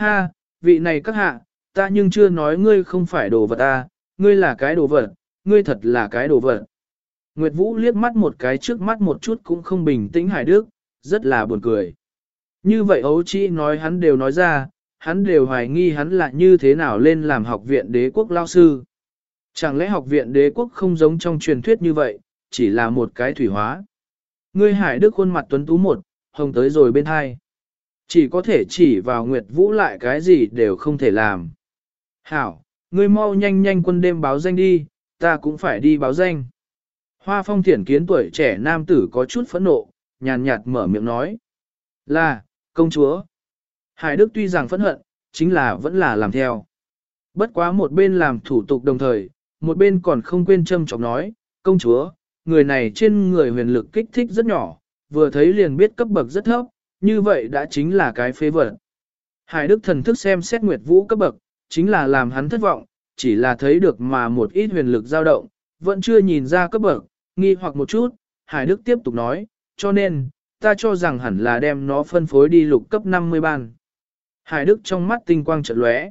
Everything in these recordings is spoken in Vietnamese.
Ha, vị này các hạ, ta nhưng chưa nói ngươi không phải đồ vật ta, ngươi là cái đồ vật, ngươi thật là cái đồ vật. Nguyệt Vũ liếc mắt một cái trước mắt một chút cũng không bình tĩnh Hải Đức, rất là buồn cười. Như vậy ấu chi nói hắn đều nói ra, hắn đều hoài nghi hắn là như thế nào lên làm học viện đế quốc lao sư. Chẳng lẽ học viện đế quốc không giống trong truyền thuyết như vậy, chỉ là một cái thủy hóa. Ngươi Hải Đức khuôn mặt tuấn tú một, hồng tới rồi bên hai. Chỉ có thể chỉ vào Nguyệt Vũ lại cái gì đều không thể làm. Hảo, ngươi mau nhanh nhanh quân đêm báo danh đi, ta cũng phải đi báo danh. Hoa phong thiển kiến tuổi trẻ nam tử có chút phẫn nộ, nhàn nhạt mở miệng nói. Là, công chúa. Hải Đức tuy rằng phẫn hận, chính là vẫn là làm theo. Bất quá một bên làm thủ tục đồng thời, một bên còn không quên châm trọng nói, công chúa, người này trên người huyền lực kích thích rất nhỏ, vừa thấy liền biết cấp bậc rất thấp, như vậy đã chính là cái phế vật. Hải Đức thần thức xem xét Nguyệt Vũ cấp bậc, chính là làm hắn thất vọng, chỉ là thấy được mà một ít huyền lực dao động, vẫn chưa nhìn ra cấp bậc, nghi hoặc một chút, Hải Đức tiếp tục nói, cho nên, ta cho rằng hẳn là đem nó phân phối đi lục cấp 50 ban. Hải Đức trong mắt tinh quang chợt lóe,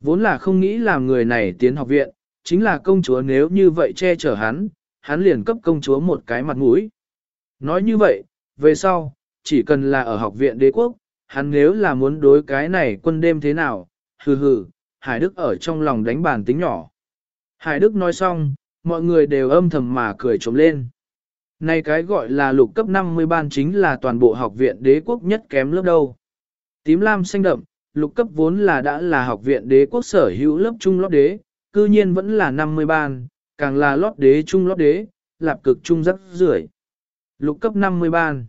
vốn là không nghĩ làm người này tiến học viện, chính là công chúa nếu như vậy che chở hắn, hắn liền cấp công chúa một cái mặt mũi. Nói như vậy, về sau, chỉ cần là ở học viện đế quốc, hắn nếu là muốn đối cái này quân đêm thế nào, hừ hừ, Hải Đức ở trong lòng đánh bàn tính nhỏ. Hải Đức nói xong, mọi người đều âm thầm mà cười trống lên. Này cái gọi là lục cấp 50 ban chính là toàn bộ học viện đế quốc nhất kém lớp đâu. Tím lam xanh đậm, lục cấp vốn là đã là học viện đế quốc sở hữu lớp trung lót đế, cư nhiên vẫn là 50 ban, càng là lót đế trung lót đế, lạp cực trung rất rưởi. Lục cấp 50 ban.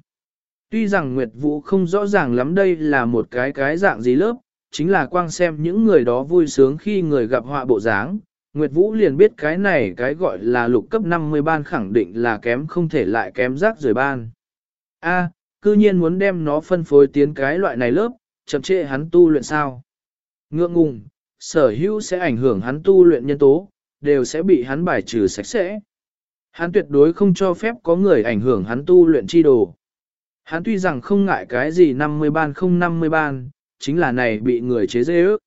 Tuy rằng Nguyệt Vũ không rõ ràng lắm đây là một cái cái dạng gì lớp, chính là quang xem những người đó vui sướng khi người gặp họa bộ dáng. Nguyệt Vũ liền biết cái này cái gọi là lục cấp 50 ban khẳng định là kém không thể lại kém rác rời ban. A, cư nhiên muốn đem nó phân phối tiến cái loại này lớp, chậm trễ hắn tu luyện sao. Ngượng ngùng, sở hữu sẽ ảnh hưởng hắn tu luyện nhân tố, đều sẽ bị hắn bài trừ sạch sẽ. Hắn tuyệt đối không cho phép có người ảnh hưởng hắn tu luyện chi đồ. Hắn tuy rằng không ngại cái gì 50 ban không 50 ban, chính là này bị người chế dễ ước.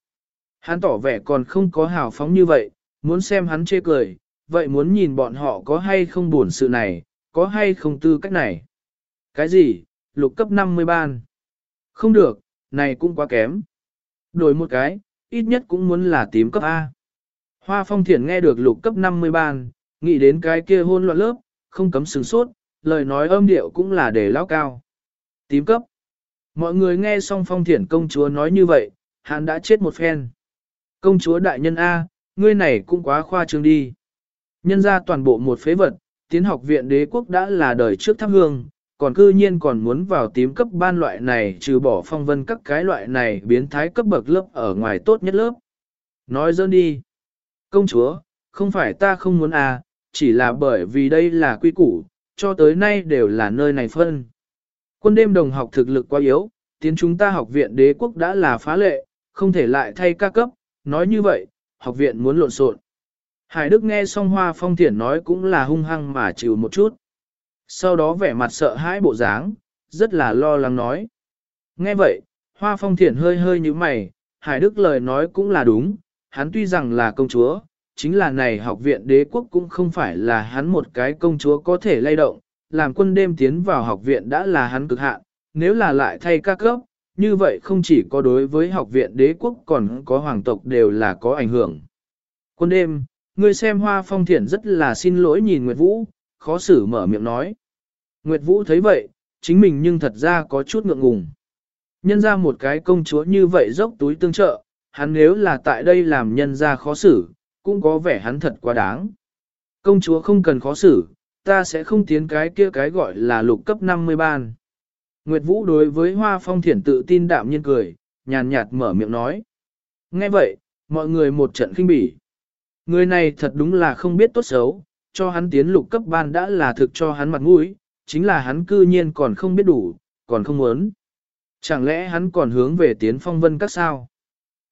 Hắn tỏ vẻ còn không có hào phóng như vậy, muốn xem hắn chê cười, vậy muốn nhìn bọn họ có hay không buồn sự này, có hay không tư cách này. Cái gì, lục cấp 50 ban? Không được, này cũng quá kém. Đổi một cái, ít nhất cũng muốn là tím cấp A. Hoa phong thiển nghe được lục cấp 50 ban, nghĩ đến cái kia hôn loạn lớp, không cấm sừng sốt, lời nói âm điệu cũng là để lao cao. Tím cấp. Mọi người nghe xong phong thiển công chúa nói như vậy, hắn đã chết một phen. Công chúa đại nhân A, ngươi này cũng quá khoa trương đi. Nhân ra toàn bộ một phế vật, tiến học viện đế quốc đã là đời trước thắp hương, còn cư nhiên còn muốn vào tím cấp ban loại này trừ bỏ phong vân các cái loại này biến thái cấp bậc lớp ở ngoài tốt nhất lớp. Nói dơn đi. Công chúa, không phải ta không muốn à, chỉ là bởi vì đây là quy củ, cho tới nay đều là nơi này phân. Quân đêm đồng học thực lực quá yếu, tiến chúng ta học viện đế quốc đã là phá lệ, không thể lại thay ca cấp, nói như vậy, học viện muốn lộn xộn. Hải Đức nghe xong Hoa Phong Thiển nói cũng là hung hăng mà chịu một chút. Sau đó vẻ mặt sợ hãi bộ dáng, rất là lo lắng nói. Nghe vậy, Hoa Phong Thiển hơi hơi như mày, Hải Đức lời nói cũng là đúng, hắn tuy rằng là công chúa, chính là này học viện đế quốc cũng không phải là hắn một cái công chúa có thể lay động, làm quân đêm tiến vào học viện đã là hắn cực hạn, nếu là lại thay các cấp, như vậy không chỉ có đối với học viện đế quốc còn có hoàng tộc đều là có ảnh hưởng. Quân đêm, người xem hoa phong thiển rất là xin lỗi nhìn Nguyệt Vũ, khó xử mở miệng nói. Nguyệt Vũ thấy vậy, chính mình nhưng thật ra có chút ngượng ngùng. Nhân ra một cái công chúa như vậy dốc túi tương trợ, hắn nếu là tại đây làm nhân ra khó xử, cũng có vẻ hắn thật quá đáng. Công chúa không cần khó xử, ta sẽ không tiến cái kia cái gọi là lục cấp 50 ban. Nguyệt Vũ đối với Hoa Phong Thiển tự tin đạm nhiên cười, nhàn nhạt mở miệng nói. Nghe vậy, mọi người một trận kinh bỉ. Người này thật đúng là không biết tốt xấu, cho hắn tiến lục cấp ban đã là thực cho hắn mặt mũi, chính là hắn cư nhiên còn không biết đủ, còn không muốn. Chẳng lẽ hắn còn hướng về tiến phong vân các sao?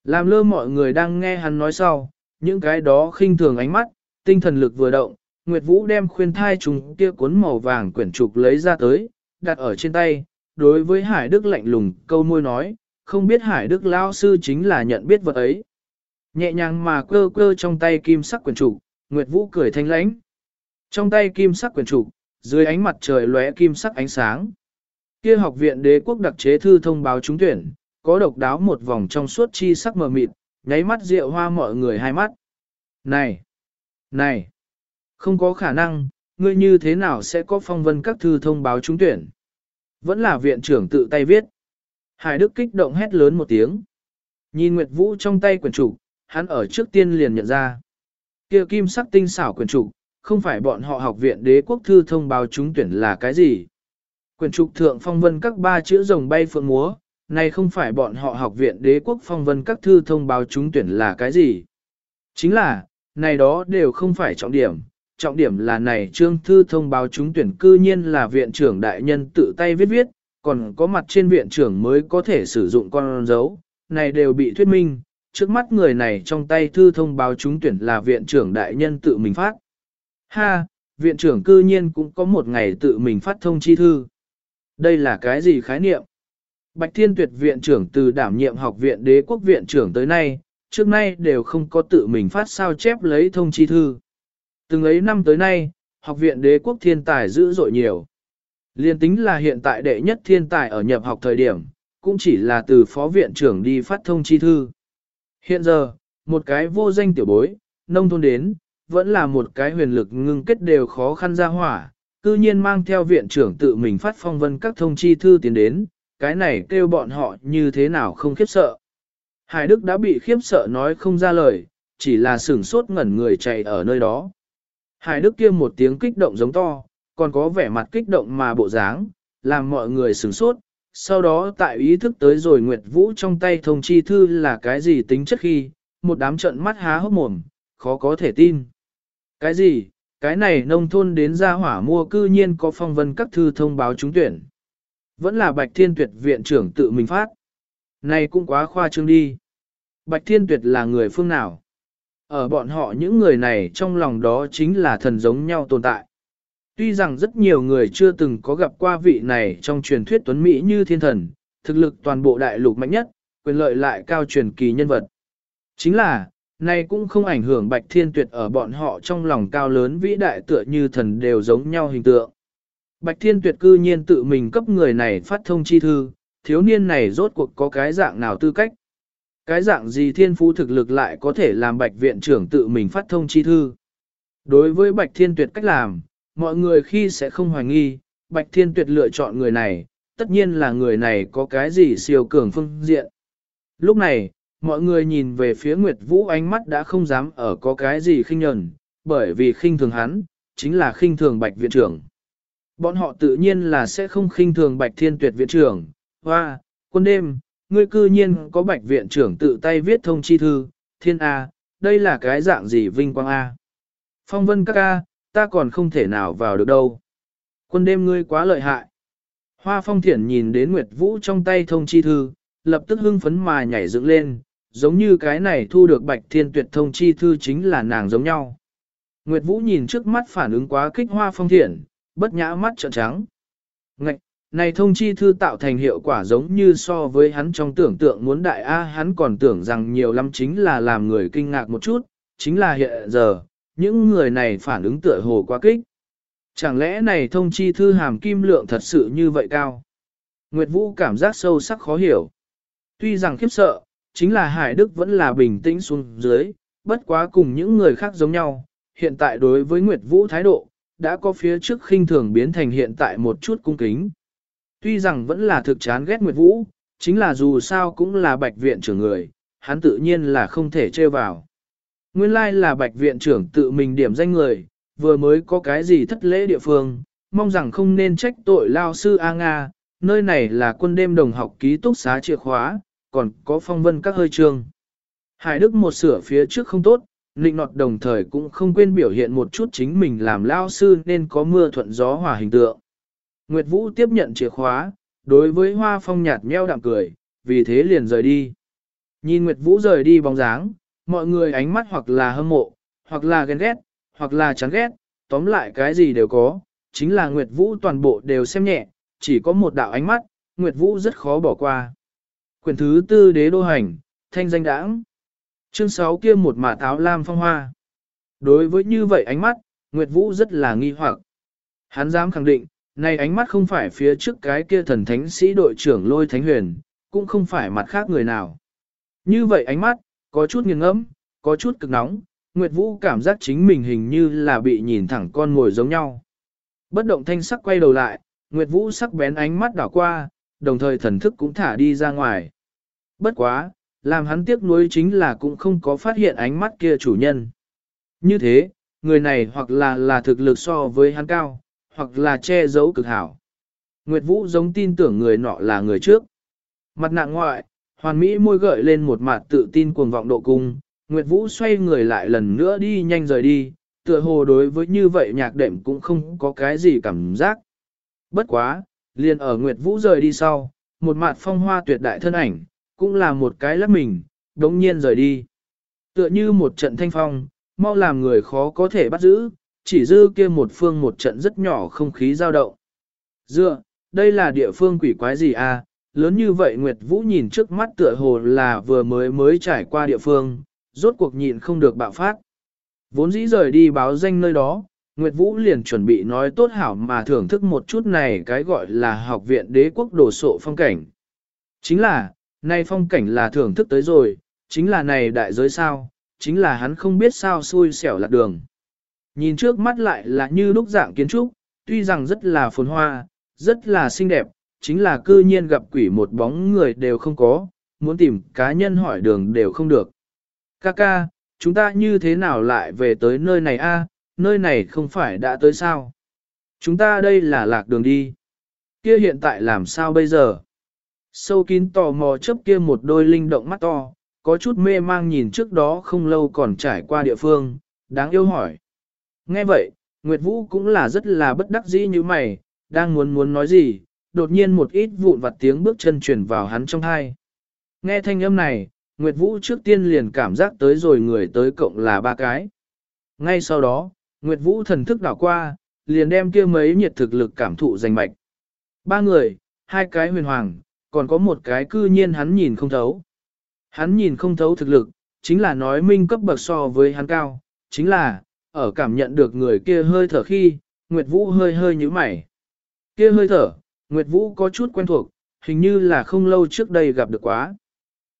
Làm lơ mọi người đang nghe hắn nói sau, những cái đó khinh thường ánh mắt, tinh thần lực vừa động, Nguyệt Vũ đem khuyên thai trùng kia cuốn màu vàng quyển trục lấy ra tới, đặt ở trên tay, đối với Hải Đức lạnh lùng câu môi nói, không biết Hải Đức Lao Sư chính là nhận biết vật ấy. Nhẹ nhàng mà cơ cơ trong tay kim sắc quyển trục, Nguyệt Vũ cười thanh lãnh. Trong tay kim sắc quyển trục, dưới ánh mặt trời lóe kim sắc ánh sáng. Kia học viện đế quốc đặc chế thư thông báo trúng tuyển, có độc đáo một vòng trong suốt chi sắc mờ mịt, nháy mắt rượu hoa mọi người hai mắt. Này! Này! Không có khả năng, ngươi như thế nào sẽ có phong vân các thư thông báo trúng tuyển? Vẫn là viện trưởng tự tay viết. Hải Đức kích động hét lớn một tiếng. Nhìn Nguyệt Vũ trong tay quyển trục, hắn ở trước tiên liền nhận ra. Kia kim sắc tinh xảo quyển trục, không phải bọn họ học viện đế quốc thư thông báo trúng tuyển là cái gì. Quyển trục thượng phong vân các ba chữ rồng bay phượng múa, này không phải bọn họ học viện đế quốc phong vân các thư thông báo trúng tuyển là cái gì. Chính là, này đó đều không phải trọng điểm, trọng điểm là này trương thư thông báo chúng tuyển cư nhiên là viện trưởng đại nhân tự tay viết viết, còn có mặt trên viện trưởng mới có thể sử dụng con dấu, này đều bị thuyết minh, trước mắt người này trong tay thư thông báo chúng tuyển là viện trưởng đại nhân tự mình phát. Ha, viện trưởng cư nhiên cũng có một ngày tự mình phát thông chi thư. Đây là cái gì khái niệm? Bạch Thiên Tuyệt viện trưởng từ đảm nhiệm học viện đế quốc viện trưởng tới nay, trước nay đều không có tự mình phát sao chép lấy thông chi thư. Từng ấy năm tới nay, học viện đế quốc thiên tài dữ dội nhiều. Liên tính là hiện tại đệ nhất thiên tài ở nhập học thời điểm, cũng chỉ là từ phó viện trưởng đi phát thông chi thư. Hiện giờ, một cái vô danh tiểu bối, nông thôn đến, vẫn là một cái huyền lực ngưng kết đều khó khăn ra hỏa, cư nhiên mang theo viện trưởng tự mình phát phong vân các thông chi thư tiến đến, cái này kêu bọn họ như thế nào không khiếp sợ. Hải Đức đã bị khiếp sợ nói không ra lời, chỉ là sửng sốt ngẩn người chạy ở nơi đó. Hải Đức kia một tiếng kích động giống to, còn có vẻ mặt kích động mà bộ dáng, làm mọi người sửng sốt. Sau đó tại ý thức tới rồi Nguyệt Vũ trong tay thông chi thư là cái gì tính chất khi, một đám trận mắt há hốc mồm, khó có thể tin. Cái gì, cái này nông thôn đến gia hỏa mua cư nhiên có phong vân các thư thông báo trúng tuyển. Vẫn là Bạch Thiên Tuyệt viện trưởng tự mình phát. Này cũng quá khoa trương đi. Bạch Thiên Tuyệt là người phương nào? Ở bọn họ những người này trong lòng đó chính là thần giống nhau tồn tại. Tuy rằng rất nhiều người chưa từng có gặp qua vị này trong truyền thuyết tuấn Mỹ như thiên thần, thực lực toàn bộ đại lục mạnh nhất, quyền lợi lại cao truyền kỳ nhân vật. Chính là, này cũng không ảnh hưởng Bạch Thiên Tuyệt ở bọn họ trong lòng cao lớn vĩ đại tựa như thần đều giống nhau hình tượng. Bạch Thiên Tuyệt cư nhiên tự mình cấp người này phát thông chi thư, thiếu niên này rốt cuộc có cái dạng nào tư cách. Cái dạng gì thiên phú thực lực lại có thể làm Bạch Viện trưởng tự mình phát thông chi thư. Đối với Bạch Thiên Tuyệt cách làm, mọi người khi sẽ không hoài nghi, Bạch Thiên Tuyệt lựa chọn người này, tất nhiên là người này có cái gì siêu cường phương diện. Lúc này, mọi người nhìn về phía Nguyệt Vũ ánh mắt đã không dám ở có cái gì khinh nhẫn, bởi vì khinh thường hắn, chính là khinh thường Bạch Viện trưởng. Bọn họ tự nhiên là sẽ không khinh thường Bạch Thiên Tuyệt viện trưởng. Hoa, quân đêm, ngươi cư nhiên có Bạch viện trưởng tự tay viết thông chi thư, thiên A, đây là cái dạng gì vinh quang A. Phong vân các A, ta còn không thể nào vào được đâu. Quân đêm ngươi quá lợi hại. Hoa phong thiển nhìn đến Nguyệt Vũ trong tay thông chi thư, lập tức hưng phấn mà nhảy dựng lên, giống như cái này thu được Bạch Thiên Tuyệt thông chi thư chính là nàng giống nhau. Nguyệt Vũ nhìn trước mắt phản ứng quá kích Hoa Phong Thiển, bất nhã mắt trợn trắng. Ngạch, này thông chi thư tạo thành hiệu quả giống như so với hắn trong tưởng tượng muốn đại A hắn còn tưởng rằng nhiều lắm chính là làm người kinh ngạc một chút, chính là hiện giờ, những người này phản ứng tựa hồ quá kích. Chẳng lẽ này thông chi thư hàm kim lượng thật sự như vậy cao? Nguyệt Vũ cảm giác sâu sắc khó hiểu. Tuy rằng khiếp sợ, chính là Hải Đức vẫn là bình tĩnh xuống dưới, bất quá cùng những người khác giống nhau. Hiện tại đối với Nguyệt Vũ thái độ, đã có phía trước khinh thường biến thành hiện tại một chút cung kính. Tuy rằng vẫn là thực chán ghét Nguyệt Vũ, chính là dù sao cũng là bạch viện trưởng người, hắn tự nhiên là không thể trêu vào. Nguyên lai là bạch viện trưởng tự mình điểm danh người, vừa mới có cái gì thất lễ địa phương, mong rằng không nên trách tội lao sư A Nga, nơi này là quân đêm đồng học ký túc xá chìa khóa, còn có phong vân các hơi trường. Hải Đức một sửa phía trước không tốt, Nịnh nọt đồng thời cũng không quên biểu hiện một chút chính mình làm lao sư nên có mưa thuận gió hòa hình tượng. Nguyệt Vũ tiếp nhận chìa khóa, đối với hoa phong nhạt nheo đạm cười, vì thế liền rời đi. Nhìn Nguyệt Vũ rời đi bóng dáng, mọi người ánh mắt hoặc là hâm mộ, hoặc là ghen ghét, hoặc là chán ghét, tóm lại cái gì đều có, chính là Nguyệt Vũ toàn bộ đều xem nhẹ, chỉ có một đạo ánh mắt, Nguyệt Vũ rất khó bỏ qua. Quyển thứ tư đế đô hành, thanh danh đãng. Chương 6 kia một mả táo lam phong hoa. Đối với như vậy ánh mắt, Nguyệt Vũ rất là nghi hoặc. Hắn dám khẳng định, này ánh mắt không phải phía trước cái kia thần thánh sĩ đội trưởng lôi thánh huyền, cũng không phải mặt khác người nào. Như vậy ánh mắt, có chút nghiêng ngẫm, có chút cực nóng, Nguyệt Vũ cảm giác chính mình hình như là bị nhìn thẳng con ngồi giống nhau. Bất động thanh sắc quay đầu lại, Nguyệt Vũ sắc bén ánh mắt đảo qua, đồng thời thần thức cũng thả đi ra ngoài. Bất quá, làm hắn tiếc nuối chính là cũng không có phát hiện ánh mắt kia chủ nhân. Như thế, người này hoặc là là thực lực so với hắn cao, hoặc là che giấu cực hảo. Nguyệt Vũ giống tin tưởng người nọ là người trước. Mặt nạ ngoại, hoàn mỹ môi gợi lên một mặt tự tin cuồng vọng độ cung, Nguyệt Vũ xoay người lại lần nữa đi nhanh rời đi, tựa hồ đối với như vậy nhạc đệm cũng không có cái gì cảm giác. Bất quá, liền ở Nguyệt Vũ rời đi sau, một mặt phong hoa tuyệt đại thân ảnh, cũng là một cái lắp mình, đống nhiên rời đi. Tựa như một trận thanh phong, mau làm người khó có thể bắt giữ, chỉ dư kia một phương một trận rất nhỏ không khí dao động. Dựa, đây là địa phương quỷ quái gì à, lớn như vậy Nguyệt Vũ nhìn trước mắt tựa hồ là vừa mới mới trải qua địa phương, rốt cuộc nhịn không được bạo phát. Vốn dĩ rời đi báo danh nơi đó, Nguyệt Vũ liền chuẩn bị nói tốt hảo mà thưởng thức một chút này cái gọi là học viện đế quốc đồ sộ phong cảnh. Chính là, nay phong cảnh là thưởng thức tới rồi, chính là này đại giới sao, chính là hắn không biết sao xui xẻo lạc đường. Nhìn trước mắt lại là như lúc dạng kiến trúc, tuy rằng rất là phồn hoa, rất là xinh đẹp, chính là cư nhiên gặp quỷ một bóng người đều không có, muốn tìm cá nhân hỏi đường đều không được. Kaka, chúng ta như thế nào lại về tới nơi này a? À, nơi này không phải đã tới sao? Chúng ta đây là lạc đường đi. Kia hiện tại làm sao bây giờ? Sâu kín tò mò chấp kia một đôi linh động mắt to, có chút mê mang nhìn trước đó không lâu còn trải qua địa phương, đáng yêu hỏi. Nghe vậy, Nguyệt Vũ cũng là rất là bất đắc dĩ như mày, đang muốn muốn nói gì, đột nhiên một ít vụn vặt tiếng bước chân truyền vào hắn trong hai. Nghe thanh âm này, Nguyệt Vũ trước tiên liền cảm giác tới rồi người tới cộng là ba cái. Ngay sau đó, Nguyệt Vũ thần thức đảo qua, liền đem kia mấy nhiệt thực lực cảm thụ giành mạch. Ba người, hai cái huyền hoàng, còn có một cái cư nhiên hắn nhìn không thấu. Hắn nhìn không thấu thực lực, chính là nói minh cấp bậc so với hắn cao, chính là, ở cảm nhận được người kia hơi thở khi, Nguyệt Vũ hơi hơi như mày. Kia hơi thở, Nguyệt Vũ có chút quen thuộc, hình như là không lâu trước đây gặp được quá.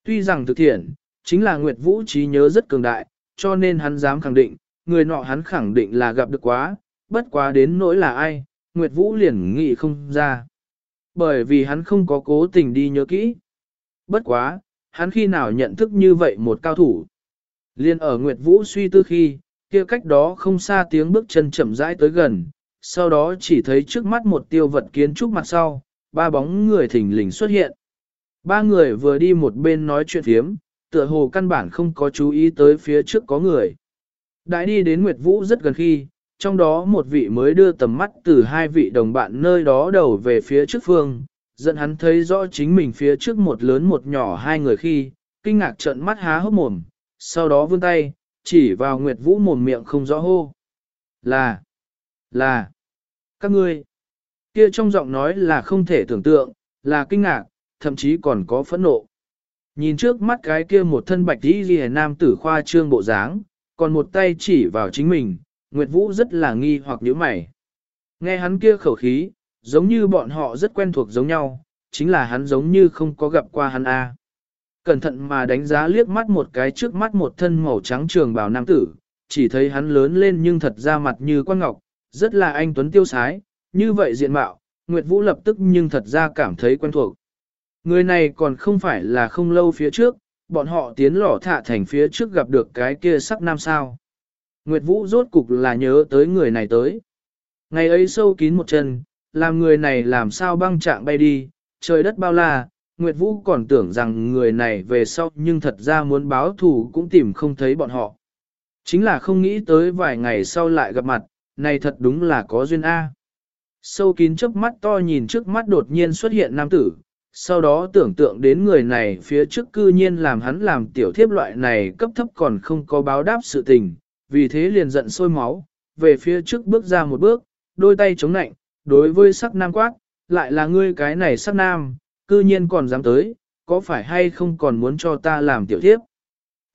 Tuy rằng thực thiện, chính là Nguyệt Vũ trí nhớ rất cường đại, cho nên hắn dám khẳng định, người nọ hắn khẳng định là gặp được quá, bất quá đến nỗi là ai, Nguyệt Vũ liền nghĩ không ra. Bởi vì hắn không có cố tình đi nhớ kỹ. Bất quá, hắn khi nào nhận thức như vậy một cao thủ. Liên ở Nguyệt Vũ suy tư khi, kia cách đó không xa tiếng bước chân chậm rãi tới gần, sau đó chỉ thấy trước mắt một tiêu vật kiến trúc mặt sau, ba bóng người thình lình xuất hiện. Ba người vừa đi một bên nói chuyện thiếm, tựa hồ căn bản không có chú ý tới phía trước có người. Đại đi đến Nguyệt Vũ rất gần khi, trong đó một vị mới đưa tầm mắt từ hai vị đồng bạn nơi đó đầu về phía trước phương, dẫn hắn thấy rõ chính mình phía trước một lớn một nhỏ hai người khi, kinh ngạc trợn mắt há hốc mồm, sau đó vươn tay, chỉ vào Nguyệt Vũ mồm miệng không rõ hô. Là, là, các ngươi. Kia trong giọng nói là không thể tưởng tượng, là kinh ngạc, thậm chí còn có phẫn nộ. Nhìn trước mắt cái kia một thân bạch đi ghi nam tử khoa trương bộ dáng, còn một tay chỉ vào chính mình, Nguyệt Vũ rất là nghi hoặc nhíu mày. Nghe hắn kia khẩu khí, giống như bọn họ rất quen thuộc giống nhau, chính là hắn giống như không có gặp qua hắn a. Cẩn thận mà đánh giá liếc mắt một cái trước mắt một thân màu trắng trường bào nam tử, chỉ thấy hắn lớn lên nhưng thật ra mặt như quan ngọc, rất là anh tuấn tiêu sái, như vậy diện mạo, Nguyệt Vũ lập tức nhưng thật ra cảm thấy quen thuộc. Người này còn không phải là không lâu phía trước, bọn họ tiến lỏ thạ thành phía trước gặp được cái kia sắc nam sao. Nguyệt Vũ rốt cục là nhớ tới người này tới. Ngày ấy sâu kín một chân, làm người này làm sao băng trạng bay đi, trời đất bao la, Nguyệt Vũ còn tưởng rằng người này về sau nhưng thật ra muốn báo thù cũng tìm không thấy bọn họ. Chính là không nghĩ tới vài ngày sau lại gặp mặt, này thật đúng là có duyên A. Sâu kín trước mắt to nhìn trước mắt đột nhiên xuất hiện nam tử, sau đó tưởng tượng đến người này phía trước cư nhiên làm hắn làm tiểu thiếp loại này cấp thấp còn không có báo đáp sự tình, vì thế liền giận sôi máu, về phía trước bước ra một bước, đôi tay chống nạnh, đối với sắc nam quát, lại là ngươi cái này sắc nam, cư nhiên còn dám tới, có phải hay không còn muốn cho ta làm tiểu thiếp?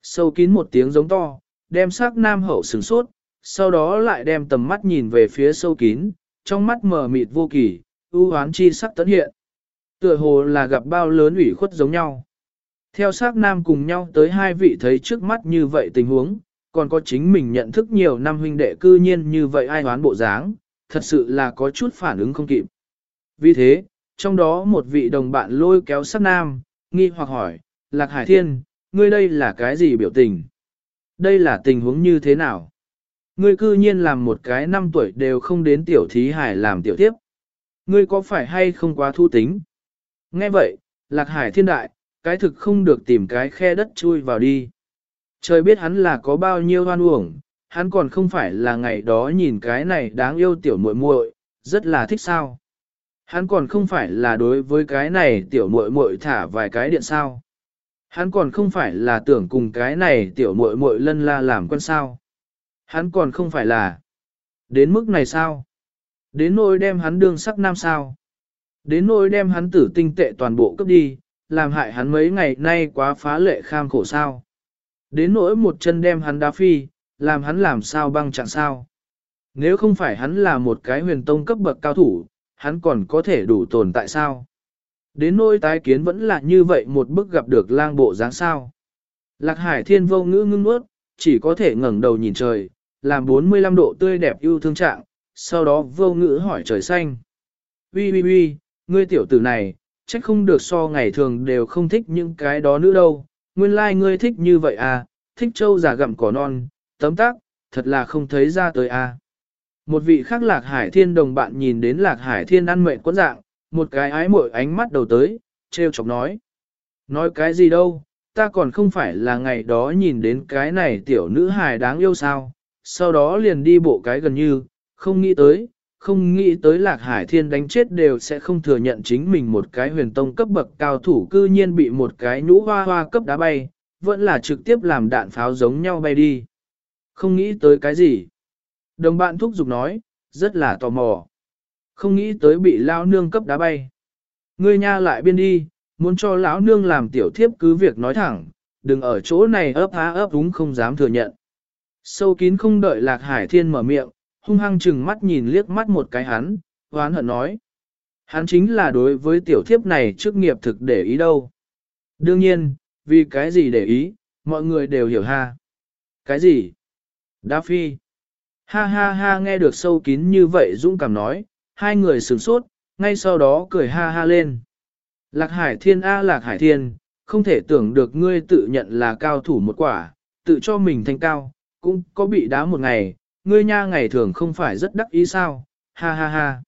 Sâu kín một tiếng giống to, đem sắc nam hậu sừng sốt, sau đó lại đem tầm mắt nhìn về phía sâu kín, trong mắt mờ mịt vô kỳ, ưu hoán chi sắc tấn hiện. Tựa hồ là gặp bao lớn ủy khuất giống nhau. Theo sắc nam cùng nhau tới hai vị thấy trước mắt như vậy tình huống, còn có chính mình nhận thức nhiều năm huynh đệ cư nhiên như vậy ai hoán bộ dáng, thật sự là có chút phản ứng không kịp. Vì thế, trong đó một vị đồng bạn lôi kéo sát nam, nghi hoặc hỏi, Lạc Hải Thiên, ngươi đây là cái gì biểu tình? Đây là tình huống như thế nào? Ngươi cư nhiên làm một cái năm tuổi đều không đến tiểu thí hải làm tiểu tiếp. Ngươi có phải hay không quá thu tính? Nghe vậy, Lạc Hải Thiên đại, cái thực không được tìm cái khe đất chui vào đi. Trời biết hắn là có bao nhiêu hoan uổng, hắn còn không phải là ngày đó nhìn cái này đáng yêu tiểu muội muội, rất là thích sao. Hắn còn không phải là đối với cái này tiểu muội muội thả vài cái điện sao. Hắn còn không phải là tưởng cùng cái này tiểu muội muội lân la làm quân sao. Hắn còn không phải là đến mức này sao. Đến nỗi đem hắn đương sắc nam sao. Đến nỗi đem hắn tử tinh tệ toàn bộ cấp đi, làm hại hắn mấy ngày nay quá phá lệ kham khổ sao. Đến nỗi một chân đem hắn đá phi, làm hắn làm sao băng chẳng sao. Nếu không phải hắn là một cái huyền tông cấp bậc cao thủ, hắn còn có thể đủ tồn tại sao? Đến nỗi tái kiến vẫn là như vậy một bức gặp được lang bộ dáng sao. Lạc hải thiên vô ngữ ngưng nuốt, chỉ có thể ngẩng đầu nhìn trời, làm 45 độ tươi đẹp yêu thương trạng, sau đó vô ngữ hỏi trời xanh. Ui ui ui, ngươi tiểu tử này, chắc không được so ngày thường đều không thích những cái đó nữa đâu, nguyên lai like ngươi thích như vậy à, thích trâu già gặm cỏ non, tấm tác, thật là không thấy ra tới à. Một vị khác lạc hải thiên đồng bạn nhìn đến lạc hải thiên ăn mệnh quấn dạng, một cái ái mội ánh mắt đầu tới, treo chọc nói. Nói cái gì đâu, ta còn không phải là ngày đó nhìn đến cái này tiểu nữ hài đáng yêu sao, sau đó liền đi bộ cái gần như, không nghĩ tới, không nghĩ tới lạc hải thiên đánh chết đều sẽ không thừa nhận chính mình một cái huyền tông cấp bậc cao thủ cư nhiên bị một cái nhũ hoa hoa cấp đá bay, vẫn là trực tiếp làm đạn pháo giống nhau bay đi. Không nghĩ tới cái gì. Đồng bạn thúc giục nói, rất là tò mò. Không nghĩ tới bị lao nương cấp đá bay. Ngươi nha lại biên đi, muốn cho lão nương làm tiểu thiếp cứ việc nói thẳng, đừng ở chỗ này ấp há ấp đúng không dám thừa nhận. Sâu kín không đợi lạc hải thiên mở miệng, hung hăng chừng mắt nhìn liếc mắt một cái hắn, hoán hận nói. Hắn chính là đối với tiểu thiếp này trước nghiệp thực để ý đâu. Đương nhiên, vì cái gì để ý, mọi người đều hiểu ha. Cái gì? Đa phi. Ha ha ha nghe được sâu kín như vậy dũng cảm nói, hai người sửng sốt, ngay sau đó cười ha ha lên. Lạc hải thiên a lạc hải thiên, không thể tưởng được ngươi tự nhận là cao thủ một quả, tự cho mình thành cao, cũng có bị đá một ngày, ngươi nha ngày thường không phải rất đắc ý sao, ha ha ha.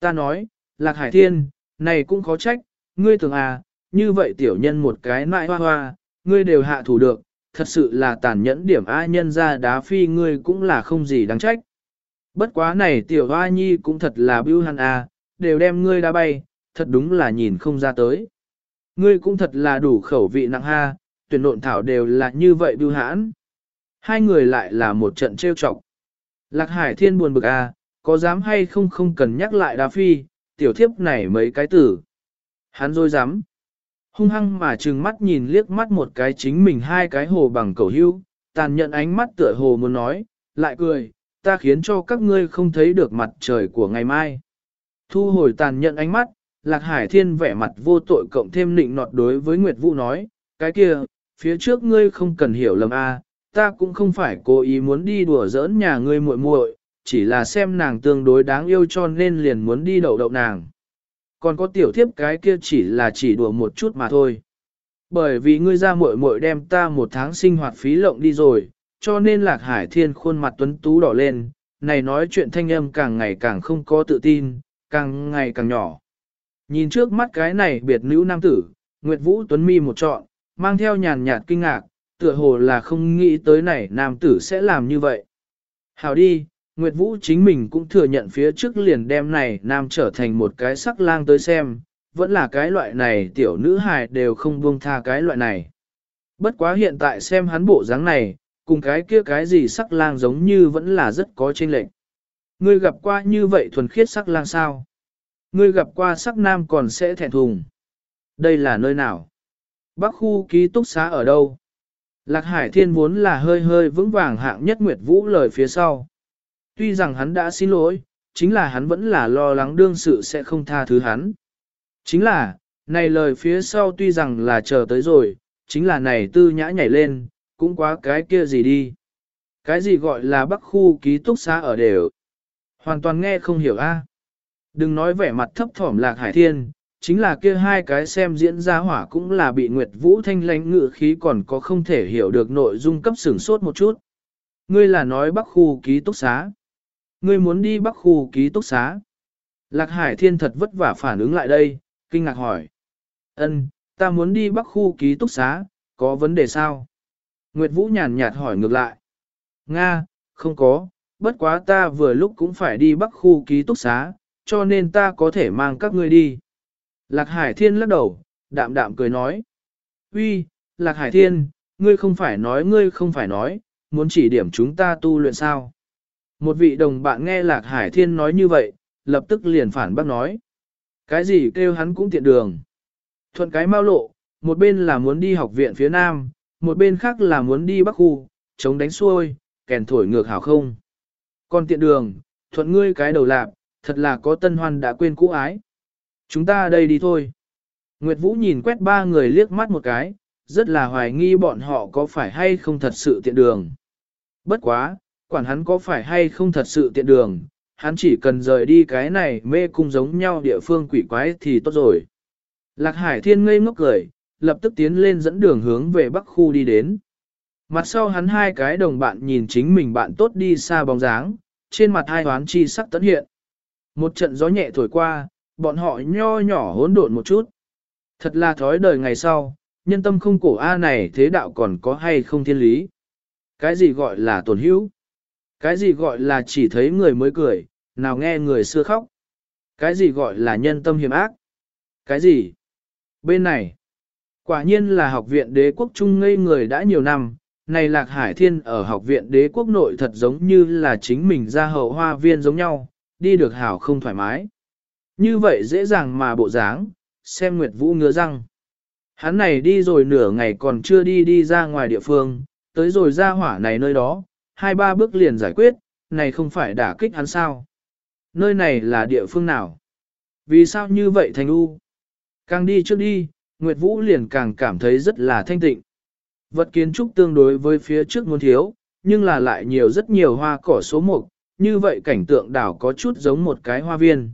Ta nói, lạc hải thiên, này cũng khó trách, ngươi tưởng à, như vậy tiểu nhân một cái nại hoa hoa, ngươi đều hạ thủ được, thật sự là tàn nhẫn điểm A nhân ra đá phi ngươi cũng là không gì đáng trách. Bất quá này tiểu hoa nhi cũng thật là bưu hàn A, đều đem ngươi đá bay, thật đúng là nhìn không ra tới. Ngươi cũng thật là đủ khẩu vị nặng ha, tuyển nộn thảo đều là như vậy bưu hãn. Hai người lại là một trận trêu chọc. Lạc hải thiên buồn bực A, có dám hay không không cần nhắc lại đá phi, tiểu thiếp này mấy cái tử. Hắn rồi dám. Hung hăng mà trừng mắt nhìn liếc mắt một cái chính mình hai cái hồ bằng cầu hưu, tàn nhận ánh mắt tựa hồ muốn nói, lại cười, ta khiến cho các ngươi không thấy được mặt trời của ngày mai. Thu hồi tàn nhận ánh mắt, Lạc Hải Thiên vẻ mặt vô tội cộng thêm nịnh nọt đối với Nguyệt Vũ nói, cái kia, phía trước ngươi không cần hiểu lầm a, ta cũng không phải cố ý muốn đi đùa giỡn nhà ngươi muội muội, chỉ là xem nàng tương đối đáng yêu cho nên liền muốn đi đậu đậu nàng. Còn có tiểu thiếp cái kia chỉ là chỉ đùa một chút mà thôi. Bởi vì ngươi ra muội muội đem ta một tháng sinh hoạt phí lộng đi rồi, cho nên lạc hải thiên khuôn mặt tuấn tú đỏ lên, này nói chuyện thanh âm càng ngày càng không có tự tin, càng ngày càng nhỏ. Nhìn trước mắt cái này biệt nữ nam tử, Nguyệt Vũ Tuấn Mi một trọn, mang theo nhàn nhạt kinh ngạc, tựa hồ là không nghĩ tới này nam tử sẽ làm như vậy. hảo đi, Nguyệt Vũ chính mình cũng thừa nhận phía trước liền đem này nam trở thành một cái sắc lang tới xem, vẫn là cái loại này tiểu nữ hài đều không buông tha cái loại này. Bất quá hiện tại xem hắn bộ dáng này, cùng cái kia cái gì sắc lang giống như vẫn là rất có chênh lệch. Ngươi gặp qua như vậy thuần khiết sắc lang sao? Ngươi gặp qua sắc nam còn sẽ thẹn thùng. Đây là nơi nào? Bắc khu ký túc xá ở đâu? Lạc Hải Thiên vốn là hơi hơi vững vàng hạng nhất Nguyệt Vũ lời phía sau. Tuy rằng hắn đã xin lỗi, chính là hắn vẫn là lo lắng đương sự sẽ không tha thứ hắn. Chính là, này lời phía sau tuy rằng là chờ tới rồi, chính là này tư nhã nhảy lên, cũng quá cái kia gì đi. Cái gì gọi là bắc khu ký túc xá ở đều. Hoàn toàn nghe không hiểu a. Đừng nói vẻ mặt thấp thỏm lạc hải thiên, chính là kia hai cái xem diễn ra hỏa cũng là bị Nguyệt Vũ thanh lãnh ngự khí còn có không thể hiểu được nội dung cấp sửng sốt một chút. Ngươi là nói bắc khu ký túc xá. Ngươi muốn đi bắc khu ký túc xá. Lạc Hải Thiên thật vất vả phản ứng lại đây, kinh ngạc hỏi. Ân, ta muốn đi bắc khu ký túc xá, có vấn đề sao? Nguyệt Vũ nhàn nhạt hỏi ngược lại. Nga, không có, bất quá ta vừa lúc cũng phải đi bắc khu ký túc xá, cho nên ta có thể mang các ngươi đi. Lạc Hải Thiên lắc đầu, đạm đạm cười nói. Uy, Lạc Hải Thiên, ngươi không phải nói ngươi không phải nói, muốn chỉ điểm chúng ta tu luyện sao? Một vị đồng bạn nghe Lạc Hải Thiên nói như vậy, lập tức liền phản bác nói. Cái gì kêu hắn cũng tiện đường. Thuận cái mau lộ, một bên là muốn đi học viện phía nam, một bên khác là muốn đi bắc khu, chống đánh xuôi, kèn thổi ngược hảo không. Còn tiện đường, thuận ngươi cái đầu lạp, thật là có tân hoan đã quên cũ ái. Chúng ta đây đi thôi. Nguyệt Vũ nhìn quét ba người liếc mắt một cái, rất là hoài nghi bọn họ có phải hay không thật sự tiện đường. Bất quá, quản hắn có phải hay không thật sự tiện đường, hắn chỉ cần rời đi cái này mê cung giống nhau địa phương quỷ quái thì tốt rồi. Lạc Hải Thiên ngây ngốc cười, lập tức tiến lên dẫn đường hướng về bắc khu đi đến. Mặt sau hắn hai cái đồng bạn nhìn chính mình bạn tốt đi xa bóng dáng, trên mặt hai hoán chi sắc tấn hiện. Một trận gió nhẹ thổi qua, bọn họ nho nhỏ hỗn độn một chút. Thật là thói đời ngày sau, nhân tâm không cổ A này thế đạo còn có hay không thiên lý. Cái gì gọi là tổn hữu? Cái gì gọi là chỉ thấy người mới cười, nào nghe người xưa khóc? Cái gì gọi là nhân tâm hiểm ác? Cái gì? Bên này, quả nhiên là học viện đế quốc trung ngây người đã nhiều năm, này Lạc Hải Thiên ở học viện đế quốc nội thật giống như là chính mình ra hậu hoa viên giống nhau, đi được hảo không thoải mái. Như vậy dễ dàng mà bộ dáng, xem Nguyệt Vũ ngứa răng. Hắn này đi rồi nửa ngày còn chưa đi đi ra ngoài địa phương, tới rồi ra hỏa này nơi đó, hai ba bước liền giải quyết, này không phải đả kích hắn sao. Nơi này là địa phương nào? Vì sao như vậy thành u? Càng đi trước đi, Nguyệt Vũ liền càng cảm thấy rất là thanh tịnh. Vật kiến trúc tương đối với phía trước muốn thiếu, nhưng là lại nhiều rất nhiều hoa cỏ số mục, như vậy cảnh tượng đảo có chút giống một cái hoa viên.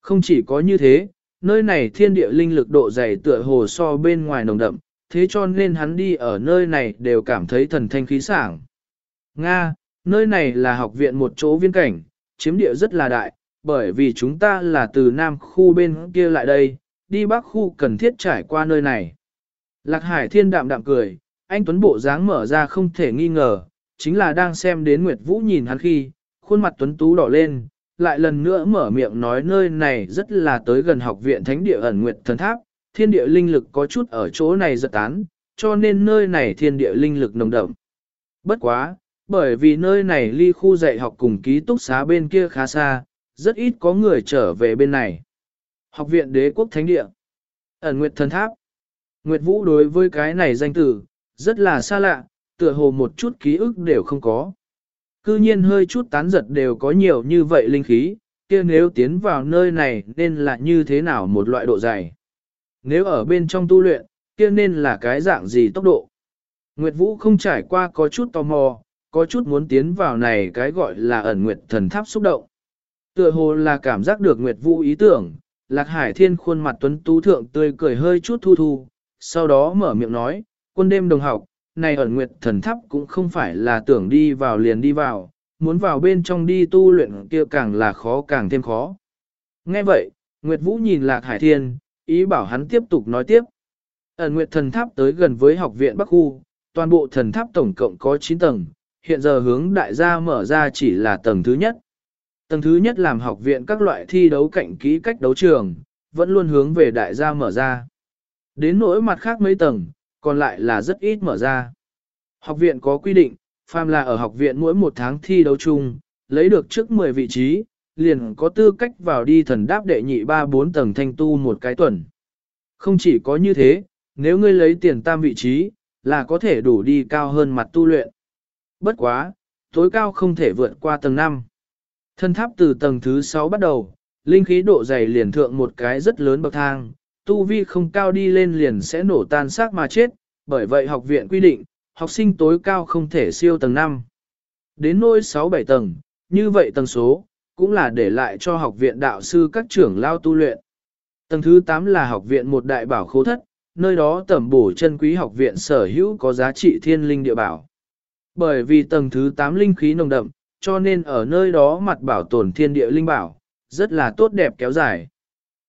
Không chỉ có như thế, nơi này thiên địa linh lực độ dày tựa hồ so bên ngoài nồng đậm, thế cho nên hắn đi ở nơi này đều cảm thấy thần thanh khí sảng. Nga, nơi này là học viện một chỗ viên cảnh, chiếm địa rất là đại, bởi vì chúng ta là từ nam khu bên kia lại đây, đi bắc khu cần thiết trải qua nơi này. Lạc Hải thiên đạm đạm cười, anh Tuấn Bộ dáng mở ra không thể nghi ngờ, chính là đang xem đến Nguyệt Vũ nhìn hắn khi, khuôn mặt Tuấn Tú đỏ lên, lại lần nữa mở miệng nói nơi này rất là tới gần học viện thánh địa ẩn nguyệt thần tháp, thiên địa linh lực có chút ở chỗ này giật tán, cho nên nơi này thiên địa linh lực nồng đậm. Bất quá, bởi vì nơi này ly khu dạy học cùng ký túc xá bên kia khá xa, rất ít có người trở về bên này. Học viện đế quốc thánh địa, ẩn nguyệt thần tháp. Nguyệt Vũ đối với cái này danh từ, rất là xa lạ, tựa hồ một chút ký ức đều không có. Cư nhiên hơi chút tán giật đều có nhiều như vậy linh khí, kia nếu tiến vào nơi này nên là như thế nào một loại độ dày. Nếu ở bên trong tu luyện, kia nên là cái dạng gì tốc độ. Nguyệt Vũ không trải qua có chút tò mò, có chút muốn tiến vào này cái gọi là ẩn nguyệt thần tháp xúc động. Tựa hồ là cảm giác được Nguyệt Vũ ý tưởng, Lạc Hải Thiên khuôn mặt tuấn tú thượng tươi cười hơi chút thu thu, sau đó mở miệng nói, quân đêm đồng học, này ẩn nguyệt thần tháp cũng không phải là tưởng đi vào liền đi vào, muốn vào bên trong đi tu luyện kia càng là khó càng thêm khó. Nghe vậy, Nguyệt Vũ nhìn Lạc Hải Thiên, ý bảo hắn tiếp tục nói tiếp. Ẩn nguyệt thần tháp tới gần với học viện Bắc Khu, toàn bộ thần tháp tổng cộng có 9 tầng, hiện giờ hướng đại gia mở ra chỉ là tầng thứ nhất. Tầng thứ nhất làm học viện các loại thi đấu cạnh kỹ cách đấu trường, vẫn luôn hướng về đại gia mở ra. Đến nỗi mặt khác mấy tầng, còn lại là rất ít mở ra. Học viện có quy định, phàm là ở học viện mỗi một tháng thi đấu chung, lấy được trước 10 vị trí, liền có tư cách vào đi thần đáp đệ nhị 3-4 tầng thanh tu một cái tuần. Không chỉ có như thế, nếu ngươi lấy tiền tam vị trí, là có thể đủ đi cao hơn mặt tu luyện. Bất quá, tối cao không thể vượt qua tầng 5. Thân tháp từ tầng thứ 6 bắt đầu, linh khí độ dày liền thượng một cái rất lớn bậc thang, tu vi không cao đi lên liền sẽ nổ tan xác mà chết, bởi vậy học viện quy định, học sinh tối cao không thể siêu tầng 5. Đến nôi 6-7 tầng, như vậy tầng số, cũng là để lại cho học viện đạo sư các trưởng lao tu luyện. Tầng thứ 8 là học viện một đại bảo khố thất, nơi đó tẩm bổ chân quý học viện sở hữu có giá trị thiên linh địa bảo. Bởi vì tầng thứ 8 linh khí nồng đậm, cho nên ở nơi đó mặt bảo tồn thiên địa linh bảo, rất là tốt đẹp kéo dài.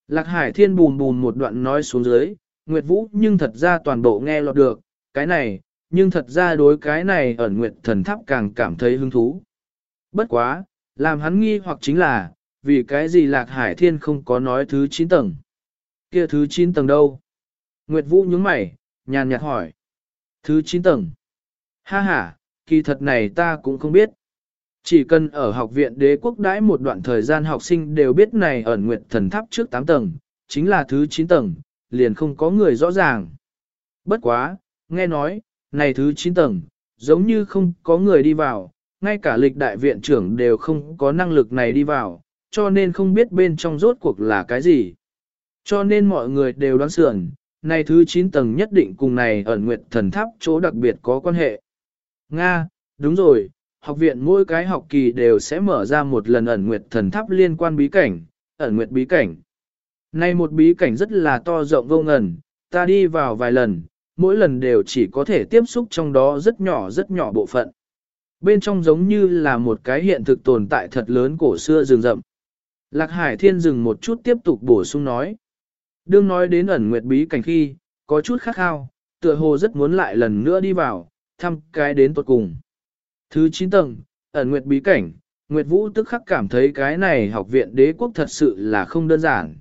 Lạc Hải Thiên bùn bùn một đoạn nói xuống dưới, Nguyệt Vũ nhưng thật ra toàn bộ nghe lọt được, cái này, nhưng thật ra đối cái này ẩn Nguyệt Thần Tháp càng cảm thấy hứng thú. Bất quá, làm hắn nghi hoặc chính là, vì cái gì Lạc Hải Thiên không có nói thứ 9 tầng. Kia thứ 9 tầng đâu? Nguyệt Vũ nhướng mày, nhàn nhạt hỏi. Thứ 9 tầng. Ha ha, kỳ thật này ta cũng không biết. Chỉ cần ở học viện đế quốc đãi một đoạn thời gian học sinh đều biết này ẩn nguyệt thần tháp trước 8 tầng, chính là thứ 9 tầng, liền không có người rõ ràng. Bất quá, nghe nói, này thứ 9 tầng, giống như không có người đi vào, ngay cả lịch đại viện trưởng đều không có năng lực này đi vào, cho nên không biết bên trong rốt cuộc là cái gì. Cho nên mọi người đều đoán sườn, này thứ 9 tầng nhất định cùng này ẩn nguyệt thần tháp chỗ đặc biệt có quan hệ. Nga, đúng rồi, học viện mỗi cái học kỳ đều sẽ mở ra một lần ẩn nguyệt thần tháp liên quan bí cảnh, ẩn nguyệt bí cảnh. Nay một bí cảnh rất là to rộng vô ngần, ta đi vào vài lần, mỗi lần đều chỉ có thể tiếp xúc trong đó rất nhỏ rất nhỏ bộ phận. Bên trong giống như là một cái hiện thực tồn tại thật lớn cổ xưa rừng rậm. Lạc Hải Thiên dừng một chút tiếp tục bổ sung nói. Đương nói đến ẩn nguyệt bí cảnh khi, có chút khát khao, tựa hồ rất muốn lại lần nữa đi vào, thăm cái đến tuột cùng. Thứ 9 tầng, ẩn nguyệt bí cảnh, Nguyệt Vũ tức khắc cảm thấy cái này học viện đế quốc thật sự là không đơn giản.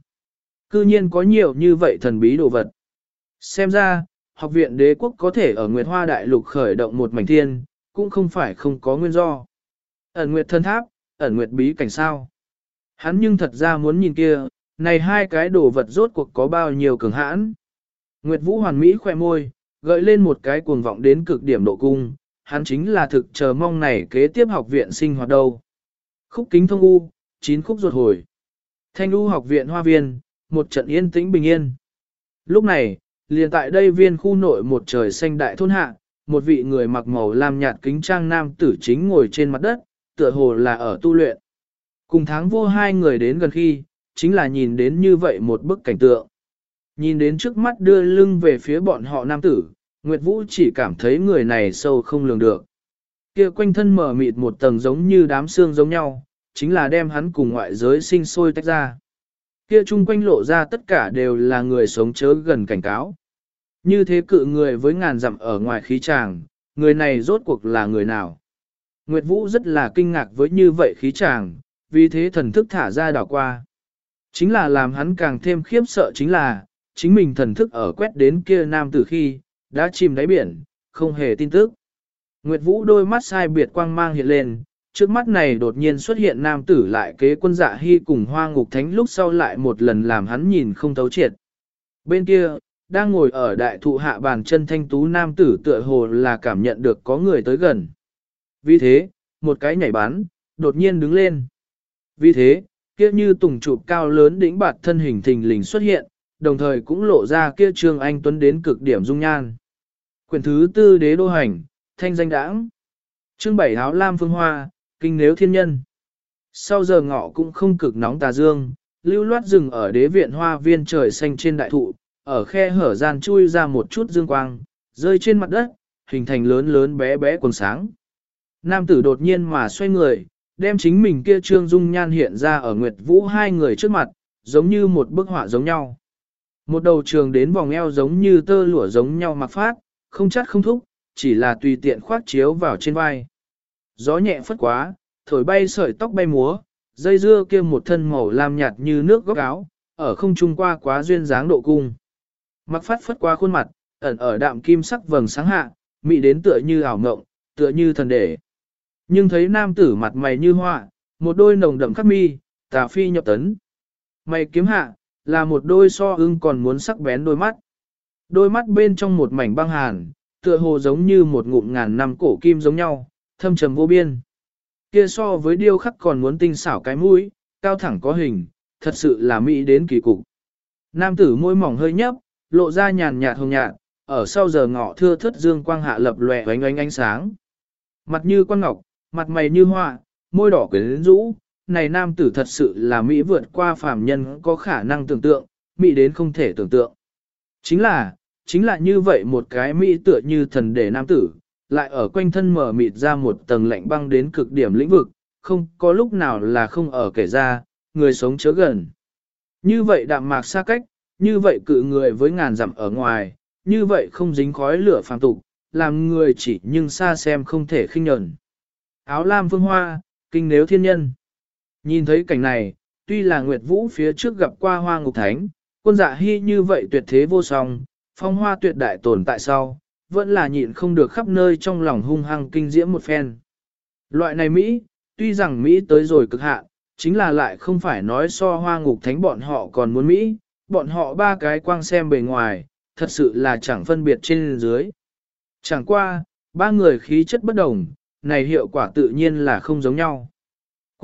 Cư nhiên có nhiều như vậy thần bí đồ vật. Xem ra, học viện đế quốc có thể ở Nguyệt Hoa Đại Lục khởi động một mảnh thiên, cũng không phải không có nguyên do. Ẩn Nguyệt thân tháp, ẩn Nguyệt bí cảnh sao. Hắn nhưng thật ra muốn nhìn kia, này hai cái đồ vật rốt cuộc có bao nhiêu cường hãn. Nguyệt Vũ hoàn mỹ khoe môi, gợi lên một cái cuồng vọng đến cực điểm độ cung, hắn chính là thực chờ mong này kế tiếp học viện sinh hoạt đâu. Khúc kính thông u, chín khúc ruột hồi. Thanh u học viện hoa viên, một trận yên tĩnh bình yên. Lúc này, liền tại đây viên khu nội một trời xanh đại thôn hạ, một vị người mặc màu lam nhạt kính trang nam tử chính ngồi trên mặt đất, tựa hồ là ở tu luyện. Cùng tháng vô hai người đến gần khi, chính là nhìn đến như vậy một bức cảnh tượng. Nhìn đến trước mắt đưa lưng về phía bọn họ nam tử, Nguyệt Vũ chỉ cảm thấy người này sâu không lường được. Kia quanh thân mở mịt một tầng giống như đám xương giống nhau, chính là đem hắn cùng ngoại giới sinh sôi tách ra. Kia chung quanh lộ ra tất cả đều là người sống chớ gần cảnh cáo. Như thế cự người với ngàn dặm ở ngoài khí tràng, người này rốt cuộc là người nào? Nguyệt Vũ rất là kinh ngạc với như vậy khí tràng, vì thế thần thức thả ra đảo qua. Chính là làm hắn càng thêm khiếp sợ chính là, chính mình thần thức ở quét đến kia nam tử khi, đã chìm đáy biển, không hề tin tức. Nguyệt Vũ đôi mắt sai biệt quang mang hiện lên, trước mắt này đột nhiên xuất hiện nam tử lại kế quân dạ hy cùng hoa ngục thánh lúc sau lại một lần làm hắn nhìn không thấu triệt. Bên kia, đang ngồi ở đại thụ hạ bàn chân thanh tú nam tử tựa hồ là cảm nhận được có người tới gần. Vì thế, một cái nhảy bắn, đột nhiên đứng lên. Vì thế, kia như tùng trụ cao lớn đỉnh bạt thân hình thình lình xuất hiện, đồng thời cũng lộ ra kia trương anh tuấn đến cực điểm dung nhan. Quyển thứ tư đế đô hành, thanh danh đãng. Chương bảy áo lam phương hoa, kinh nếu thiên nhân. Sau giờ ngọ cũng không cực nóng tà dương, lưu loát rừng ở đế viện hoa viên trời xanh trên đại thụ, ở khe hở gian chui ra một chút dương quang, rơi trên mặt đất, hình thành lớn lớn bé bé quần sáng. Nam tử đột nhiên mà xoay người, đem chính mình kia trương dung nhan hiện ra ở Nguyệt Vũ hai người trước mặt, giống như một bức họa giống nhau. Một đầu trường đến vòng eo giống như tơ lụa giống nhau mặc phát, không chắt không thúc, chỉ là tùy tiện khoác chiếu vào trên vai. Gió nhẹ phất quá, thổi bay sợi tóc bay múa, dây dưa kia một thân màu lam nhạt như nước góc áo, ở không trung qua quá duyên dáng độ cung. Mặc phát phất qua khuôn mặt, ẩn ở đạm kim sắc vầng sáng hạ, mị đến tựa như ảo ngộng, tựa như thần đệ. Nhưng thấy nam tử mặt mày như họa, một đôi nồng đậm khắc mi, tà phi nhập tấn. Mày kiếm hạ, là một đôi so ưng còn muốn sắc bén đôi mắt. Đôi mắt bên trong một mảnh băng hàn, tựa hồ giống như một ngụm ngàn năm cổ kim giống nhau, thâm trầm vô biên. Kia so với điêu khắc còn muốn tinh xảo cái mũi, cao thẳng có hình, thật sự là mỹ đến kỳ cục. Nam tử môi mỏng hơi nhấp, lộ ra nhàn nhạt hồng nhạt, ở sau giờ ngọ thưa thất dương quang hạ lập lòe ánh ánh ánh sáng. Mặt như quan ngọc, mặt mày như hoa, môi đỏ quyến rũ, này nam tử thật sự là mỹ vượt qua phàm nhân có khả năng tưởng tượng, mỹ đến không thể tưởng tượng. Chính là, chính là như vậy một cái mỹ tựa như thần để nam tử, lại ở quanh thân mở mịt ra một tầng lạnh băng đến cực điểm lĩnh vực, không có lúc nào là không ở kể ra, người sống chớ gần. Như vậy đạm mạc xa cách, như vậy cự người với ngàn dặm ở ngoài, như vậy không dính khói lửa phàm tục, làm người chỉ nhưng xa xem không thể khinh nhẫn. Áo lam phương hoa, kinh nếu thiên nhân. Nhìn thấy cảnh này, tuy là Nguyệt Vũ phía trước gặp qua hoa ngục thánh, quân dạ hy như vậy tuyệt thế vô song, phong hoa tuyệt đại tồn tại sau, vẫn là nhịn không được khắp nơi trong lòng hung hăng kinh diễm một phen. Loại này Mỹ, tuy rằng Mỹ tới rồi cực hạn, chính là lại không phải nói so hoa ngục thánh bọn họ còn muốn Mỹ, bọn họ ba cái quang xem bề ngoài, thật sự là chẳng phân biệt trên dưới. Chẳng qua, ba người khí chất bất đồng, này hiệu quả tự nhiên là không giống nhau.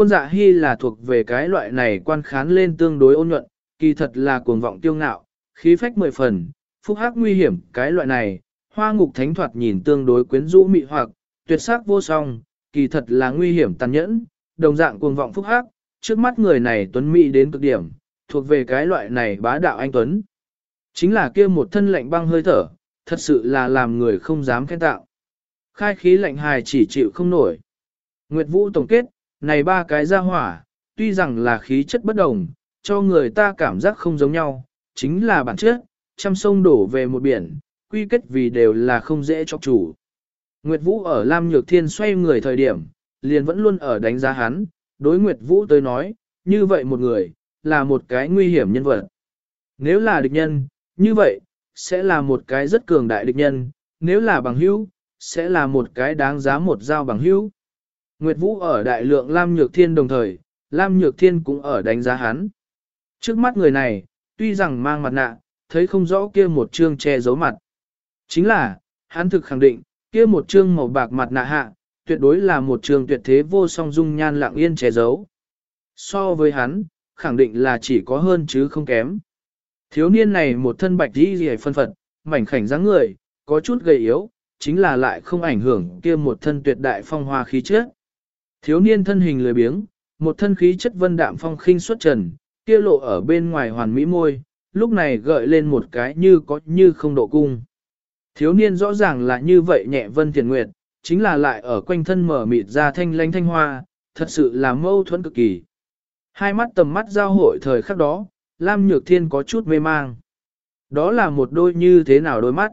Quân dạ hy là thuộc về cái loại này quan khán lên tương đối ôn nhuận, kỳ thật là cuồng vọng tiêu ngạo, khí phách mười phần, phúc hắc nguy hiểm cái loại này, hoa ngục thánh thoạt nhìn tương đối quyến rũ mị hoặc, tuyệt sắc vô song, kỳ thật là nguy hiểm tàn nhẫn, đồng dạng cuồng vọng phúc hắc, trước mắt người này tuấn mỹ đến cực điểm, thuộc về cái loại này bá đạo anh tuấn. Chính là kia một thân lạnh băng hơi thở, thật sự là làm người không dám khen tạo. Khai khí lạnh hài chỉ chịu không nổi. Nguyệt Vũ tổng kết, này ba cái ra hỏa, tuy rằng là khí chất bất đồng, cho người ta cảm giác không giống nhau, chính là bản chất, trăm sông đổ về một biển, quy kết vì đều là không dễ cho chủ. Nguyệt Vũ ở Lam Nhược Thiên xoay người thời điểm, liền vẫn luôn ở đánh giá hắn, đối Nguyệt Vũ tới nói, như vậy một người, là một cái nguy hiểm nhân vật. Nếu là địch nhân, như vậy, sẽ là một cái rất cường đại địch nhân, nếu là bằng hữu, sẽ là một cái đáng giá một giao bằng hữu. Nguyệt Vũ ở đại lượng Lam Nhược Thiên đồng thời, Lam Nhược Thiên cũng ở đánh giá hắn. Trước mắt người này, tuy rằng mang mặt nạ, thấy không rõ kia một chương che giấu mặt. Chính là, hắn thực khẳng định, kia một chương màu bạc mặt nạ hạ, tuyệt đối là một chương tuyệt thế vô song dung nhan lặng yên che giấu. So với hắn, khẳng định là chỉ có hơn chứ không kém. Thiếu niên này một thân bạch đi gì phân phật, mảnh khảnh dáng người, có chút gầy yếu, chính là lại không ảnh hưởng kia một thân tuyệt đại phong hoa khí chất. Thiếu niên thân hình lười biếng, một thân khí chất vân đạm phong khinh xuất trần, kia lộ ở bên ngoài hoàn mỹ môi, lúc này gợi lên một cái như có như không độ cung. Thiếu niên rõ ràng là như vậy nhẹ vân thiền nguyệt, chính là lại ở quanh thân mở mịt ra thanh lanh thanh hoa, thật sự là mâu thuẫn cực kỳ. Hai mắt tầm mắt giao hội thời khắc đó, Lam Nhược Thiên có chút mê mang. Đó là một đôi như thế nào đôi mắt?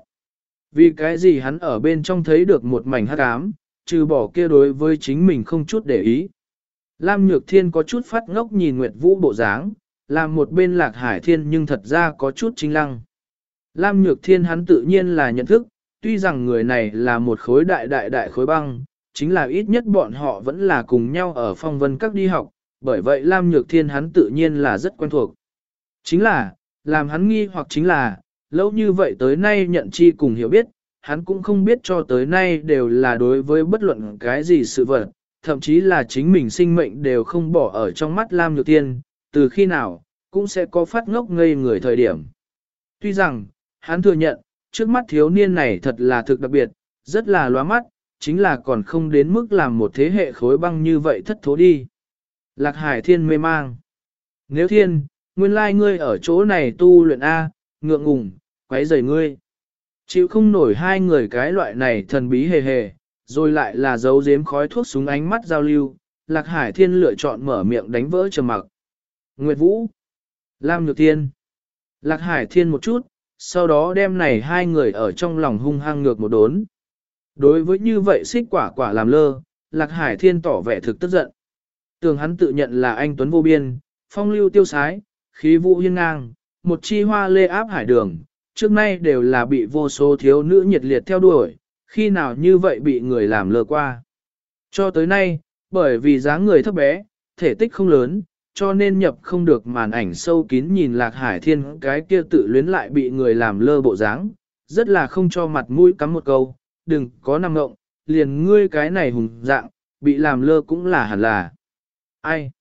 Vì cái gì hắn ở bên trong thấy được một mảnh hắc ám, trừ bỏ kia đối với chính mình không chút để ý. Lam Nhược Thiên có chút phát ngốc nhìn Nguyệt Vũ bộ dáng, làm một bên lạc hải thiên nhưng thật ra có chút chính lăng. Lam Nhược Thiên hắn tự nhiên là nhận thức, tuy rằng người này là một khối đại đại đại khối băng, chính là ít nhất bọn họ vẫn là cùng nhau ở phong vân các đi học, bởi vậy Lam Nhược Thiên hắn tự nhiên là rất quen thuộc. Chính là, làm hắn nghi hoặc chính là, lâu như vậy tới nay nhận chi cùng hiểu biết, hắn cũng không biết cho tới nay đều là đối với bất luận cái gì sự vật, thậm chí là chính mình sinh mệnh đều không bỏ ở trong mắt Lam Nhược tiên. từ khi nào, cũng sẽ có phát ngốc ngây người thời điểm. Tuy rằng, hắn thừa nhận, trước mắt thiếu niên này thật là thực đặc biệt, rất là loa mắt, chính là còn không đến mức làm một thế hệ khối băng như vậy thất thố đi. Lạc Hải Thiên mê mang. Nếu thiên, nguyên lai ngươi ở chỗ này tu luyện A, ngượng ngùng, quấy rầy ngươi. Chịu không nổi hai người cái loại này thần bí hề hề, rồi lại là dấu giếm khói thuốc súng ánh mắt giao lưu, Lạc Hải Thiên lựa chọn mở miệng đánh vỡ trầm mặc. Nguyệt Vũ, Lam Nhược Thiên, Lạc Hải Thiên một chút, sau đó đem này hai người ở trong lòng hung hăng ngược một đốn. Đối với như vậy xích quả quả làm lơ, Lạc Hải Thiên tỏ vẻ thực tức giận. Tường hắn tự nhận là anh Tuấn vô biên, phong lưu tiêu sái, khí vũ hiên ngang, một chi hoa lê áp hải đường, trước nay đều là bị vô số thiếu nữ nhiệt liệt theo đuổi, khi nào như vậy bị người làm lơ qua. Cho tới nay, bởi vì dáng người thấp bé, thể tích không lớn, cho nên nhập không được màn ảnh sâu kín nhìn lạc hải thiên cái kia tự luyến lại bị người làm lơ bộ dáng, rất là không cho mặt mũi cắm một câu, đừng có nằm ngộng, liền ngươi cái này hùng dạng, bị làm lơ cũng là hẳn là. Ai?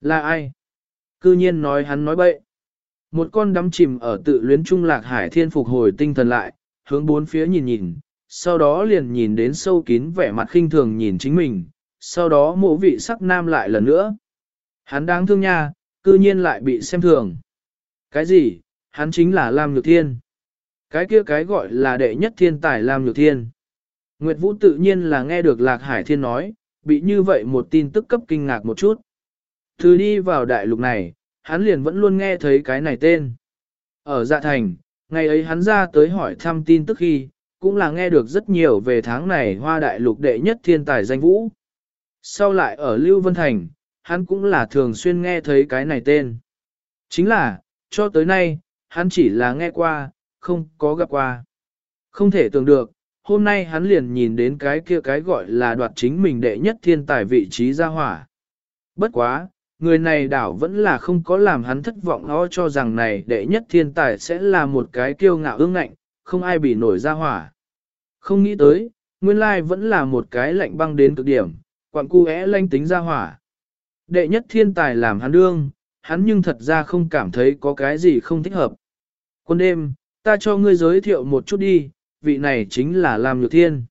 Là ai? Cư nhiên nói hắn nói bậy. Một con đắm chìm ở tự luyến trung lạc hải thiên phục hồi tinh thần lại, hướng bốn phía nhìn nhìn, sau đó liền nhìn đến sâu kín vẻ mặt khinh thường nhìn chính mình, sau đó mộ vị sắc nam lại lần nữa. Hắn đáng thương nha, cư nhiên lại bị xem thường. Cái gì? Hắn chính là Lam Nhược Thiên. Cái kia cái gọi là đệ nhất thiên tài Lam Nhược Thiên. Nguyệt Vũ tự nhiên là nghe được Lạc Hải Thiên nói, bị như vậy một tin tức cấp kinh ngạc một chút. thứ đi vào đại lục này, hắn liền vẫn luôn nghe thấy cái này tên. Ở dạ thành, ngày ấy hắn ra tới hỏi thăm tin tức khi, cũng là nghe được rất nhiều về tháng này hoa đại lục đệ nhất thiên tài danh vũ. Sau lại ở Lưu Vân Thành, hắn cũng là thường xuyên nghe thấy cái này tên. Chính là, cho tới nay, hắn chỉ là nghe qua, không có gặp qua. Không thể tưởng được, hôm nay hắn liền nhìn đến cái kia cái gọi là đoạt chính mình đệ nhất thiên tài vị trí ra hỏa. Bất quá, người này đảo vẫn là không có làm hắn thất vọng nó cho rằng này đệ nhất thiên tài sẽ là một cái kiêu ngạo ương ngạnh, không ai bị nổi ra hỏa. Không nghĩ tới, nguyên lai vẫn là một cái lạnh băng đến cực điểm, quặng cu é lanh tính ra hỏa. Đệ nhất thiên tài làm hắn đương, hắn nhưng thật ra không cảm thấy có cái gì không thích hợp. Quân đêm, ta cho ngươi giới thiệu một chút đi, vị này chính là Lam Nhược Thiên.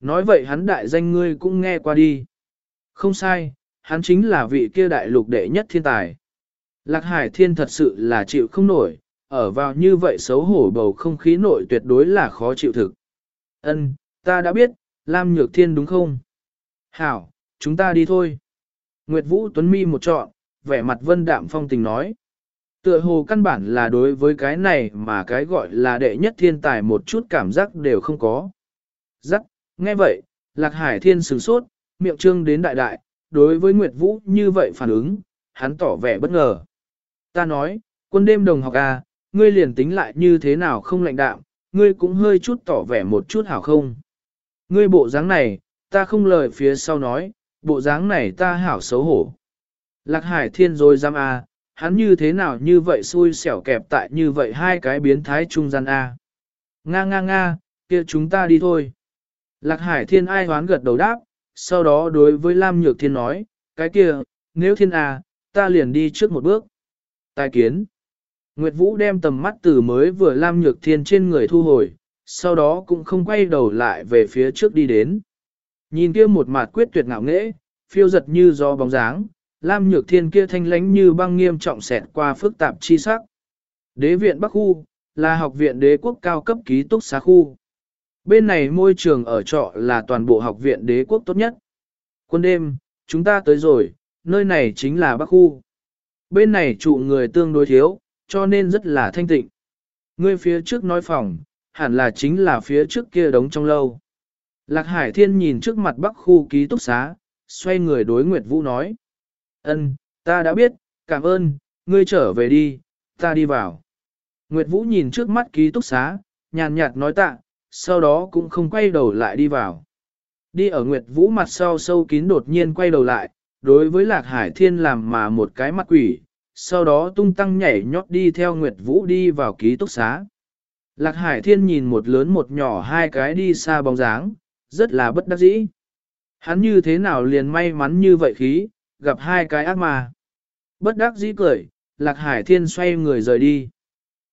Nói vậy hắn đại danh ngươi cũng nghe qua đi. Không sai, hắn chính là vị kia đại lục đệ nhất thiên tài. Lạc Hải Thiên thật sự là chịu không nổi, ở vào như vậy xấu hổ bầu không khí nội tuyệt đối là khó chịu thực. Ân, ta đã biết, Lam Nhược Thiên đúng không? Hảo, chúng ta đi thôi. Nguyệt Vũ Tuấn Mi một trọn, vẻ mặt vân đạm phong tình nói. Tựa hồ căn bản là đối với cái này mà cái gọi là đệ nhất thiên tài một chút cảm giác đều không có. Giắc, nghe vậy, Lạc Hải Thiên sửng sốt, miệng trương đến đại đại, đối với Nguyệt Vũ như vậy phản ứng, hắn tỏ vẻ bất ngờ. Ta nói, quân đêm đồng học à, ngươi liền tính lại như thế nào không lạnh đạm, ngươi cũng hơi chút tỏ vẻ một chút hảo không. Ngươi bộ dáng này, ta không lời phía sau nói, bộ dáng này ta hảo xấu hổ. Lạc hải thiên rồi giam a, à, hắn như thế nào như vậy xui xẻo kẹp tại như vậy hai cái biến thái trung gian a. Nga nga nga, kia chúng ta đi thôi. Lạc hải thiên ai hoán gật đầu đáp, sau đó đối với Lam Nhược Thiên nói, cái kia, nếu thiên a, ta liền đi trước một bước. Tài kiến. Nguyệt Vũ đem tầm mắt từ mới vừa Lam Nhược Thiên trên người thu hồi, sau đó cũng không quay đầu lại về phía trước đi đến. Nhìn kia một mặt quyết tuyệt ngạo nghễ, phiêu giật như gió bóng dáng, Lam Nhược Thiên kia thanh lánh như băng nghiêm trọng xẹt qua phức tạp chi sắc. Đế viện Bắc Khu, là học viện đế quốc cao cấp ký túc xá khu. Bên này môi trường ở trọ là toàn bộ học viện đế quốc tốt nhất. Quân đêm, chúng ta tới rồi, nơi này chính là Bắc Khu. Bên này trụ người tương đối thiếu, cho nên rất là thanh tịnh. Ngươi phía trước nói phòng, hẳn là chính là phía trước kia đống trong lâu. Lạc Hải Thiên nhìn trước mặt Bắc Khu ký túc xá, xoay người đối Nguyệt Vũ nói. Ân, ta đã biết, cảm ơn, ngươi trở về đi, ta đi vào. Nguyệt Vũ nhìn trước mắt ký túc xá, nhàn nhạt nói tạ, sau đó cũng không quay đầu lại đi vào. Đi ở Nguyệt Vũ mặt sau sâu kín đột nhiên quay đầu lại, đối với Lạc Hải Thiên làm mà một cái mặt quỷ, sau đó tung tăng nhảy nhót đi theo Nguyệt Vũ đi vào ký túc xá. Lạc Hải Thiên nhìn một lớn một nhỏ hai cái đi xa bóng dáng, rất là bất đắc dĩ. Hắn như thế nào liền may mắn như vậy khí, gặp hai cái ác mà. Bất đắc dĩ cười, Lạc Hải Thiên xoay người rời đi.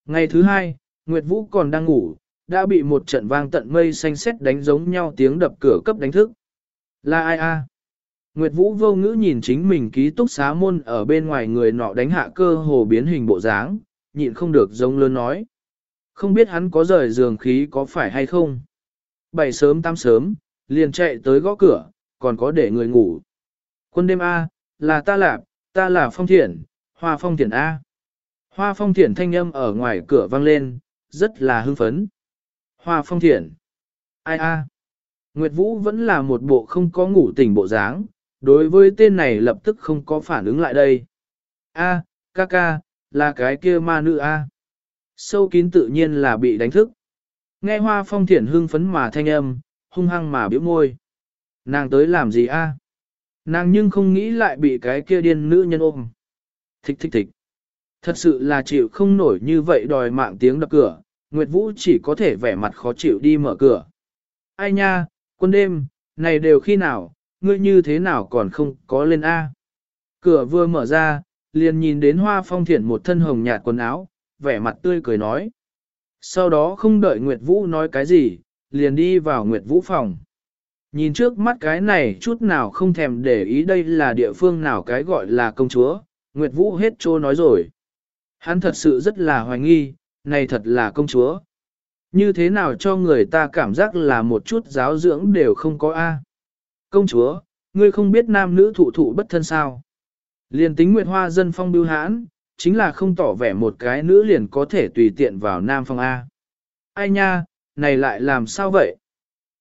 Ngày thứ hai, Nguyệt Vũ còn đang ngủ, đã bị một trận vang tận mây xanh xét đánh giống nhau tiếng đập cửa cấp đánh thức. Là ai a? Nguyệt Vũ vô ngữ nhìn chính mình ký túc xá môn ở bên ngoài người nọ đánh hạ cơ hồ biến hình bộ dáng, nhịn không được giống lớn nói. Không biết hắn có rời giường khí có phải hay không? Bảy sớm tám sớm, liền chạy tới gõ cửa, còn có để người ngủ. Quân đêm A, là ta lạp, ta là phong thiện, hoa phong thiện A. Hoa phong thiện thanh âm ở ngoài cửa vang lên, rất là hưng phấn. Hoa phong thiện. Ai A. Nguyệt Vũ vẫn là một bộ không có ngủ tỉnh bộ dáng, đối với tên này lập tức không có phản ứng lại đây. A, ca ca, là cái kia ma nữ A. Sâu kín tự nhiên là bị đánh thức. Nghe hoa phong thiện hưng phấn mà thanh âm, hung hăng mà biểu môi. Nàng tới làm gì a? Nàng nhưng không nghĩ lại bị cái kia điên nữ nhân ôm. Thích thích thích. Thật sự là chịu không nổi như vậy đòi mạng tiếng đập cửa, Nguyệt Vũ chỉ có thể vẻ mặt khó chịu đi mở cửa. Ai nha, quân đêm, này đều khi nào, ngươi như thế nào còn không có lên A. Cửa vừa mở ra, liền nhìn đến hoa phong thiển một thân hồng nhạt quần áo, vẻ mặt tươi cười nói. Sau đó không đợi Nguyệt Vũ nói cái gì, liền đi vào Nguyệt Vũ phòng. Nhìn trước mắt cái này chút nào không thèm để ý đây là địa phương nào cái gọi là công chúa, Nguyệt Vũ hết trô nói rồi. Hắn thật sự rất là hoài nghi, này thật là công chúa. Như thế nào cho người ta cảm giác là một chút giáo dưỡng đều không có A. Công chúa, ngươi không biết nam nữ thụ thụ bất thân sao. Liền tính Nguyệt Hoa dân phong bưu hãn, chính là không tỏ vẻ một cái nữ liền có thể tùy tiện vào nam phong A. Ai nha, này lại làm sao vậy?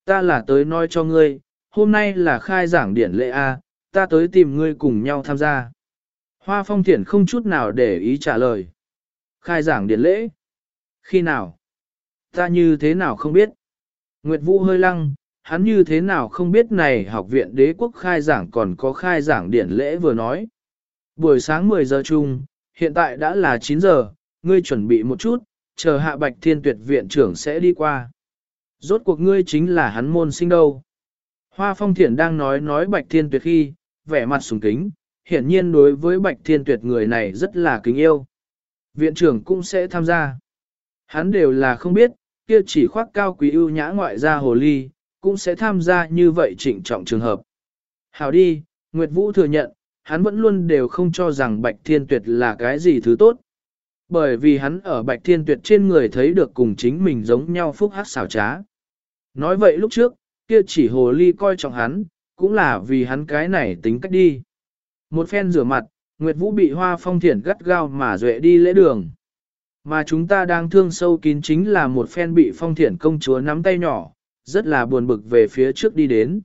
Ta là tới nói cho ngươi, hôm nay là khai giảng điển lệ A, ta tới tìm ngươi cùng nhau tham gia. Hoa phong thiển không chút nào để ý trả lời. Khai giảng điển lễ? Khi nào? Ta như thế nào không biết? Nguyệt Vũ hơi lăng, hắn như thế nào không biết này học viện đế quốc khai giảng còn có khai giảng điển lễ vừa nói. Buổi sáng 10 giờ chung, hiện tại đã là 9 giờ, ngươi chuẩn bị một chút, chờ hạ bạch thiên tuyệt viện trưởng sẽ đi qua. Rốt cuộc ngươi chính là hắn môn sinh đâu. Hoa phong thiển đang nói nói bạch thiên tuyệt khi, vẻ mặt sùng kính, hiển nhiên đối với bạch thiên tuyệt người này rất là kính yêu. Viện trưởng cũng sẽ tham gia. Hắn đều là không biết, kia chỉ khoác cao quý ưu nhã ngoại gia hồ ly, cũng sẽ tham gia như vậy trịnh trọng trường hợp. Hảo đi, Nguyệt Vũ thừa nhận, hắn vẫn luôn đều không cho rằng Bạch Thiên Tuyệt là cái gì thứ tốt. Bởi vì hắn ở Bạch Thiên Tuyệt trên người thấy được cùng chính mình giống nhau phúc hát xảo trá. Nói vậy lúc trước, kia chỉ hồ ly coi trọng hắn, cũng là vì hắn cái này tính cách đi. Một phen rửa mặt, Nguyệt Vũ bị hoa phong thiển gắt gao mà duệ đi lễ đường. Mà chúng ta đang thương sâu kín chính là một phen bị phong thiển công chúa nắm tay nhỏ, rất là buồn bực về phía trước đi đến.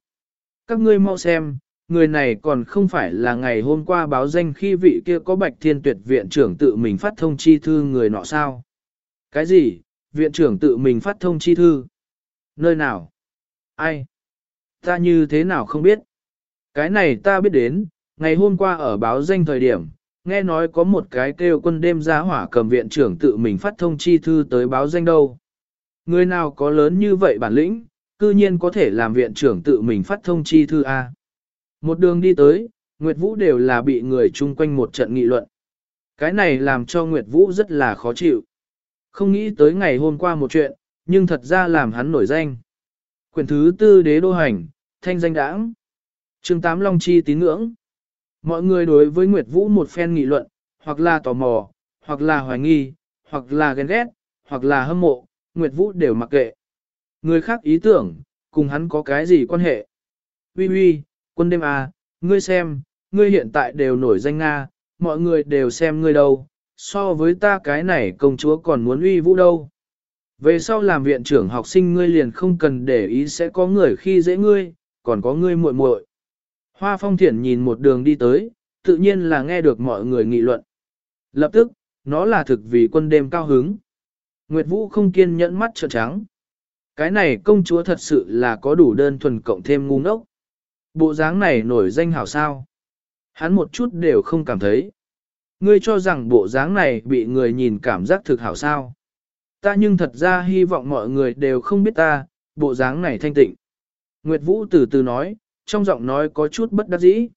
Các ngươi mau xem, người này còn không phải là ngày hôm qua báo danh khi vị kia có bạch thiên tuyệt viện trưởng tự mình phát thông chi thư người nọ sao. Cái gì, viện trưởng tự mình phát thông chi thư? Nơi nào? Ai? Ta như thế nào không biết? Cái này ta biết đến, ngày hôm qua ở báo danh thời điểm, nghe nói có một cái kêu quân đêm ra hỏa cầm viện trưởng tự mình phát thông chi thư tới báo danh đâu. Người nào có lớn như vậy bản lĩnh, cư nhiên có thể làm viện trưởng tự mình phát thông chi thư A. Một đường đi tới, Nguyệt Vũ đều là bị người chung quanh một trận nghị luận. Cái này làm cho Nguyệt Vũ rất là khó chịu. Không nghĩ tới ngày hôm qua một chuyện, nhưng thật ra làm hắn nổi danh. Quyển thứ tư đế đô hành, thanh danh đãng. chương tám Long Chi tín ngưỡng. Mọi người đối với Nguyệt Vũ một phen nghị luận, hoặc là tò mò, hoặc là hoài nghi, hoặc là ghen ghét, hoặc là hâm mộ, Nguyệt Vũ đều mặc kệ. Người khác ý tưởng, cùng hắn có cái gì quan hệ? Ui ui, quân đêm à, ngươi xem, ngươi hiện tại đều nổi danh Nga, mọi người đều xem ngươi đâu, so với ta cái này công chúa còn muốn uy vũ đâu. Về sau làm viện trưởng học sinh ngươi liền không cần để ý sẽ có người khi dễ ngươi, còn có ngươi muội muội. Hoa phong thiển nhìn một đường đi tới, tự nhiên là nghe được mọi người nghị luận. Lập tức, nó là thực vì quân đêm cao hứng. Nguyệt Vũ không kiên nhẫn mắt trợn trắng. Cái này công chúa thật sự là có đủ đơn thuần cộng thêm ngu ngốc. Bộ dáng này nổi danh hảo sao. Hắn một chút đều không cảm thấy. Ngươi cho rằng bộ dáng này bị người nhìn cảm giác thực hảo sao. Ta nhưng thật ra hy vọng mọi người đều không biết ta, bộ dáng này thanh tịnh. Nguyệt Vũ từ từ nói, trong giọng nói có chút bất đắc dĩ.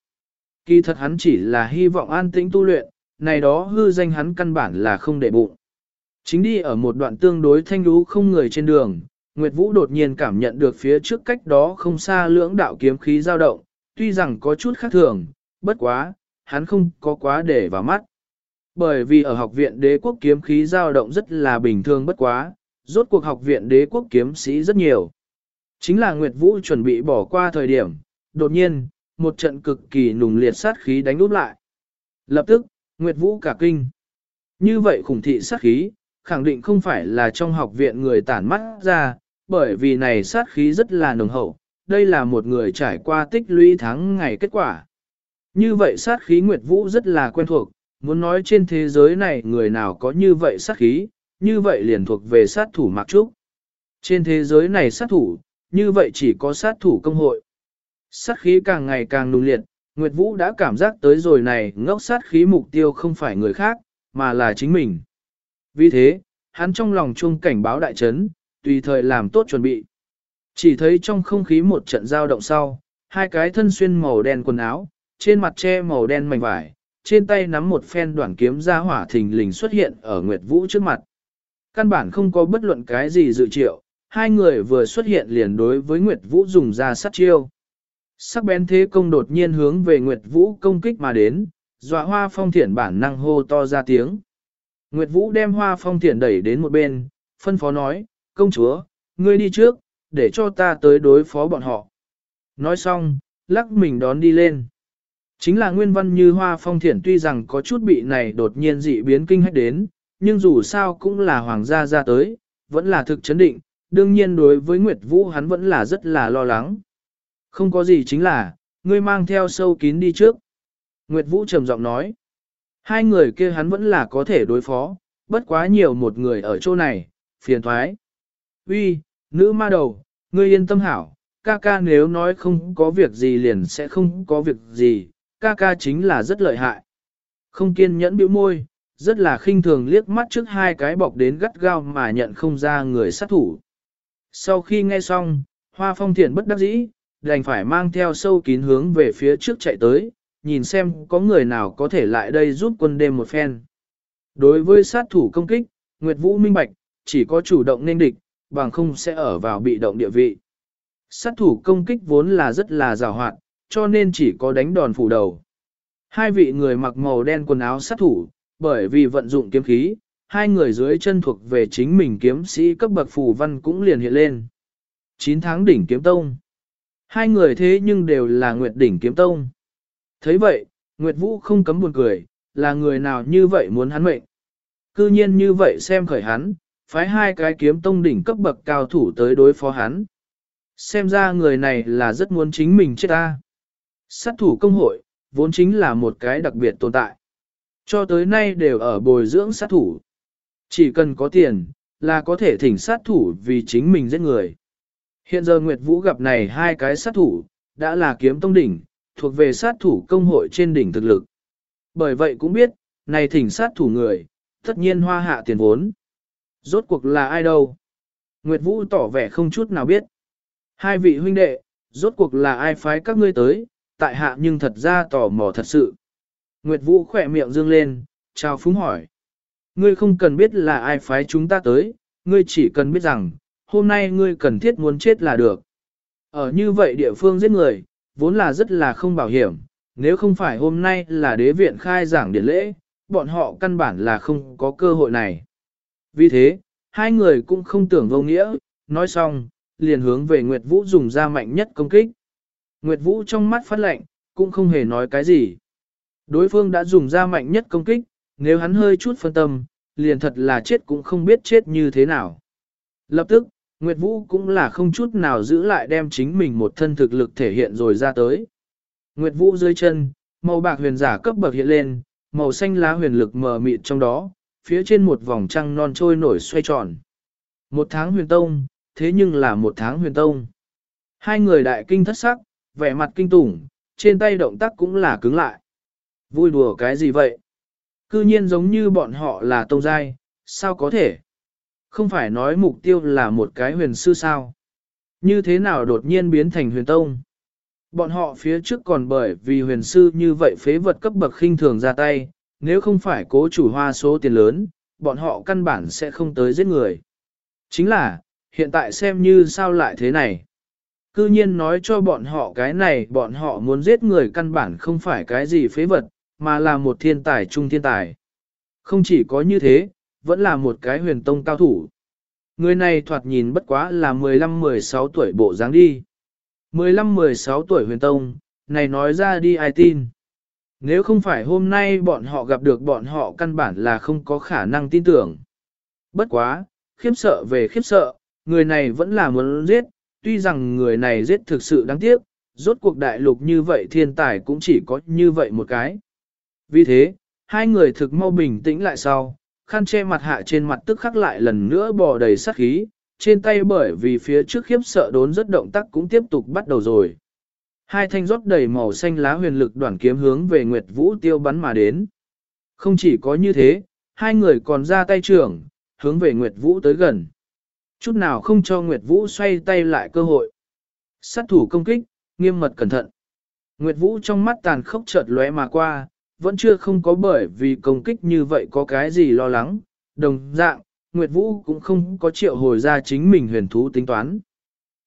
Kỳ thật hắn chỉ là hy vọng an tĩnh tu luyện, này đó hư danh hắn căn bản là không để bụng. Chính đi ở một đoạn tương đối thanh lũ không người trên đường, Nguyệt Vũ đột nhiên cảm nhận được phía trước cách đó không xa lưỡng đạo kiếm khí dao động, tuy rằng có chút khác thường, bất quá, hắn không có quá để vào mắt. Bởi vì ở học viện đế quốc kiếm khí dao động rất là bình thường bất quá, rốt cuộc học viện đế quốc kiếm sĩ rất nhiều. Chính là Nguyệt Vũ chuẩn bị bỏ qua thời điểm, đột nhiên, một trận cực kỳ nùng liệt sát khí đánh úp lại. Lập tức, Nguyệt Vũ cả kinh. Như vậy khủng thị sát khí, khẳng định không phải là trong học viện người tản mắt ra, bởi vì này sát khí rất là nồng hậu, đây là một người trải qua tích lũy tháng ngày kết quả. Như vậy sát khí Nguyệt Vũ rất là quen thuộc, muốn nói trên thế giới này người nào có như vậy sát khí, như vậy liền thuộc về sát thủ Mạc Trúc. Trên thế giới này sát thủ, như vậy chỉ có sát thủ công hội. Sát khí càng ngày càng nung liệt, Nguyệt Vũ đã cảm giác tới rồi này ngốc sát khí mục tiêu không phải người khác, mà là chính mình. Vì thế, hắn trong lòng chuông cảnh báo đại chấn, tùy thời làm tốt chuẩn bị. Chỉ thấy trong không khí một trận giao động sau, hai cái thân xuyên màu đen quần áo, trên mặt che màu đen mảnh vải, trên tay nắm một phen đoạn kiếm ra hỏa thình lình xuất hiện ở Nguyệt Vũ trước mặt. Căn bản không có bất luận cái gì dự triệu, hai người vừa xuất hiện liền đối với Nguyệt Vũ dùng ra sát chiêu. Sắc bén thế công đột nhiên hướng về Nguyệt Vũ công kích mà đến, dọa hoa phong thiển bản năng hô to ra tiếng. Nguyệt Vũ đem hoa phong thiển đẩy đến một bên, phân phó nói, công chúa, ngươi đi trước, để cho ta tới đối phó bọn họ. Nói xong, lắc mình đón đi lên. Chính là nguyên văn như hoa phong thiển tuy rằng có chút bị này đột nhiên dị biến kinh hách đến, nhưng dù sao cũng là hoàng gia ra tới, vẫn là thực chấn định, đương nhiên đối với Nguyệt Vũ hắn vẫn là rất là lo lắng. Không có gì chính là, ngươi mang theo sâu kín đi trước. Nguyệt Vũ trầm giọng nói, hai người kia hắn vẫn là có thể đối phó, bất quá nhiều một người ở chỗ này, phiền thoái. Uy, nữ ma đầu, ngươi yên tâm hảo, ca ca nếu nói không có việc gì liền sẽ không có việc gì, ca ca chính là rất lợi hại. Không kiên nhẫn bĩu môi, rất là khinh thường liếc mắt trước hai cái bọc đến gắt gao mà nhận không ra người sát thủ. Sau khi nghe xong, hoa phong thiện bất đắc dĩ, đành phải mang theo sâu kín hướng về phía trước chạy tới, nhìn xem có người nào có thể lại đây giúp quân đêm một phen. Đối với sát thủ công kích, Nguyệt Vũ minh bạch, chỉ có chủ động nên địch, bằng không sẽ ở vào bị động địa vị. Sát thủ công kích vốn là rất là rào hoạt, cho nên chỉ có đánh đòn phủ đầu. Hai vị người mặc màu đen quần áo sát thủ, bởi vì vận dụng kiếm khí, hai người dưới chân thuộc về chính mình kiếm sĩ cấp bậc phù văn cũng liền hiện lên. 9 tháng đỉnh kiếm tông. Hai người thế nhưng đều là Nguyệt đỉnh kiếm tông. thấy vậy, Nguyệt Vũ không cấm buồn cười, là người nào như vậy muốn hắn mệnh. Cư nhiên như vậy xem khởi hắn, phái hai cái kiếm tông đỉnh cấp bậc cao thủ tới đối phó hắn. Xem ra người này là rất muốn chính mình chết ta. Sát thủ công hội, vốn chính là một cái đặc biệt tồn tại. Cho tới nay đều ở bồi dưỡng sát thủ. Chỉ cần có tiền, là có thể thỉnh sát thủ vì chính mình giết người. Hiện giờ Nguyệt Vũ gặp này hai cái sát thủ, đã là kiếm tông đỉnh, thuộc về sát thủ công hội trên đỉnh thực lực. Bởi vậy cũng biết, này thỉnh sát thủ người, tất nhiên hoa hạ tiền vốn. Rốt cuộc là ai đâu? Nguyệt Vũ tỏ vẻ không chút nào biết. Hai vị huynh đệ, rốt cuộc là ai phái các ngươi tới, tại hạ nhưng thật ra tò mò thật sự. Nguyệt Vũ khỏe miệng dương lên, chào phúng hỏi. Ngươi không cần biết là ai phái chúng ta tới, ngươi chỉ cần biết rằng, hôm nay ngươi cần thiết muốn chết là được. Ở như vậy địa phương giết người, vốn là rất là không bảo hiểm, nếu không phải hôm nay là đế viện khai giảng điện lễ, bọn họ căn bản là không có cơ hội này. Vì thế, hai người cũng không tưởng vô nghĩa, nói xong, liền hướng về Nguyệt Vũ dùng ra mạnh nhất công kích. Nguyệt Vũ trong mắt phát lạnh, cũng không hề nói cái gì. Đối phương đã dùng ra mạnh nhất công kích, nếu hắn hơi chút phân tâm, liền thật là chết cũng không biết chết như thế nào. Lập tức, Nguyệt Vũ cũng là không chút nào giữ lại đem chính mình một thân thực lực thể hiện rồi ra tới. Nguyệt Vũ dưới chân, màu bạc huyền giả cấp bậc hiện lên, màu xanh lá huyền lực mờ mịt trong đó, phía trên một vòng trăng non trôi nổi xoay tròn. Một tháng huyền tông, thế nhưng là một tháng huyền tông. Hai người đại kinh thất sắc, vẻ mặt kinh tủng, trên tay động tác cũng là cứng lại. Vui đùa cái gì vậy? Cư nhiên giống như bọn họ là tông giai, sao có thể? Không phải nói mục tiêu là một cái huyền sư sao? Như thế nào đột nhiên biến thành huyền tông? Bọn họ phía trước còn bởi vì huyền sư như vậy phế vật cấp bậc khinh thường ra tay, nếu không phải cố chủ hoa số tiền lớn, bọn họ căn bản sẽ không tới giết người. Chính là, hiện tại xem như sao lại thế này. Cư nhiên nói cho bọn họ cái này bọn họ muốn giết người căn bản không phải cái gì phế vật, mà là một thiên tài trung thiên tài. Không chỉ có như thế, vẫn là một cái huyền tông cao thủ. Người này thoạt nhìn bất quá là 15-16 tuổi bộ dáng đi. 15-16 tuổi huyền tông, này nói ra đi ai tin. Nếu không phải hôm nay bọn họ gặp được bọn họ căn bản là không có khả năng tin tưởng. Bất quá, khiếp sợ về khiếp sợ, người này vẫn là muốn giết, tuy rằng người này giết thực sự đáng tiếc, rốt cuộc đại lục như vậy thiên tài cũng chỉ có như vậy một cái. Vì thế, hai người thực mau bình tĩnh lại sau, khăn che mặt hạ trên mặt tức khắc lại lần nữa bò đầy sát khí, trên tay bởi vì phía trước khiếp sợ đốn rất động tác cũng tiếp tục bắt đầu rồi. Hai thanh rót đầy màu xanh lá huyền lực đoạn kiếm hướng về Nguyệt Vũ tiêu bắn mà đến. Không chỉ có như thế, hai người còn ra tay trưởng, hướng về Nguyệt Vũ tới gần. Chút nào không cho Nguyệt Vũ xoay tay lại cơ hội. Sát thủ công kích, nghiêm mật cẩn thận. Nguyệt Vũ trong mắt tàn khốc chợt lóe mà qua, vẫn chưa không có bởi vì công kích như vậy có cái gì lo lắng. Đồng dạng, Nguyệt Vũ cũng không có triệu hồi ra chính mình huyền thú tính toán.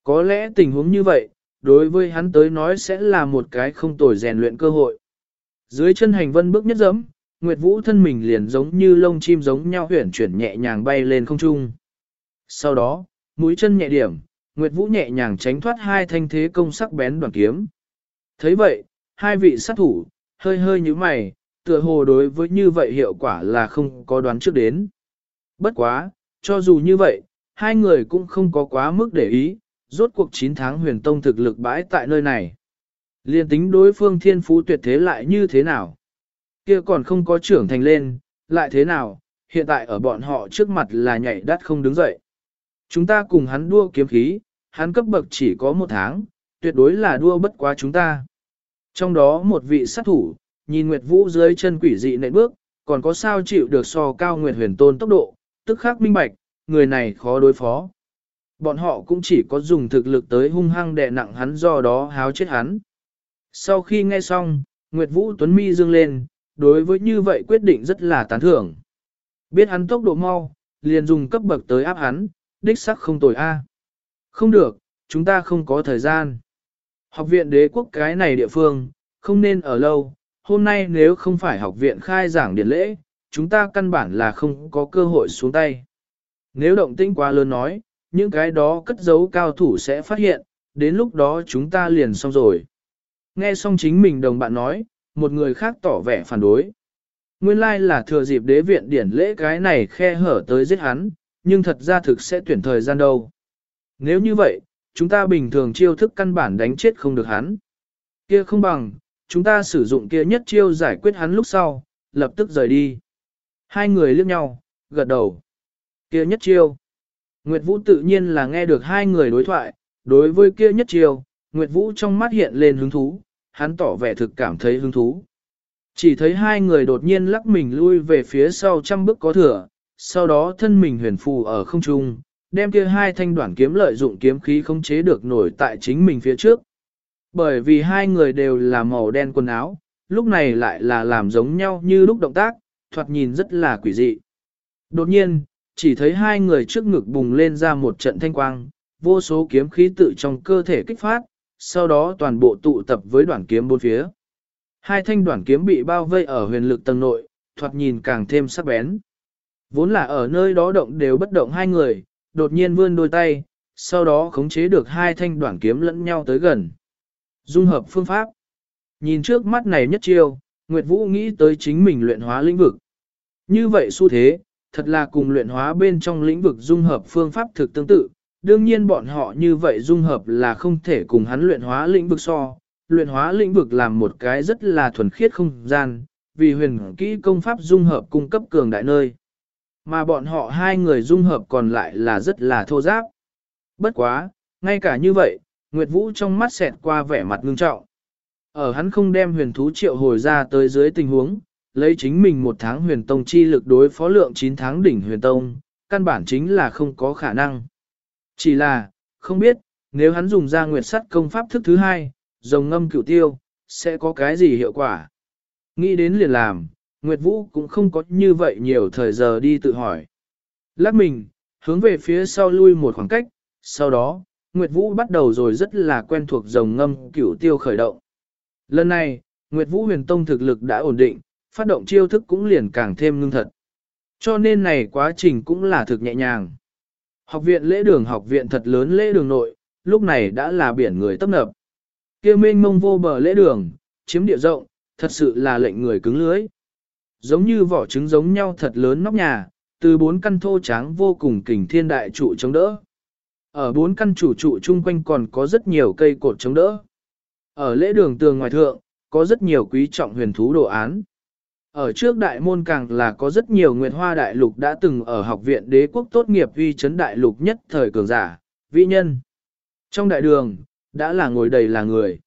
Có lẽ tình huống như vậy, đối với hắn tới nói sẽ là một cái không tồi rèn luyện cơ hội. Dưới chân hành vân bước nhất dẫm, Nguyệt Vũ thân mình liền giống như lông chim giống nhau huyển chuyển nhẹ nhàng bay lên không trung. Sau đó, mũi chân nhẹ điểm, Nguyệt Vũ nhẹ nhàng tránh thoát hai thanh thế công sắc bén đoàn kiếm. thấy vậy, hai vị sát thủ, hơi hơi như mày, tựa hồ đối với như vậy hiệu quả là không có đoán trước đến. Bất quá, cho dù như vậy, hai người cũng không có quá mức để ý, rốt cuộc 9 tháng huyền tông thực lực bãi tại nơi này. Liên tính đối phương thiên phú tuyệt thế lại như thế nào? Kia còn không có trưởng thành lên, lại thế nào? Hiện tại ở bọn họ trước mặt là nhảy đắt không đứng dậy. Chúng ta cùng hắn đua kiếm khí, hắn cấp bậc chỉ có một tháng, tuyệt đối là đua bất quá chúng ta. Trong đó một vị sát thủ, nhìn Nguyệt Vũ dưới chân quỷ dị nện bước, còn có sao chịu được so cao Nguyệt huyền tôn tốc độ, tức khắc minh bạch, người này khó đối phó. Bọn họ cũng chỉ có dùng thực lực tới hung hăng đè nặng hắn do đó háo chết hắn. Sau khi nghe xong, Nguyệt Vũ Tuấn Mi dương lên, đối với như vậy quyết định rất là tán thưởng. Biết hắn tốc độ mau, liền dùng cấp bậc tới áp hắn, đích sắc không tồi a. Không được, chúng ta không có thời gian. Học viện đế quốc cái này địa phương, không nên ở lâu, hôm nay nếu không phải học viện khai giảng điện lễ, chúng ta căn bản là không có cơ hội xuống tay. Nếu động tĩnh quá lớn nói, những cái đó cất giấu cao thủ sẽ phát hiện, đến lúc đó chúng ta liền xong rồi. Nghe xong chính mình đồng bạn nói, một người khác tỏ vẻ phản đối. Nguyên lai là thừa dịp đế viện điển lễ cái này khe hở tới giết hắn, nhưng thật ra thực sẽ tuyển thời gian đâu. Nếu như vậy, chúng ta bình thường chiêu thức căn bản đánh chết không được hắn. Kia không bằng, chúng ta sử dụng kia nhất chiêu giải quyết hắn lúc sau, lập tức rời đi. Hai người liếc nhau, gật đầu. Kia nhất chiêu. Nguyệt Vũ tự nhiên là nghe được hai người đối thoại, đối với kia nhất chiêu, Nguyệt Vũ trong mắt hiện lên hứng thú, hắn tỏ vẻ thực cảm thấy hứng thú. Chỉ thấy hai người đột nhiên lắc mình lui về phía sau trăm bước có thừa, sau đó thân mình huyền phù ở không trung, đem kia hai thanh đoạn kiếm lợi dụng kiếm khí không chế được nổi tại chính mình phía trước. Bởi vì hai người đều là màu đen quần áo, lúc này lại là làm giống nhau như lúc động tác, thoạt nhìn rất là quỷ dị. Đột nhiên, chỉ thấy hai người trước ngực bùng lên ra một trận thanh quang, vô số kiếm khí tự trong cơ thể kích phát, sau đó toàn bộ tụ tập với đoạn kiếm bốn phía. Hai thanh đoạn kiếm bị bao vây ở huyền lực tầng nội, thoạt nhìn càng thêm sắc bén. Vốn là ở nơi đó động đều bất động hai người, đột nhiên vươn đôi tay, sau đó khống chế được hai thanh đoạn kiếm lẫn nhau tới gần. Dung hợp phương pháp. Nhìn trước mắt này nhất chiêu, Nguyệt Vũ nghĩ tới chính mình luyện hóa lĩnh vực. Như vậy xu thế, thật là cùng luyện hóa bên trong lĩnh vực dung hợp phương pháp thực tương tự. Đương nhiên bọn họ như vậy dung hợp là không thể cùng hắn luyện hóa lĩnh vực so. Luyện hóa lĩnh vực làm một cái rất là thuần khiết không gian, vì huyền kỹ công pháp dung hợp cung cấp cường đại nơi. Mà bọn họ hai người dung hợp còn lại là rất là thô giáp. Bất quá, ngay cả như vậy, Nguyệt Vũ trong mắt xẹt qua vẻ mặt ngưng trọng. Ở hắn không đem huyền thú triệu hồi ra tới dưới tình huống, lấy chính mình một tháng huyền tông chi lực đối phó lượng 9 tháng đỉnh huyền tông, căn bản chính là không có khả năng. Chỉ là, không biết, nếu hắn dùng ra nguyệt sắt công pháp thức thứ hai, rồng ngâm cửu tiêu, sẽ có cái gì hiệu quả? Nghĩ đến liền làm, Nguyệt Vũ cũng không có như vậy nhiều thời giờ đi tự hỏi. Lát mình, hướng về phía sau lui một khoảng cách, sau đó, Nguyệt Vũ bắt đầu rồi rất là quen thuộc rồng ngâm cửu tiêu khởi động. Lần này, Nguyệt Vũ huyền tông thực lực đã ổn định, phát động chiêu thức cũng liền càng thêm ngưng thật. Cho nên này quá trình cũng là thực nhẹ nhàng. Học viện lễ đường học viện thật lớn lễ đường nội, lúc này đã là biển người tấp nập. kia mênh mông vô bờ lễ đường, chiếm địa rộng, thật sự là lệnh người cứng lưới. Giống như vỏ trứng giống nhau thật lớn nóc nhà, từ bốn căn thô tráng vô cùng kình thiên đại trụ chống đỡ. Ở bốn căn chủ trụ chung quanh còn có rất nhiều cây cột chống đỡ. Ở lễ đường tường ngoài thượng, có rất nhiều quý trọng huyền thú đồ án. Ở trước đại môn càng là có rất nhiều nguyệt hoa đại lục đã từng ở học viện đế quốc tốt nghiệp uy chấn đại lục nhất thời cường giả, vĩ nhân. Trong đại đường, đã là ngồi đầy là người.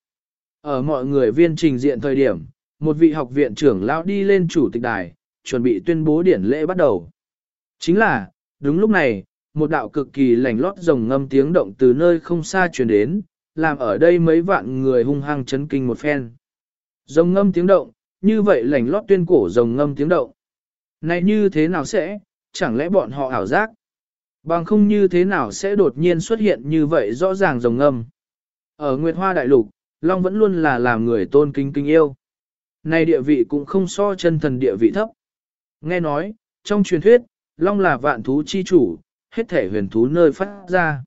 Ở mọi người viên trình diện thời điểm, một vị học viện trưởng lão đi lên chủ tịch đài, chuẩn bị tuyên bố điển lễ bắt đầu. Chính là, đúng lúc này, một đạo cực kỳ lành lót rồng ngâm tiếng động từ nơi không xa truyền đến, làm ở đây mấy vạn người hung hăng chấn kinh một phen. Rồng ngâm tiếng động, như vậy lành lót tuyên cổ rồng ngâm tiếng động. Này như thế nào sẽ, chẳng lẽ bọn họ ảo giác? Bằng không như thế nào sẽ đột nhiên xuất hiện như vậy rõ ràng rồng ngâm. Ở Nguyệt Hoa Đại Lục, Long vẫn luôn là làm người tôn kính kinh yêu. Này địa vị cũng không so chân thần địa vị thấp. Nghe nói, trong truyền thuyết, Long là vạn thú chi chủ, hết thể huyền thú nơi phát ra.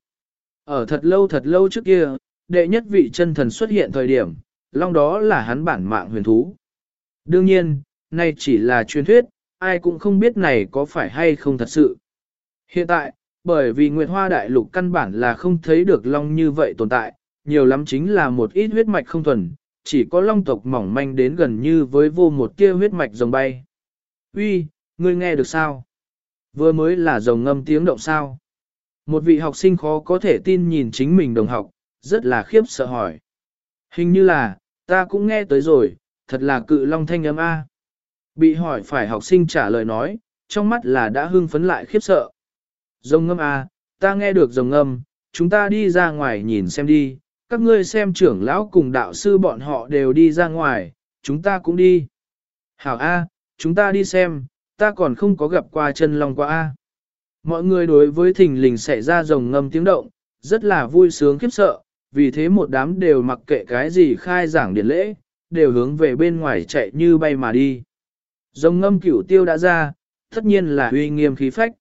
Ở thật lâu thật lâu trước kia, đệ nhất vị chân thần xuất hiện thời điểm, Long đó là hắn bản mạng huyền thú. Đương nhiên, này chỉ là truyền thuyết, ai cũng không biết này có phải hay không thật sự. Hiện tại, bởi vì Nguyệt Hoa Đại Lục căn bản là không thấy được Long như vậy tồn tại, nhiều lắm chính là một ít huyết mạch không thuần, chỉ có Long tộc mỏng manh đến gần như với vô một kia huyết mạch rồng bay. Uy, ngươi nghe được sao? Vừa mới là rồng ngâm tiếng động sao? Một vị học sinh khó có thể tin nhìn chính mình đồng học, rất là khiếp sợ hỏi. Hình như là, ta cũng nghe tới rồi, thật là cự long thanh âm A. Bị hỏi phải học sinh trả lời nói, trong mắt là đã hưng phấn lại khiếp sợ. Rồng ngâm A, ta nghe được rồng ngâm, chúng ta đi ra ngoài nhìn xem đi, các ngươi xem trưởng lão cùng đạo sư bọn họ đều đi ra ngoài, chúng ta cũng đi. Hảo A, chúng ta đi xem, ta còn không có gặp qua chân long qua A. Mọi người đối với thình lình xảy ra rồng ngâm tiếng động, rất là vui sướng khiếp sợ, vì thế một đám đều mặc kệ cái gì khai giảng điển lễ, đều hướng về bên ngoài chạy như bay mà đi. Rồng ngâm cửu tiêu đã ra, tất nhiên là uy nghiêm khí phách.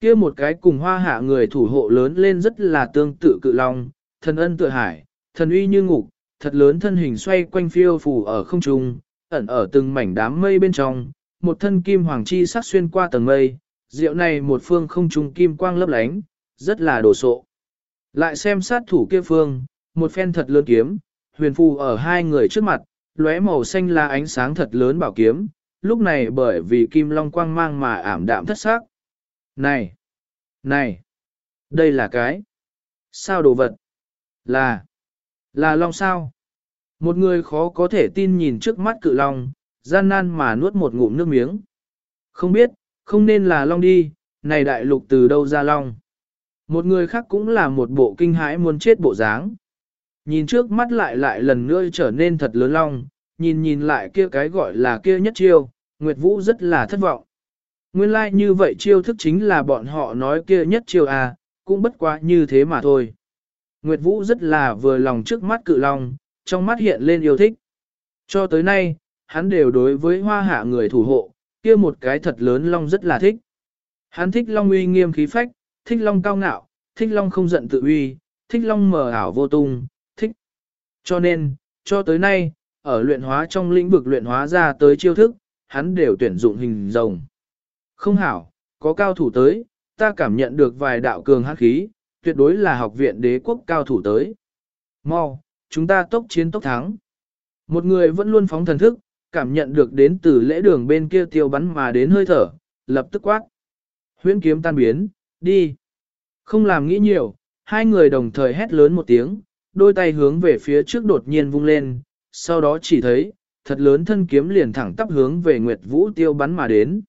kia một cái cùng hoa hạ người thủ hộ lớn lên rất là tương tự cự long, thần ân tự hải, thần uy như ngục, thật lớn thân hình xoay quanh phiêu phù ở không trung, ẩn ở từng mảnh đám mây bên trong, một thân kim hoàng chi sắc xuyên qua tầng mây, rượu này một phương không trung kim quang lấp lánh, rất là đồ sộ. Lại xem sát thủ kia phương, một phen thật lớn kiếm, huyền phù ở hai người trước mặt, lóe màu xanh là ánh sáng thật lớn bảo kiếm, lúc này bởi vì kim long quang mang mà ảm đạm thất sắc. Này! Này! Đây là cái! Sao đồ vật? Là! Là long sao? Một người khó có thể tin nhìn trước mắt cự long, gian nan mà nuốt một ngụm nước miếng. Không biết, không nên là long đi, này đại lục từ đâu ra long. Một người khác cũng là một bộ kinh hãi muốn chết bộ dáng. Nhìn trước mắt lại lại lần nữa trở nên thật lớn long, nhìn nhìn lại kia cái gọi là kia nhất chiêu, Nguyệt Vũ rất là thất vọng. Nguyên lai like như vậy chiêu thức chính là bọn họ nói kia nhất chiêu à, cũng bất quá như thế mà thôi. Nguyệt Vũ rất là vừa lòng trước mắt cự long, trong mắt hiện lên yêu thích. Cho tới nay, hắn đều đối với hoa hạ người thủ hộ, kia một cái thật lớn long rất là thích. Hắn thích long uy nghiêm khí phách, thích long cao ngạo, thích long không giận tự uy, thích long mờ ảo vô tung, thích. Cho nên, cho tới nay, ở luyện hóa trong lĩnh vực luyện hóa ra tới chiêu thức, hắn đều tuyển dụng hình rồng. Không hảo, có cao thủ tới, ta cảm nhận được vài đạo cường hắc khí, tuyệt đối là học viện đế quốc cao thủ tới. Mau, chúng ta tốc chiến tốc thắng. Một người vẫn luôn phóng thần thức, cảm nhận được đến từ lễ đường bên kia tiêu bắn mà đến hơi thở, lập tức quát. Huyễn kiếm tan biến, đi. Không làm nghĩ nhiều, hai người đồng thời hét lớn một tiếng, đôi tay hướng về phía trước đột nhiên vung lên, sau đó chỉ thấy, thật lớn thân kiếm liền thẳng tắp hướng về Nguyệt Vũ tiêu bắn mà đến.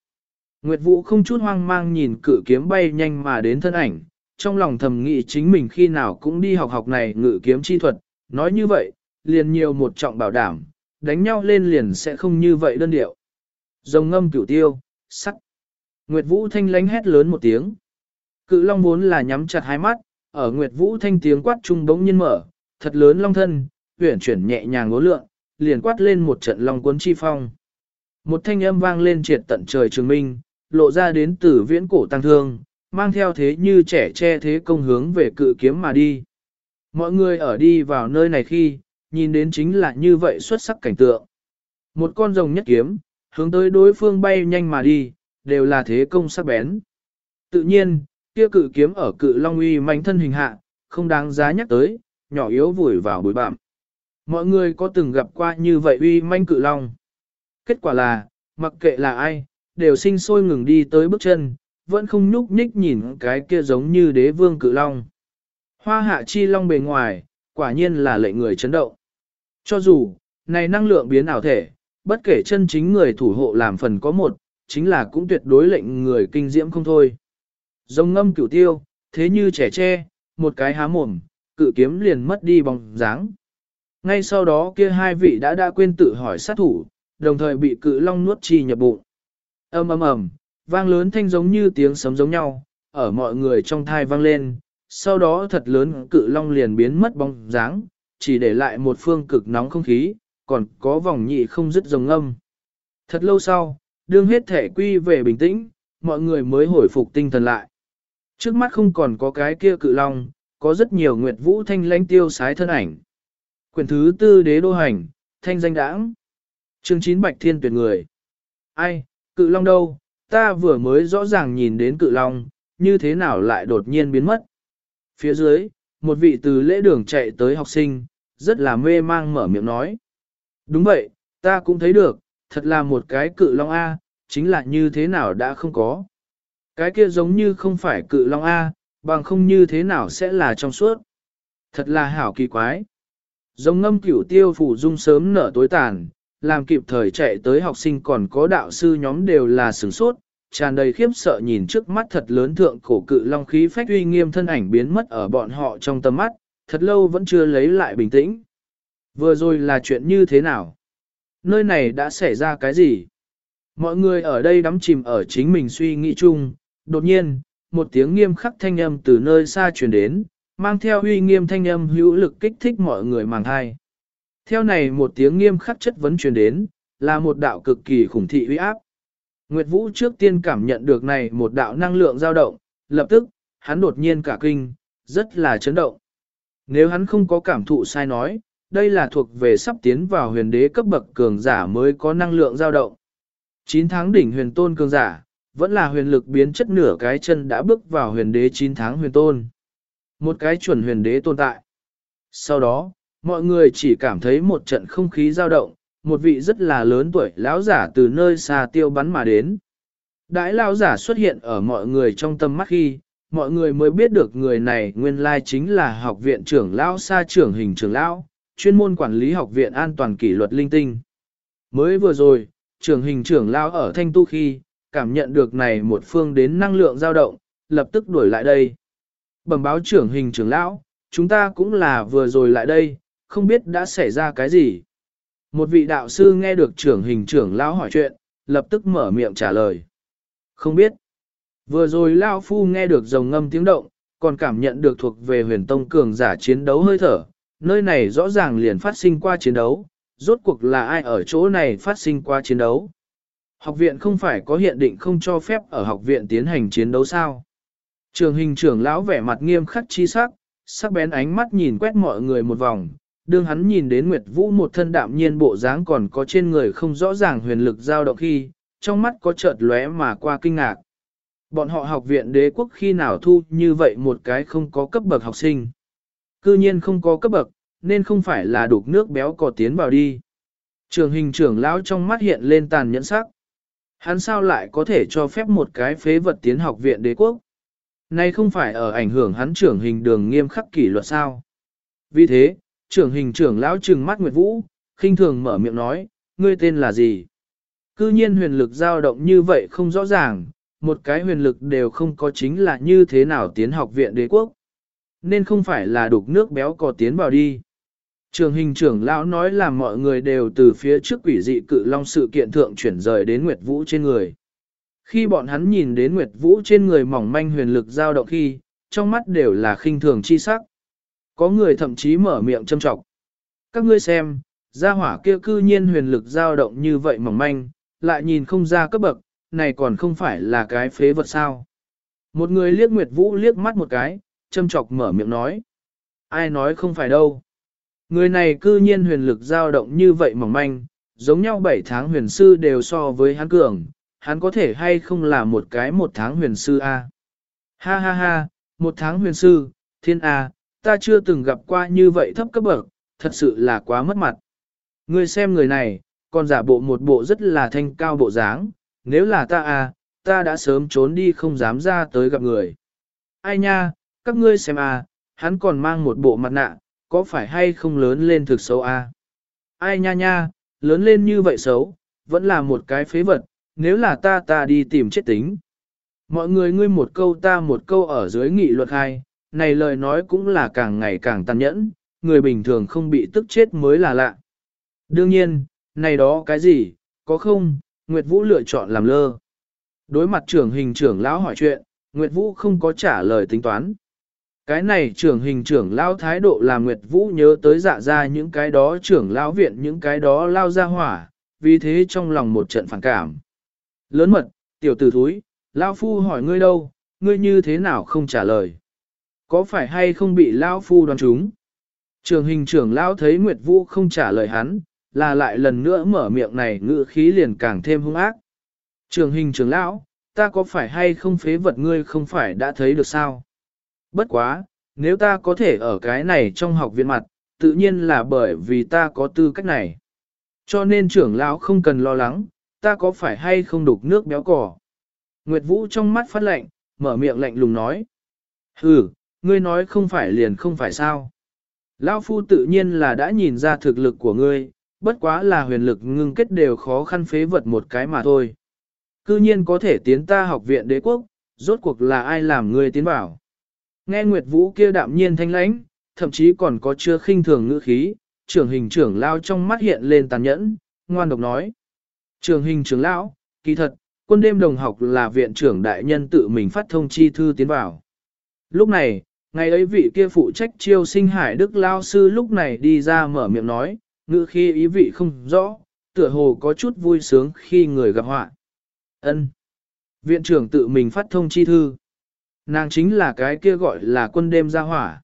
Nguyệt Vũ không chút hoang mang nhìn cự kiếm bay nhanh mà đến thân ảnh, trong lòng thầm nghĩ chính mình khi nào cũng đi học học này ngự kiếm chi thuật, nói như vậy, liền nhiều một trọng bảo đảm, đánh nhau lên liền sẽ không như vậy đơn điệu. Rồng ngâm cửu tiêu, sắc Nguyệt Vũ thanh lánh hét lớn một tiếng. Cự long vốn là nhắm chặt hai mắt, ở Nguyệt Vũ thanh tiếng quát trung bỗng nhiên mở, thật lớn long thân, huyển chuyển nhẹ nhàng ngố lượng, liền quát lên một trận long cuốn chi phong. Một thanh âm vang lên triệt tận trời trường minh, lộ ra đến từ viễn cổ tăng thương, mang theo thế như trẻ che thế công hướng về cự kiếm mà đi. Mọi người ở đi vào nơi này khi, nhìn đến chính là như vậy xuất sắc cảnh tượng. Một con rồng nhất kiếm, hướng tới đối phương bay nhanh mà đi, đều là thế công sắc bén. Tự nhiên, kia cự kiếm ở cự long uy manh thân hình hạ, không đáng giá nhắc tới, nhỏ yếu vùi vào bụi bặm. Mọi người có từng gặp qua như vậy uy manh cự long. Kết quả là, mặc kệ là ai, đều sinh sôi ngừng đi tới bước chân, vẫn không nhúc nhích nhìn cái kia giống như đế vương cự long. Hoa hạ chi long bề ngoài, quả nhiên là lệnh người chấn động. Cho dù, này năng lượng biến ảo thể, bất kể chân chính người thủ hộ làm phần có một, chính là cũng tuyệt đối lệnh người kinh diễm không thôi. Rồng ngâm cửu tiêu, thế như trẻ tre, một cái há mồm, cự kiếm liền mất đi bóng dáng. Ngay sau đó kia hai vị đã đã quên tự hỏi sát thủ, đồng thời bị cự long nuốt chi nhập bụng. ầm ầm ầm, vang lớn thanh giống như tiếng sấm giống nhau, ở mọi người trong thai vang lên, sau đó thật lớn cự long liền biến mất bóng dáng, chỉ để lại một phương cực nóng không khí, còn có vòng nhị không dứt rồng âm. Thật lâu sau, đương hết thể quy về bình tĩnh, mọi người mới hồi phục tinh thần lại. Trước mắt không còn có cái kia cự long, có rất nhiều nguyệt vũ thanh lãnh tiêu sái thân ảnh. Quyền thứ tư đế đô hành, thanh danh đãng. Chương chín bạch thiên tuyệt người. Ai, cự long đâu, ta vừa mới rõ ràng nhìn đến cự long, như thế nào lại đột nhiên biến mất. Phía dưới, một vị từ lễ đường chạy tới học sinh, rất là mê mang mở miệng nói. Đúng vậy, ta cũng thấy được, thật là một cái cự long A, chính là như thế nào đã không có. Cái kia giống như không phải cự long A, bằng không như thế nào sẽ là trong suốt. Thật là hảo kỳ quái. Giống ngâm cửu tiêu phủ dung sớm nở tối tàn, làm kịp thời chạy tới học sinh còn có đạo sư nhóm đều là sửng sốt, tràn đầy khiếp sợ nhìn trước mắt thật lớn thượng cổ cự long khí phách uy nghiêm thân ảnh biến mất ở bọn họ trong tầm mắt, thật lâu vẫn chưa lấy lại bình tĩnh. Vừa rồi là chuyện như thế nào? Nơi này đã xảy ra cái gì? Mọi người ở đây đắm chìm ở chính mình suy nghĩ chung, đột nhiên, một tiếng nghiêm khắc thanh âm từ nơi xa truyền đến, mang theo uy nghiêm thanh âm hữu lực kích thích mọi người màng thai. Theo này một tiếng nghiêm khắc chất vấn truyền đến, là một đạo cực kỳ khủng thị uy áp. Nguyệt Vũ trước tiên cảm nhận được này một đạo năng lượng dao động, lập tức, hắn đột nhiên cả kinh, rất là chấn động. Nếu hắn không có cảm thụ sai nói, đây là thuộc về sắp tiến vào huyền đế cấp bậc cường giả mới có năng lượng dao động. 9 tháng đỉnh huyền tôn cường giả, vẫn là huyền lực biến chất nửa cái chân đã bước vào huyền đế 9 tháng huyền tôn. Một cái chuẩn huyền đế tồn tại. Sau đó, mọi người chỉ cảm thấy một trận không khí dao động, một vị rất là lớn tuổi lão giả từ nơi xa tiêu bắn mà đến. Đãi lão giả xuất hiện ở mọi người trong tâm mắt khi, mọi người mới biết được người này nguyên lai chính là học viện trưởng lão sa trưởng hình trưởng lão, chuyên môn quản lý học viện an toàn kỷ luật linh tinh. Mới vừa rồi, trưởng hình trưởng lão ở thanh tu khi, cảm nhận được này một phương đến năng lượng dao động, lập tức đuổi lại đây. Bẩm báo trưởng hình trưởng lão, chúng ta cũng là vừa rồi lại đây, không biết đã xảy ra cái gì. Một vị đạo sư nghe được trưởng hình trưởng lão hỏi chuyện, lập tức mở miệng trả lời. Không biết. Vừa rồi lão Phu nghe được rồng ngâm tiếng động, còn cảm nhận được thuộc về huyền tông cường giả chiến đấu hơi thở. Nơi này rõ ràng liền phát sinh qua chiến đấu, rốt cuộc là ai ở chỗ này phát sinh qua chiến đấu. Học viện không phải có hiện định không cho phép ở học viện tiến hành chiến đấu sao. Trường hình trưởng lão vẻ mặt nghiêm khắc chi sắc, sắc bén ánh mắt nhìn quét mọi người một vòng, đương hắn nhìn đến Nguyệt Vũ một thân đạm nhiên bộ dáng còn có trên người không rõ ràng huyền lực dao động khi, trong mắt có chợt lóe mà qua kinh ngạc. Bọn họ học viện đế quốc khi nào thu như vậy một cái không có cấp bậc học sinh. Cư nhiên không có cấp bậc, nên không phải là đục nước béo cò tiến vào đi. Trường hình trưởng lão trong mắt hiện lên tàn nhẫn sắc. Hắn sao lại có thể cho phép một cái phế vật tiến học viện đế quốc? Nay không phải ở ảnh hưởng hắn trưởng hình đường nghiêm khắc kỷ luật sao? Vì thế, trưởng hình trưởng lão trừng mắt Nguyệt Vũ, khinh thường mở miệng nói, ngươi tên là gì? Cư nhiên huyền lực dao động như vậy không rõ ràng, một cái huyền lực đều không có chính là như thế nào tiến học viện đế quốc. Nên không phải là đục nước béo có tiến vào đi. Trường hình trưởng lão nói là mọi người đều từ phía trước quỷ dị cự long sự kiện thượng chuyển rời đến Nguyệt Vũ trên người. Khi bọn hắn nhìn đến Nguyệt Vũ trên người mỏng manh huyền lực dao động khi, trong mắt đều là khinh thường chi sắc. Có người thậm chí mở miệng châm trọng. Các ngươi xem, gia hỏa kia cư nhiên huyền lực dao động như vậy mỏng manh, lại nhìn không ra cấp bậc, này còn không phải là cái phế vật sao. Một người liếc Nguyệt Vũ liếc mắt một cái, châm chọc mở miệng nói. Ai nói không phải đâu. Người này cư nhiên huyền lực dao động như vậy mỏng manh, giống nhau 7 tháng huyền sư đều so với hắn cường, hắn có thể hay không là một cái một tháng huyền sư A. Ha ha ha, một tháng huyền sư, thiên A, ta chưa từng gặp qua như vậy thấp cấp bậc, thật sự là quá mất mặt. Ngươi xem người này, còn giả bộ một bộ rất là thanh cao bộ dáng, nếu là ta à, ta đã sớm trốn đi không dám ra tới gặp người. Ai nha, các ngươi xem à, hắn còn mang một bộ mặt nạ, có phải hay không lớn lên thực xấu à? Ai nha nha, lớn lên như vậy xấu, vẫn là một cái phế vật, nếu là ta ta đi tìm chết tính. Mọi người ngươi một câu ta một câu ở dưới nghị luật hai, này lời nói cũng là càng ngày càng tàn nhẫn, người bình thường không bị tức chết mới là lạ. Đương nhiên, này đó cái gì, có không, Nguyệt Vũ lựa chọn làm lơ. Đối mặt trưởng hình trưởng lão hỏi chuyện, Nguyệt Vũ không có trả lời tính toán. Cái này trưởng hình trưởng lão thái độ là Nguyệt Vũ nhớ tới dạ ra những cái đó trưởng lão viện những cái đó lao ra hỏa, vì thế trong lòng một trận phản cảm. Lớn mật, tiểu tử thúi, lão phu hỏi ngươi đâu, ngươi như thế nào không trả lời. Có phải hay không bị lão phu đoán chúng? Trường hình trưởng lão thấy Nguyệt Vũ không trả lời hắn, là lại lần nữa mở miệng này ngữ khí liền càng thêm hung ác. Trường hình trưởng lão, ta có phải hay không phế vật ngươi không phải đã thấy được sao? Bất quá, nếu ta có thể ở cái này trong học viện mặt, tự nhiên là bởi vì ta có tư cách này. Cho nên trưởng lão không cần lo lắng, ta có phải hay không đục nước béo cỏ. Nguyệt Vũ trong mắt phát lạnh, mở miệng lạnh lùng nói. Hừ, ngươi nói không phải liền không phải sao. Lão Phu tự nhiên là đã nhìn ra thực lực của ngươi, bất quá là huyền lực ngưng kết đều khó khăn phế vật một cái mà thôi. Cư nhiên có thể tiến ta học viện đế quốc, rốt cuộc là ai làm ngươi tiến bảo? Nghe Nguyệt Vũ kia đạm nhiên thanh lãnh, thậm chí còn có chưa khinh thường ngữ khí, trưởng hình trưởng lao trong mắt hiện lên tàn nhẫn, ngoan độc nói. Trưởng hình trưởng lão, kỳ thật, quân đêm đồng học là viện trưởng đại nhân tự mình phát thông chi thư tiến vào. Lúc này, ngày ấy vị kia phụ trách chiêu sinh hải đức lao sư lúc này đi ra mở miệng nói, ngữ khi ý vị không rõ, tựa hồ có chút vui sướng khi người gặp họa. Ân. Viện trưởng tự mình phát thông chi thư. Nàng chính là cái kia gọi là quân đêm ra hỏa.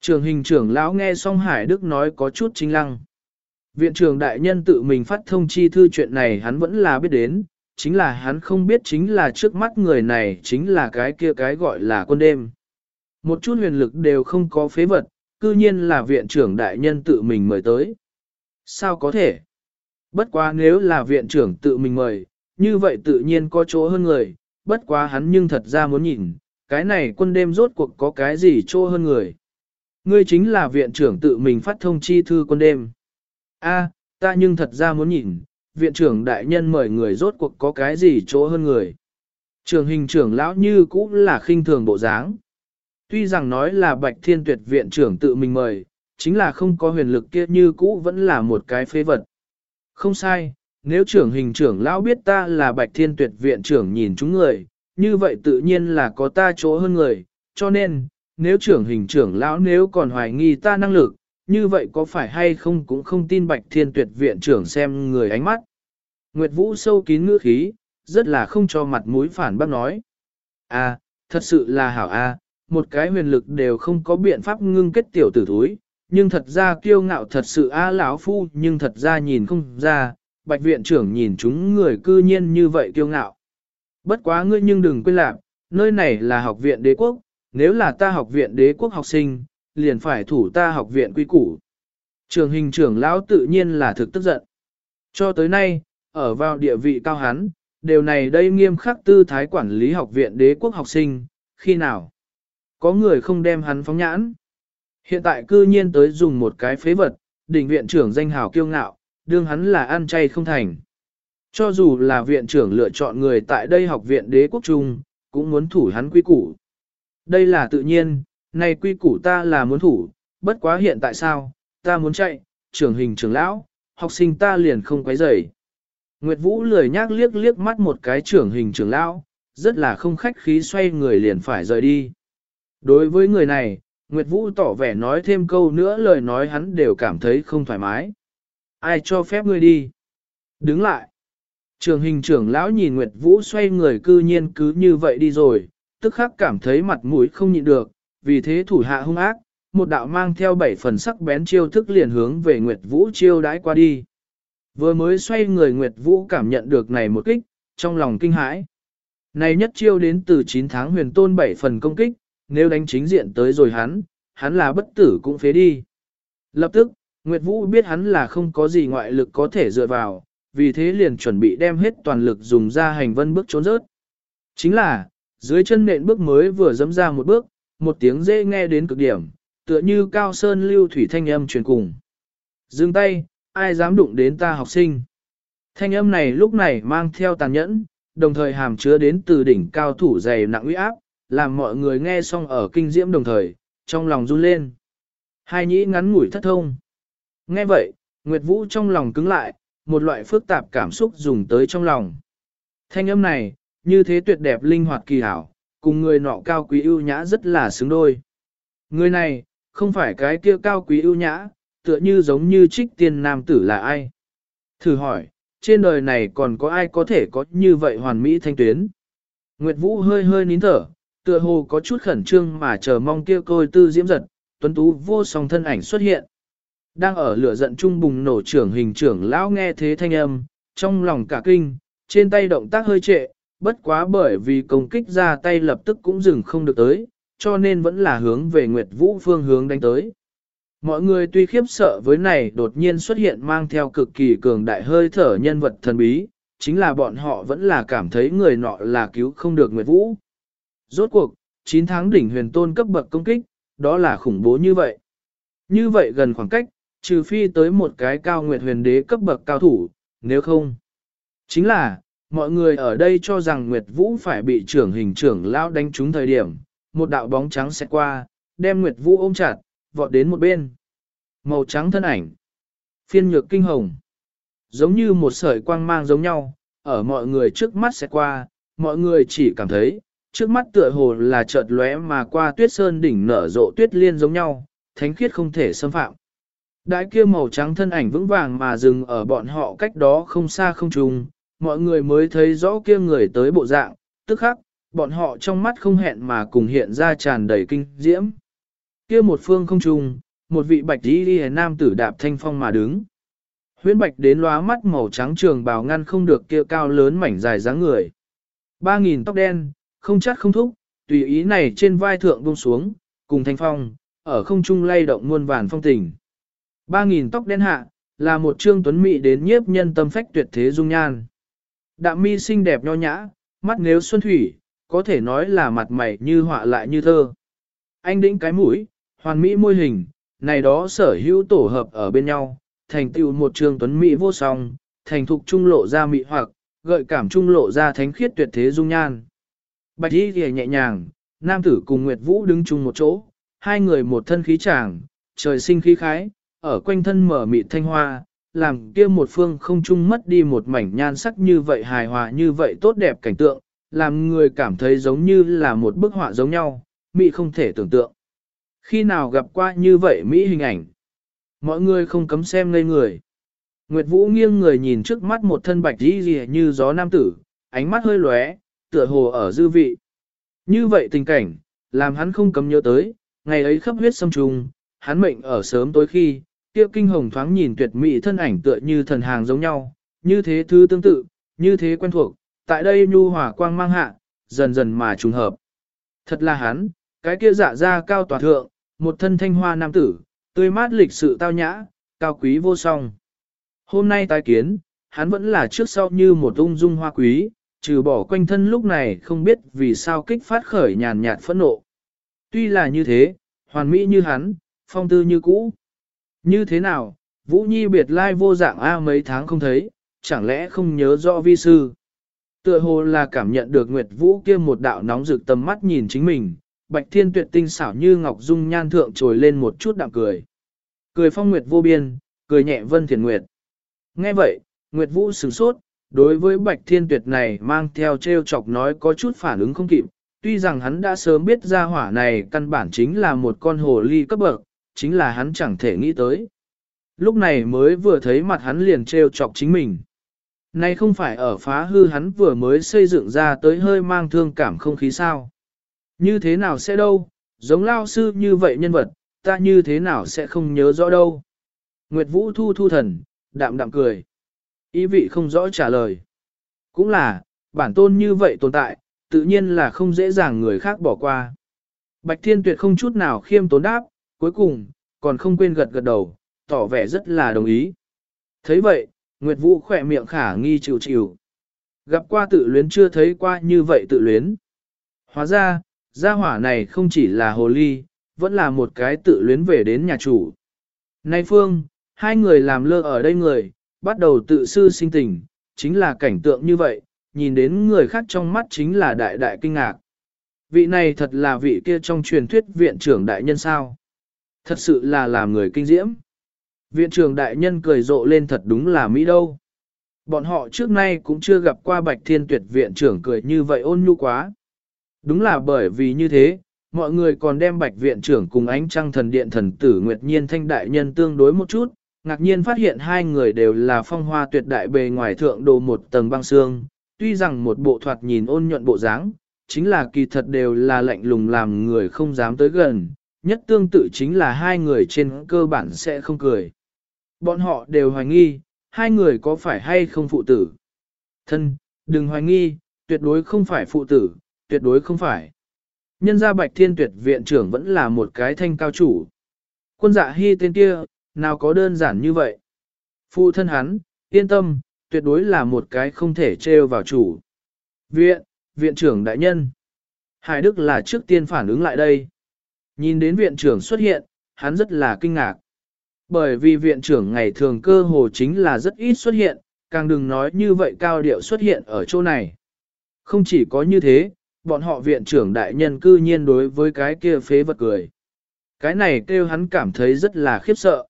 Trường hình trưởng lão nghe xong Hải Đức nói có chút chính lăng. Viện trưởng đại nhân tự mình phát thông chi thư chuyện này hắn vẫn là biết đến, chính là hắn không biết chính là trước mắt người này chính là cái kia cái gọi là quân đêm. Một chút huyền lực đều không có phế vật, cư nhiên là viện trưởng đại nhân tự mình mời tới. Sao có thể? Bất quá nếu là viện trưởng tự mình mời, như vậy tự nhiên có chỗ hơn người, bất quá hắn nhưng thật ra muốn nhìn, cái này quân đêm rốt cuộc có cái gì chỗ hơn người. Ngươi chính là viện trưởng tự mình phát thông chi thư quân đêm. A, ta nhưng thật ra muốn nhìn, viện trưởng đại nhân mời người rốt cuộc có cái gì chỗ hơn người. Trường hình trưởng lão như cũng là khinh thường bộ dáng. Tuy rằng nói là bạch thiên tuyệt viện trưởng tự mình mời, chính là không có huyền lực kia như cũ vẫn là một cái phế vật. Không sai, nếu trưởng hình trưởng lão biết ta là bạch thiên tuyệt viện trưởng nhìn chúng người, như vậy tự nhiên là có ta chỗ hơn người, cho nên, nếu trưởng hình trưởng lão nếu còn hoài nghi ta năng lực, như vậy có phải hay không cũng không tin bạch thiên tuyệt viện trưởng xem người ánh mắt. Nguyệt Vũ sâu kín ngữ khí, rất là không cho mặt mũi phản bác nói. À, thật sự là hảo a, một cái huyền lực đều không có biện pháp ngưng kết tiểu tử thúi, nhưng thật ra kiêu ngạo thật sự a lão phu nhưng thật ra nhìn không ra, bạch viện trưởng nhìn chúng người cư nhiên như vậy kiêu ngạo. Bất quá ngươi nhưng đừng quên lạc, nơi này là học viện đế quốc, nếu là ta học viện đế quốc học sinh, liền phải thủ ta học viện quy củ. Trường hình trưởng lão tự nhiên là thực tức giận. Cho tới nay, ở vào địa vị cao hắn, điều này đây nghiêm khắc tư thái quản lý học viện đế quốc học sinh, khi nào? Có người không đem hắn phóng nhãn. Hiện tại cư nhiên tới dùng một cái phế vật, đỉnh viện trưởng danh hào kiêu ngạo, đương hắn là ăn chay không thành. Cho dù là viện trưởng lựa chọn người tại đây học viện đế quốc trung, cũng muốn thủ hắn quy củ. Đây là tự nhiên, này quy củ ta là muốn thủ, bất quá hiện tại sao, ta muốn chạy, trưởng hình trưởng lão, học sinh ta liền không quấy rầy. Nguyệt Vũ lười nhác liếc liếc mắt một cái trưởng hình trưởng lão, rất là không khách khí xoay người liền phải rời đi. Đối với người này, Nguyệt Vũ tỏ vẻ nói thêm câu nữa lời nói hắn đều cảm thấy không thoải mái. Ai cho phép ngươi đi? Đứng lại. Trường hình trưởng lão nhìn Nguyệt Vũ xoay người cư nhiên cứ như vậy đi rồi, tức khắc cảm thấy mặt mũi không nhịn được, vì thế thủ hạ hung ác, một đạo mang theo bảy phần sắc bén chiêu thức liền hướng về Nguyệt Vũ chiêu đãi qua đi. Vừa mới xoay người Nguyệt Vũ cảm nhận được này một kích, trong lòng kinh hãi. Này nhất chiêu đến từ 9 tháng huyền tôn bảy phần công kích, nếu đánh chính diện tới rồi hắn, hắn là bất tử cũng phế đi. Lập tức, Nguyệt Vũ biết hắn là không có gì ngoại lực có thể dựa vào, vì thế liền chuẩn bị đem hết toàn lực dùng ra hành vân bước trốn rớt. Chính là, dưới chân nện bước mới vừa dẫm ra một bước, một tiếng dễ nghe đến cực điểm, tựa như cao sơn lưu thủy thanh âm truyền cùng. Dừng tay, ai dám đụng đến ta học sinh. Thanh âm này lúc này mang theo tàn nhẫn, đồng thời hàm chứa đến từ đỉnh cao thủ dày nặng uy áp, làm mọi người nghe xong ở kinh diễm đồng thời, trong lòng run lên. Hai nhĩ ngắn ngủi thất thông. Nghe vậy, Nguyệt Vũ trong lòng cứng lại, một loại phức tạp cảm xúc dùng tới trong lòng. Thanh âm này, như thế tuyệt đẹp linh hoạt kỳ hảo, cùng người nọ cao quý ưu nhã rất là xứng đôi. Người này, không phải cái kia cao quý ưu nhã, tựa như giống như trích tiên nam tử là ai. Thử hỏi, trên đời này còn có ai có thể có như vậy hoàn mỹ thanh tuyến? Nguyệt Vũ hơi hơi nín thở, tựa hồ có chút khẩn trương mà chờ mong kia côi tư diễm giật, tuấn tú vô song thân ảnh xuất hiện. Đang ở lửa giận trung bùng nổ trưởng hình trưởng lão nghe thế thanh âm, trong lòng cả kinh, trên tay động tác hơi trệ, bất quá bởi vì công kích ra tay lập tức cũng dừng không được tới, cho nên vẫn là hướng về Nguyệt Vũ phương hướng đánh tới. Mọi người tuy khiếp sợ với này đột nhiên xuất hiện mang theo cực kỳ cường đại hơi thở nhân vật thần bí, chính là bọn họ vẫn là cảm thấy người nọ là cứu không được Nguyệt Vũ. Rốt cuộc, 9 tháng đỉnh huyền tôn cấp bậc công kích, đó là khủng bố như vậy. Như vậy gần khoảng cách, trừ phi tới một cái cao nguyệt huyền đế cấp bậc cao thủ, nếu không. Chính là, mọi người ở đây cho rằng Nguyệt Vũ phải bị trưởng hình trưởng lao đánh trúng thời điểm, một đạo bóng trắng sẽ qua, đem Nguyệt Vũ ôm chặt, vọt đến một bên. Màu trắng thân ảnh. Phiên nhược kinh hồng. Giống như một sợi quang mang giống nhau, ở mọi người trước mắt sẽ qua, mọi người chỉ cảm thấy, trước mắt tựa hồ là chợt lóe mà qua tuyết sơn đỉnh nở rộ tuyết liên giống nhau, thánh khiết không thể xâm phạm. Đại kia màu trắng thân ảnh vững vàng mà dừng ở bọn họ cách đó không xa không trùng, mọi người mới thấy rõ kia người tới bộ dạng, tức khắc, bọn họ trong mắt không hẹn mà cùng hiện ra tràn đầy kinh diễm. Kia một phương không trùng, một vị bạch đi đi nam tử đạp thanh phong mà đứng. Huyễn bạch đến lóa mắt màu trắng trường bào ngăn không được kia cao lớn mảnh dài dáng người. Ba nghìn tóc đen, không chắc không thúc, tùy ý này trên vai thượng buông xuống, cùng thanh phong, ở không trung lay động muôn vàn phong tình. Ba nghìn tóc đen hạ, là một trương tuấn mỹ đến nhiếp nhân tâm phách tuyệt thế dung nhan. Đạm mi xinh đẹp nho nhã, mắt nếu xuân thủy, có thể nói là mặt mày như họa lại như thơ. Anh đĩnh cái mũi, hoàn mỹ môi hình, này đó sở hữu tổ hợp ở bên nhau, thành tựu một trường tuấn mỹ vô song, thành thục trung lộ ra mỹ hoặc, gợi cảm trung lộ ra thánh khiết tuyệt thế dung nhan. Bạch y thì nhẹ nhàng, nam tử cùng Nguyệt Vũ đứng chung một chỗ, hai người một thân khí chàng, trời sinh khí khái, ở quanh thân mở mịt thanh hoa, làm kia một phương không chung mất đi một mảnh nhan sắc như vậy hài hòa như vậy tốt đẹp cảnh tượng, làm người cảm thấy giống như là một bức họa giống nhau, mỹ không thể tưởng tượng. Khi nào gặp qua như vậy mỹ hình ảnh, mọi người không cấm xem ngây người. Nguyệt Vũ nghiêng người nhìn trước mắt một thân bạch y như gió nam tử, ánh mắt hơi lóe, tựa hồ ở dư vị. Như vậy tình cảnh, làm hắn không cấm nhớ tới, ngày ấy khắp huyết xâm trùng, hắn mệnh ở sớm tối khi, kia kinh hồng thoáng nhìn tuyệt mỹ thân ảnh tựa như thần hàng giống nhau, như thế thứ tương tự, như thế quen thuộc, tại đây nhu hòa quang mang hạ, dần dần mà trùng hợp. Thật là hắn, cái kia dạ ra cao tòa thượng, một thân thanh hoa nam tử, tươi mát lịch sự tao nhã, cao quý vô song. Hôm nay tái kiến, hắn vẫn là trước sau như một ung dung hoa quý, trừ bỏ quanh thân lúc này không biết vì sao kích phát khởi nhàn nhạt phẫn nộ. Tuy là như thế, hoàn mỹ như hắn, phong tư như cũ. Như thế nào, Vũ Nhi biệt lai vô dạng A mấy tháng không thấy, chẳng lẽ không nhớ rõ vi sư. Tựa hồ là cảm nhận được Nguyệt Vũ kia một đạo nóng rực tầm mắt nhìn chính mình, Bạch Thiên Tuyệt tinh xảo như ngọc dung nhan thượng trồi lên một chút đạm cười. Cười phong nguyệt vô biên, cười nhẹ vân thiền nguyệt. Nghe vậy, Nguyệt Vũ sửng sốt, đối với Bạch Thiên Tuyệt này mang theo treo chọc nói có chút phản ứng không kịp, tuy rằng hắn đã sớm biết ra hỏa này căn bản chính là một con hồ ly cấp bậc, chính là hắn chẳng thể nghĩ tới. Lúc này mới vừa thấy mặt hắn liền treo chọc chính mình. Này không phải ở phá hư hắn vừa mới xây dựng ra tới hơi mang thương cảm không khí sao. Như thế nào sẽ đâu, giống lao sư như vậy nhân vật, ta như thế nào sẽ không nhớ rõ đâu. Nguyệt Vũ thu thu thần, đạm đạm cười. Ý vị không rõ trả lời. Cũng là, bản tôn như vậy tồn tại, tự nhiên là không dễ dàng người khác bỏ qua. Bạch Thiên Tuyệt không chút nào khiêm tốn đáp, cuối cùng, còn không quên gật gật đầu, tỏ vẻ rất là đồng ý. thấy vậy, Nguyệt Vũ khỏe miệng khả nghi chịu chịu. Gặp qua tự luyến chưa thấy qua như vậy tự luyến. Hóa ra, gia hỏa này không chỉ là hồ ly, vẫn là một cái tự luyến về đến nhà chủ. Nay Phương, hai người làm lơ ở đây người, bắt đầu tự sư sinh tình, chính là cảnh tượng như vậy, nhìn đến người khác trong mắt chính là đại đại kinh ngạc. Vị này thật là vị kia trong truyền thuyết viện trưởng đại nhân sao. Thật sự là làm người kinh diễm. Viện trưởng đại nhân cười rộ lên thật đúng là Mỹ đâu. Bọn họ trước nay cũng chưa gặp qua bạch thiên tuyệt viện trưởng cười như vậy ôn nhu quá. Đúng là bởi vì như thế, mọi người còn đem bạch viện trưởng cùng ánh trăng thần điện thần tử Nguyệt Nhiên thanh đại nhân tương đối một chút, ngạc nhiên phát hiện hai người đều là phong hoa tuyệt đại bề ngoài thượng đồ một tầng băng xương, tuy rằng một bộ thoạt nhìn ôn nhuận bộ dáng, chính là kỳ thật đều là lạnh lùng làm người không dám tới gần, nhất tương tự chính là hai người trên cơ bản sẽ không cười. Bọn họ đều hoài nghi, hai người có phải hay không phụ tử. Thân, đừng hoài nghi, tuyệt đối không phải phụ tử, tuyệt đối không phải. Nhân gia bạch thiên tuyệt viện trưởng vẫn là một cái thanh cao chủ. Quân dạ hy tên kia, nào có đơn giản như vậy. Phụ thân hắn, yên tâm, tuyệt đối là một cái không thể trêu vào chủ. Viện, viện trưởng đại nhân. Hải Đức là trước tiên phản ứng lại đây. Nhìn đến viện trưởng xuất hiện, hắn rất là kinh ngạc. Bởi vì viện trưởng ngày thường cơ hồ chính là rất ít xuất hiện, càng đừng nói như vậy cao điệu xuất hiện ở chỗ này. Không chỉ có như thế, bọn họ viện trưởng đại nhân cư nhiên đối với cái kia phế vật cười. Cái này kêu hắn cảm thấy rất là khiếp sợ.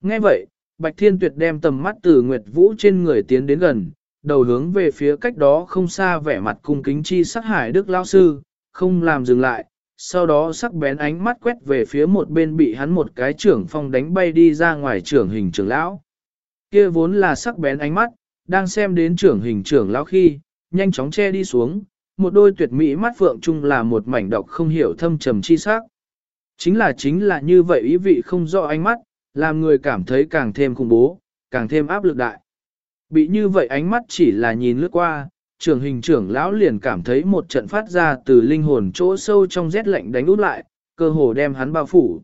Nghe vậy, Bạch Thiên Tuyệt đem tầm mắt từ Nguyệt Vũ trên người tiến đến gần, đầu hướng về phía cách đó không xa vẻ mặt cung kính chi sắc hải đức lao sư, không làm dừng lại, sau đó sắc bén ánh mắt quét về phía một bên bị hắn một cái trưởng phong đánh bay đi ra ngoài trưởng hình trưởng lão. Kia vốn là sắc bén ánh mắt, đang xem đến trưởng hình trưởng lão khi, nhanh chóng che đi xuống, một đôi tuyệt mỹ mắt phượng chung là một mảnh độc không hiểu thâm trầm chi sắc. Chính là chính là như vậy ý vị không rõ ánh mắt, làm người cảm thấy càng thêm khủng bố, càng thêm áp lực đại. Bị như vậy ánh mắt chỉ là nhìn lướt qua, trưởng hình trưởng lão liền cảm thấy một trận phát ra từ linh hồn chỗ sâu trong rét lạnh đánh út lại, cơ hồ đem hắn bao phủ.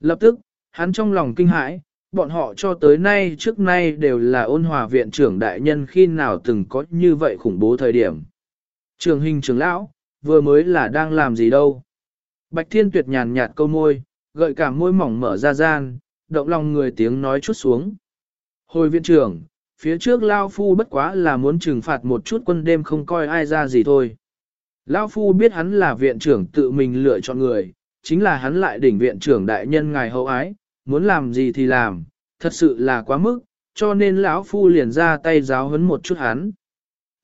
Lập tức, hắn trong lòng kinh hãi, bọn họ cho tới nay trước nay đều là ôn hòa viện trưởng đại nhân khi nào từng có như vậy khủng bố thời điểm. Trường hình trưởng lão, vừa mới là đang làm gì đâu. Bạch thiên tuyệt nhàn nhạt câu môi, gợi cả môi mỏng mở ra gian, động lòng người tiếng nói chút xuống. Hồi viện trưởng, phía trước Lao Phu bất quá là muốn trừng phạt một chút quân đêm không coi ai ra gì thôi. Lao Phu biết hắn là viện trưởng tự mình lựa chọn người, chính là hắn lại đỉnh viện trưởng đại nhân ngài hậu ái, muốn làm gì thì làm, thật sự là quá mức, cho nên lão Phu liền ra tay giáo huấn một chút hắn.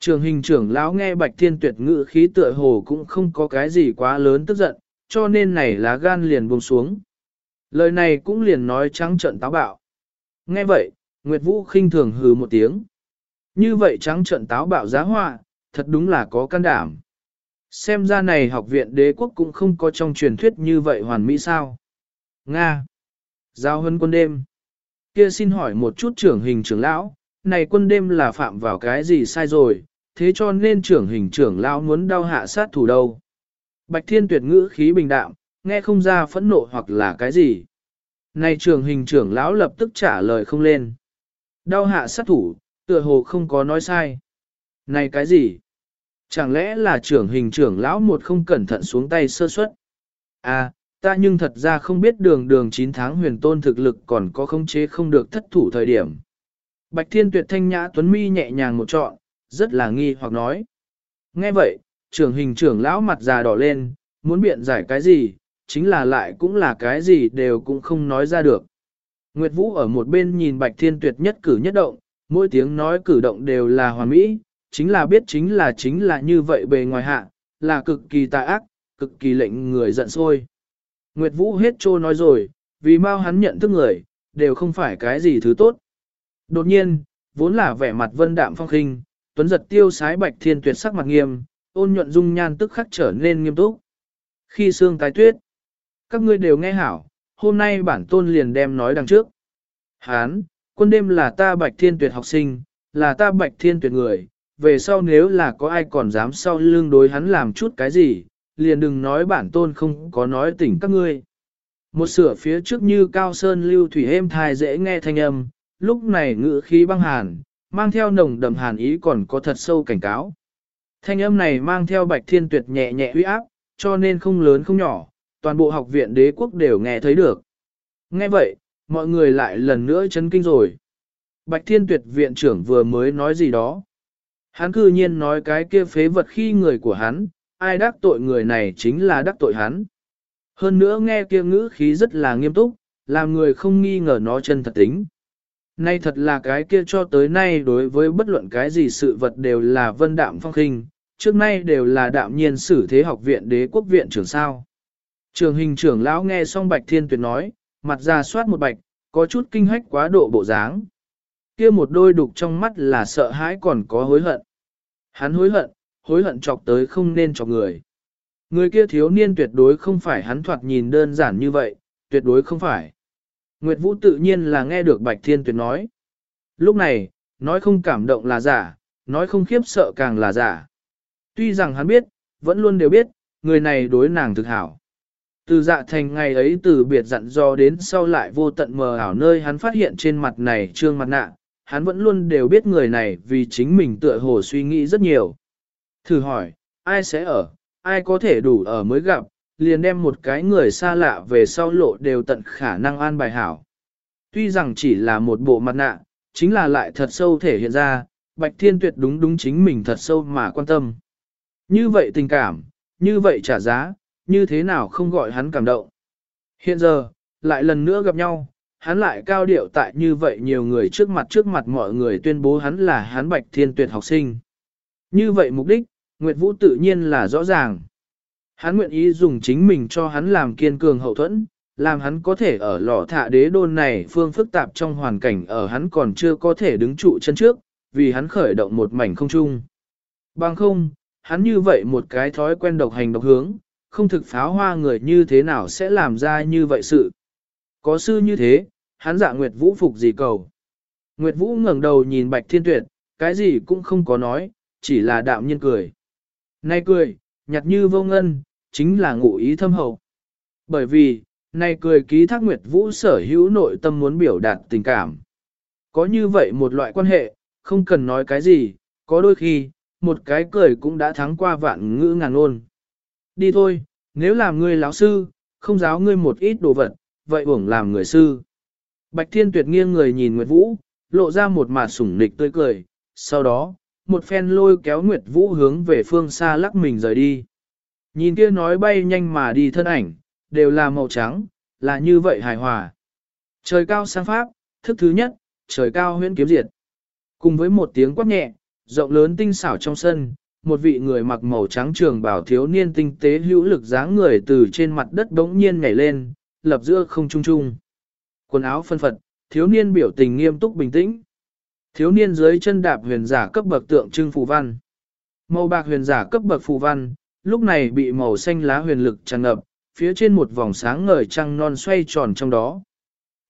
Trường hình trưởng lão nghe Bạch Thiên Tuyệt ngữ khí tựa hồ cũng không có cái gì quá lớn tức giận, cho nên này lá gan liền buông xuống. Lời này cũng liền nói trắng trận táo bạo. Nghe vậy, Nguyệt Vũ khinh thường hừ một tiếng. Như vậy trắng trận táo bạo giá họa, thật đúng là có can đảm. Xem ra này học viện đế quốc cũng không có trong truyền thuyết như vậy hoàn mỹ sao. Nga. Giao hân quân đêm. Kia xin hỏi một chút trưởng hình trưởng lão, này quân đêm là phạm vào cái gì sai rồi, thế cho nên trưởng hình trưởng lão muốn đau hạ sát thủ đâu. Bạch thiên tuyệt ngữ khí bình đạm, nghe không ra phẫn nộ hoặc là cái gì. Này trưởng hình trưởng lão lập tức trả lời không lên. Đau hạ sát thủ, tựa hồ không có nói sai. Này cái gì? Chẳng lẽ là trưởng hình trưởng lão một không cẩn thận xuống tay sơ suất? À, ta nhưng thật ra không biết đường đường 9 tháng huyền tôn thực lực còn có không chế không được thất thủ thời điểm. Bạch Thiên Tuyệt thanh nhã tuấn mi nhẹ nhàng một trọn, rất là nghi hoặc nói. Nghe vậy, trưởng hình trưởng lão mặt già đỏ lên, muốn biện giải cái gì, chính là lại cũng là cái gì đều cũng không nói ra được. Nguyệt Vũ ở một bên nhìn Bạch Thiên Tuyệt nhất cử nhất động, mỗi tiếng nói cử động đều là hoàn mỹ, chính là biết chính là chính là như vậy bề ngoài hạ, là cực kỳ tà ác, cực kỳ lệnh người giận sôi. Nguyệt Vũ hết trô nói rồi, vì mau hắn nhận thức người, đều không phải cái gì thứ tốt. Đột nhiên, vốn là vẻ mặt vân đạm phong khinh, tuấn giật tiêu sái Bạch Thiên Tuyệt sắc mặt nghiêm, ôn nhuận dung nhan tức khắc trở nên nghiêm túc. Khi xương tái tuyết, các ngươi đều nghe hảo, hôm nay bản tôn liền đem nói đằng trước. Hán, quân đêm là ta bạch thiên tuyệt học sinh, là ta bạch thiên tuyệt người, về sau nếu là có ai còn dám sau lưng đối hắn làm chút cái gì, liền đừng nói bản tôn không có nói tỉnh các ngươi. Một sửa phía trước như cao sơn lưu thủy êm thai dễ nghe thanh âm, lúc này ngữ khí băng hàn, mang theo nồng đậm hàn ý còn có thật sâu cảnh cáo. Thanh âm này mang theo bạch thiên tuyệt nhẹ nhẹ uy áp, cho nên không lớn không nhỏ, toàn bộ học viện đế quốc đều nghe thấy được. Nghe vậy, mọi người lại lần nữa chấn kinh rồi. Bạch Thiên Tuyệt viện trưởng vừa mới nói gì đó. Hắn cư nhiên nói cái kia phế vật khi người của hắn, ai đắc tội người này chính là đắc tội hắn. Hơn nữa nghe kia ngữ khí rất là nghiêm túc, làm người không nghi ngờ nó chân thật tính. Nay thật là cái kia cho tới nay đối với bất luận cái gì sự vật đều là vân đạm phong khinh, trước nay đều là đạm nhiên sử thế học viện đế quốc viện trưởng sao. Trường hình trưởng lão nghe xong Bạch Thiên Tuyệt nói, mặt ra soát một bạch, có chút kinh hách quá độ bộ dáng. kia một đôi đục trong mắt là sợ hãi còn có hối hận. Hắn hối hận, hối hận chọc tới không nên chọc người. Người kia thiếu niên tuyệt đối không phải hắn thoạt nhìn đơn giản như vậy, tuyệt đối không phải. Nguyệt Vũ tự nhiên là nghe được Bạch Thiên Tuyệt nói. Lúc này, nói không cảm động là giả, nói không khiếp sợ càng là giả. Tuy rằng hắn biết, vẫn luôn đều biết, người này đối nàng thực hảo. Từ dạ thành ngày ấy từ biệt dặn do đến sau lại vô tận mờ ảo nơi hắn phát hiện trên mặt này trương mặt nạ, hắn vẫn luôn đều biết người này vì chính mình tựa hồ suy nghĩ rất nhiều. Thử hỏi, ai sẽ ở, ai có thể đủ ở mới gặp, liền đem một cái người xa lạ về sau lộ đều tận khả năng an bài hảo. Tuy rằng chỉ là một bộ mặt nạ, chính là lại thật sâu thể hiện ra, Bạch Thiên Tuyệt đúng đúng chính mình thật sâu mà quan tâm. Như vậy tình cảm, như vậy trả giá, như thế nào không gọi hắn cảm động. Hiện giờ, lại lần nữa gặp nhau, hắn lại cao điệu tại như vậy nhiều người trước mặt trước mặt mọi người tuyên bố hắn là hắn Bạch Thiên Tuyệt học sinh. Như vậy mục đích, Nguyệt Vũ tự nhiên là rõ ràng. Hắn nguyện ý dùng chính mình cho hắn làm kiên cường hậu thuẫn, làm hắn có thể ở lò thạ đế đôn này phương phức tạp trong hoàn cảnh ở hắn còn chưa có thể đứng trụ chân trước, vì hắn khởi động một mảnh không chung. Bằng không, hắn như vậy một cái thói quen độc hành độc hướng, không thực pháo hoa người như thế nào sẽ làm ra như vậy sự. Có sư như thế, hắn dạ Nguyệt Vũ phục gì cầu. Nguyệt Vũ ngẩng đầu nhìn Bạch Thiên Tuyệt, cái gì cũng không có nói, chỉ là đạm nhiên cười. Nay cười, nhặt như vô ngân, chính là ngụ ý thâm hậu. Bởi vì, nay cười ký thác Nguyệt Vũ sở hữu nội tâm muốn biểu đạt tình cảm. Có như vậy một loại quan hệ, không cần nói cái gì, có đôi khi, một cái cười cũng đã thắng qua vạn ngữ ngàn ngôn. Đi thôi, nếu làm ngươi lão sư, không giáo ngươi một ít đồ vật, vậy uổng làm người sư. Bạch Thiên Tuyệt nghiêng người nhìn Nguyệt Vũ, lộ ra một mặt sủng nịch tươi cười, sau đó, một phen lôi kéo Nguyệt Vũ hướng về phương xa lắc mình rời đi. Nhìn kia nói bay nhanh mà đi thân ảnh, đều là màu trắng, là như vậy hài hòa. Trời cao sang pháp, thức thứ nhất, trời cao huyễn kiếm diệt. Cùng với một tiếng quát nhẹ, rộng lớn tinh xảo trong sân, một vị người mặc màu trắng trường bảo thiếu niên tinh tế hữu lực dáng người từ trên mặt đất bỗng nhiên nhảy lên, lập giữa không trung trung. Quần áo phân phật, thiếu niên biểu tình nghiêm túc bình tĩnh. Thiếu niên dưới chân đạp huyền giả cấp bậc tượng trưng phù văn. Màu bạc huyền giả cấp bậc phù văn, lúc này bị màu xanh lá huyền lực tràn ngập, phía trên một vòng sáng ngời trăng non xoay tròn trong đó.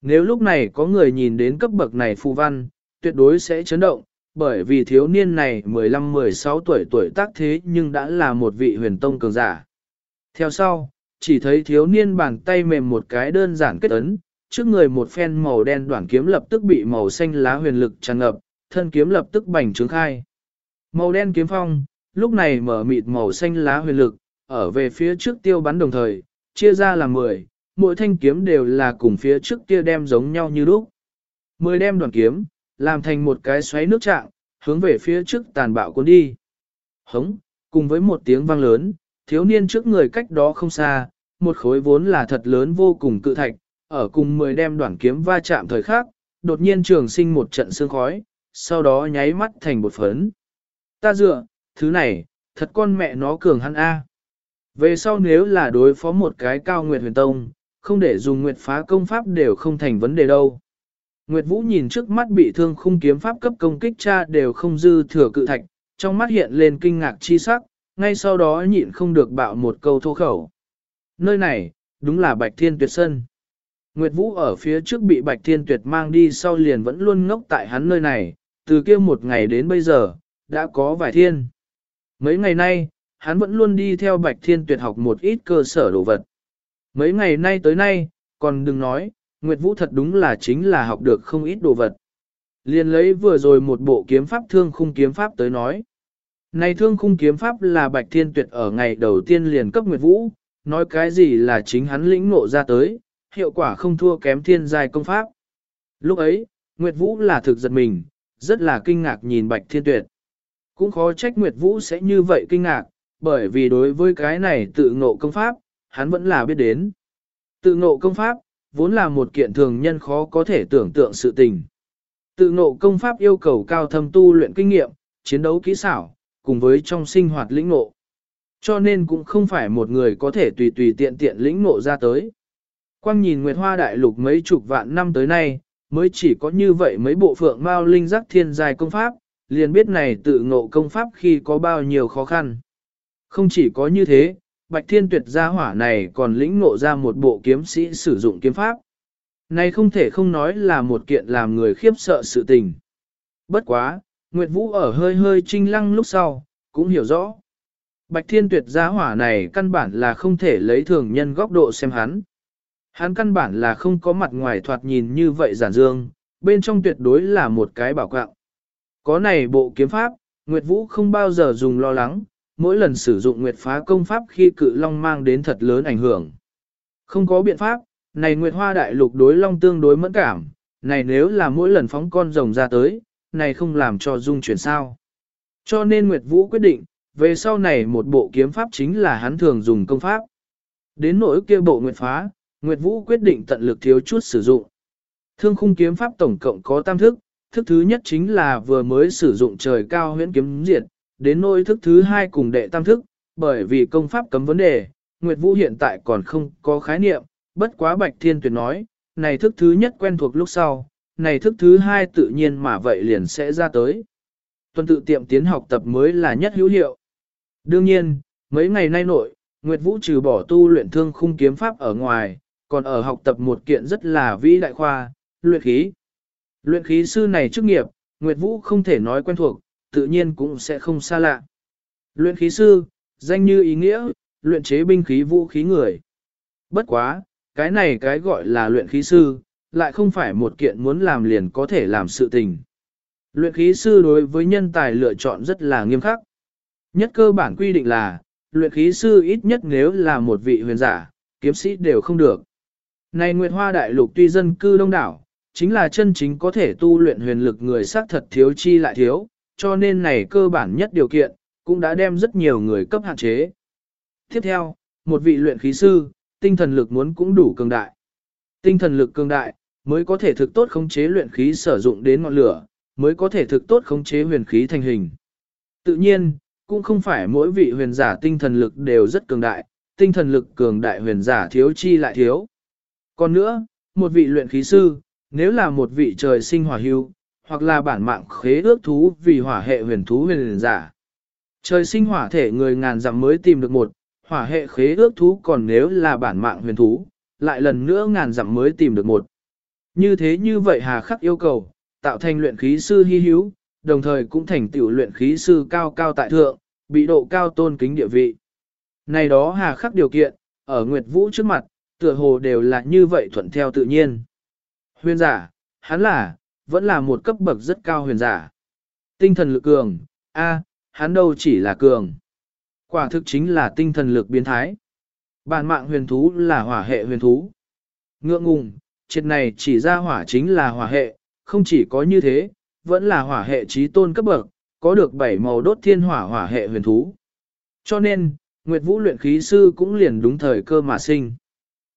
Nếu lúc này có người nhìn đến cấp bậc này phù văn, tuyệt đối sẽ chấn động, bởi vì thiếu niên này 15-16 tuổi tuổi tác thế nhưng đã là một vị huyền tông cường giả. Theo sau, chỉ thấy thiếu niên bàn tay mềm một cái đơn giản kết ấn, trước người một phen màu đen đoạn kiếm lập tức bị màu xanh lá huyền lực tràn ngập, thân kiếm lập tức bành trướng khai. Màu đen kiếm phong, lúc này mở mịt màu xanh lá huyền lực, ở về phía trước tiêu bắn đồng thời, chia ra là 10, mỗi thanh kiếm đều là cùng phía trước kia đem giống nhau như lúc. 10 đem đoạn kiếm, làm thành một cái xoáy nước trạng, hướng về phía trước tàn bạo cuốn đi. Hống, cùng với một tiếng vang lớn, thiếu niên trước người cách đó không xa, một khối vốn là thật lớn vô cùng cự thạch, ở cùng 10 đem đoạn kiếm va chạm thời khắc, đột nhiên trường sinh một trận sương khói, sau đó nháy mắt thành bột phấn. Ta dựa, thứ này, thật con mẹ nó cường hắn A. Về sau nếu là đối phó một cái cao nguyệt huyền tông, không để dùng nguyệt phá công pháp đều không thành vấn đề đâu. Nguyệt Vũ nhìn trước mắt bị thương khung kiếm pháp cấp công kích cha đều không dư thừa cự thạch, trong mắt hiện lên kinh ngạc chi sắc, ngay sau đó nhịn không được bạo một câu thô khẩu. Nơi này, đúng là Bạch Thiên Tuyệt Sân. Nguyệt Vũ ở phía trước bị Bạch Thiên Tuyệt mang đi sau liền vẫn luôn ngốc tại hắn nơi này, từ kia một ngày đến bây giờ, đã có vài thiên. Mấy ngày nay, hắn vẫn luôn đi theo Bạch Thiên Tuyệt học một ít cơ sở đồ vật. Mấy ngày nay tới nay, còn đừng nói, Nguyệt Vũ thật đúng là chính là học được không ít đồ vật. Liên lấy vừa rồi một bộ kiếm pháp thương khung kiếm pháp tới nói. Này thương khung kiếm pháp là Bạch Thiên Tuyệt ở ngày đầu tiên liền cấp Nguyệt Vũ, nói cái gì là chính hắn lĩnh ngộ ra tới, hiệu quả không thua kém thiên giai công pháp. Lúc ấy, Nguyệt Vũ là thực giật mình, rất là kinh ngạc nhìn Bạch Thiên Tuyệt. Cũng khó trách Nguyệt Vũ sẽ như vậy kinh ngạc, bởi vì đối với cái này tự ngộ công pháp, hắn vẫn là biết đến. Tự ngộ công pháp, vốn là một kiện thường nhân khó có thể tưởng tượng sự tình. Tự ngộ công pháp yêu cầu cao thâm tu luyện kinh nghiệm, chiến đấu kỹ xảo, cùng với trong sinh hoạt lĩnh ngộ. Cho nên cũng không phải một người có thể tùy tùy tiện tiện lĩnh ngộ ra tới. Quang nhìn Nguyệt Hoa Đại Lục mấy chục vạn năm tới nay, mới chỉ có như vậy mấy bộ phượng mao linh giác thiên dài công pháp, liền biết này tự ngộ công pháp khi có bao nhiêu khó khăn. Không chỉ có như thế, Bạch Thiên Tuyệt gia hỏa này còn lĩnh ngộ ra một bộ kiếm sĩ sử dụng kiếm pháp. Này không thể không nói là một kiện làm người khiếp sợ sự tình. Bất quá, Nguyệt Vũ ở hơi hơi trinh lăng lúc sau, cũng hiểu rõ. Bạch Thiên Tuyệt gia hỏa này căn bản là không thể lấy thường nhân góc độ xem hắn. Hắn căn bản là không có mặt ngoài thoạt nhìn như vậy giản dương, bên trong tuyệt đối là một cái bảo quạng. Có này bộ kiếm pháp, Nguyệt Vũ không bao giờ dùng lo lắng, mỗi lần sử dụng Nguyệt phá công pháp khi cự long mang đến thật lớn ảnh hưởng. Không có biện pháp, này Nguyệt Hoa Đại Lục đối long tương đối mẫn cảm, này nếu là mỗi lần phóng con rồng ra tới, này không làm cho dung chuyển sao. Cho nên Nguyệt Vũ quyết định, về sau này một bộ kiếm pháp chính là hắn thường dùng công pháp. Đến nỗi kia bộ Nguyệt phá, Nguyệt Vũ quyết định tận lực thiếu chút sử dụng. Thương khung kiếm pháp tổng cộng có tam thức, thức thứ nhất chính là vừa mới sử dụng trời cao huyễn kiếm diệt, đến nỗi thức thứ hai cùng đệ tam thức, bởi vì công pháp cấm vấn đề, Nguyệt Vũ hiện tại còn không có khái niệm, bất quá Bạch Thiên Tuyệt nói, này thức thứ nhất quen thuộc lúc sau, này thức thứ hai tự nhiên mà vậy liền sẽ ra tới. Tuần tự tiệm tiến học tập mới là nhất hữu hiệu. Đương nhiên, mấy ngày nay nội, Nguyệt Vũ trừ bỏ tu luyện thương khung kiếm pháp ở ngoài, còn ở học tập một kiện rất là vĩ đại khoa, luyện khí. Luyện khí sư này chức nghiệp, Nguyệt Vũ không thể nói quen thuộc, tự nhiên cũng sẽ không xa lạ. Luyện khí sư, danh như ý nghĩa, luyện chế binh khí vũ khí người. Bất quá, cái này cái gọi là luyện khí sư, lại không phải một kiện muốn làm liền có thể làm sự tình. Luyện khí sư đối với nhân tài lựa chọn rất là nghiêm khắc. Nhất cơ bản quy định là, luyện khí sư ít nhất nếu là một vị huyền giả, kiếm sĩ đều không được. Này Nguyệt Hoa Đại Lục tuy dân cư đông đảo, chính là chân chính có thể tu luyện huyền lực người xác thật thiếu chi lại thiếu, cho nên này cơ bản nhất điều kiện, cũng đã đem rất nhiều người cấp hạn chế. Tiếp theo, một vị luyện khí sư, tinh thần lực muốn cũng đủ cường đại. Tinh thần lực cường đại, mới có thể thực tốt khống chế luyện khí sử dụng đến ngọn lửa, mới có thể thực tốt khống chế huyền khí thành hình. Tự nhiên, cũng không phải mỗi vị huyền giả tinh thần lực đều rất cường đại, tinh thần lực cường đại huyền giả thiếu chi lại thiếu. Còn nữa, một vị luyện khí sư, nếu là một vị trời sinh hỏa hưu, hoặc là bản mạng khế ước thú vì hỏa hệ huyền thú huyền giả. Trời sinh hỏa thể người ngàn dặm mới tìm được một, hỏa hệ khế ước thú còn nếu là bản mạng huyền thú, lại lần nữa ngàn dặm mới tìm được một. Như thế như vậy hà khắc yêu cầu, tạo thành luyện khí sư hy hữu, đồng thời cũng thành tiểu luyện khí sư cao cao tại thượng, bị độ cao tôn kính địa vị. Này đó hà khắc điều kiện, ở Nguyệt Vũ trước mặt, tựa hồ đều là như vậy thuận theo tự nhiên. Huyền giả, hắn là, vẫn là một cấp bậc rất cao huyền giả. Tinh thần lực cường, a, hắn đâu chỉ là cường. Quả thực chính là tinh thần lực biến thái. Bản mạng huyền thú là hỏa hệ huyền thú. Ngượng ngùng, triệt này chỉ ra hỏa chính là hỏa hệ, không chỉ có như thế, vẫn là hỏa hệ trí tôn cấp bậc, có được bảy màu đốt thiên hỏa hỏa hệ huyền thú. Cho nên, Nguyệt Vũ luyện khí sư cũng liền đúng thời cơ mà sinh.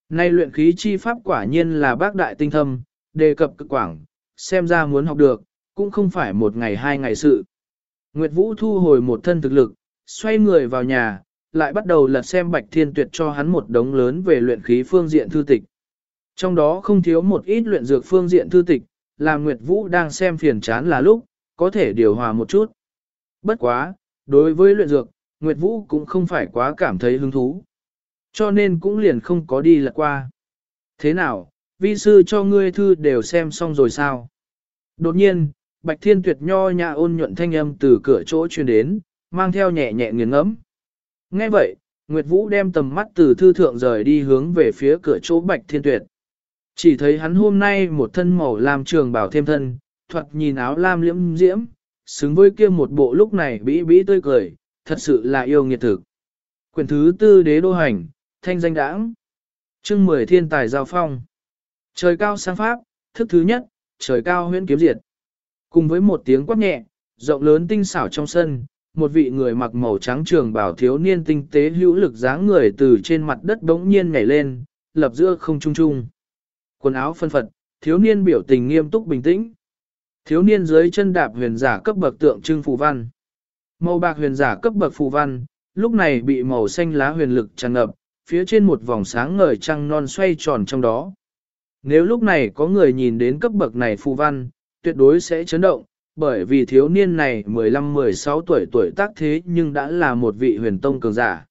Nay luyện khí chi pháp quả nhiên là bác đại tinh thâm, đề cập cực quảng, xem ra muốn học được, cũng không phải một ngày hai ngày sự. Nguyệt Vũ thu hồi một thân thực lực, xoay người vào nhà, lại bắt đầu lật xem Bạch Thiên Tuyệt cho hắn một đống lớn về luyện khí phương diện thư tịch. Trong đó không thiếu một ít luyện dược phương diện thư tịch, là Nguyệt Vũ đang xem phiền chán là lúc, có thể điều hòa một chút. Bất quá, đối với luyện dược, Nguyệt Vũ cũng không phải quá cảm thấy hứng thú. Cho nên cũng liền không có đi lật qua. Thế nào, vi sư cho ngươi thư đều xem xong rồi sao? Đột nhiên, Bạch Thiên Tuyệt nho nhã ôn nhuận thanh âm từ cửa chỗ truyền đến, mang theo nhẹ nhẹ nghiền ngẫm. Nghe vậy, Nguyệt Vũ đem tầm mắt từ thư thượng rời đi hướng về phía cửa chỗ Bạch Thiên Tuyệt. Chỉ thấy hắn hôm nay một thân màu lam trường bảo thêm thân, thuật nhìn áo lam liễm diễm, xứng với kia một bộ lúc này bĩ bĩ tươi cười, thật sự là yêu nghiệt thực. Quyển thứ tư đế đô hành, thanh danh đãng. chương mười thiên tài giao phong. Trời cao sang pháp, thức thứ nhất, trời cao huyễn kiếm diệt. Cùng với một tiếng quát nhẹ, rộng lớn tinh xảo trong sân, một vị người mặc màu trắng trường bảo thiếu niên tinh tế hữu lực dáng người từ trên mặt đất bỗng nhiên nhảy lên, lập giữa không trung trung. Quần áo phân phật, thiếu niên biểu tình nghiêm túc bình tĩnh. Thiếu niên dưới chân đạp huyền giả cấp bậc tượng trưng phù văn. Màu bạc huyền giả cấp bậc phù văn, lúc này bị màu xanh lá huyền lực tràn ngập, phía trên một vòng sáng ngời trăng non xoay tròn trong đó. Nếu lúc này có người nhìn đến cấp bậc này phù văn, tuyệt đối sẽ chấn động, bởi vì thiếu niên này 15-16 tuổi tuổi tác thế nhưng đã là một vị huyền tông cường giả.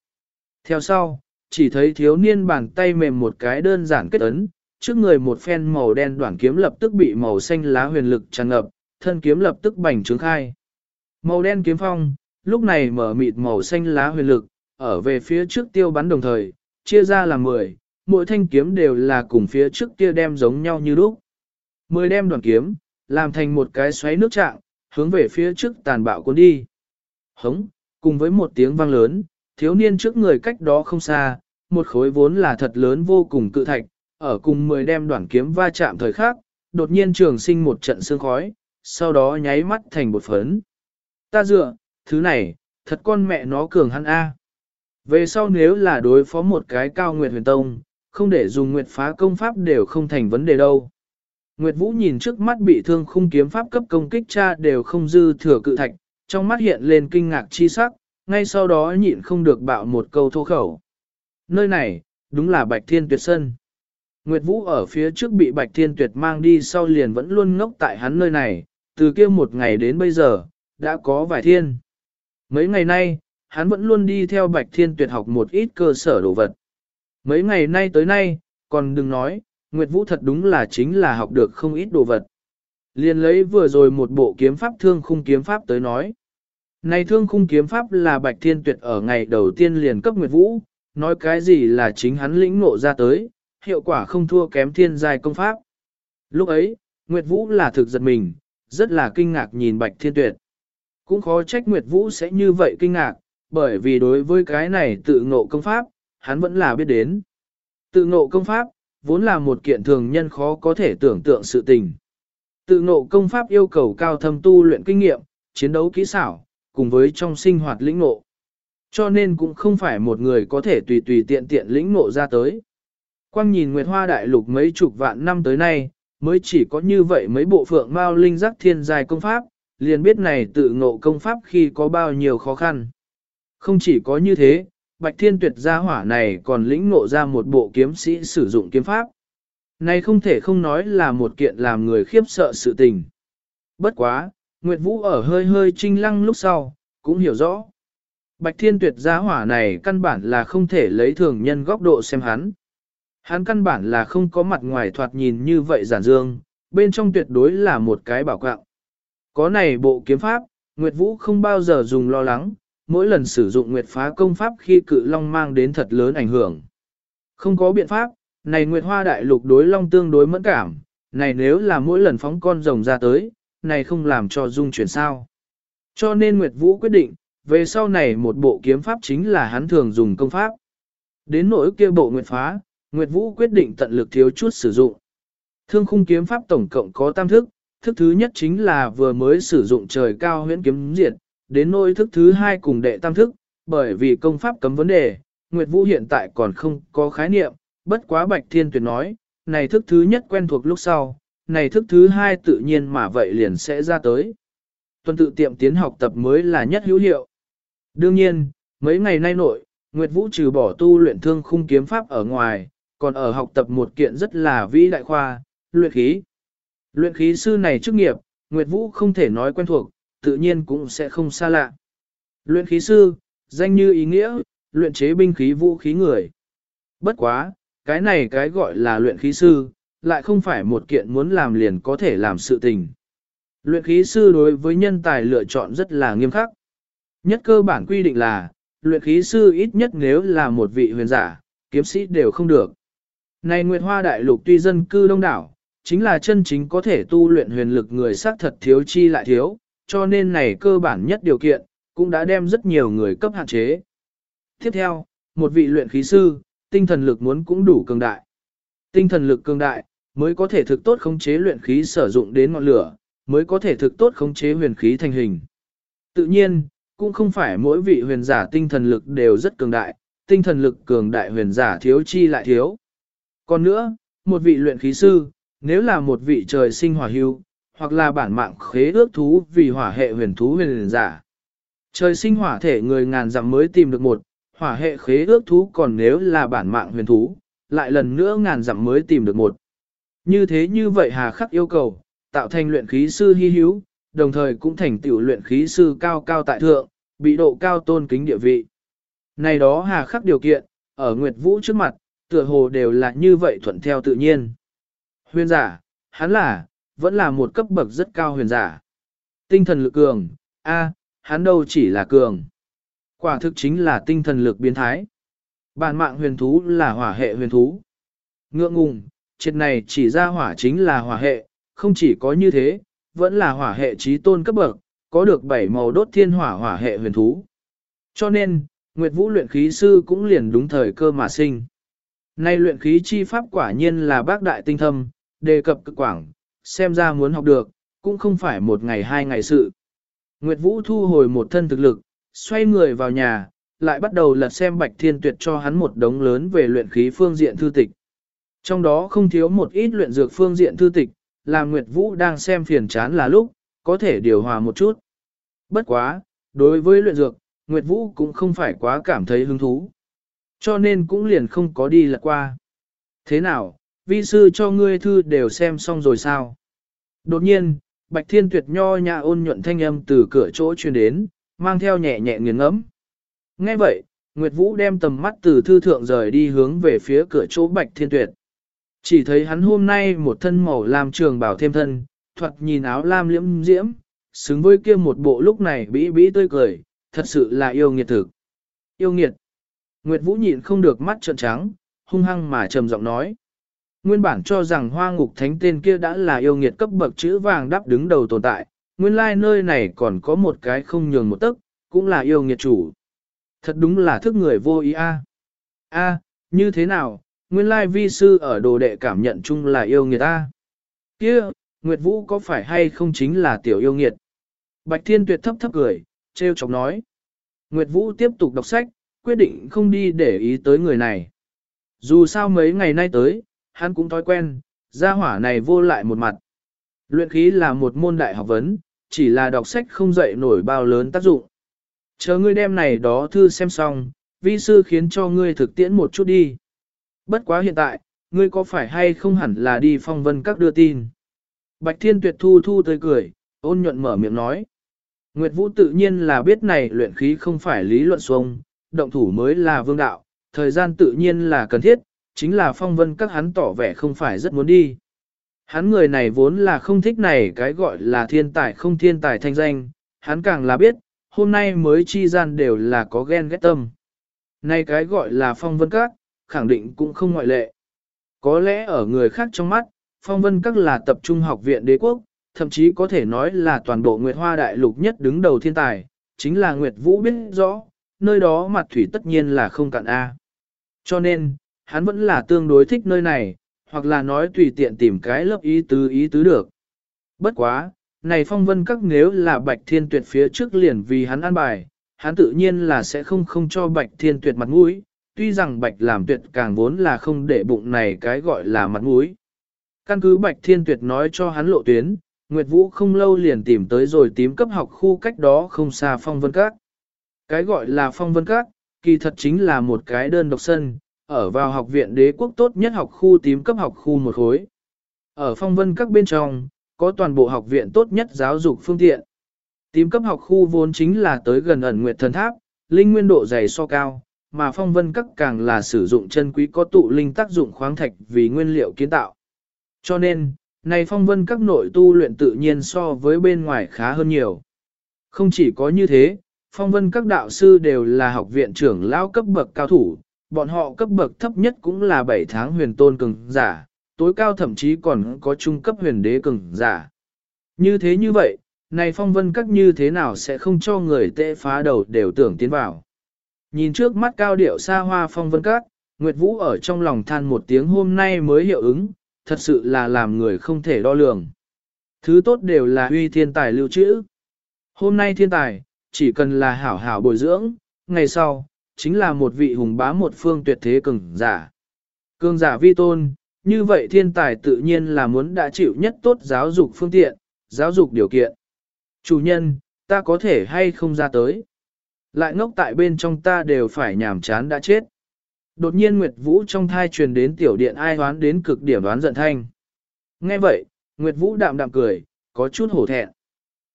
Theo sau, chỉ thấy thiếu niên bàn tay mềm một cái đơn giản kết ấn, trước người một phen màu đen đoạn kiếm lập tức bị màu xanh lá huyền lực tràn ngập, thân kiếm lập tức bành trướng khai. Màu đen kiếm phong, lúc này mở mịt màu xanh lá huyền lực, ở về phía trước tiêu bắn đồng thời, chia ra làm 10, mỗi thanh kiếm đều là cùng phía trước kia đem giống nhau như lúc. 10 đem đoàn kiếm, làm thành một cái xoáy nước trạng, hướng về phía trước tàn bạo cuốn đi. Hống, cùng với một tiếng vang lớn, thiếu niên trước người cách đó không xa, một khối vốn là thật lớn vô cùng cự thạch, ở cùng 10 đem đoàn kiếm va chạm thời khắc, đột nhiên trường sinh một trận sương khói, sau đó nháy mắt thành bột phấn. Ta dựa, thứ này, thật con mẹ nó cường hắn A. Về sau nếu là đối phó một cái cao nguyệt huyền tông, không để dùng nguyệt phá công pháp đều không thành vấn đề đâu. Nguyệt Vũ nhìn trước mắt bị thương khung kiếm pháp cấp công kích cha đều không dư thừa cự thạch, trong mắt hiện lên kinh ngạc chi sắc, ngay sau đó nhịn không được bạo một câu thô khẩu. Nơi này, đúng là Bạch Thiên Tuyệt Sân. Nguyệt Vũ ở phía trước bị Bạch Thiên Tuyệt mang đi sau liền vẫn luôn ngốc tại hắn nơi này, từ kia một ngày đến bây giờ, đã có vài thiên. Mấy ngày nay, hắn vẫn luôn đi theo Bạch Thiên Tuyệt học một ít cơ sở đồ vật. Mấy ngày nay tới nay, còn đừng nói, Nguyệt Vũ thật đúng là chính là học được không ít đồ vật. Liền lấy vừa rồi một bộ kiếm pháp thương khung kiếm pháp tới nói. Này thương khung kiếm pháp là Bạch Thiên Tuyệt ở ngày đầu tiên liền cấp Nguyệt Vũ, nói cái gì là chính hắn lĩnh ngộ ra tới, hiệu quả không thua kém thiên giai công pháp. Lúc ấy, Nguyệt Vũ là thực giật mình, rất là kinh ngạc nhìn Bạch Thiên Tuyệt. Cũng khó trách Nguyệt Vũ sẽ như vậy kinh ngạc, bởi vì đối với cái này tự ngộ công pháp, hắn vẫn là biết đến. Tự ngộ công pháp, vốn là một kiện thường nhân khó có thể tưởng tượng sự tình. Tự ngộ công pháp yêu cầu cao thâm tu luyện kinh nghiệm, chiến đấu kỹ xảo, cùng với trong sinh hoạt lĩnh ngộ. Cho nên cũng không phải một người có thể tùy tùy tiện tiện lĩnh ngộ ra tới. Quang nhìn Nguyệt Hoa Đại Lục mấy chục vạn năm tới nay, mới chỉ có như vậy mấy bộ phượng mao linh giác thiên dài công pháp, liền biết này tự ngộ công pháp khi có bao nhiêu khó khăn. Không chỉ có như thế, Bạch Thiên Tuyệt gia hỏa này còn lĩnh ngộ ra một bộ kiếm sĩ sử dụng kiếm pháp. Này không thể không nói là một kiện làm người khiếp sợ sự tình. Bất quá, Nguyệt Vũ ở hơi hơi trinh lăng lúc sau, cũng hiểu rõ. Bạch Thiên Tuyệt gia hỏa này căn bản là không thể lấy thường nhân góc độ xem hắn. Hắn căn bản là không có mặt ngoài thoạt nhìn như vậy giản dương, bên trong tuyệt đối là một cái bảo quạng. Có này bộ kiếm pháp, Nguyệt Vũ không bao giờ dùng lo lắng, mỗi lần sử dụng Nguyệt phá công pháp khi cự long mang đến thật lớn ảnh hưởng. Không có biện pháp, này Nguyệt Hoa Đại Lục đối long tương đối mẫn cảm, này nếu là mỗi lần phóng con rồng ra tới, này không làm cho dung chuyển sao. Cho nên Nguyệt Vũ quyết định, về sau này một bộ kiếm pháp chính là hắn thường dùng công pháp. Đến nỗi kia bộ Nguyệt phá, Nguyệt Vũ quyết định tận lực thiếu chút sử dụng. Thương khung kiếm pháp tổng cộng có tam thức, thức thứ nhất chính là vừa mới sử dụng trời cao huyễn kiếm diệt, đến nỗi thức thứ hai cùng đệ tam thức, bởi vì công pháp cấm vấn đề, Nguyệt Vũ hiện tại còn không có khái niệm, bất quá Bạch Thiên Tuyệt nói, này thức thứ nhất quen thuộc lúc sau, này thức thứ hai tự nhiên mà vậy liền sẽ ra tới. Tuần tự tiệm tiến học tập mới là nhất hữu hiệu. Đương nhiên, mấy ngày nay nội, Nguyệt Vũ trừ bỏ tu luyện thương khung kiếm pháp ở ngoài, còn ở học tập một kiện rất là vĩ đại khoa, luyện khí. Luyện khí sư này chức nghiệp, Nguyệt Vũ không thể nói quen thuộc, tự nhiên cũng sẽ không xa lạ. Luyện khí sư, danh như ý nghĩa, luyện chế binh khí vũ khí người. Bất quá, cái này cái gọi là luyện khí sư, lại không phải một kiện muốn làm liền có thể làm sự tình. Luyện khí sư đối với nhân tài lựa chọn rất là nghiêm khắc. Nhất cơ bản quy định là, luyện khí sư ít nhất nếu là một vị huyền giả, kiếm sĩ đều không được. Này Nguyệt Hoa Đại Lục tuy dân cư đông đảo, chính là chân chính có thể tu luyện huyền lực người xác thật thiếu chi lại thiếu, cho nên này cơ bản nhất điều kiện, cũng đã đem rất nhiều người cấp hạn chế. Tiếp theo, một vị luyện khí sư, tinh thần lực muốn cũng đủ cường đại. Tinh thần lực cường đại, mới có thể thực tốt khống chế luyện khí sử dụng đến ngọn lửa, mới có thể thực tốt khống chế huyền khí thành hình. Tự nhiên, cũng không phải mỗi vị huyền giả tinh thần lực đều rất cường đại, tinh thần lực cường đại huyền giả thiếu chi lại thiếu. Còn nữa, một vị luyện khí sư, nếu là một vị trời sinh hỏa hưu, hoặc là bản mạng khế ước thú vì hỏa hệ huyền thú huyền giả. Trời sinh hỏa thể người ngàn dặm mới tìm được một, hỏa hệ khế ước thú còn nếu là bản mạng huyền thú, lại lần nữa ngàn dặm mới tìm được một. Như thế như vậy hà khắc yêu cầu, tạo thành luyện khí sư hy hữu, đồng thời cũng thành tiểu luyện khí sư cao cao tại thượng, bị độ cao tôn kính địa vị. Này đó hà khắc điều kiện, ở Nguyệt Vũ trước mặt, tựa hồ đều là như vậy thuận theo tự nhiên. Huyền giả, hắn là, vẫn là một cấp bậc rất cao huyền giả. Tinh thần lực cường, a, hắn đâu chỉ là cường. Quả thực chính là tinh thần lực biến thái. Bản mạng huyền thú là hỏa hệ huyền thú. Ngượng ngùng, chuyện này chỉ ra hỏa chính là hỏa hệ, không chỉ có như thế, vẫn là hỏa hệ trí tôn cấp bậc, có được bảy màu đốt thiên hỏa hỏa hệ huyền thú. Cho nên, Nguyệt Vũ luyện khí sư cũng liền đúng thời cơ mà sinh. Nay luyện khí chi pháp quả nhiên là bác đại tinh thâm, đề cập cực quảng, xem ra muốn học được, cũng không phải một ngày hai ngày sự. Nguyệt Vũ thu hồi một thân thực lực, xoay người vào nhà, lại bắt đầu lật xem Bạch Thiên Tuyệt cho hắn một đống lớn về luyện khí phương diện thư tịch. Trong đó không thiếu một ít luyện dược phương diện thư tịch, làm Nguyệt Vũ đang xem phiền chán là lúc, có thể điều hòa một chút. Bất quá, đối với luyện dược, Nguyệt Vũ cũng không phải quá cảm thấy hứng thú. Cho nên cũng liền không có đi lật qua. Thế nào, vi sư cho ngươi thư đều xem xong rồi sao? Đột nhiên, Bạch Thiên Tuyệt nho nhã ôn nhuận thanh âm từ cửa chỗ truyền đến, mang theo nhẹ nhẹ nghiền ngẫm. Nghe vậy, Nguyệt Vũ đem tầm mắt từ thư thượng rời đi hướng về phía cửa chỗ Bạch Thiên Tuyệt. Chỉ thấy hắn hôm nay một thân màu lam trường bảo thêm thân, thuật nhìn áo lam liễm diễm, xứng với kia một bộ lúc này bĩ bĩ tươi cười, thật sự là yêu nghiệt thực. Yêu nghiệt. Nguyệt Vũ nhịn không được mắt trợn trắng, hung hăng mà trầm giọng nói. Nguyên bản cho rằng hoa ngục thánh tên kia đã là yêu nghiệt cấp bậc chữ vàng đắp đứng đầu tồn tại, nguyên lai nơi này còn có một cái không nhường một tấc, cũng là yêu nghiệt chủ. Thật đúng là thức người vô ý a. A, như thế nào, nguyên lai vi sư ở đồ đệ cảm nhận chung là yêu nghiệt ta. Kia, Nguyệt Vũ có phải hay không chính là tiểu yêu nghiệt? Bạch Thiên Tuyệt thấp thấp cười, treo chọc nói. Nguyệt Vũ tiếp tục đọc sách, quyết định không đi để ý tới người này. Dù sao mấy ngày nay tới, hắn cũng thói quen, gia hỏa này vô lại một mặt. Luyện khí là một môn đại học vấn, chỉ là đọc sách không dậy nổi bao lớn tác dụng. Chờ ngươi đem này đó thư xem xong, vi sư khiến cho ngươi thực tiễn một chút đi. Bất quá hiện tại, ngươi có phải hay không hẳn là đi phong vân các đưa tin. Bạch Thiên Tuyệt thu thu tươi cười, ôn nhuận mở miệng nói. Nguyệt Vũ tự nhiên là biết này luyện khí không phải lý luận xuông, động thủ mới là vương đạo, thời gian tự nhiên là cần thiết, chính là phong vân các hắn tỏ vẻ không phải rất muốn đi. Hắn người này vốn là không thích này cái gọi là thiên tài không thiên tài thanh danh, hắn càng là biết, hôm nay mới chi gian đều là có ghen ghét tâm. nay cái gọi là phong vân các, khẳng định cũng không ngoại lệ. Có lẽ ở người khác trong mắt, phong vân các là tập trung học viện đế quốc, thậm chí có thể nói là toàn bộ Nguyệt Hoa Đại Lục nhất đứng đầu thiên tài, chính là Nguyệt Vũ biết rõ, nơi đó mặt thủy tất nhiên là không cạn A. Cho nên, hắn vẫn là tương đối thích nơi này, hoặc là nói tùy tiện tìm cái lớp ý tứ ý tứ được. Bất quá, này phong vân các nếu là bạch thiên tuyệt phía trước liền vì hắn an bài, hắn tự nhiên là sẽ không không cho bạch thiên tuyệt mặt mũi, tuy rằng bạch làm tuyệt càng vốn là không để bụng này cái gọi là mặt mũi. Căn cứ bạch thiên tuyệt nói cho hắn lộ tuyến, Nguyệt Vũ không lâu liền tìm tới rồi tím cấp học khu cách đó không xa phong vân các. Cái gọi là phong vân các, kỳ thật chính là một cái đơn độc sân, ở vào học viện đế quốc tốt nhất học khu tím cấp học khu một khối. Ở phong vân các bên trong, có toàn bộ học viện tốt nhất giáo dục phương tiện. Tím cấp học khu vốn chính là tới gần ẩn nguyệt thần tháp, linh nguyên độ dày so cao, mà phong vân các càng là sử dụng chân quý có tụ linh tác dụng khoáng thạch vì nguyên liệu kiến tạo. Cho nên, này phong vân các nội tu luyện tự nhiên so với bên ngoài khá hơn nhiều. Không chỉ có như thế, phong vân các đạo sư đều là học viện trưởng lão cấp bậc cao thủ, bọn họ cấp bậc thấp nhất cũng là 7 tháng huyền tôn cường giả, tối cao thậm chí còn có trung cấp huyền đế cường giả. Như thế như vậy, này phong vân các như thế nào sẽ không cho người tệ phá đầu đều tưởng tiến vào. Nhìn trước mắt cao điệu xa hoa phong vân các, Nguyệt Vũ ở trong lòng than một tiếng hôm nay mới hiệu ứng, thật sự là làm người không thể đo lường. Thứ tốt đều là uy thiên tài lưu trữ. Hôm nay thiên tài, chỉ cần là hảo hảo bồi dưỡng, ngày sau, chính là một vị hùng bá một phương tuyệt thế cường giả. Cường giả vi tôn, như vậy thiên tài tự nhiên là muốn đã chịu nhất tốt giáo dục phương tiện, giáo dục điều kiện. Chủ nhân, ta có thể hay không ra tới. Lại ngốc tại bên trong ta đều phải nhàm chán đã chết. Đột nhiên Nguyệt Vũ trong thai truyền đến tiểu điện ai hoán đến cực điểm đoán giận thanh. Nghe vậy, Nguyệt Vũ đạm đạm cười, có chút hổ thẹn.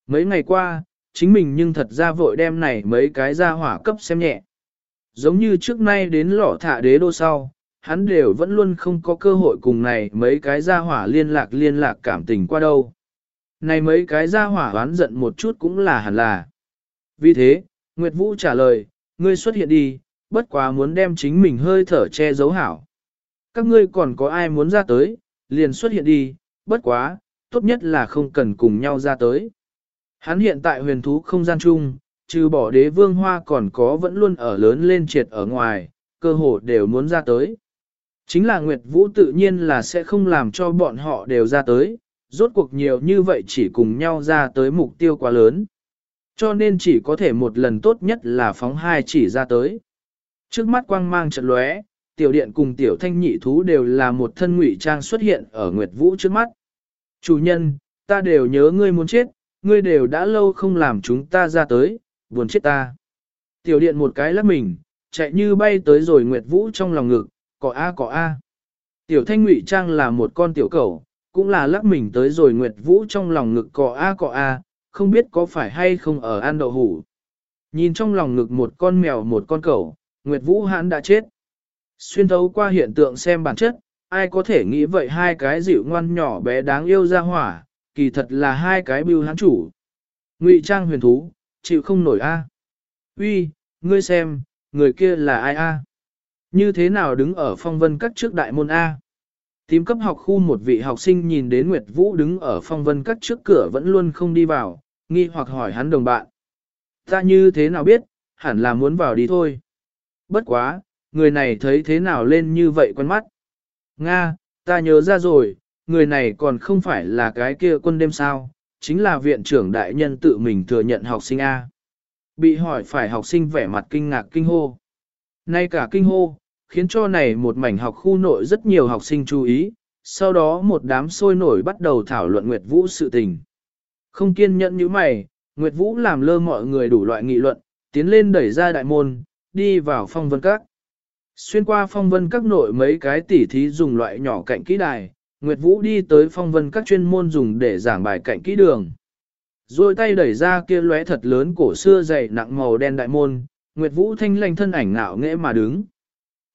Mấy ngày qua, chính mình nhưng thật ra vội đem này mấy cái ra hỏa cấp xem nhẹ. Giống như trước nay đến lỏ thả đế đô sau, hắn đều vẫn luôn không có cơ hội cùng này mấy cái gia hỏa liên lạc liên lạc cảm tình qua đâu. Này mấy cái gia hỏa oán giận một chút cũng là hẳn là. Vì thế, Nguyệt Vũ trả lời, ngươi xuất hiện đi, bất quá muốn đem chính mình hơi thở che giấu hảo. Các ngươi còn có ai muốn ra tới, liền xuất hiện đi, bất quá, tốt nhất là không cần cùng nhau ra tới. Hắn hiện tại huyền thú không gian chung, trừ bỏ đế vương hoa còn có vẫn luôn ở lớn lên triệt ở ngoài, cơ hồ đều muốn ra tới. Chính là Nguyệt Vũ tự nhiên là sẽ không làm cho bọn họ đều ra tới, rốt cuộc nhiều như vậy chỉ cùng nhau ra tới mục tiêu quá lớn. Cho nên chỉ có thể một lần tốt nhất là phóng hai chỉ ra tới. Trước mắt quang mang trận lóe, tiểu điện cùng tiểu thanh nhị thú đều là một thân ngụy trang xuất hiện ở Nguyệt Vũ trước mắt. Chủ nhân, ta đều nhớ ngươi muốn chết, ngươi đều đã lâu không làm chúng ta ra tới, buồn chết ta. Tiểu điện một cái lắc mình, chạy như bay tới rồi Nguyệt Vũ trong lòng ngực, cỏ a cỏ a. Tiểu thanh ngụy trang là một con tiểu cẩu, cũng là lắc mình tới rồi Nguyệt Vũ trong lòng ngực cỏ a cỏ a, không biết có phải hay không ở ăn đậu hủ. Nhìn trong lòng ngực một con mèo một con cẩu, Nguyệt Vũ hãn đã chết. Xuyên thấu qua hiện tượng xem bản chất, ai có thể nghĩ vậy hai cái dịu ngoan nhỏ bé đáng yêu ra hỏa, kỳ thật là hai cái bưu hãn chủ. Ngụy trang huyền thú, chịu không nổi a. Uy, ngươi xem, người kia là ai a? Như thế nào đứng ở phong vân các trước đại môn A? Tím cấp học khu một vị học sinh nhìn đến Nguyệt Vũ đứng ở phong vân các trước cửa vẫn luôn không đi vào, nghi hoặc hỏi hắn đồng bạn. Ta như thế nào biết, hẳn là muốn vào đi thôi. Bất quá, người này thấy thế nào lên như vậy quen mắt. Nga, ta nhớ ra rồi, người này còn không phải là cái kia quân đêm sao, chính là viện trưởng đại nhân tự mình thừa nhận học sinh A. Bị hỏi phải học sinh vẻ mặt kinh ngạc kinh hô. Nay cả kinh hô, khiến cho này một mảnh học khu nội rất nhiều học sinh chú ý, sau đó một đám sôi nổi bắt đầu thảo luận Nguyệt Vũ sự tình. Không kiên nhẫn như mày, Nguyệt Vũ làm lơ mọi người đủ loại nghị luận, tiến lên đẩy ra đại môn, đi vào phong vân các. Xuyên qua phong vân các nội mấy cái tỉ thí dùng loại nhỏ cạnh kỹ đài, Nguyệt Vũ đi tới phong vân các chuyên môn dùng để giảng bài cạnh kỹ đường. Rồi tay đẩy ra kia lóe thật lớn cổ xưa dày nặng màu đen đại môn, Nguyệt Vũ thanh lanh thân ảnh ngạo nghễ mà đứng.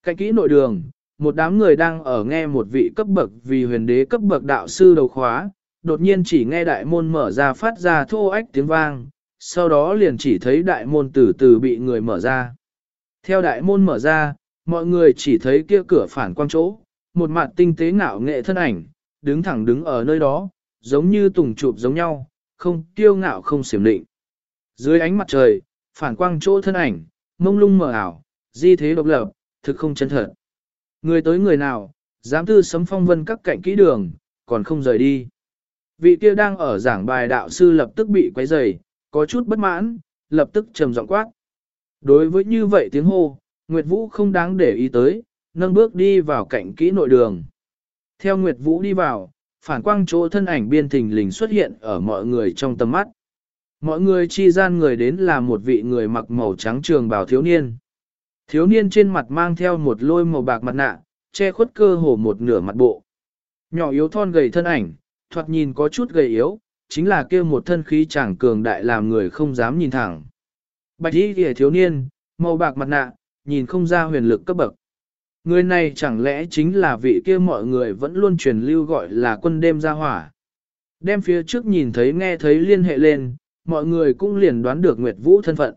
Cạnh kỹ nội đường, một đám người đang ở nghe một vị cấp bậc vì huyền đế cấp bậc đạo sư đầu khóa, đột nhiên chỉ nghe đại môn mở ra phát ra thô ách tiếng vang, sau đó liền chỉ thấy đại môn từ từ bị người mở ra. Theo đại môn mở ra, mọi người chỉ thấy kia cửa phản quang chỗ, một mặt tinh tế ngạo nghệ thân ảnh, đứng thẳng đứng ở nơi đó, giống như tùng chụp giống nhau, không tiêu ngạo không xiểm định. Dưới ánh mặt trời, phản quang chỗ thân ảnh, mông lung mờ ảo, di thế độc lập, thực không chân thật. Người tới người nào, dám tư sấm phong vân các cạnh kỹ đường, còn không rời đi. Vị kia đang ở giảng bài đạo sư lập tức bị quấy rầy, có chút bất mãn, lập tức trầm giọng quát. Đối với như vậy tiếng hô, Nguyệt Vũ không đáng để ý tới, nâng bước đi vào cạnh kỹ nội đường. Theo Nguyệt Vũ đi vào, phản quang chỗ thân ảnh biên thình lình xuất hiện ở mọi người trong tầm mắt. Mọi người chi gian người đến là một vị người mặc màu trắng trường bào thiếu niên. Thiếu niên trên mặt mang theo một lôi màu bạc mặt nạ, che khuất cơ hồ một nửa mặt bộ. Nhỏ yếu thon gầy thân ảnh, thoạt nhìn có chút gầy yếu, chính là kia một thân khí chẳng cường đại làm người không dám nhìn thẳng. Bạch y kìa thiếu niên, màu bạc mặt nạ, nhìn không ra huyền lực cấp bậc. Người này chẳng lẽ chính là vị kia mọi người vẫn luôn truyền lưu gọi là quân đêm ra hỏa. Đem phía trước nhìn thấy nghe thấy liên hệ lên, mọi người cũng liền đoán được Nguyệt Vũ thân phận.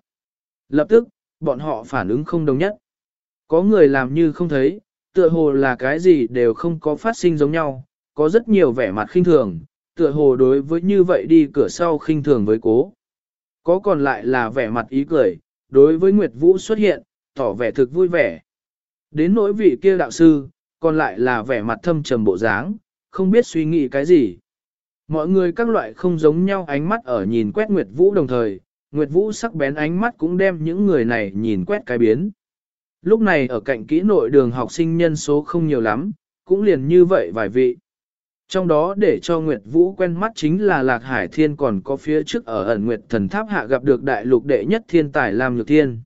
Lập tức, bọn họ phản ứng không đồng nhất. Có người làm như không thấy, tựa hồ là cái gì đều không có phát sinh giống nhau, có rất nhiều vẻ mặt khinh thường, tựa hồ đối với như vậy đi cửa sau khinh thường với cố. Có còn lại là vẻ mặt ý cười, đối với Nguyệt Vũ xuất hiện, tỏ vẻ thực vui vẻ. Đến nỗi vị kia đạo sư, còn lại là vẻ mặt thâm trầm bộ dáng, không biết suy nghĩ cái gì. Mọi người các loại không giống nhau ánh mắt ở nhìn quét Nguyệt Vũ đồng thời, Nguyệt Vũ sắc bén ánh mắt cũng đem những người này nhìn quét cái biến. Lúc này ở cạnh kỹ nội đường học sinh nhân số không nhiều lắm, cũng liền như vậy vài vị. Trong đó để cho Nguyệt Vũ quen mắt chính là Lạc Hải Thiên còn có phía trước ở ẩn Nguyệt Thần Tháp hạ gặp được đại lục đệ nhất thiên tài Lam Nhược Thiên.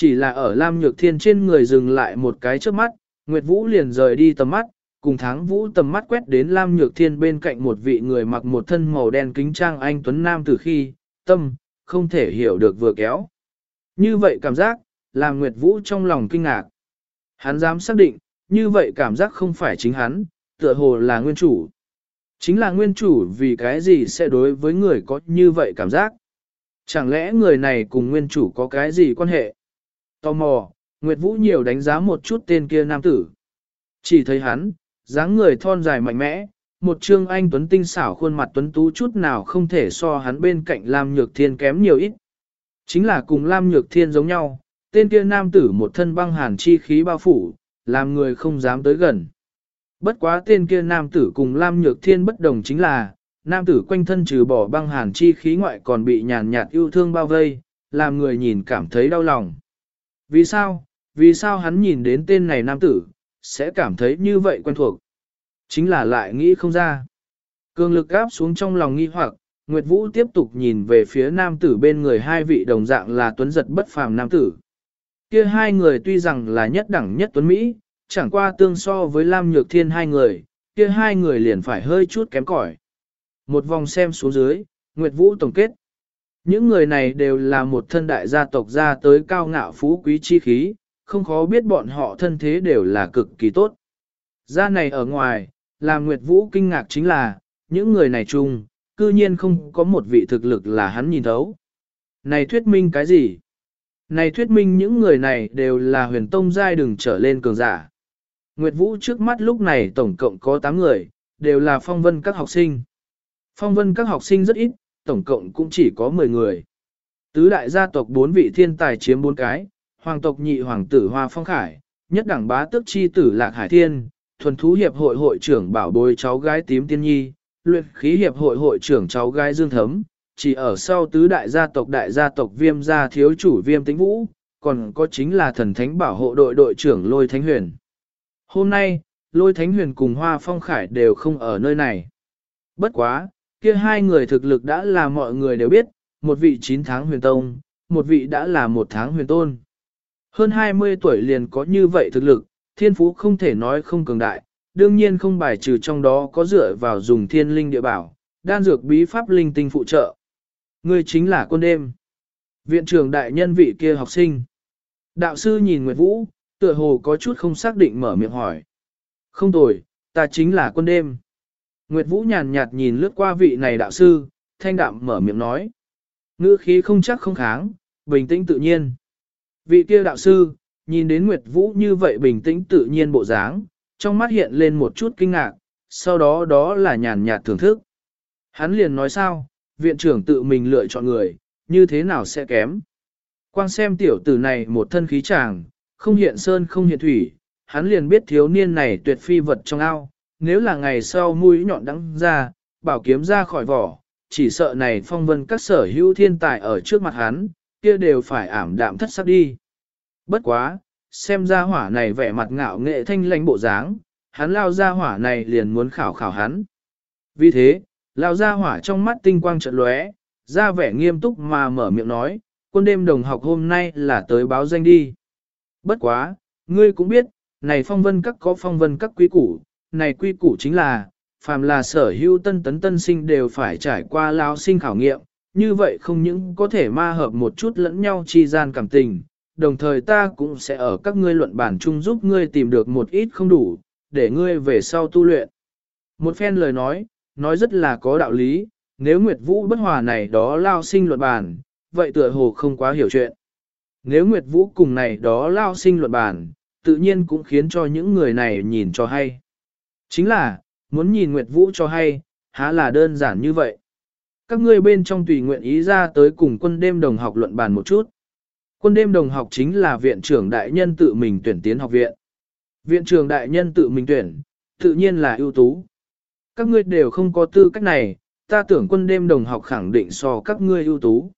Chỉ là ở Lam Nhược Thiên trên người dừng lại một cái trước mắt, Nguyệt Vũ liền rời đi tầm mắt, cùng tháng Vũ tầm mắt quét đến Lam Nhược Thiên bên cạnh một vị người mặc một thân màu đen kính trang anh Tuấn Nam từ khi, tâm, không thể hiểu được vừa kéo. Như vậy cảm giác, làm Nguyệt Vũ trong lòng kinh ngạc. Hắn dám xác định, như vậy cảm giác không phải chính hắn, tựa hồ là nguyên chủ. Chính là nguyên chủ vì cái gì sẽ đối với người có như vậy cảm giác. Chẳng lẽ người này cùng nguyên chủ có cái gì quan hệ? Tò mò, Nguyệt Vũ nhiều đánh giá một chút tên kia nam tử. Chỉ thấy hắn, dáng người thon dài mạnh mẽ, một trương anh tuấn tinh xảo khuôn mặt tuấn tú chút nào không thể so hắn bên cạnh Lam Nhược Thiên kém nhiều ít. Chính là cùng Lam Nhược Thiên giống nhau, tên kia nam tử một thân băng hàn chi khí bao phủ, làm người không dám tới gần. Bất quá tên kia nam tử cùng Lam Nhược Thiên bất đồng chính là, nam tử quanh thân trừ bỏ băng hàn chi khí ngoại còn bị nhàn nhạt yêu thương bao vây, làm người nhìn cảm thấy đau lòng. Vì sao? Vì sao hắn nhìn đến tên này nam tử, sẽ cảm thấy như vậy quen thuộc? Chính là lại nghĩ không ra. Cường lực gáp xuống trong lòng nghi hoặc, Nguyệt Vũ tiếp tục nhìn về phía nam tử bên người hai vị đồng dạng là tuấn giật bất phàm nam tử. Kia hai người tuy rằng là nhất đẳng nhất tuấn Mỹ, chẳng qua tương so với Lam Nhược Thiên hai người, kia hai người liền phải hơi chút kém cỏi. Một vòng xem xuống dưới, Nguyệt Vũ tổng kết. Những người này đều là một thân đại gia tộc ra tới cao ngạo phú quý chi khí, không khó biết bọn họ thân thế đều là cực kỳ tốt. Ra này ở ngoài, là Nguyệt Vũ kinh ngạc chính là, những người này chung, cư nhiên không có một vị thực lực là hắn nhìn thấu. Này thuyết minh cái gì? Này thuyết minh những người này đều là huyền tông giai đừng trở lên cường giả. Nguyệt Vũ trước mắt lúc này tổng cộng có 8 người, đều là phong vân các học sinh. Phong vân các học sinh rất ít, tổng cộng cũng chỉ có 10 người. Tứ đại gia tộc bốn vị thiên tài chiếm bốn cái, hoàng tộc nhị hoàng tử Hoa Phong Khải, nhất đẳng bá tước chi tử Lạc Hải Thiên, thuần thú hiệp hội hội trưởng bảo bối cháu gái tím tiên nhi, luyện khí hiệp hội hội trưởng cháu gái Dương Thấm, chỉ ở sau tứ đại gia tộc đại gia tộc viêm gia thiếu chủ viêm tĩnh vũ, còn có chính là thần thánh bảo hộ đội đội trưởng lôi thánh huyền. Hôm nay, lôi thánh huyền cùng hoa phong khải đều không ở nơi này. Bất quá, kia hai người thực lực đã là mọi người đều biết, một vị 9 tháng huyền tông, một vị đã là một tháng huyền tôn. Hơn 20 tuổi liền có như vậy thực lực, thiên phú không thể nói không cường đại, đương nhiên không bài trừ trong đó có dựa vào dùng thiên linh địa bảo, đan dược bí pháp linh tinh phụ trợ. Người chính là quân đêm. Viện trưởng đại nhân vị kia học sinh. Đạo sư nhìn Nguyệt Vũ, tựa hồ có chút không xác định mở miệng hỏi. Không tồi, ta chính là quân đêm. Nguyệt Vũ nhàn nhạt nhìn lướt qua vị này đạo sư, thanh đạm mở miệng nói. Ngữ khí không chắc không kháng, bình tĩnh tự nhiên. Vị kia đạo sư, nhìn đến Nguyệt Vũ như vậy bình tĩnh tự nhiên bộ dáng, trong mắt hiện lên một chút kinh ngạc, sau đó đó là nhàn nhạt thưởng thức. Hắn liền nói sao, viện trưởng tự mình lựa chọn người, như thế nào sẽ kém. Quang xem tiểu tử này một thân khí chàng, không hiện sơn không hiện thủy, hắn liền biết thiếu niên này tuyệt phi vật trong ao, nếu là ngày sau mũi nhọn đắng ra, bảo kiếm ra khỏi vỏ, chỉ sợ này phong vân các sở hữu thiên tài ở trước mặt hắn, kia đều phải ảm đạm thất sắc đi. Bất quá, xem ra hỏa này vẻ mặt ngạo nghệ thanh lãnh bộ dáng, hắn lao ra hỏa này liền muốn khảo khảo hắn. Vì thế, lao ra hỏa trong mắt tinh quang trận lóe, ra vẻ nghiêm túc mà mở miệng nói, quân đêm đồng học hôm nay là tới báo danh đi. Bất quá, ngươi cũng biết, này phong vân các có phong vân các quý củ, này quy củ chính là, phàm là sở hữu tân tấn tân sinh đều phải trải qua lao sinh khảo nghiệm, như vậy không những có thể ma hợp một chút lẫn nhau chi gian cảm tình, đồng thời ta cũng sẽ ở các ngươi luận bản chung giúp ngươi tìm được một ít không đủ, để ngươi về sau tu luyện. Một phen lời nói, nói rất là có đạo lý, nếu Nguyệt Vũ bất hòa này đó lao sinh luận bản, vậy tựa hồ không quá hiểu chuyện. Nếu Nguyệt Vũ cùng này đó lao sinh luận bản, tự nhiên cũng khiến cho những người này nhìn cho hay. Chính là, muốn nhìn Nguyệt Vũ cho hay, há là đơn giản như vậy. Các ngươi bên trong tùy nguyện ý ra tới cùng quân đêm đồng học luận bàn một chút. Quân đêm đồng học chính là viện trưởng đại nhân tự mình tuyển tiến học viện. Viện trưởng đại nhân tự mình tuyển, tự nhiên là ưu tú. Các ngươi đều không có tư cách này, ta tưởng quân đêm đồng học khẳng định so các ngươi ưu tú.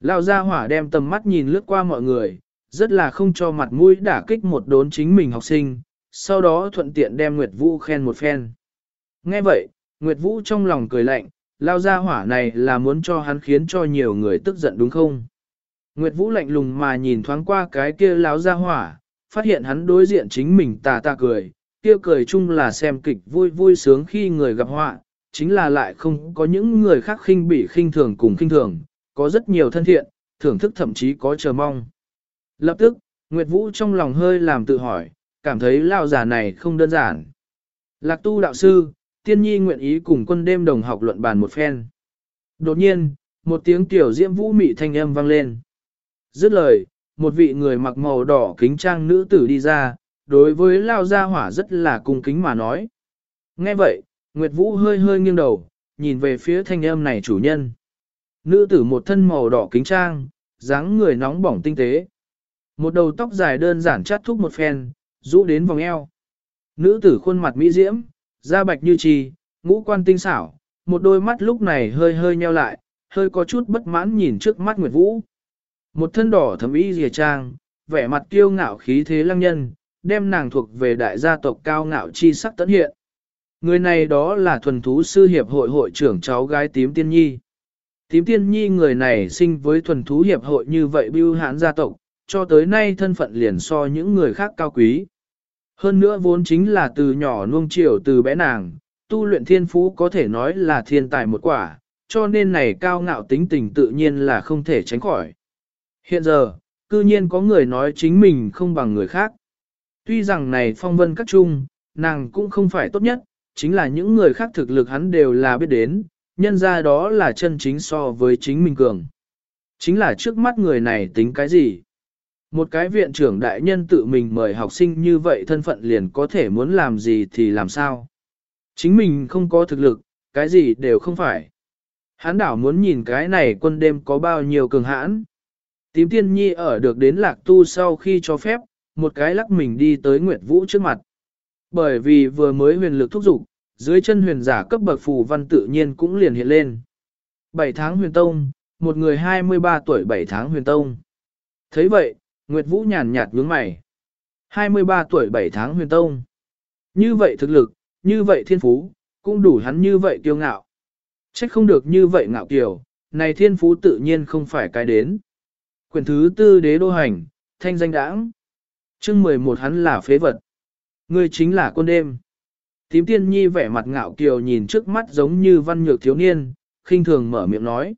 lão gia hỏa đem tầm mắt nhìn lướt qua mọi người, rất là không cho mặt mũi đả kích một đốn chính mình học sinh, sau đó thuận tiện đem Nguyệt Vũ khen một phen. Nghe vậy, Nguyệt Vũ trong lòng cười lạnh, lao ra hỏa này là muốn cho hắn khiến cho nhiều người tức giận đúng không? Nguyệt Vũ lạnh lùng mà nhìn thoáng qua cái kia lao ra hỏa, phát hiện hắn đối diện chính mình tà tà cười, kia cười chung là xem kịch vui vui sướng khi người gặp họa, chính là lại không có những người khác khinh bị khinh thường cùng khinh thường, có rất nhiều thân thiện, thưởng thức thậm chí có chờ mong. Lập tức, Nguyệt Vũ trong lòng hơi làm tự hỏi, cảm thấy lao giả này không đơn giản. Lạc tu đạo sư, tiên nhi nguyện ý cùng quân đêm đồng học luận bàn một phen. Đột nhiên, một tiếng tiểu diễm vũ mị thanh âm vang lên. Dứt lời, một vị người mặc màu đỏ kính trang nữ tử đi ra, đối với lao gia hỏa rất là cung kính mà nói. Nghe vậy, Nguyệt Vũ hơi hơi nghiêng đầu, nhìn về phía thanh âm này chủ nhân. Nữ tử một thân màu đỏ kính trang, dáng người nóng bỏng tinh tế. Một đầu tóc dài đơn giản chát thúc một phen, rũ đến vòng eo. Nữ tử khuôn mặt mỹ diễm, da bạch như trì, ngũ quan tinh xảo, một đôi mắt lúc này hơi hơi nheo lại, hơi có chút bất mãn nhìn trước mắt Nguyệt Vũ. Một thân đỏ thẩm y rìa trang, vẻ mặt kiêu ngạo khí thế lăng nhân, đem nàng thuộc về đại gia tộc cao ngạo chi sắc tấn hiện. Người này đó là thuần thú sư hiệp hội hội trưởng cháu gái tím tiên nhi. Tím tiên nhi người này sinh với thuần thú hiệp hội như vậy bưu hãn gia tộc, cho tới nay thân phận liền so những người khác cao quý. Hơn nữa vốn chính là từ nhỏ nuông chiều từ bé nàng, tu luyện thiên phú có thể nói là thiên tài một quả, cho nên này cao ngạo tính tình tự nhiên là không thể tránh khỏi. Hiện giờ, cư nhiên có người nói chính mình không bằng người khác. Tuy rằng này phong vân các trung, nàng cũng không phải tốt nhất, chính là những người khác thực lực hắn đều là biết đến, nhân ra đó là chân chính so với chính mình cường. Chính là trước mắt người này tính cái gì? Một cái viện trưởng đại nhân tự mình mời học sinh như vậy thân phận liền có thể muốn làm gì thì làm sao. Chính mình không có thực lực, cái gì đều không phải. Hán đảo muốn nhìn cái này quân đêm có bao nhiêu cường hãn. Tím tiên nhi ở được đến lạc tu sau khi cho phép, một cái lắc mình đi tới Nguyệt Vũ trước mặt. Bởi vì vừa mới huyền lực thúc dục dưới chân huyền giả cấp bậc phù văn tự nhiên cũng liền hiện lên. 7 tháng huyền tông, một người 23 tuổi 7 tháng huyền tông. thấy vậy, Nguyệt Vũ nhàn nhạt nhướng mày. 23 tuổi 7 tháng huyền tông. Như vậy thực lực, như vậy thiên phú, cũng đủ hắn như vậy kiêu ngạo. Trách không được như vậy ngạo kiều, này thiên phú tự nhiên không phải cái đến. Quyền thứ tư đế đô hành, thanh danh đãng. chương 11 hắn là phế vật. Người chính là con đêm. Tím tiên nhi vẻ mặt ngạo kiều nhìn trước mắt giống như văn nhược thiếu niên, khinh thường mở miệng nói.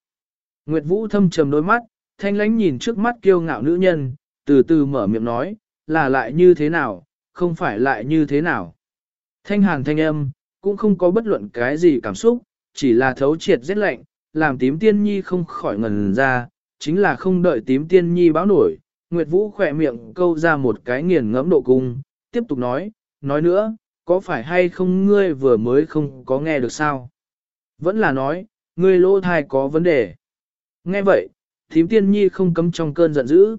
Nguyệt Vũ thâm trầm đôi mắt, thanh lánh nhìn trước mắt kiêu ngạo nữ nhân, từ từ mở miệng nói, là lại như thế nào, không phải lại như thế nào. Thanh hàn thanh âm, cũng không có bất luận cái gì cảm xúc, chỉ là thấu triệt rét lạnh, làm tím tiên nhi không khỏi ngần ra, chính là không đợi tím tiên nhi báo nổi. Nguyệt Vũ khỏe miệng câu ra một cái nghiền ngẫm độ cung, tiếp tục nói, nói nữa, có phải hay không ngươi vừa mới không có nghe được sao? Vẫn là nói, ngươi lỗ thai có vấn đề. Nghe vậy, thím tiên nhi không cấm trong cơn giận dữ.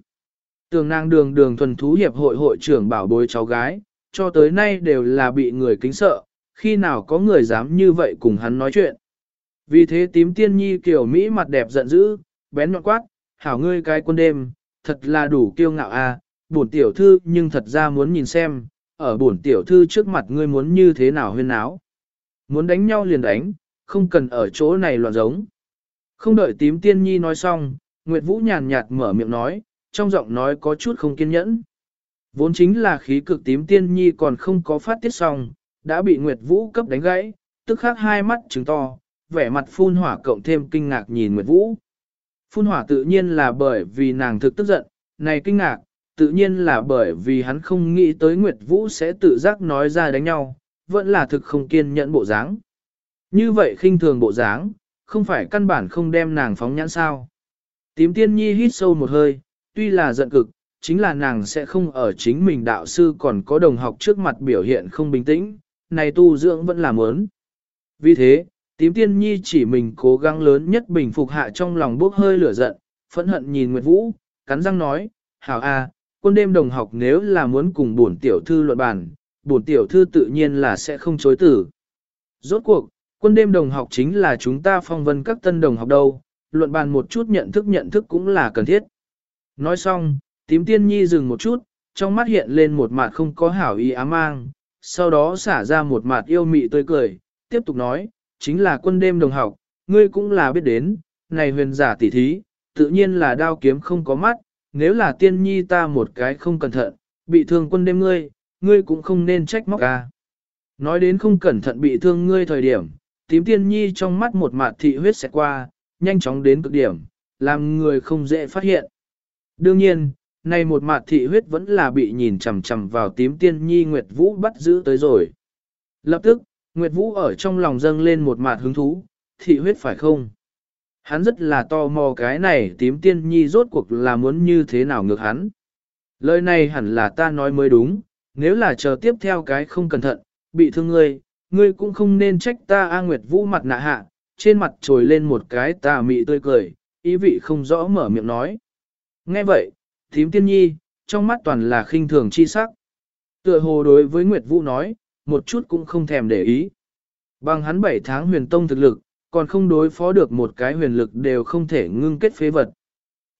Tường nàng đường đường thuần thú hiệp hội hội trưởng bảo bối cháu gái, cho tới nay đều là bị người kính sợ, khi nào có người dám như vậy cùng hắn nói chuyện. Vì thế tím tiên nhi kiểu Mỹ mặt đẹp giận dữ, bén nhọn quát, hảo ngươi cái quân đêm, thật là đủ kiêu ngạo à, bổn tiểu thư nhưng thật ra muốn nhìn xem, ở bổn tiểu thư trước mặt ngươi muốn như thế nào huyên áo. Muốn đánh nhau liền đánh, không cần ở chỗ này loạn giống. Không đợi tím tiên nhi nói xong, Nguyệt Vũ nhàn nhạt mở miệng nói, trong giọng nói có chút không kiên nhẫn. Vốn chính là khí cực tím tiên nhi còn không có phát tiết xong, đã bị Nguyệt Vũ cấp đánh gãy, tức khắc hai mắt trứng to, vẻ mặt phun hỏa cộng thêm kinh ngạc nhìn Nguyệt Vũ. Phun hỏa tự nhiên là bởi vì nàng thực tức giận, này kinh ngạc, tự nhiên là bởi vì hắn không nghĩ tới Nguyệt Vũ sẽ tự giác nói ra đánh nhau, vẫn là thực không kiên nhẫn bộ dáng. Như vậy khinh thường bộ dáng, không phải căn bản không đem nàng phóng nhãn sao. Tím tiên nhi hít sâu một hơi, tuy là giận cực, chính là nàng sẽ không ở chính mình đạo sư còn có đồng học trước mặt biểu hiện không bình tĩnh, này tu dưỡng vẫn là mớn. Vì thế, tím tiên nhi chỉ mình cố gắng lớn nhất bình phục hạ trong lòng bốc hơi lửa giận, phẫn hận nhìn Nguyệt Vũ, cắn răng nói, hảo a, quân đêm đồng học nếu là muốn cùng bổn tiểu thư luận bàn, bổn tiểu thư tự nhiên là sẽ không chối tử. Rốt cuộc, quân đêm đồng học chính là chúng ta phong vân các tân đồng học đâu, luận bàn một chút nhận thức nhận thức cũng là cần thiết. Nói xong, tím tiên nhi dừng một chút, trong mắt hiện lên một mặt không có hảo ý ám mang, sau đó xả ra một mặt yêu mị tươi cười, tiếp tục nói, chính là quân đêm đồng học, ngươi cũng là biết đến, này huyền giả tỉ thí, tự nhiên là đao kiếm không có mắt, nếu là tiên nhi ta một cái không cẩn thận, bị thương quân đêm ngươi, ngươi cũng không nên trách móc ca. Nói đến không cẩn thận bị thương ngươi thời điểm, tím tiên nhi trong mắt một mặt thị huyết sẽ qua, nhanh chóng đến cực điểm, làm người không dễ phát hiện. Đương nhiên, này một mặt thị huyết vẫn là bị nhìn chằm chằm vào tím tiên nhi Nguyệt Vũ bắt giữ tới rồi. Lập tức, Nguyệt Vũ ở trong lòng dâng lên một mặt hứng thú, thị huyết phải không? Hắn rất là tò mò cái này tím tiên nhi rốt cuộc là muốn như thế nào ngược hắn. Lời này hẳn là ta nói mới đúng, nếu là chờ tiếp theo cái không cẩn thận, bị thương ngươi, ngươi cũng không nên trách ta A Nguyệt Vũ mặt nạ hạ, trên mặt trồi lên một cái tà mị tươi cười, ý vị không rõ mở miệng nói. Nghe vậy, thím tiên nhi, trong mắt toàn là khinh thường chi sắc. Tựa hồ đối với Nguyệt Vũ nói, một chút cũng không thèm để ý. Bằng hắn 7 tháng huyền tông thực lực, còn không đối phó được một cái huyền lực đều không thể ngưng kết phế vật.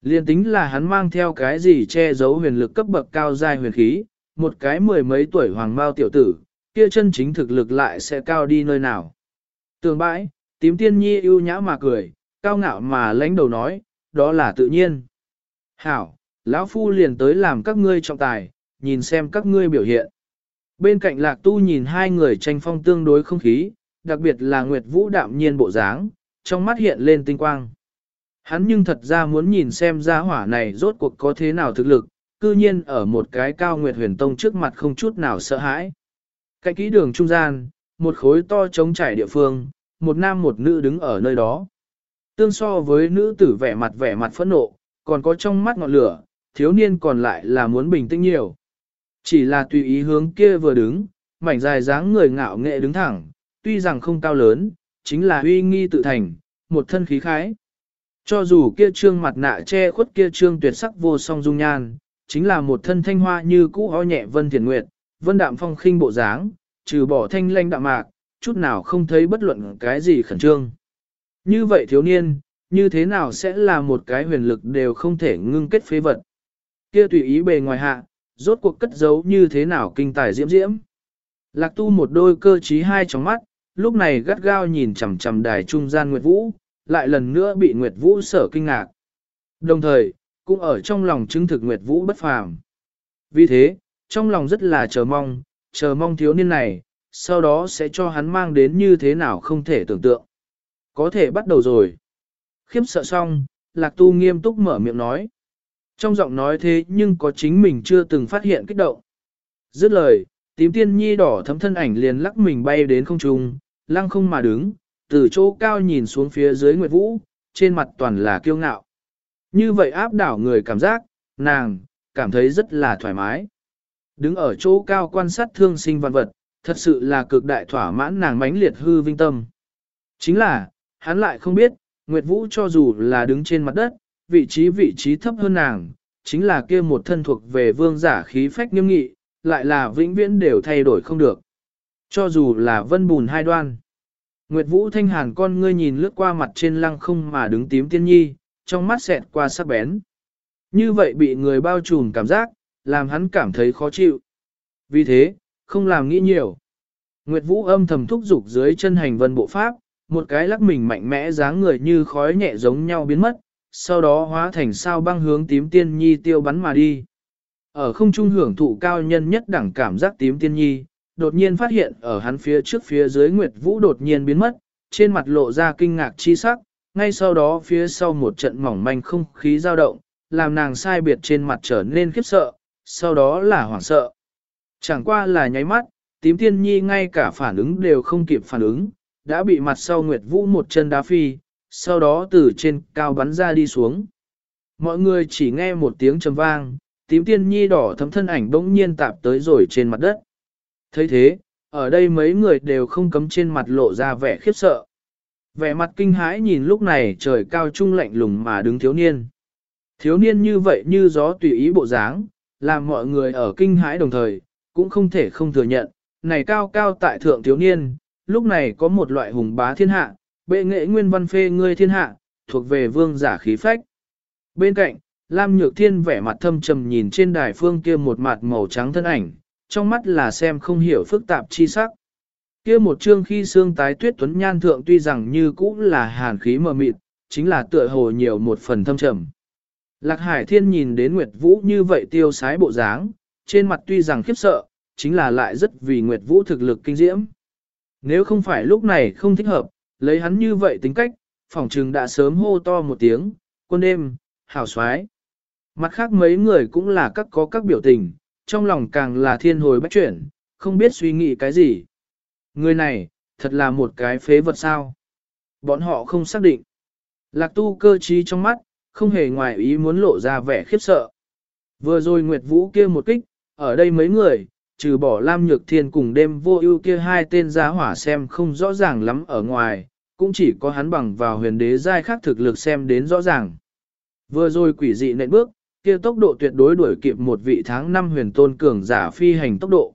Liên tính là hắn mang theo cái gì che giấu huyền lực cấp bậc cao dài huyền khí, một cái mười mấy tuổi hoàng mao tiểu tử, kia chân chính thực lực lại sẽ cao đi nơi nào. Tường bãi, tím tiên nhi ưu nhã mà cười, cao ngạo mà lãnh đầu nói, đó là tự nhiên. Hảo, lão phu liền tới làm các ngươi trọng tài, nhìn xem các ngươi biểu hiện. Bên cạnh lạc tu nhìn hai người tranh phong tương đối không khí, đặc biệt là Nguyệt Vũ đạm nhiên bộ dáng, trong mắt hiện lên tinh quang. Hắn nhưng thật ra muốn nhìn xem gia hỏa này rốt cuộc có thế nào thực lực, cư nhiên ở một cái cao Nguyệt huyền tông trước mặt không chút nào sợ hãi. Cạnh kỹ đường trung gian, một khối to trống trải địa phương, một nam một nữ đứng ở nơi đó. Tương so với nữ tử vẻ mặt vẻ mặt phẫn nộ, còn có trong mắt ngọn lửa, thiếu niên còn lại là muốn bình tĩnh nhiều. Chỉ là tùy ý hướng kia vừa đứng, mảnh dài dáng người ngạo nghệ đứng thẳng, tuy rằng không cao lớn, chính là uy nghi tự thành, một thân khí khái. Cho dù kia trương mặt nạ che khuất kia trương tuyệt sắc vô song dung nhan, chính là một thân thanh hoa như cũ ho nhẹ vân thiền nguyệt, vân đạm phong khinh bộ dáng, trừ bỏ thanh lanh đạm mạc, chút nào không thấy bất luận cái gì khẩn trương. Như vậy thiếu niên, như thế nào sẽ là một cái huyền lực đều không thể ngưng kết phế vật. Kia tùy ý bề ngoài hạ, rốt cuộc cất giấu như thế nào kinh tài diễm diễm. Lạc tu một đôi cơ trí hai trong mắt, lúc này gắt gao nhìn chằm chằm đài trung gian Nguyệt Vũ, lại lần nữa bị Nguyệt Vũ sở kinh ngạc. Đồng thời, cũng ở trong lòng chứng thực Nguyệt Vũ bất phàm. Vì thế, trong lòng rất là chờ mong, chờ mong thiếu niên này, sau đó sẽ cho hắn mang đến như thế nào không thể tưởng tượng. Có thể bắt đầu rồi. Khiếp sợ xong, Lạc Tu nghiêm túc mở miệng nói. Trong giọng nói thế nhưng có chính mình chưa từng phát hiện kích động. Dứt lời, tím tiên nhi đỏ thấm thân ảnh liền lắc mình bay đến không trung, lăng không mà đứng, từ chỗ cao nhìn xuống phía dưới Nguyệt Vũ, trên mặt toàn là kiêu ngạo. Như vậy áp đảo người cảm giác, nàng, cảm thấy rất là thoải mái. Đứng ở chỗ cao quan sát thương sinh văn vật, thật sự là cực đại thỏa mãn nàng mãnh liệt hư vinh tâm. Chính là, hắn lại không biết, Nguyệt Vũ cho dù là đứng trên mặt đất, vị trí vị trí thấp hơn nàng, chính là kia một thân thuộc về vương giả khí phách nghiêm nghị, lại là vĩnh viễn đều thay đổi không được. Cho dù là vân bùn hai đoan. Nguyệt Vũ thanh hàn con ngươi nhìn lướt qua mặt trên lăng không mà đứng tím tiên nhi, trong mắt xẹt qua sắc bén. Như vậy bị người bao trùm cảm giác, làm hắn cảm thấy khó chịu. Vì thế, không làm nghĩ nhiều. Nguyệt Vũ âm thầm thúc dục dưới chân hành vân bộ pháp, một cái lắc mình mạnh mẽ dáng người như khói nhẹ giống nhau biến mất, sau đó hóa thành sao băng hướng tím tiên nhi tiêu bắn mà đi. Ở không trung hưởng thụ cao nhân nhất đẳng cảm giác tím tiên nhi, đột nhiên phát hiện ở hắn phía trước phía dưới Nguyệt Vũ đột nhiên biến mất, trên mặt lộ ra kinh ngạc chi sắc, ngay sau đó phía sau một trận mỏng manh không khí dao động, làm nàng sai biệt trên mặt trở nên khiếp sợ, sau đó là hoảng sợ. Chẳng qua là nháy mắt, tím tiên nhi ngay cả phản ứng đều không kịp phản ứng, đã bị mặt sau Nguyệt Vũ một chân đá phi, sau đó từ trên cao bắn ra đi xuống. Mọi người chỉ nghe một tiếng trầm vang, tím tiên nhi đỏ thấm thân ảnh bỗng nhiên tạp tới rồi trên mặt đất. thấy thế, ở đây mấy người đều không cấm trên mặt lộ ra vẻ khiếp sợ. Vẻ mặt kinh hãi nhìn lúc này trời cao trung lạnh lùng mà đứng thiếu niên. Thiếu niên như vậy như gió tùy ý bộ dáng, làm mọi người ở kinh hãi đồng thời, cũng không thể không thừa nhận, này cao cao tại thượng thiếu niên, lúc này có một loại hùng bá thiên hạ, bệ nghệ nguyên văn phê ngươi thiên hạ, thuộc về vương giả khí phách. Bên cạnh, Lam Nhược Thiên vẻ mặt thâm trầm nhìn trên đài phương kia một mặt màu trắng thân ảnh, trong mắt là xem không hiểu phức tạp chi sắc. Kia một chương khi xương tái tuyết tuấn nhan thượng tuy rằng như cũ là hàn khí mờ mịt, chính là tựa hồ nhiều một phần thâm trầm. Lạc Hải Thiên nhìn đến Nguyệt Vũ như vậy tiêu sái bộ dáng, trên mặt tuy rằng khiếp sợ, chính là lại rất vì Nguyệt Vũ thực lực kinh diễm. Nếu không phải lúc này không thích hợp, lấy hắn như vậy tính cách, phòng trừng đã sớm hô to một tiếng, quân đêm, hảo xoái. Mặt khác mấy người cũng là các có các biểu tình, trong lòng càng là thiên hồi bách chuyển, không biết suy nghĩ cái gì. Người này, thật là một cái phế vật sao. Bọn họ không xác định. Lạc tu cơ trí trong mắt, không hề ngoài ý muốn lộ ra vẻ khiếp sợ. Vừa rồi Nguyệt Vũ kia một kích, ở đây mấy người, trừ bỏ Lam Nhược Thiên cùng đêm vô ưu kia hai tên giá hỏa xem không rõ ràng lắm ở ngoài, cũng chỉ có hắn bằng vào huyền đế giai khác thực lực xem đến rõ ràng. Vừa rồi quỷ dị nện bước, kia tốc độ tuyệt đối đuổi kịp một vị tháng năm huyền tôn cường giả phi hành tốc độ.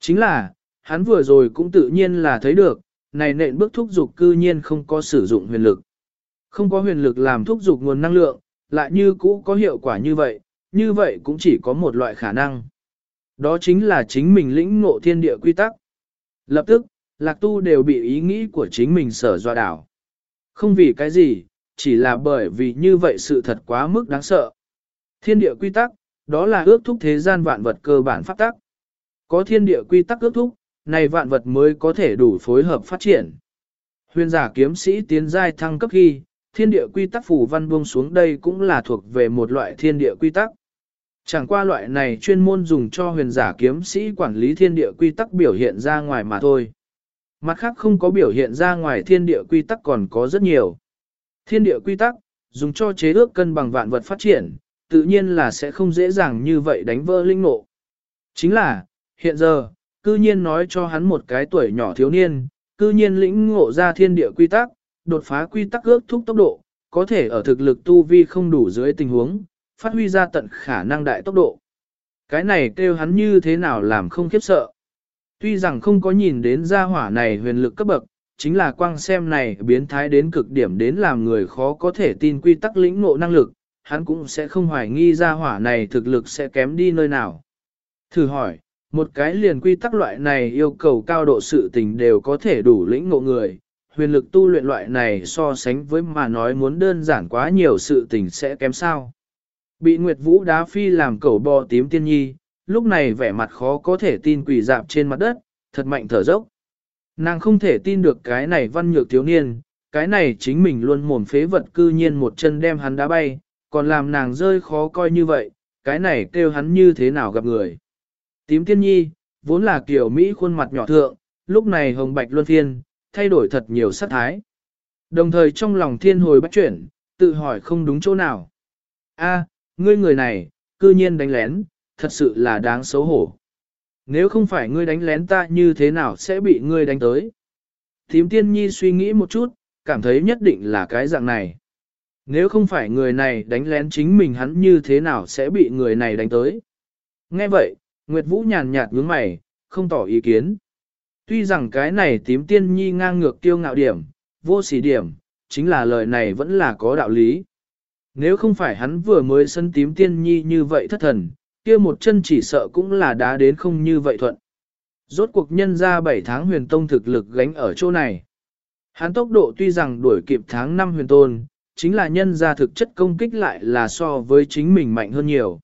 Chính là, hắn vừa rồi cũng tự nhiên là thấy được, này nện bước thúc dục cư nhiên không có sử dụng huyền lực. Không có huyền lực làm thúc dục nguồn năng lượng, lại như cũ có hiệu quả như vậy, như vậy cũng chỉ có một loại khả năng. Đó chính là chính mình lĩnh ngộ thiên địa quy tắc. Lập tức, lạc tu đều bị ý nghĩ của chính mình sở dọa đảo. Không vì cái gì, chỉ là bởi vì như vậy sự thật quá mức đáng sợ. Thiên địa quy tắc, đó là ước thúc thế gian vạn vật cơ bản pháp tắc. Có thiên địa quy tắc ước thúc, này vạn vật mới có thể đủ phối hợp phát triển. Huyền giả kiếm sĩ tiến giai thăng cấp khi, thiên địa quy tắc phủ văn buông xuống đây cũng là thuộc về một loại thiên địa quy tắc. Chẳng qua loại này chuyên môn dùng cho huyền giả kiếm sĩ quản lý thiên địa quy tắc biểu hiện ra ngoài mà thôi. Mặt khác không có biểu hiện ra ngoài thiên địa quy tắc còn có rất nhiều. Thiên địa quy tắc, dùng cho chế ước cân bằng vạn vật phát triển, tự nhiên là sẽ không dễ dàng như vậy đánh vỡ linh nộ. Chính là, hiện giờ, cư nhiên nói cho hắn một cái tuổi nhỏ thiếu niên, cư nhiên lĩnh ngộ ra thiên địa quy tắc, đột phá quy tắc ước thúc tốc độ, có thể ở thực lực tu vi không đủ dưới tình huống, phát huy ra tận khả năng đại tốc độ. Cái này kêu hắn như thế nào làm không khiếp sợ. Tuy rằng không có nhìn đến gia hỏa này huyền lực cấp bậc, chính là quang xem này biến thái đến cực điểm đến làm người khó có thể tin quy tắc lĩnh ngộ năng lực, hắn cũng sẽ không hoài nghi gia hỏa này thực lực sẽ kém đi nơi nào. Thử hỏi, một cái liền quy tắc loại này yêu cầu cao độ sự tình đều có thể đủ lĩnh ngộ người, huyền lực tu luyện loại này so sánh với mà nói muốn đơn giản quá nhiều sự tình sẽ kém sao. Bị Nguyệt Vũ đá phi làm cẩu bò tím tiên nhi, lúc này vẻ mặt khó có thể tin quỷ dạp trên mặt đất, thật mạnh thở dốc. Nàng không thể tin được cái này văn nhược thiếu niên, cái này chính mình luôn mồm phế vật cư nhiên một chân đem hắn đá bay, còn làm nàng rơi khó coi như vậy, cái này kêu hắn như thế nào gặp người. Tím tiên nhi, vốn là kiểu Mỹ khuôn mặt nhỏ thượng, lúc này hồng bạch luân phiên, thay đổi thật nhiều sắc thái. Đồng thời trong lòng thiên hồi bắt chuyển, tự hỏi không đúng chỗ nào. A, ngươi người này, cư nhiên đánh lén, thật sự là đáng xấu hổ. Nếu không phải ngươi đánh lén ta như thế nào sẽ bị ngươi đánh tới? Thím tiên nhi suy nghĩ một chút, cảm thấy nhất định là cái dạng này. Nếu không phải người này đánh lén chính mình hắn như thế nào sẽ bị người này đánh tới? Nghe vậy, Nguyệt Vũ nhàn nhạt nhướng mày, không tỏ ý kiến. Tuy rằng cái này tím tiên nhi ngang ngược tiêu ngạo điểm, vô sỉ điểm, chính là lời này vẫn là có đạo lý. Nếu không phải hắn vừa mới sân tím tiên nhi như vậy thất thần, kia một chân chỉ sợ cũng là đá đến không như vậy thuận. Rốt cuộc nhân ra 7 tháng huyền tông thực lực gánh ở chỗ này. Hắn tốc độ tuy rằng đuổi kịp tháng 5 huyền tôn, chính là nhân ra thực chất công kích lại là so với chính mình mạnh hơn nhiều.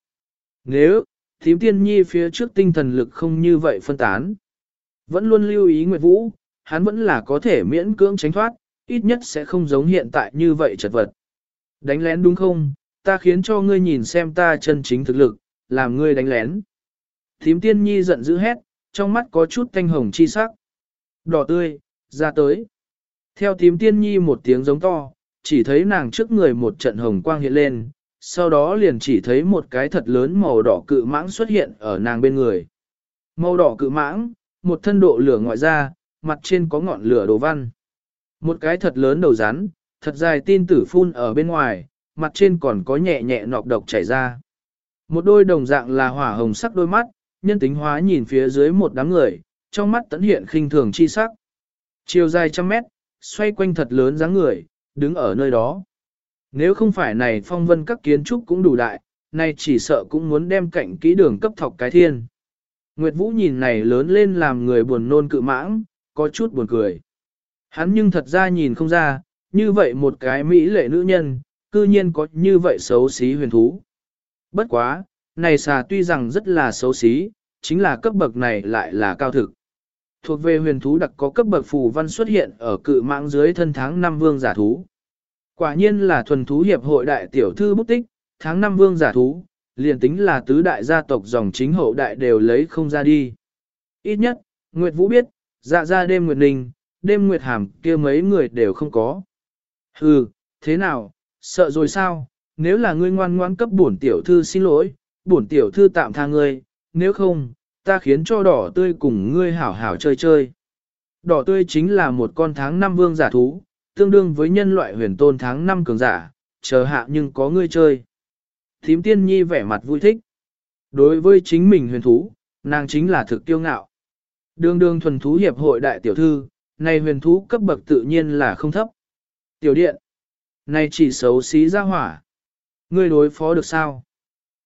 Nếu, thím tiên nhi phía trước tinh thần lực không như vậy phân tán. Vẫn luôn lưu ý Nguyệt Vũ, hắn vẫn là có thể miễn cưỡng tránh thoát, ít nhất sẽ không giống hiện tại như vậy chật vật. Đánh lén đúng không? Ta khiến cho ngươi nhìn xem ta chân chính thực lực, làm ngươi đánh lén. Thím tiên nhi giận dữ hét, trong mắt có chút thanh hồng chi sắc. Đỏ tươi, ra tới. Theo thím tiên nhi một tiếng giống to, chỉ thấy nàng trước người một trận hồng quang hiện lên, sau đó liền chỉ thấy một cái thật lớn màu đỏ cự mãng xuất hiện ở nàng bên người. Màu đỏ cự mãng, một thân độ lửa ngoại ra, mặt trên có ngọn lửa đồ văn. Một cái thật lớn đầu rắn, thật dài tin tử phun ở bên ngoài, mặt trên còn có nhẹ nhẹ nọc độc chảy ra. Một đôi đồng dạng là hỏa hồng sắc đôi mắt, nhân tính hóa nhìn phía dưới một đám người, trong mắt tẫn hiện khinh thường chi sắc. Chiều dài trăm mét, xoay quanh thật lớn dáng người, đứng ở nơi đó. Nếu không phải này phong vân các kiến trúc cũng đủ đại, nay chỉ sợ cũng muốn đem cạnh kỹ đường cấp thọc cái thiên. Nguyệt Vũ nhìn này lớn lên làm người buồn nôn cự mãng, có chút buồn cười. Hắn nhưng thật ra nhìn không ra, như vậy một cái mỹ lệ nữ nhân, cư nhiên có như vậy xấu xí huyền thú. Bất quá, này xà tuy rằng rất là xấu xí, chính là cấp bậc này lại là cao thực. Thuộc về huyền thú đặc có cấp bậc phù văn xuất hiện ở cự mạng dưới thân tháng năm vương giả thú. Quả nhiên là thuần thú hiệp hội đại tiểu thư bút tích, tháng năm vương giả thú, liền tính là tứ đại gia tộc dòng chính hậu đại đều lấy không ra đi. Ít nhất, Nguyệt Vũ biết, dạ ra đêm Nguyệt Ninh, đêm Nguyệt Hàm kia mấy người đều không có. Hừ, thế nào, sợ rồi sao, nếu là ngươi ngoan ngoan cấp bổn tiểu thư xin lỗi, bổn tiểu thư tạm tha ngươi, nếu không, ta khiến cho đỏ tươi cùng ngươi hảo hảo chơi chơi. Đỏ tươi chính là một con tháng năm vương giả thú, tương đương với nhân loại huyền tôn tháng năm cường giả, chờ hạ nhưng có ngươi chơi. Thím tiên nhi vẻ mặt vui thích. Đối với chính mình huyền thú, nàng chính là thực tiêu ngạo. Đường đường thuần thú hiệp hội đại tiểu thư, này huyền thú cấp bậc tự nhiên là không thấp. Tiểu điện, này chỉ xấu xí ra hỏa. Ngươi đối phó được sao?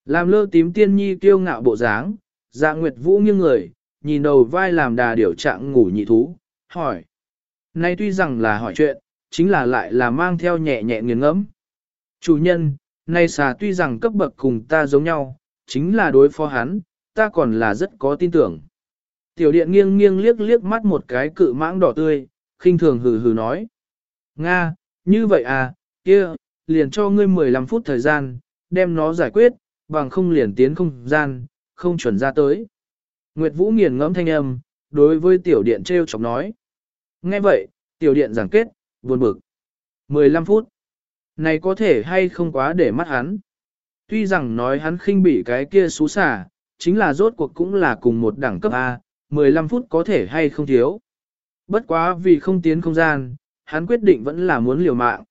Làm lơ tím tiên nhi kiêu ngạo bộ dáng, dạ nguyệt vũ nghiêng người, nhìn đầu vai làm đà điều trạng ngủ nhị thú, hỏi. Nay tuy rằng là hỏi chuyện, chính là lại là mang theo nhẹ nhẹ nghiền ngẫm. Chủ nhân, nay xà tuy rằng cấp bậc cùng ta giống nhau, chính là đối phó hắn, ta còn là rất có tin tưởng. Tiểu điện nghiêng nghiêng liếc liếc mắt một cái cự mãng đỏ tươi, khinh thường hừ hừ nói. Nga, như vậy à, kia, liền cho ngươi 15 phút thời gian, đem nó giải quyết, bằng không liền tiến không gian, không chuẩn ra tới. Nguyệt Vũ nghiền ngẫm thanh âm, đối với tiểu điện treo chọc nói. Nghe vậy, tiểu điện giảng kết, buồn bực. 15 phút. Này có thể hay không quá để mắt hắn. Tuy rằng nói hắn khinh bị cái kia xú xả, chính là rốt cuộc cũng là cùng một đẳng cấp A, 15 phút có thể hay không thiếu. Bất quá vì không tiến không gian, hắn quyết định vẫn là muốn liều mạng.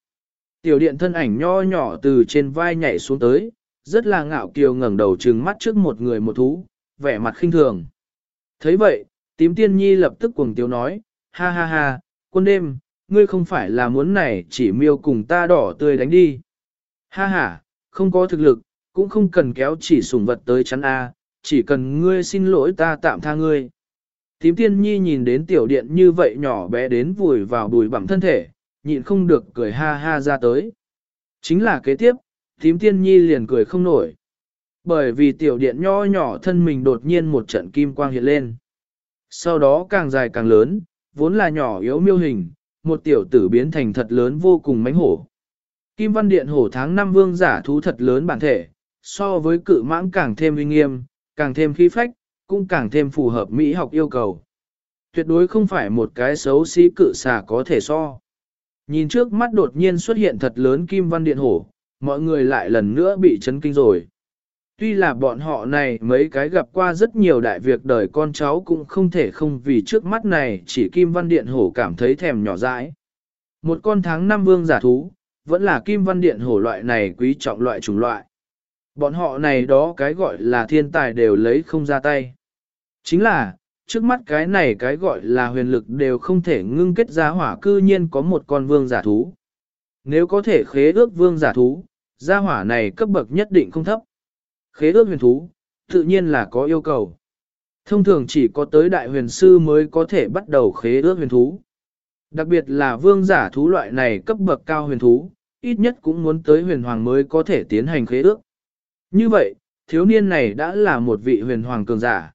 Tiểu điện thân ảnh nho nhỏ từ trên vai nhảy xuống tới, rất là ngạo kiều ngẩng đầu trừng mắt trước một người một thú, vẻ mặt khinh thường. thấy vậy, tím tiên nhi lập tức cuồng tiếu nói, ha ha ha, quân đêm, ngươi không phải là muốn này chỉ miêu cùng ta đỏ tươi đánh đi. Ha ha, không có thực lực, cũng không cần kéo chỉ sủng vật tới chắn A, chỉ cần ngươi xin lỗi ta tạm tha ngươi. Tím tiên nhi nhìn đến tiểu điện như vậy nhỏ bé đến vùi vào bùi bằng thân thể, nhịn không được cười ha ha ra tới. Chính là kế tiếp, tím tiên nhi liền cười không nổi. Bởi vì tiểu điện nho nhỏ thân mình đột nhiên một trận kim quang hiện lên. Sau đó càng dài càng lớn, vốn là nhỏ yếu miêu hình, một tiểu tử biến thành thật lớn vô cùng mánh hổ. Kim văn điện hổ tháng năm vương giả thú thật lớn bản thể, so với cự mãng càng thêm uy nghiêm, càng thêm khí phách, cũng càng thêm phù hợp mỹ học yêu cầu. Tuyệt đối không phải một cái xấu xí cự xà có thể so. Nhìn trước mắt đột nhiên xuất hiện thật lớn kim văn điện hổ, mọi người lại lần nữa bị chấn kinh rồi. Tuy là bọn họ này mấy cái gặp qua rất nhiều đại việc đời con cháu cũng không thể không vì trước mắt này chỉ Kim Văn Điện Hổ cảm thấy thèm nhỏ dãi. Một con tháng năm vương giả thú, vẫn là Kim Văn Điện Hổ loại này quý trọng loại chủng loại. Bọn họ này đó cái gọi là thiên tài đều lấy không ra tay. Chính là, trước mắt cái này cái gọi là huyền lực đều không thể ngưng kết ra hỏa cư nhiên có một con vương giả thú. Nếu có thể khế ước vương giả thú, gia hỏa này cấp bậc nhất định không thấp. Khế ước huyền thú, tự nhiên là có yêu cầu. Thông thường chỉ có tới đại huyền sư mới có thể bắt đầu khế ước huyền thú. Đặc biệt là vương giả thú loại này cấp bậc cao huyền thú, ít nhất cũng muốn tới huyền hoàng mới có thể tiến hành khế ước. Như vậy, thiếu niên này đã là một vị huyền hoàng cường giả.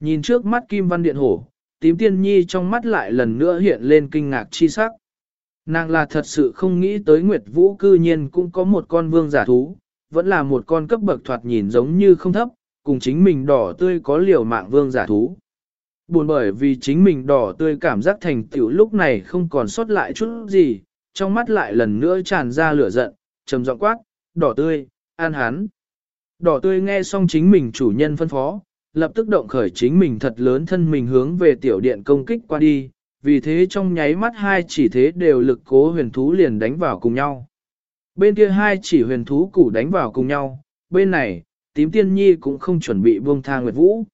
Nhìn trước mắt kim văn điện hổ, tím tiên nhi trong mắt lại lần nữa hiện lên kinh ngạc chi sắc. Nàng là thật sự không nghĩ tới Nguyệt Vũ cư nhiên cũng có một con vương giả thú, vẫn là một con cấp bậc thoạt nhìn giống như không thấp, cùng chính mình đỏ tươi có liều mạng vương giả thú. Buồn bởi vì chính mình đỏ tươi cảm giác thành tiểu lúc này không còn sót lại chút gì, trong mắt lại lần nữa tràn ra lửa giận, trầm giọng quát, đỏ tươi, an hắn. Đỏ tươi nghe xong chính mình chủ nhân phân phó, lập tức động khởi chính mình thật lớn thân mình hướng về tiểu điện công kích qua đi, vì thế trong nháy mắt hai chỉ thế đều lực cố huyền thú liền đánh vào cùng nhau. Bên kia hai chỉ huyền thú củ đánh vào cùng nhau, bên này, tím tiên nhi cũng không chuẩn bị buông tha Nguyệt Vũ.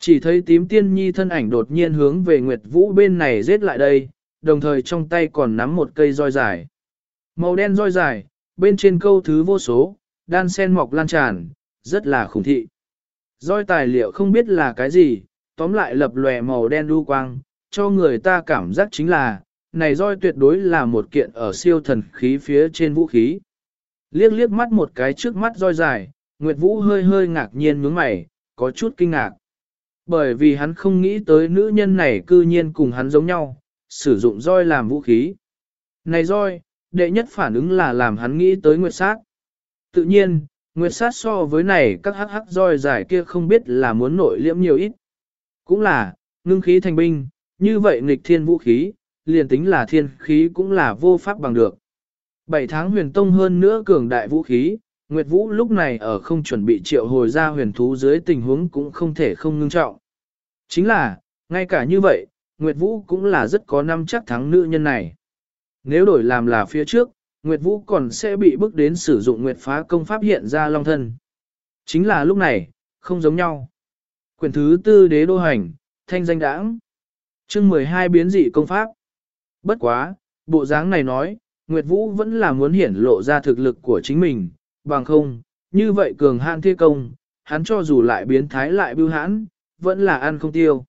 Chỉ thấy tím tiên nhi thân ảnh đột nhiên hướng về Nguyệt Vũ bên này giết lại đây, đồng thời trong tay còn nắm một cây roi dài. Màu đen roi dài, bên trên câu thứ vô số, đan sen mọc lan tràn, rất là khủng thị. Roi tài liệu không biết là cái gì, tóm lại lập lòe màu đen đu quang, cho người ta cảm giác chính là, này roi tuyệt đối là một kiện ở siêu thần khí phía trên vũ khí. Liếc liếc mắt một cái trước mắt roi dài, Nguyệt Vũ hơi hơi ngạc nhiên nhướng mày, có chút kinh ngạc. Bởi vì hắn không nghĩ tới nữ nhân này cư nhiên cùng hắn giống nhau, sử dụng roi làm vũ khí. Này roi, đệ nhất phản ứng là làm hắn nghĩ tới Nguyệt Sát. Tự nhiên, Nguyệt Sát so với này các hắc hắc roi dài kia không biết là muốn nội liễm nhiều ít. Cũng là, ngưng khí thành binh, như vậy nghịch thiên vũ khí, liền tính là thiên khí cũng là vô pháp bằng được. Bảy tháng huyền tông hơn nữa cường đại vũ khí, Nguyệt Vũ lúc này ở không chuẩn bị triệu hồi ra huyền thú dưới tình huống cũng không thể không ngưng trọng. Chính là, ngay cả như vậy, Nguyệt Vũ cũng là rất có năm chắc thắng nữ nhân này. Nếu đổi làm là phía trước, Nguyệt Vũ còn sẽ bị bước đến sử dụng Nguyệt phá công pháp hiện ra long thân. Chính là lúc này, không giống nhau. Quyền thứ tư đế đô hành, thanh danh đãng. chương 12 biến dị công pháp. Bất quá, bộ dáng này nói, Nguyệt Vũ vẫn là muốn hiển lộ ra thực lực của chính mình, bằng không, như vậy cường hạn thi công, hắn cho dù lại biến thái lại bưu hãn, vẫn là ăn không tiêu.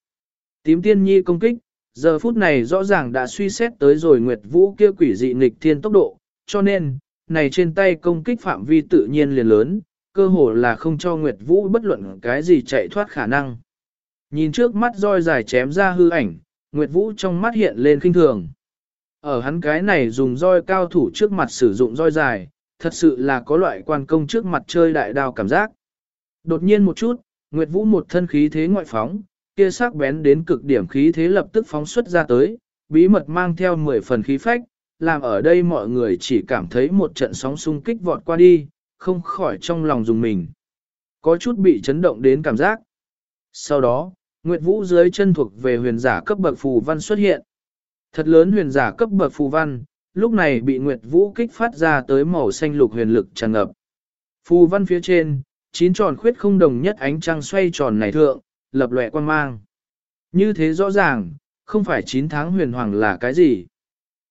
Tím tiên nhi công kích, giờ phút này rõ ràng đã suy xét tới rồi Nguyệt Vũ kia quỷ dị nghịch thiên tốc độ, cho nên, này trên tay công kích phạm vi tự nhiên liền lớn, cơ hồ là không cho Nguyệt Vũ bất luận cái gì chạy thoát khả năng. Nhìn trước mắt roi dài chém ra hư ảnh, Nguyệt Vũ trong mắt hiện lên kinh thường. Ở hắn cái này dùng roi cao thủ trước mặt sử dụng roi dài, thật sự là có loại quan công trước mặt chơi đại đao cảm giác. Đột nhiên một chút, Nguyệt Vũ một thân khí thế ngoại phóng, kia sắc bén đến cực điểm khí thế lập tức phóng xuất ra tới, bí mật mang theo 10 phần khí phách, làm ở đây mọi người chỉ cảm thấy một trận sóng xung kích vọt qua đi, không khỏi trong lòng dùng mình. Có chút bị chấn động đến cảm giác. Sau đó, Nguyệt Vũ dưới chân thuộc về huyền giả cấp bậc phù văn xuất hiện. Thật lớn huyền giả cấp bậc phù văn, lúc này bị Nguyệt Vũ kích phát ra tới màu xanh lục huyền lực tràn ngập. Phù văn phía trên, chín tròn khuyết không đồng nhất ánh trăng xoay tròn này thượng, lập lòe quan mang. Như thế rõ ràng, không phải chín tháng huyền hoàng là cái gì.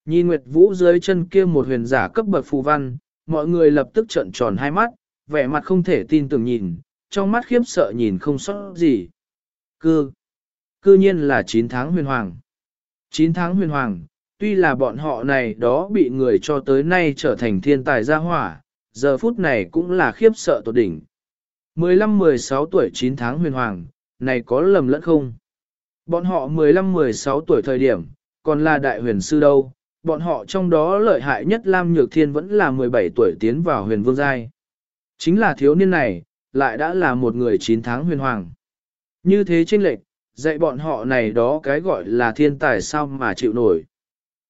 Nhìn Nguyệt Vũ dưới chân kia một huyền giả cấp bậc phù văn, mọi người lập tức trợn tròn hai mắt, vẻ mặt không thể tin tưởng nhìn, trong mắt khiếp sợ nhìn không sót gì. Cư, cư nhiên là 9 tháng huyền hoàng. 9 tháng huyền hoàng, tuy là bọn họ này đó bị người cho tới nay trở thành thiên tài gia hỏa, giờ phút này cũng là khiếp sợ tột đỉnh. 15-16 tuổi 9 tháng huyền hoàng, này có lầm lẫn không? Bọn họ 15-16 tuổi thời điểm, còn là đại huyền sư đâu, bọn họ trong đó lợi hại nhất Lam Nhược Thiên vẫn là 17 tuổi tiến vào huyền vương giai. Chính là thiếu niên này, lại đã là một người 9 tháng huyền hoàng. Như thế trên lệch, dạy bọn họ này đó cái gọi là thiên tài sao mà chịu nổi.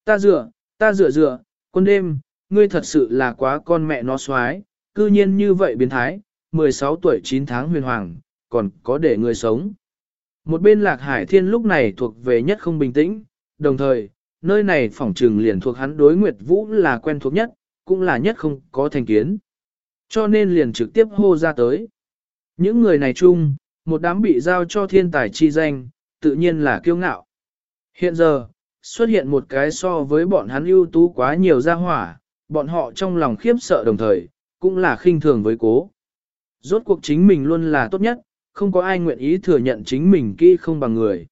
Ta dựa, ta dựa dựa, quân đêm, ngươi thật sự là quá con mẹ nó xoái, cư nhiên như vậy biến thái, 16 tuổi 9 tháng huyền hoàng, còn có để ngươi sống. Một bên lạc hải thiên lúc này thuộc về nhất không bình tĩnh, đồng thời, nơi này phỏng trừng liền thuộc hắn đối Nguyệt Vũ là quen thuộc nhất, cũng là nhất không có thành kiến. Cho nên liền trực tiếp hô ra tới. Những người này chung, một đám bị giao cho thiên tài chi danh, tự nhiên là kiêu ngạo. Hiện giờ, xuất hiện một cái so với bọn hắn ưu tú quá nhiều gia hỏa, bọn họ trong lòng khiếp sợ đồng thời, cũng là khinh thường với cố. Rốt cuộc chính mình luôn là tốt nhất, không có ai nguyện ý thừa nhận chính mình kỹ không bằng người.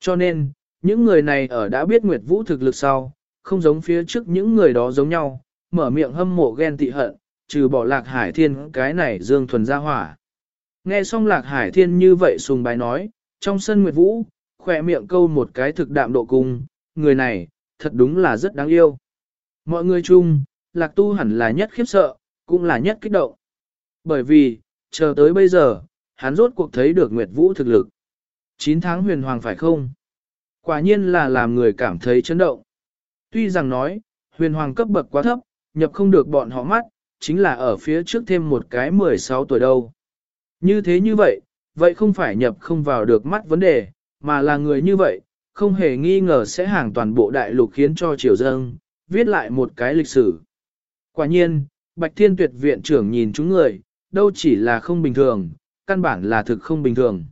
Cho nên, những người này ở đã biết Nguyệt Vũ thực lực sau, không giống phía trước những người đó giống nhau, mở miệng hâm mộ ghen tị hận, trừ bỏ lạc hải thiên cái này dương thuần ra hỏa. Nghe xong lạc hải thiên như vậy sùng bái nói, trong sân Nguyệt Vũ, khỏe miệng câu một cái thực đạm độ cung, người này, thật đúng là rất đáng yêu. Mọi người chung, lạc tu hẳn là nhất khiếp sợ, cũng là nhất kích động. Bởi vì, chờ tới bây giờ, hắn rốt cuộc thấy được Nguyệt Vũ thực lực. 9 tháng huyền hoàng phải không? Quả nhiên là làm người cảm thấy chấn động. Tuy rằng nói, huyền hoàng cấp bậc quá thấp, nhập không được bọn họ mắt, chính là ở phía trước thêm một cái 16 tuổi đâu. Như thế như vậy, vậy không phải nhập không vào được mắt vấn đề, mà là người như vậy, không hề nghi ngờ sẽ hàng toàn bộ đại lục khiến cho triều dâng, viết lại một cái lịch sử. Quả nhiên, Bạch Thiên Tuyệt viện trưởng nhìn chúng người, đâu chỉ là không bình thường, căn bản là thực không bình thường.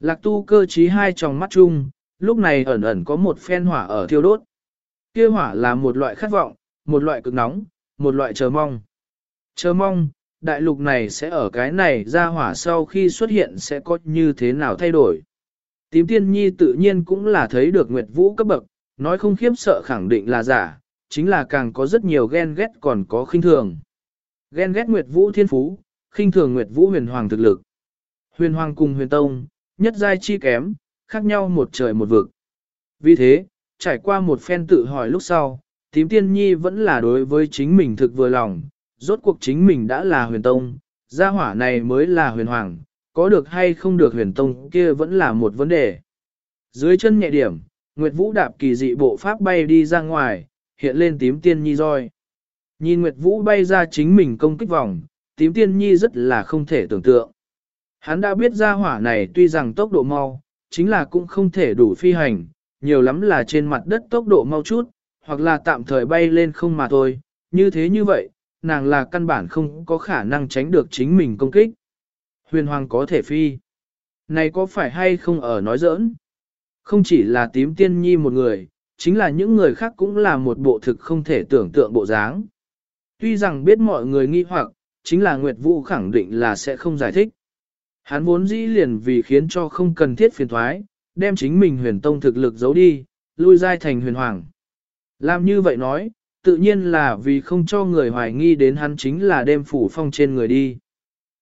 Lạc tu cơ trí hai tròng mắt chung, lúc này ẩn ẩn có một phen hỏa ở thiêu đốt. Kia hỏa là một loại khát vọng, một loại cực nóng, một loại chờ mong. Chờ mong, đại lục này sẽ ở cái này ra hỏa sau khi xuất hiện sẽ có như thế nào thay đổi. Tím tiên nhi tự nhiên cũng là thấy được Nguyệt Vũ cấp bậc, nói không khiếp sợ khẳng định là giả, chính là càng có rất nhiều ghen ghét còn có khinh thường. Ghen ghét Nguyệt Vũ thiên phú, khinh thường Nguyệt Vũ huyền hoàng thực lực. Huyền hoàng cùng huyền tông, nhất giai chi kém, khác nhau một trời một vực. Vì thế, trải qua một phen tự hỏi lúc sau, tím tiên nhi vẫn là đối với chính mình thực vừa lòng, rốt cuộc chính mình đã là huyền tông, gia hỏa này mới là huyền hoàng, có được hay không được huyền tông kia vẫn là một vấn đề. Dưới chân nhẹ điểm, Nguyệt Vũ đạp kỳ dị bộ pháp bay đi ra ngoài, hiện lên tím tiên nhi roi. Nhìn Nguyệt Vũ bay ra chính mình công kích vòng, tím tiên nhi rất là không thể tưởng tượng. Hắn đã biết ra hỏa này tuy rằng tốc độ mau, chính là cũng không thể đủ phi hành, nhiều lắm là trên mặt đất tốc độ mau chút, hoặc là tạm thời bay lên không mà thôi, như thế như vậy, nàng là căn bản không có khả năng tránh được chính mình công kích. Huyền hoàng có thể phi. Này có phải hay không ở nói giỡn? Không chỉ là tím tiên nhi một người, chính là những người khác cũng là một bộ thực không thể tưởng tượng bộ dáng. Tuy rằng biết mọi người nghi hoặc, chính là Nguyệt Vũ khẳng định là sẽ không giải thích. Hắn vốn dĩ liền vì khiến cho không cần thiết phiền thoái, đem chính mình huyền tông thực lực giấu đi, lui giai thành huyền hoàng. Làm như vậy nói, tự nhiên là vì không cho người hoài nghi đến hắn chính là đêm phủ phong trên người đi.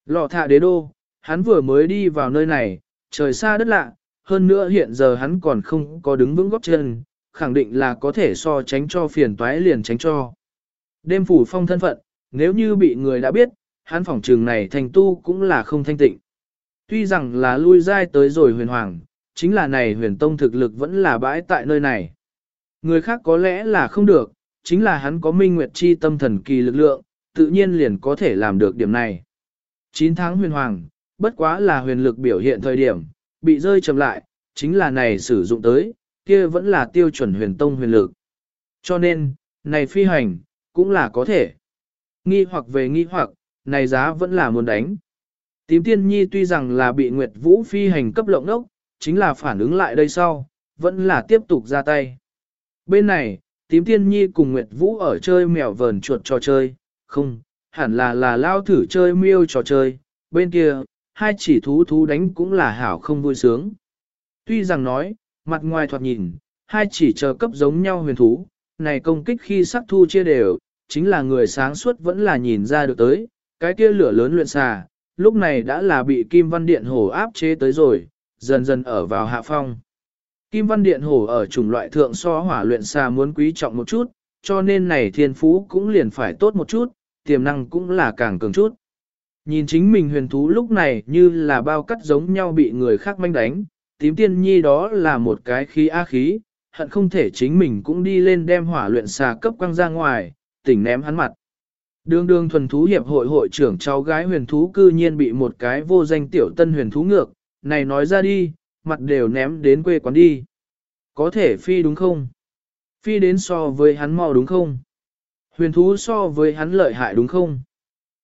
Lọ thạ đế đô, hắn vừa mới đi vào nơi này, trời xa đất lạ, hơn nữa hiện giờ hắn còn không có đứng vững góc chân, khẳng định là có thể so tránh cho phiền toái liền tránh cho. Đêm phủ phong thân phận, nếu như bị người đã biết, hắn phỏng trường này thành tu cũng là không thanh tịnh. Tuy rằng là lui dai tới rồi huyền hoàng, chính là này huyền tông thực lực vẫn là bãi tại nơi này. Người khác có lẽ là không được, chính là hắn có minh nguyệt chi tâm thần kỳ lực lượng, tự nhiên liền có thể làm được điểm này. 9 tháng huyền hoàng, bất quá là huyền lực biểu hiện thời điểm, bị rơi chậm lại, chính là này sử dụng tới, kia vẫn là tiêu chuẩn huyền tông huyền lực. Cho nên, này phi hành, cũng là có thể. Nghi hoặc về nghi hoặc, này giá vẫn là muốn đánh. Tím tiên nhi tuy rằng là bị Nguyệt Vũ phi hành cấp lộng ốc, chính là phản ứng lại đây sau, vẫn là tiếp tục ra tay. Bên này, tím tiên nhi cùng Nguyệt Vũ ở chơi mèo vờn chuột trò chơi, không, hẳn là là lao thử chơi miêu trò chơi, bên kia, hai chỉ thú thú đánh cũng là hảo không vui sướng. Tuy rằng nói, mặt ngoài thoạt nhìn, hai chỉ chờ cấp giống nhau huyền thú, này công kích khi sắc thu chia đều, chính là người sáng suốt vẫn là nhìn ra được tới, cái kia lửa lớn luyện xà, lúc này đã là bị Kim Văn Điện Hổ áp chế tới rồi, dần dần ở vào hạ phong. Kim Văn Điện Hổ ở chủng loại thượng so hỏa luyện xà muốn quý trọng một chút, cho nên này thiên phú cũng liền phải tốt một chút, tiềm năng cũng là càng cường chút. Nhìn chính mình huyền thú lúc này như là bao cắt giống nhau bị người khác manh đánh, tím tiên nhi đó là một cái khí á khí, hận không thể chính mình cũng đi lên đem hỏa luyện xà cấp quăng ra ngoài, tỉnh ném hắn mặt. Đường đường thuần thú hiệp hội hội trưởng cháu gái huyền thú cư nhiên bị một cái vô danh tiểu tân huyền thú ngược, này nói ra đi, mặt đều ném đến quê quán đi. Có thể phi đúng không? Phi đến so với hắn mau đúng không? Huyền thú so với hắn lợi hại đúng không?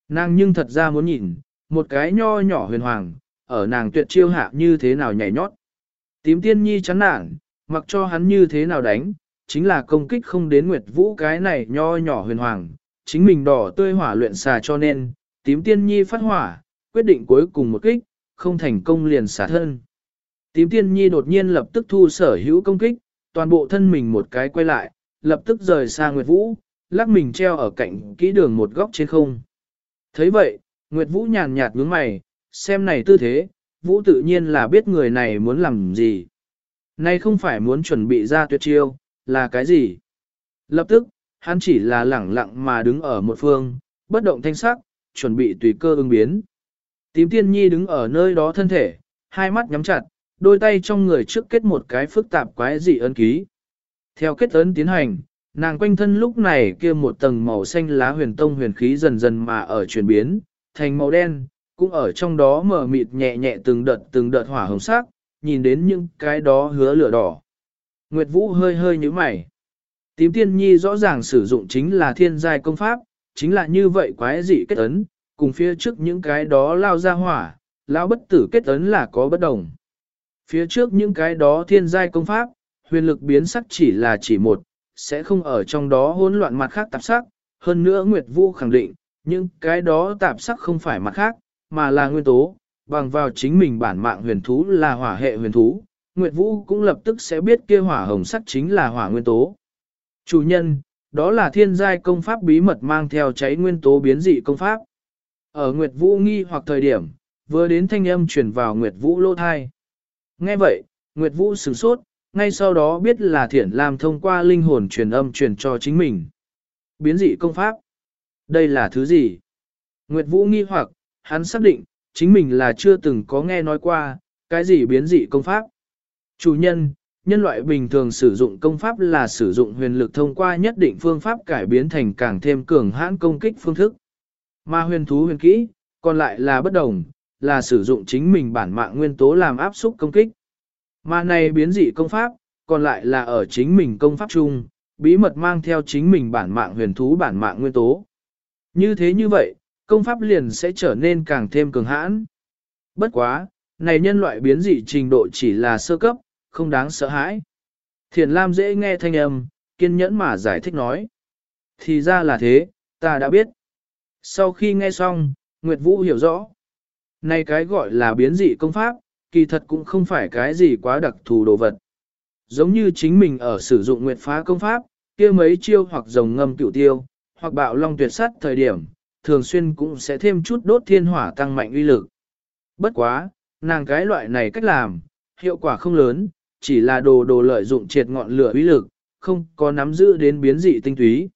Nàng nhưng thật ra muốn nhìn, một cái nho nhỏ huyền hoàng, ở nàng tuyệt chiêu hạ như thế nào nhảy nhót. Tím tiên nhi chán nản, mặc cho hắn như thế nào đánh, chính là công kích không đến Nguyệt Vũ cái này nho nhỏ huyền hoàng, chính mình đỏ tươi hỏa luyện xà cho nên, tím tiên nhi phát hỏa, quyết định cuối cùng một kích, không thành công liền xả thân. Tím tiên nhi đột nhiên lập tức thu sở hữu công kích, toàn bộ thân mình một cái quay lại, lập tức rời xa Nguyệt Vũ, lắc mình treo ở cạnh kỹ đường một góc trên không. thấy vậy, Nguyệt Vũ nhàn nhạt nhướng mày, xem này tư thế, Vũ tự nhiên là biết người này muốn làm gì. Nay không phải muốn chuẩn bị ra tuyệt chiêu, là cái gì? Lập tức, hắn chỉ là lẳng lặng mà đứng ở một phương, bất động thanh sắc, chuẩn bị tùy cơ ứng biến. Tím tiên nhi đứng ở nơi đó thân thể, hai mắt nhắm chặt, đôi tay trong người trước kết một cái phức tạp quái dị ấn ký. Theo kết ấn tiến hành, nàng quanh thân lúc này kia một tầng màu xanh lá huyền tông huyền khí dần dần mà ở chuyển biến, thành màu đen, cũng ở trong đó mở mịt nhẹ nhẹ từng đợt từng đợt hỏa hồng sắc, nhìn đến những cái đó hứa lửa đỏ. Nguyệt Vũ hơi hơi như mày. Tím tiên nhi rõ ràng sử dụng chính là thiên giai công pháp, chính là như vậy quái dị kết ấn, cùng phía trước những cái đó lao ra hỏa, lao bất tử kết ấn là có bất đồng. Phía trước những cái đó thiên giai công pháp, huyền lực biến sắc chỉ là chỉ một, sẽ không ở trong đó hỗn loạn mặt khác tạp sắc, hơn nữa Nguyệt Vũ khẳng định, những cái đó tạp sắc không phải mặt khác, mà là nguyên tố, bằng vào chính mình bản mạng huyền thú là hỏa hệ huyền thú, Nguyệt Vũ cũng lập tức sẽ biết kia hỏa hồng sắc chính là hỏa nguyên tố. Chủ nhân, đó là thiên giai công pháp bí mật mang theo cháy nguyên tố biến dị công pháp. Ở Nguyệt Vũ nghi hoặc thời điểm, vừa đến thanh âm truyền vào Nguyệt Vũ lô thai. Nghe vậy, Nguyệt Vũ sửng sốt, ngay sau đó biết là Thiển Lam thông qua linh hồn truyền âm truyền cho chính mình. Biến dị công pháp. Đây là thứ gì? Nguyệt Vũ nghi hoặc, hắn xác định, chính mình là chưa từng có nghe nói qua, cái gì biến dị công pháp. Chủ nhân, nhân loại bình thường sử dụng công pháp là sử dụng huyền lực thông qua nhất định phương pháp cải biến thành càng thêm cường hãn công kích phương thức. Mà huyền thú huyền kỹ, còn lại là bất đồng, là sử dụng chính mình bản mạng nguyên tố làm áp xúc công kích. Mà này biến dị công pháp, còn lại là ở chính mình công pháp chung, bí mật mang theo chính mình bản mạng huyền thú bản mạng nguyên tố. Như thế như vậy, công pháp liền sẽ trở nên càng thêm cường hãn. Bất quá, này nhân loại biến dị trình độ chỉ là sơ cấp, không đáng sợ hãi. Thiền Lam dễ nghe thanh âm, kiên nhẫn mà giải thích nói. Thì ra là thế, ta đã biết. Sau khi nghe xong, Nguyệt Vũ hiểu rõ. Này cái gọi là biến dị công pháp, kỳ thật cũng không phải cái gì quá đặc thù đồ vật. Giống như chính mình ở sử dụng Nguyệt phá công pháp, kia mấy chiêu hoặc rồng ngâm cựu tiêu, hoặc bạo long tuyệt sắt thời điểm, thường xuyên cũng sẽ thêm chút đốt thiên hỏa tăng mạnh uy lực. Bất quá, nàng cái loại này cách làm, hiệu quả không lớn, chỉ là đồ đồ lợi dụng triệt ngọn lửa uy lực, không có nắm giữ đến biến dị tinh túy.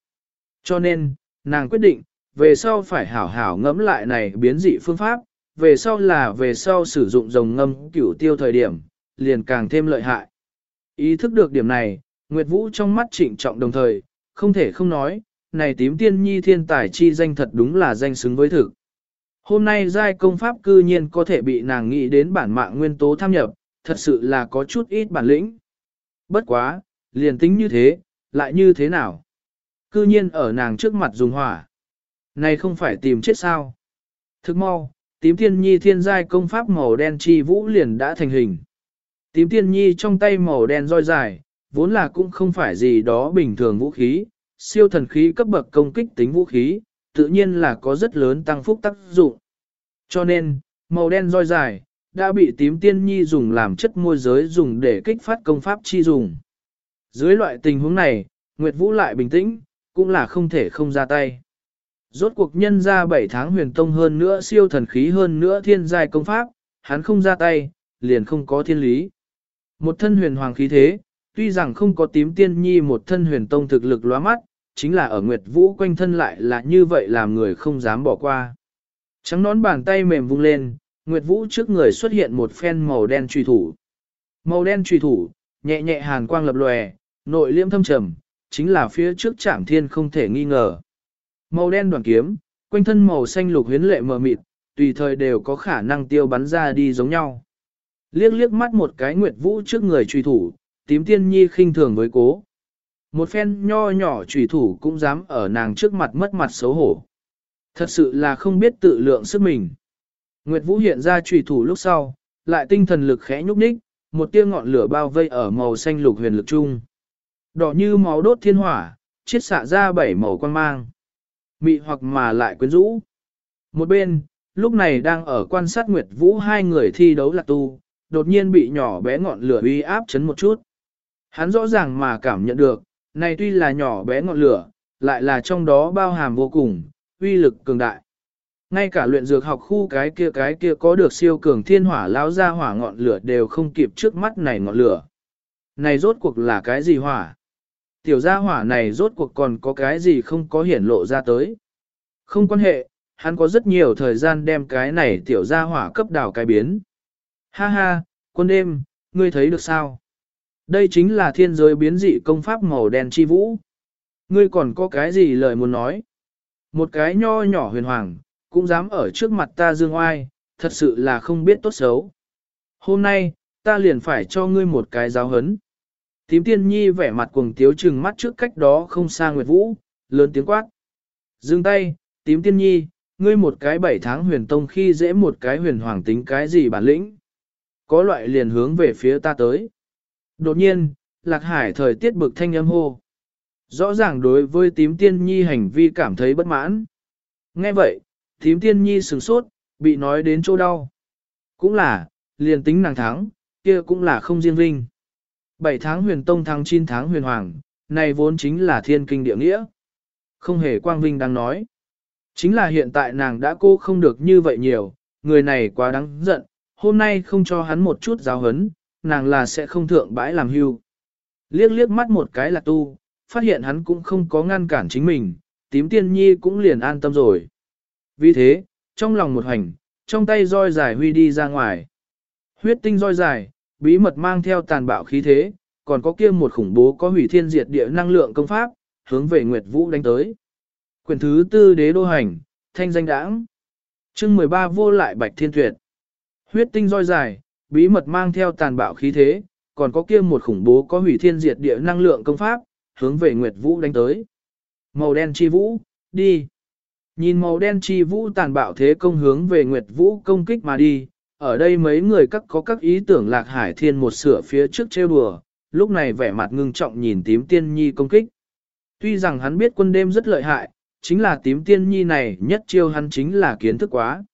Cho nên, nàng quyết định, về sau phải hảo hảo ngẫm lại này biến dị phương pháp, về sau là về sau sử dụng rồng ngâm cửu tiêu thời điểm, liền càng thêm lợi hại. Ý thức được điểm này, Nguyệt Vũ trong mắt trịnh trọng đồng thời, không thể không nói, này tím tiên nhi thiên tài chi danh thật đúng là danh xứng với thực. Hôm nay giai công pháp cư nhiên có thể bị nàng nghĩ đến bản mạng nguyên tố tham nhập, thật sự là có chút ít bản lĩnh. Bất quá, liền tính như thế, lại như thế nào? Cư nhiên ở nàng trước mặt dùng hỏa. Này không phải tìm chết sao? Thức mau, tím Thiên nhi thiên giai công pháp màu đen chi vũ liền đã thành hình. Tím Thiên nhi trong tay màu đen roi dài, vốn là cũng không phải gì đó bình thường vũ khí, siêu thần khí cấp bậc công kích tính vũ khí, tự nhiên là có rất lớn tăng phúc tác dụng. Cho nên, màu đen roi dài, đã bị tím tiên nhi dùng làm chất môi giới dùng để kích phát công pháp chi dùng. Dưới loại tình huống này, Nguyệt Vũ lại bình tĩnh, cũng là không thể không ra tay. Rốt cuộc nhân ra 7 tháng huyền tông hơn nữa siêu thần khí hơn nữa thiên giai công pháp, hắn không ra tay, liền không có thiên lý. Một thân huyền hoàng khí thế, tuy rằng không có tím tiên nhi một thân huyền tông thực lực lóa mắt, chính là ở Nguyệt Vũ quanh thân lại là như vậy làm người không dám bỏ qua. Trắng nón bàn tay mềm vung lên, Nguyệt Vũ trước người xuất hiện một phen màu đen truy thủ. Màu đen truy thủ, nhẹ nhẹ hàn quang lập lòe, nội liêm thâm trầm, chính là phía trước trảm thiên không thể nghi ngờ. Màu đen đoàn kiếm, quanh thân màu xanh lục huyến lệ mờ mịt, tùy thời đều có khả năng tiêu bắn ra đi giống nhau. Liếc liếc mắt một cái Nguyệt Vũ trước người truy thủ, tím tiên nhi khinh thường với cố. Một phen nho nhỏ trùy thủ cũng dám ở nàng trước mặt mất mặt xấu hổ. Thật sự là không biết tự lượng sức mình. Nguyệt Vũ hiện ra trùy thủ lúc sau, lại tinh thần lực khẽ nhúc nhích, một tia ngọn lửa bao vây ở màu xanh lục huyền lực chung. Đỏ như máu đốt thiên hỏa, chiết xạ ra bảy màu quan mang. Mị hoặc mà lại quyến rũ. Một bên, lúc này đang ở quan sát Nguyệt Vũ hai người thi đấu lạc tu, đột nhiên bị nhỏ bé ngọn lửa uy áp chấn một chút. Hắn rõ ràng mà cảm nhận được, này tuy là nhỏ bé ngọn lửa, lại là trong đó bao hàm vô cùng, uy lực cường đại. Ngay cả luyện dược học khu cái kia cái kia có được siêu cường thiên hỏa lão ra hỏa ngọn lửa đều không kịp trước mắt này ngọn lửa. Này rốt cuộc là cái gì hỏa? Tiểu gia hỏa này rốt cuộc còn có cái gì không có hiển lộ ra tới? Không quan hệ, hắn có rất nhiều thời gian đem cái này tiểu gia hỏa cấp đảo cái biến. Ha ha, quân đêm, ngươi thấy được sao? Đây chính là thiên giới biến dị công pháp màu đen chi vũ. Ngươi còn có cái gì lời muốn nói? Một cái nho nhỏ huyền hoàng, cũng dám ở trước mặt ta dương oai, thật sự là không biết tốt xấu. Hôm nay, ta liền phải cho ngươi một cái giáo hấn. Tím tiên nhi vẻ mặt cuồng tiếu trừng mắt trước cách đó không xa Nguyệt Vũ, lớn tiếng quát. Dừng tay, tím tiên nhi, ngươi một cái bảy tháng huyền tông khi dễ một cái huyền hoàng tính cái gì bản lĩnh. Có loại liền hướng về phía ta tới. Đột nhiên, lạc hải thời tiết bực thanh âm hô. Rõ ràng đối với tím tiên nhi hành vi cảm thấy bất mãn. Nghe vậy, Thím tiên nhi sửng sốt, bị nói đến chỗ đau. Cũng là, liền tính nàng thắng, kia cũng là không riêng vinh. 7 tháng huyền tông thắng 9 tháng huyền hoàng, này vốn chính là thiên kinh địa nghĩa. Không hề quang vinh đang nói. Chính là hiện tại nàng đã cô không được như vậy nhiều, người này quá đáng giận, hôm nay không cho hắn một chút giáo hấn, nàng là sẽ không thượng bãi làm hưu. Liếc liếc mắt một cái là tu, phát hiện hắn cũng không có ngăn cản chính mình, tím tiên nhi cũng liền an tâm rồi. Vì thế, trong lòng một hành, trong tay roi dài huy đi ra ngoài. Huyết tinh roi dài, bí mật mang theo tàn bạo khí thế, còn có kia một khủng bố có hủy thiên diệt địa năng lượng công pháp, hướng về Nguyệt Vũ đánh tới. Quyền thứ tư đế đô hành, thanh danh đãng. chương 13 vô lại bạch thiên tuyệt. Huyết tinh roi dài, bí mật mang theo tàn bạo khí thế, còn có kia một khủng bố có hủy thiên diệt địa năng lượng công pháp, hướng về Nguyệt Vũ đánh tới. Màu đen chi vũ, đi. Nhìn màu đen chi vũ tàn bạo thế công hướng về Nguyệt Vũ công kích mà đi, ở đây mấy người các có các ý tưởng lạc hải thiên một sửa phía trước trêu đùa, lúc này vẻ mặt ngưng trọng nhìn tím tiên nhi công kích. Tuy rằng hắn biết quân đêm rất lợi hại, chính là tím tiên nhi này nhất chiêu hắn chính là kiến thức quá.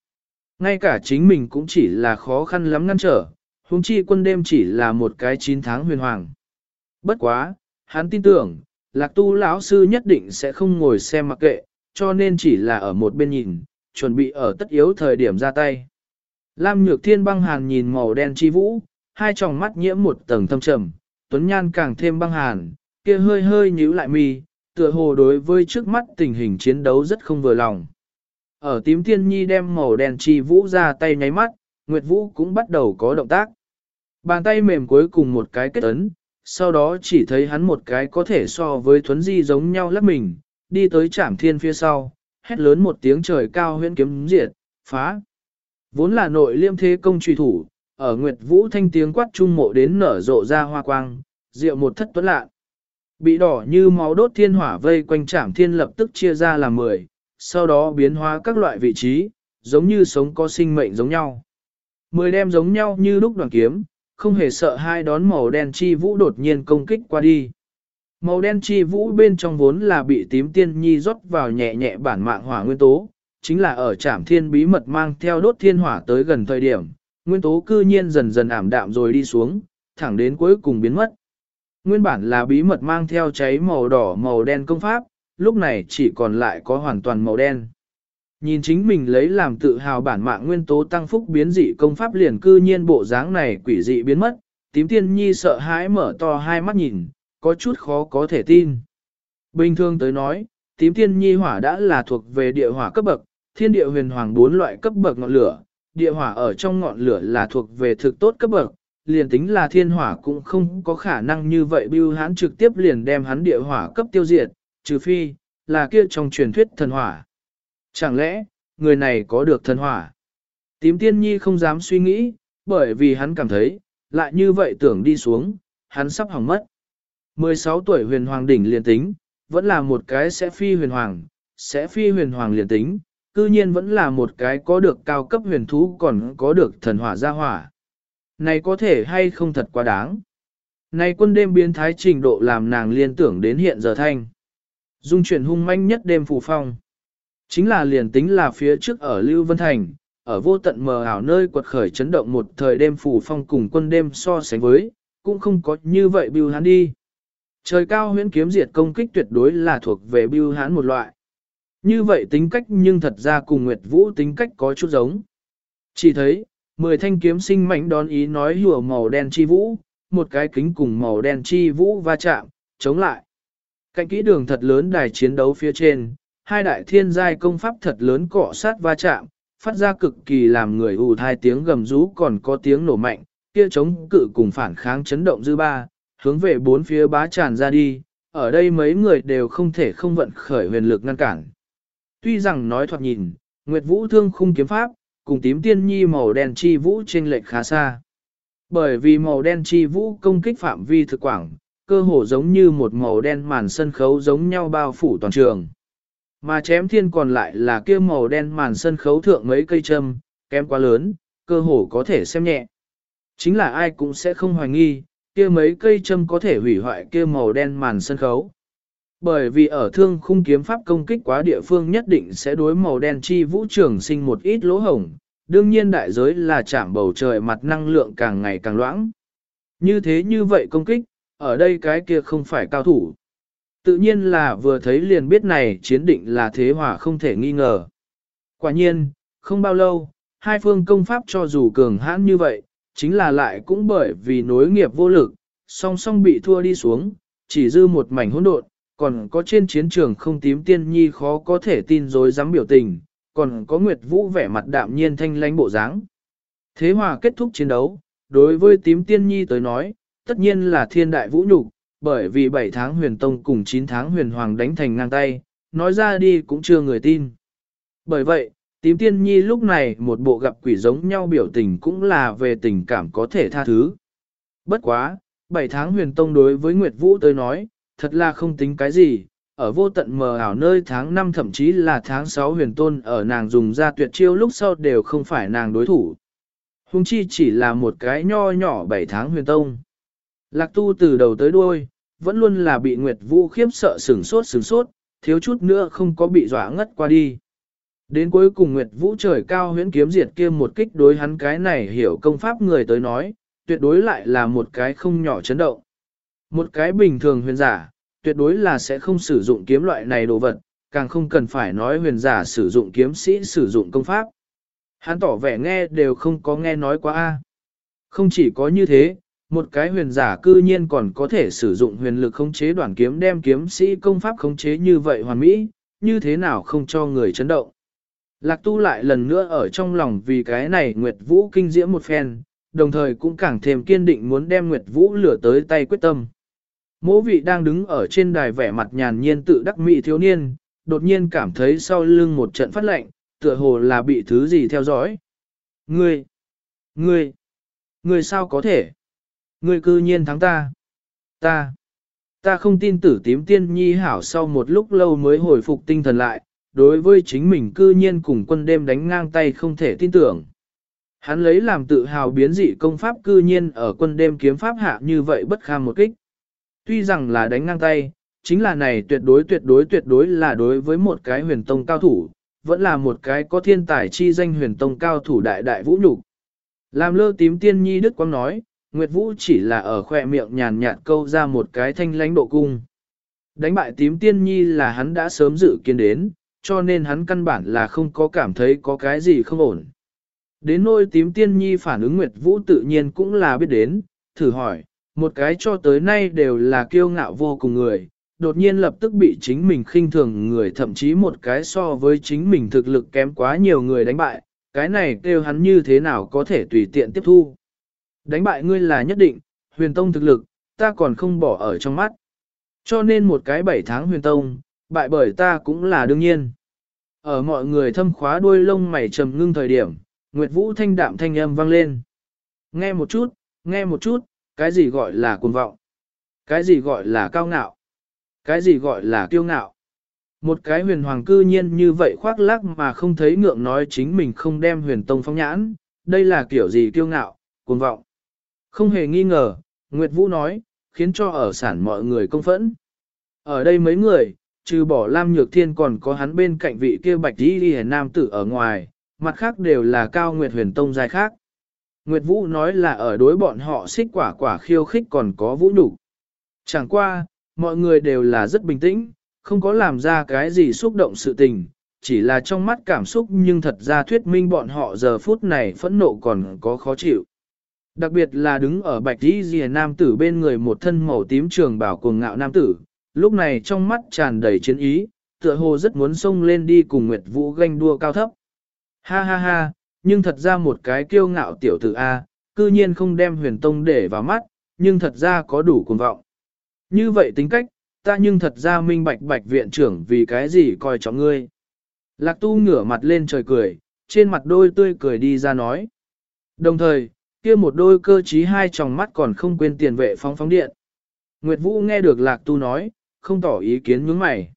Ngay cả chính mình cũng chỉ là khó khăn lắm ngăn trở, huống chi quân đêm chỉ là một cái 9 tháng huyền hoàng. Bất quá, hắn tin tưởng, lạc tu lão sư nhất định sẽ không ngồi xem mặc kệ, cho nên chỉ là ở một bên nhìn, chuẩn bị ở tất yếu thời điểm ra tay. Lam nhược thiên băng hàn nhìn màu đen chi vũ, hai tròng mắt nhiễm một tầng thâm trầm, tuấn nhan càng thêm băng hàn, kia hơi hơi nhíu lại mi, tựa hồ đối với trước mắt tình hình chiến đấu rất không vừa lòng. Ở tím thiên nhi đem màu đen chi vũ ra tay nháy mắt, Nguyệt Vũ cũng bắt đầu có động tác. Bàn tay mềm cuối cùng một cái kết ấn, sau đó chỉ thấy hắn một cái có thể so với thuấn di giống nhau lắp mình, đi tới trảm thiên phía sau, hét lớn một tiếng trời cao huyễn kiếm diệt, phá. Vốn là nội liêm thế công truy thủ, ở Nguyệt Vũ thanh tiếng quát trung mộ đến nở rộ ra hoa quang, rượu một thất tuấn lạ. Bị đỏ như máu đốt thiên hỏa vây quanh trảm thiên lập tức chia ra làm mười, sau đó biến hóa các loại vị trí, giống như sống có sinh mệnh giống nhau. Mười đem giống nhau như lúc đoàn kiếm, không hề sợ hai đón màu đen chi vũ đột nhiên công kích qua đi. Màu đen chi vũ bên trong vốn là bị tím tiên nhi rót vào nhẹ nhẹ bản mạng hỏa nguyên tố, chính là ở trảm thiên bí mật mang theo đốt thiên hỏa tới gần thời điểm, nguyên tố cư nhiên dần dần ảm đạm rồi đi xuống, thẳng đến cuối cùng biến mất. Nguyên bản là bí mật mang theo cháy màu đỏ màu đen công pháp, lúc này chỉ còn lại có hoàn toàn màu đen. Nhìn chính mình lấy làm tự hào bản mạng nguyên tố tăng phúc biến dị công pháp liền cư nhiên bộ dáng này quỷ dị biến mất, tím tiên nhi sợ hãi mở to hai mắt nhìn, có chút khó có thể tin. Bình thường tới nói, tím tiên nhi hỏa đã là thuộc về địa hỏa cấp bậc, thiên địa huyền hoàng bốn loại cấp bậc ngọn lửa, địa hỏa ở trong ngọn lửa là thuộc về thực tốt cấp bậc, liền tính là thiên hỏa cũng không có khả năng như vậy bưu hãn trực tiếp liền đem hắn địa hỏa cấp tiêu diệt, trừ phi, là kia trong truyền thuyết thần hỏa. Chẳng lẽ, người này có được thần hỏa? Tím tiên nhi không dám suy nghĩ, bởi vì hắn cảm thấy, lại như vậy tưởng đi xuống, hắn sắp hỏng mất. 16 tuổi huyền hoàng đỉnh liền tính, vẫn là một cái sẽ phi huyền hoàng, sẽ phi huyền hoàng liền tính, cư nhiên vẫn là một cái có được cao cấp huyền thú còn có được thần hỏa gia hỏa. Này có thể hay không thật quá đáng. Này quân đêm biến thái trình độ làm nàng liên tưởng đến hiện giờ thanh. Dung chuyển hung manh nhất đêm phù phong. Chính là liền tính là phía trước ở Lưu Vân Thành, ở vô tận mờ ảo nơi quật khởi chấn động một thời đêm phù phong cùng quân đêm so sánh với, cũng không có như vậy bưu hắn đi. Trời cao huyễn kiếm diệt công kích tuyệt đối là thuộc về bưu hãn một loại. Như vậy tính cách nhưng thật ra cùng Nguyệt Vũ tính cách có chút giống. Chỉ thấy, mười thanh kiếm sinh mảnh đón ý nói hùa màu đen chi vũ, một cái kính cùng màu đen chi vũ va chạm, chống lại. Cạnh kỹ đường thật lớn đài chiến đấu phía trên, hai đại thiên giai công pháp thật lớn cọ sát va chạm, phát ra cực kỳ làm người ù thai tiếng gầm rú còn có tiếng nổ mạnh, kia chống cự cùng phản kháng chấn động dư ba, hướng về bốn phía bá tràn ra đi, ở đây mấy người đều không thể không vận khởi huyền lực ngăn cản. Tuy rằng nói thoạt nhìn, Nguyệt Vũ thương khung kiếm pháp, cùng tím tiên nhi màu đen chi vũ trên lệch khá xa. Bởi vì màu đen chi vũ công kích phạm vi thực quảng, cơ hồ giống như một màu đen màn sân khấu giống nhau bao phủ toàn trường. Mà chém thiên còn lại là kia màu đen màn sân khấu thượng mấy cây châm, kém quá lớn, cơ hồ có thể xem nhẹ. Chính là ai cũng sẽ không hoài nghi, kia mấy cây châm có thể hủy hoại kia màu đen màn sân khấu. Bởi vì ở thương khung kiếm pháp công kích quá địa phương nhất định sẽ đối màu đen chi vũ trường sinh một ít lỗ hổng, đương nhiên đại giới là chạm bầu trời mặt năng lượng càng ngày càng loãng. Như thế như vậy công kích, ở đây cái kia không phải cao thủ. Tự nhiên là vừa thấy liền biết này chiến định là thế hòa không thể nghi ngờ. Quả nhiên, không bao lâu, hai phương công pháp cho dù cường hãn như vậy, chính là lại cũng bởi vì nối nghiệp vô lực, song song bị thua đi xuống, chỉ dư một mảnh hỗn độn, còn có trên chiến trường không tím tiên nhi khó có thể tin dối dám biểu tình, còn có Nguyệt Vũ vẻ mặt đạm nhiên thanh lãnh bộ dáng. Thế hòa kết thúc chiến đấu, đối với tím tiên nhi tới nói, tất nhiên là thiên đại vũ nhục, bởi vì 7 tháng huyền tông cùng 9 tháng huyền hoàng đánh thành ngang tay, nói ra đi cũng chưa người tin. Bởi vậy, tím tiên nhi lúc này một bộ gặp quỷ giống nhau biểu tình cũng là về tình cảm có thể tha thứ. Bất quá, 7 tháng huyền tông đối với Nguyệt Vũ tới nói, thật là không tính cái gì, ở vô tận mờ ảo nơi tháng 5 thậm chí là tháng 6 huyền tôn ở nàng dùng ra tuyệt chiêu lúc sau đều không phải nàng đối thủ. Hùng chi chỉ là một cái nho nhỏ 7 tháng huyền tông. Lạc tu từ đầu tới đuôi, vẫn luôn là bị Nguyệt Vũ khiếp sợ sửng sốt sửng sốt, thiếu chút nữa không có bị dọa ngất qua đi. Đến cuối cùng Nguyệt Vũ trời cao huyễn kiếm diệt kia một kích đối hắn cái này hiểu công pháp người tới nói, tuyệt đối lại là một cái không nhỏ chấn động. Một cái bình thường huyền giả, tuyệt đối là sẽ không sử dụng kiếm loại này đồ vật, càng không cần phải nói huyền giả sử dụng kiếm sĩ sử dụng công pháp. Hắn tỏ vẻ nghe đều không có nghe nói quá a. Không chỉ có như thế, một cái huyền giả cư nhiên còn có thể sử dụng huyền lực khống chế đoàn kiếm đem kiếm sĩ công pháp khống chế như vậy hoàn mỹ, như thế nào không cho người chấn động. Lạc tu lại lần nữa ở trong lòng vì cái này Nguyệt Vũ kinh diễm một phen, đồng thời cũng càng thêm kiên định muốn đem Nguyệt Vũ lửa tới tay quyết tâm. Mỗ vị đang đứng ở trên đài vẻ mặt nhàn nhiên tự đắc mỹ thiếu niên, đột nhiên cảm thấy sau lưng một trận phát lệnh, tựa hồ là bị thứ gì theo dõi. Ngươi! Ngươi! Ngươi sao có thể? Ngươi cư nhiên thắng ta! Ta! Ta không tin tử tím tiên nhi hảo sau một lúc lâu mới hồi phục tinh thần lại, đối với chính mình cư nhiên cùng quân đêm đánh ngang tay không thể tin tưởng. Hắn lấy làm tự hào biến dị công pháp cư nhiên ở quân đêm kiếm pháp hạ như vậy bất kham một kích. Tuy rằng là đánh ngang tay, chính là này tuyệt đối tuyệt đối tuyệt đối là đối với một cái huyền tông cao thủ, vẫn là một cái có thiên tài chi danh huyền tông cao thủ đại đại vũ nhục. Làm lơ tím tiên nhi Đức Quang nói, Nguyệt Vũ chỉ là ở khoe miệng nhàn nhạt câu ra một cái thanh lãnh độ cung. Đánh bại tím tiên nhi là hắn đã sớm dự kiến đến, cho nên hắn căn bản là không có cảm thấy có cái gì không ổn. Đến nôi tím tiên nhi phản ứng Nguyệt Vũ tự nhiên cũng là biết đến, thử hỏi, một cái cho tới nay đều là kiêu ngạo vô cùng người, đột nhiên lập tức bị chính mình khinh thường người thậm chí một cái so với chính mình thực lực kém quá nhiều người đánh bại, cái này kêu hắn như thế nào có thể tùy tiện tiếp thu. Đánh bại ngươi là nhất định, huyền tông thực lực, ta còn không bỏ ở trong mắt. Cho nên một cái bảy tháng huyền tông, bại bởi ta cũng là đương nhiên. Ở mọi người thâm khóa đuôi lông mày trầm ngưng thời điểm, Nguyệt Vũ thanh đạm thanh âm vang lên. Nghe một chút, nghe một chút, cái gì gọi là cuồng vọng? Cái gì gọi là cao ngạo? Cái gì gọi là kiêu ngạo? Một cái huyền hoàng cư nhiên như vậy khoác lác mà không thấy ngượng nói chính mình không đem huyền tông phong nhãn, đây là kiểu gì kiêu ngạo, cuồng vọng. Không hề nghi ngờ, Nguyệt Vũ nói, khiến cho ở sản mọi người công phẫn. Ở đây mấy người, trừ bỏ Lam Nhược Thiên còn có hắn bên cạnh vị kia bạch đi đi nam tử ở ngoài, mặt khác đều là cao Nguyệt huyền tông giai khác. Nguyệt Vũ nói là ở đối bọn họ xích quả quả khiêu khích còn có vũ nhục. Chẳng qua, mọi người đều là rất bình tĩnh, không có làm ra cái gì xúc động sự tình, chỉ là trong mắt cảm xúc nhưng thật ra thuyết minh bọn họ giờ phút này phẫn nộ còn có khó chịu. Đặc biệt là đứng ở bạch đi dìa nam tử bên người một thân màu tím trường bảo cuồng ngạo nam tử, lúc này trong mắt tràn đầy chiến ý, tựa hồ rất muốn xông lên đi cùng Nguyệt Vũ ganh đua cao thấp. Ha ha ha, nhưng thật ra một cái kiêu ngạo tiểu tử A, cư nhiên không đem huyền tông để vào mắt, nhưng thật ra có đủ cuồng vọng. Như vậy tính cách, ta nhưng thật ra minh bạch bạch viện trưởng vì cái gì coi trọng ngươi. Lạc tu ngửa mặt lên trời cười, trên mặt đôi tươi cười đi ra nói. Đồng thời, kia một đôi cơ trí hai tròng mắt còn không quên tiền vệ phóng phóng điện. Nguyệt Vũ nghe được Lạc tu nói, không tỏ ý kiến nhướng mày.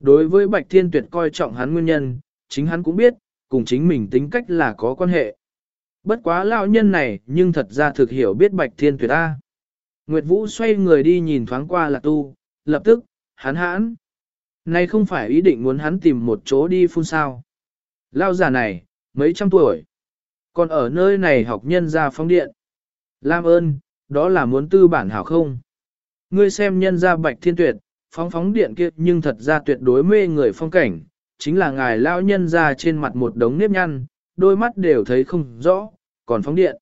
Đối với Bạch Thiên Tuyệt coi trọng hắn nguyên nhân, chính hắn cũng biết, cùng chính mình tính cách là có quan hệ. Bất quá lão nhân này nhưng thật ra thực hiểu biết Bạch Thiên Tuyệt A. Nguyệt Vũ xoay người đi nhìn thoáng qua Lạc Tu, lập tức, hắn hãn. Này không phải ý định muốn hắn tìm một chỗ đi phun sao. Lao già này, mấy trăm tuổi. Còn ở nơi này học nhân ra phong điện. Lam ơn, đó là muốn tư bản hảo không? Ngươi xem nhân ra bạch thiên tuyệt, phóng phóng điện kia nhưng thật ra tuyệt đối mê người phong cảnh, chính là ngài lao nhân ra trên mặt một đống nếp nhăn, đôi mắt đều thấy không rõ, còn phóng điện.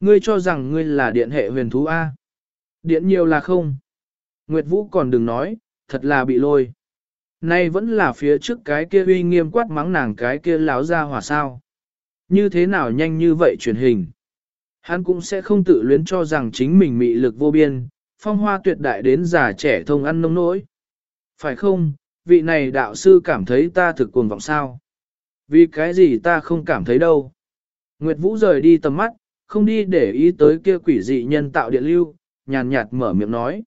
Ngươi cho rằng ngươi là điện hệ huyền thú A. Điện nhiều là không. Nguyệt Vũ còn đừng nói, thật là bị lôi. Nay vẫn là phía trước cái kia uy nghiêm quát mắng nàng cái kia láo ra hỏa sao. Như thế nào nhanh như vậy truyền hình. Hắn cũng sẽ không tự luyến cho rằng chính mình mị lực vô biên, phong hoa tuyệt đại đến già trẻ thông ăn nông nỗi. Phải không, vị này đạo sư cảm thấy ta thực cuồng vọng sao? Vì cái gì ta không cảm thấy đâu? Nguyệt Vũ rời đi tầm mắt, không đi để ý tới kia quỷ dị nhân tạo điện lưu, nhàn nhạt mở miệng nói.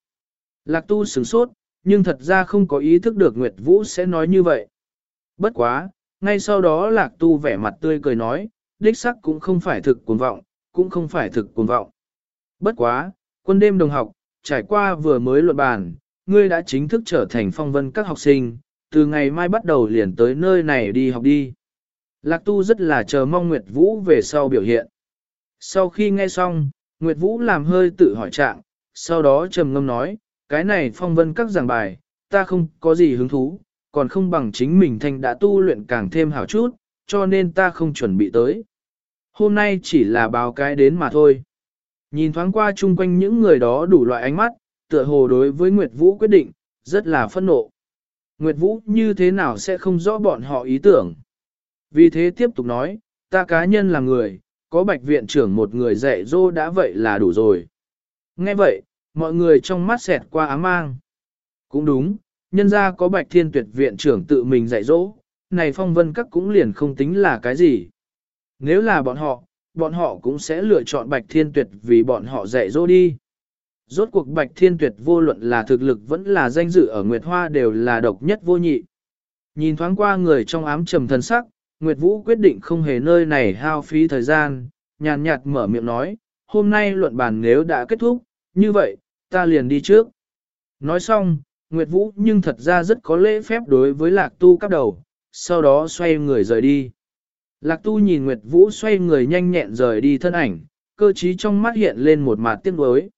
Lạc tu sửng sốt, nhưng thật ra không có ý thức được Nguyệt Vũ sẽ nói như vậy. Bất quá, ngay sau đó Lạc tu vẻ mặt tươi cười nói, đích sắc cũng không phải thực cuồng vọng, cũng không phải thực cuồng vọng. Bất quá, quân đêm đồng học, trải qua vừa mới luận bàn, ngươi đã chính thức trở thành phong vân các học sinh, từ ngày mai bắt đầu liền tới nơi này đi học đi. Lạc Tu rất là chờ mong Nguyệt Vũ về sau biểu hiện. Sau khi nghe xong, Nguyệt Vũ làm hơi tự hỏi trạng, sau đó trầm ngâm nói, cái này phong vân các giảng bài, ta không có gì hứng thú, còn không bằng chính mình thành đã tu luyện càng thêm hảo chút, cho nên ta không chuẩn bị tới. Hôm nay chỉ là báo cái đến mà thôi. Nhìn thoáng qua chung quanh những người đó đủ loại ánh mắt, tựa hồ đối với Nguyệt Vũ quyết định, rất là phẫn nộ. Nguyệt Vũ như thế nào sẽ không rõ bọn họ ý tưởng. Vì thế tiếp tục nói, ta cá nhân là người, có bạch viện trưởng một người dạy dỗ đã vậy là đủ rồi. Nghe vậy, mọi người trong mắt xẹt qua ám mang. Cũng đúng, nhân ra có bạch thiên tuyệt viện trưởng tự mình dạy dỗ, này phong vân các cũng liền không tính là cái gì. Nếu là bọn họ, bọn họ cũng sẽ lựa chọn bạch thiên tuyệt vì bọn họ dạy dỗ đi. Rốt cuộc bạch thiên tuyệt vô luận là thực lực vẫn là danh dự ở Nguyệt Hoa đều là độc nhất vô nhị. Nhìn thoáng qua người trong ám trầm thần sắc, Nguyệt Vũ quyết định không hề nơi này hao phí thời gian, nhàn nhạt mở miệng nói, hôm nay luận bàn nếu đã kết thúc, như vậy, ta liền đi trước. Nói xong, Nguyệt Vũ nhưng thật ra rất có lễ phép đối với Lạc Tu cắp đầu, sau đó xoay người rời đi. Lạc Tu nhìn Nguyệt Vũ xoay người nhanh nhẹn rời đi thân ảnh, cơ trí trong mắt hiện lên một mặt tiếc nuối.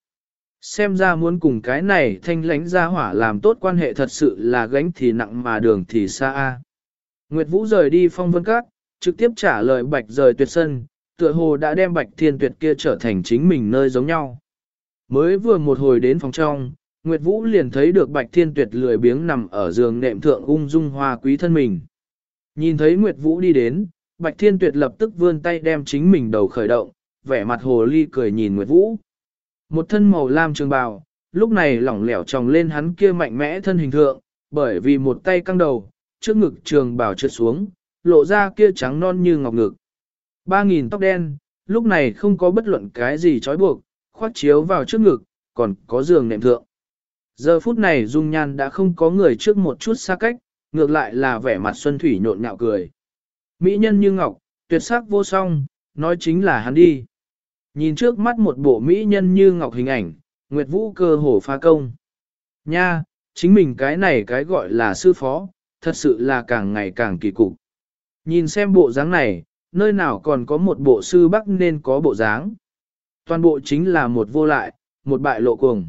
Xem ra muốn cùng cái này thanh lánh ra hỏa làm tốt quan hệ thật sự là gánh thì nặng mà đường thì xa. a. Nguyệt Vũ rời đi phong vân các, trực tiếp trả lời bạch rời tuyệt sân, tựa hồ đã đem bạch thiên tuyệt kia trở thành chính mình nơi giống nhau. Mới vừa một hồi đến phòng trong, Nguyệt Vũ liền thấy được bạch thiên tuyệt lười biếng nằm ở giường nệm thượng ung dung hoa quý thân mình. Nhìn thấy Nguyệt Vũ đi đến, bạch thiên tuyệt lập tức vươn tay đem chính mình đầu khởi động, vẻ mặt hồ ly cười nhìn Nguyệt Vũ. Một thân màu lam trường bào, lúc này lỏng lẻo tròng lên hắn kia mạnh mẽ thân hình thượng, bởi vì một tay căng đầu, trước ngực trường bào trượt xuống, lộ ra kia trắng non như ngọc ngực. Ba nghìn tóc đen, lúc này không có bất luận cái gì trói buộc, khoát chiếu vào trước ngực, còn có giường nệm thượng. Giờ phút này dung nhan đã không có người trước một chút xa cách, ngược lại là vẻ mặt xuân thủy nhộn nhạo cười. Mỹ nhân như ngọc, tuyệt sắc vô song, nói chính là hắn đi. Nhìn trước mắt một bộ Mỹ nhân như ngọc hình ảnh, Nguyệt Vũ cơ hồ pha công. Nha, chính mình cái này cái gọi là sư phó, thật sự là càng ngày càng kỳ cục. Nhìn xem bộ dáng này, nơi nào còn có một bộ sư bắc nên có bộ dáng. Toàn bộ chính là một vô lại, một bại lộ cuồng.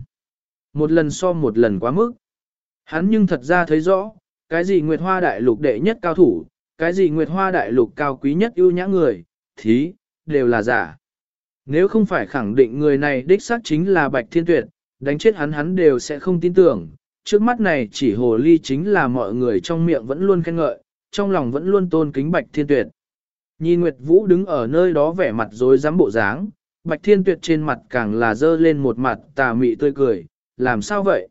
Một lần so một lần quá mức. Hắn nhưng thật ra thấy rõ, cái gì Nguyệt Hoa Đại Lục đệ nhất cao thủ, cái gì Nguyệt Hoa Đại Lục cao quý nhất ưu nhã người, thí, đều là giả. Nếu không phải khẳng định người này đích xác chính là Bạch Thiên Tuyệt, đánh chết hắn hắn đều sẽ không tin tưởng, trước mắt này chỉ hồ ly chính là mọi người trong miệng vẫn luôn khen ngợi, trong lòng vẫn luôn tôn kính Bạch Thiên Tuyệt. Nhìn Nguyệt Vũ đứng ở nơi đó vẻ mặt rối rắm bộ dáng, Bạch Thiên Tuyệt trên mặt càng là dơ lên một mặt tà mị tươi cười, làm sao vậy?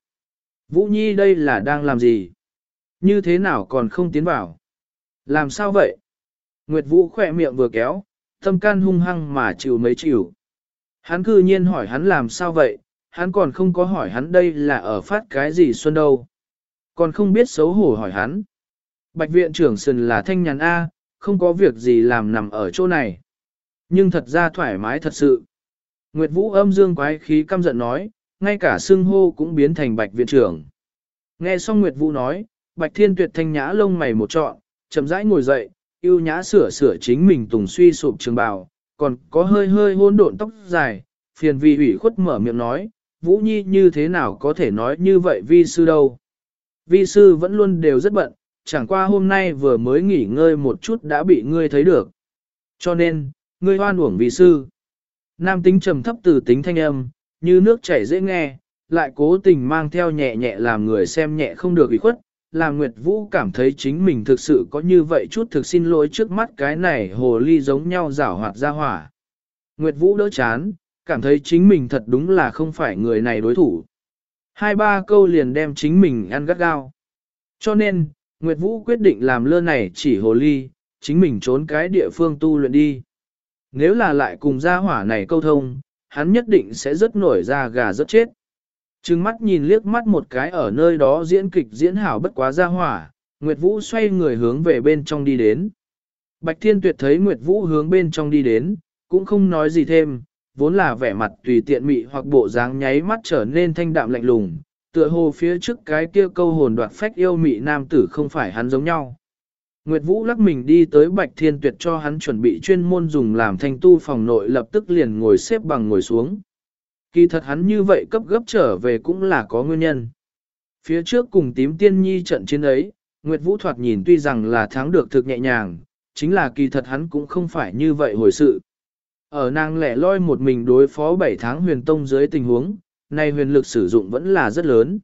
Vũ Nhi đây là đang làm gì? Như thế nào còn không tiến vào? Làm sao vậy? Nguyệt Vũ khỏe miệng vừa kéo, tâm can hung hăng mà chịu mấy chịu. Hắn cư nhiên hỏi hắn làm sao vậy, hắn còn không có hỏi hắn đây là ở phát cái gì xuân đâu. Còn không biết xấu hổ hỏi hắn. Bạch viện trưởng sần là thanh nhàn A, không có việc gì làm nằm ở chỗ này. Nhưng thật ra thoải mái thật sự. Nguyệt Vũ âm dương quái khí căm giận nói, ngay cả xưng hô cũng biến thành bạch viện trưởng. Nghe xong Nguyệt Vũ nói, Bạch Thiên Tuyệt thanh nhã lông mày một trọn, chậm rãi ngồi dậy, yêu nhã sửa sửa chính mình tùng suy sụp trường bào, còn có hơi hơi hôn độn tóc dài, phiền vì ủy khuất mở miệng nói, Vũ Nhi như thế nào có thể nói như vậy vi sư đâu. Vi sư vẫn luôn đều rất bận, chẳng qua hôm nay vừa mới nghỉ ngơi một chút đã bị ngươi thấy được. Cho nên, ngươi hoan uổng vi sư. Nam tính trầm thấp từ tính thanh âm, như nước chảy dễ nghe, lại cố tình mang theo nhẹ nhẹ làm người xem nhẹ không được ủy khuất, làm Nguyệt Vũ cảm thấy chính mình thực sự có như vậy chút thực xin lỗi trước mắt cái này hồ ly giống nhau rảo hoạt ra hỏa. Nguyệt Vũ đỡ chán, cảm thấy chính mình thật đúng là không phải người này đối thủ. Hai ba câu liền đem chính mình ăn gắt gao. Cho nên, Nguyệt Vũ quyết định làm lơ này chỉ hồ ly, chính mình trốn cái địa phương tu luyện đi. Nếu là lại cùng gia hỏa này câu thông, hắn nhất định sẽ rất nổi ra gà rất chết. Trừng mắt nhìn liếc mắt một cái ở nơi đó diễn kịch diễn hảo bất quá gia hỏa, Nguyệt Vũ xoay người hướng về bên trong đi đến. Bạch Thiên Tuyệt thấy Nguyệt Vũ hướng bên trong đi đến, cũng không nói gì thêm, vốn là vẻ mặt tùy tiện mị hoặc bộ dáng nháy mắt trở nên thanh đạm lạnh lùng, tựa hồ phía trước cái kia câu hồn đoạt phách yêu mị nam tử không phải hắn giống nhau. Nguyệt Vũ lắc mình đi tới Bạch Thiên Tuyệt cho hắn chuẩn bị chuyên môn dùng làm thanh tu phòng nội lập tức liền ngồi xếp bằng ngồi xuống. Kỳ thật hắn như vậy cấp gấp trở về cũng là có nguyên nhân. Phía trước cùng tím tiên nhi trận chiến ấy, Nguyệt Vũ thoạt nhìn tuy rằng là thắng được thực nhẹ nhàng, chính là kỳ thật hắn cũng không phải như vậy hồi sự. Ở nàng lẻ loi một mình đối phó 7 tháng huyền tông dưới tình huống, nay huyền lực sử dụng vẫn là rất lớn.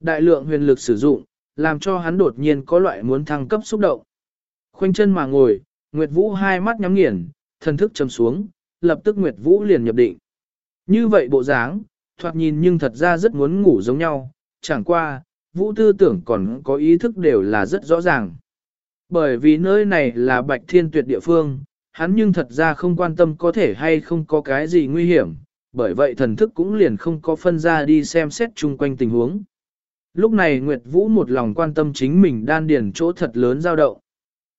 Đại lượng huyền lực sử dụng, làm cho hắn đột nhiên có loại muốn thăng cấp xúc động. Khoanh chân mà ngồi, Nguyệt Vũ hai mắt nhắm nghiền, thần thức chầm xuống, lập tức Nguyệt Vũ liền nhập định. Như vậy bộ dáng, thoạt nhìn nhưng thật ra rất muốn ngủ giống nhau, chẳng qua, Vũ tư tưởng còn có ý thức đều là rất rõ ràng. Bởi vì nơi này là bạch thiên tuyệt địa phương, hắn nhưng thật ra không quan tâm có thể hay không có cái gì nguy hiểm, bởi vậy thần thức cũng liền không có phân ra đi xem xét chung quanh tình huống. Lúc này Nguyệt Vũ một lòng quan tâm chính mình đan điền chỗ thật lớn dao động.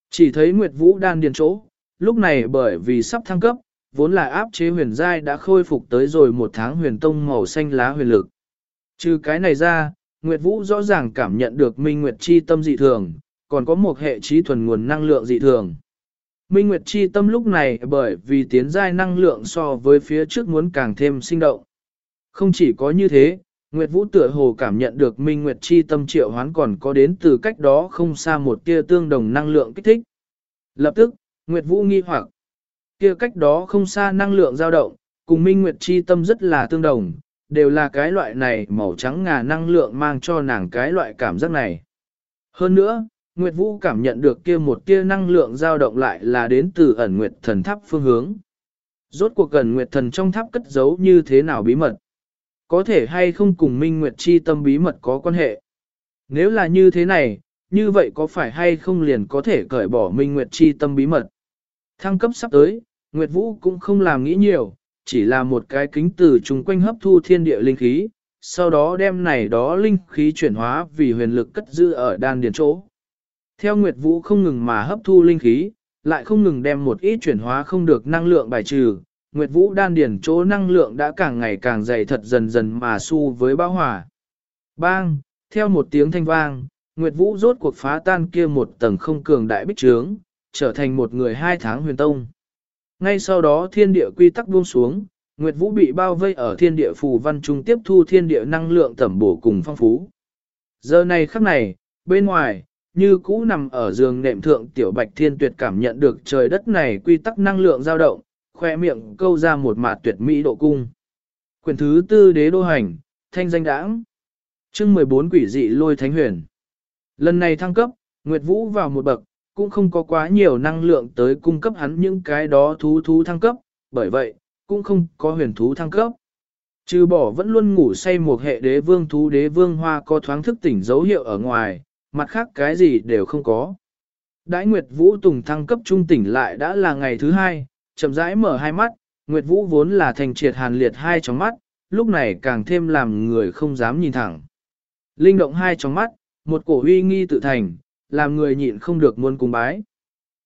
Chỉ thấy Nguyệt Vũ đan điền chỗ, lúc này bởi vì sắp thăng cấp, vốn là áp chế huyền giai đã khôi phục tới rồi một tháng huyền tông màu xanh lá huyền lực. Trừ cái này ra, Nguyệt Vũ rõ ràng cảm nhận được Minh Nguyệt chi tâm dị thường, còn có một hệ trí thuần nguồn năng lượng dị thường. Minh Nguyệt chi tâm lúc này bởi vì tiến giai năng lượng so với phía trước muốn càng thêm sinh động. Không chỉ có như thế, Nguyệt Vũ tựa hồ cảm nhận được Minh Nguyệt chi tâm triệu hoán còn có đến từ cách đó không xa một tia tương đồng năng lượng kích thích. Lập tức, Nguyệt Vũ nghi hoặc, kia cách đó không xa năng lượng dao động, cùng Minh Nguyệt chi tâm rất là tương đồng, đều là cái loại này màu trắng ngà năng lượng mang cho nàng cái loại cảm giác này. Hơn nữa, Nguyệt Vũ cảm nhận được kia một tia năng lượng dao động lại là đến từ ẩn Nguyệt thần tháp phương hướng. Rốt cuộc ẩn Nguyệt thần trong tháp cất giấu như thế nào bí mật? Có thể hay không cùng Minh Nguyệt chi tâm bí mật có quan hệ? Nếu là như thế này, như vậy có phải hay không liền có thể cởi bỏ Minh Nguyệt chi tâm bí mật? Thăng cấp sắp tới, Nguyệt Vũ cũng không làm nghĩ nhiều, chỉ là một cái kính từ chung quanh hấp thu thiên địa linh khí, sau đó đem này đó linh khí chuyển hóa vì huyền lực cất giữ ở đan điền chỗ. Theo Nguyệt Vũ không ngừng mà hấp thu linh khí, lại không ngừng đem một ít chuyển hóa không được năng lượng bài trừ, Nguyệt Vũ đan điền chỗ năng lượng đã càng ngày càng dày thật dần dần mà su với bão hỏa. Bang, theo một tiếng thanh vang, Nguyệt Vũ rốt cuộc phá tan kia một tầng không cường đại bích trướng, trở thành một người hai tháng huyền tông. Ngay sau đó thiên địa quy tắc buông xuống, Nguyệt Vũ bị bao vây ở thiên địa phù văn trung tiếp thu thiên địa năng lượng tẩm bổ cùng phong phú. Giờ này khắc này, bên ngoài, như cũ nằm ở giường nệm thượng tiểu bạch thiên tuyệt cảm nhận được trời đất này quy tắc năng lượng dao động, khoe miệng câu ra một mạt tuyệt mỹ độ cung. Quyền thứ tư đế đô hành, thanh danh đãng. chương 14 quỷ dị lôi thánh huyền. Lần này thăng cấp, Nguyệt Vũ vào một bậc, cũng không có quá nhiều năng lượng tới cung cấp hắn những cái đó thú thú thăng cấp, bởi vậy, cũng không có huyền thú thăng cấp. Trừ bỏ vẫn luôn ngủ say một hệ đế vương thú đế vương hoa có thoáng thức tỉnh dấu hiệu ở ngoài, mặt khác cái gì đều không có. Đãi Nguyệt Vũ Tùng thăng cấp trung tỉnh lại đã là ngày thứ hai, chậm rãi mở hai mắt, Nguyệt Vũ vốn là thành triệt hàn liệt hai trong mắt, lúc này càng thêm làm người không dám nhìn thẳng. Linh động hai trong mắt, một cổ huy nghi tự thành, làm người nhịn không được muốn cùng bái.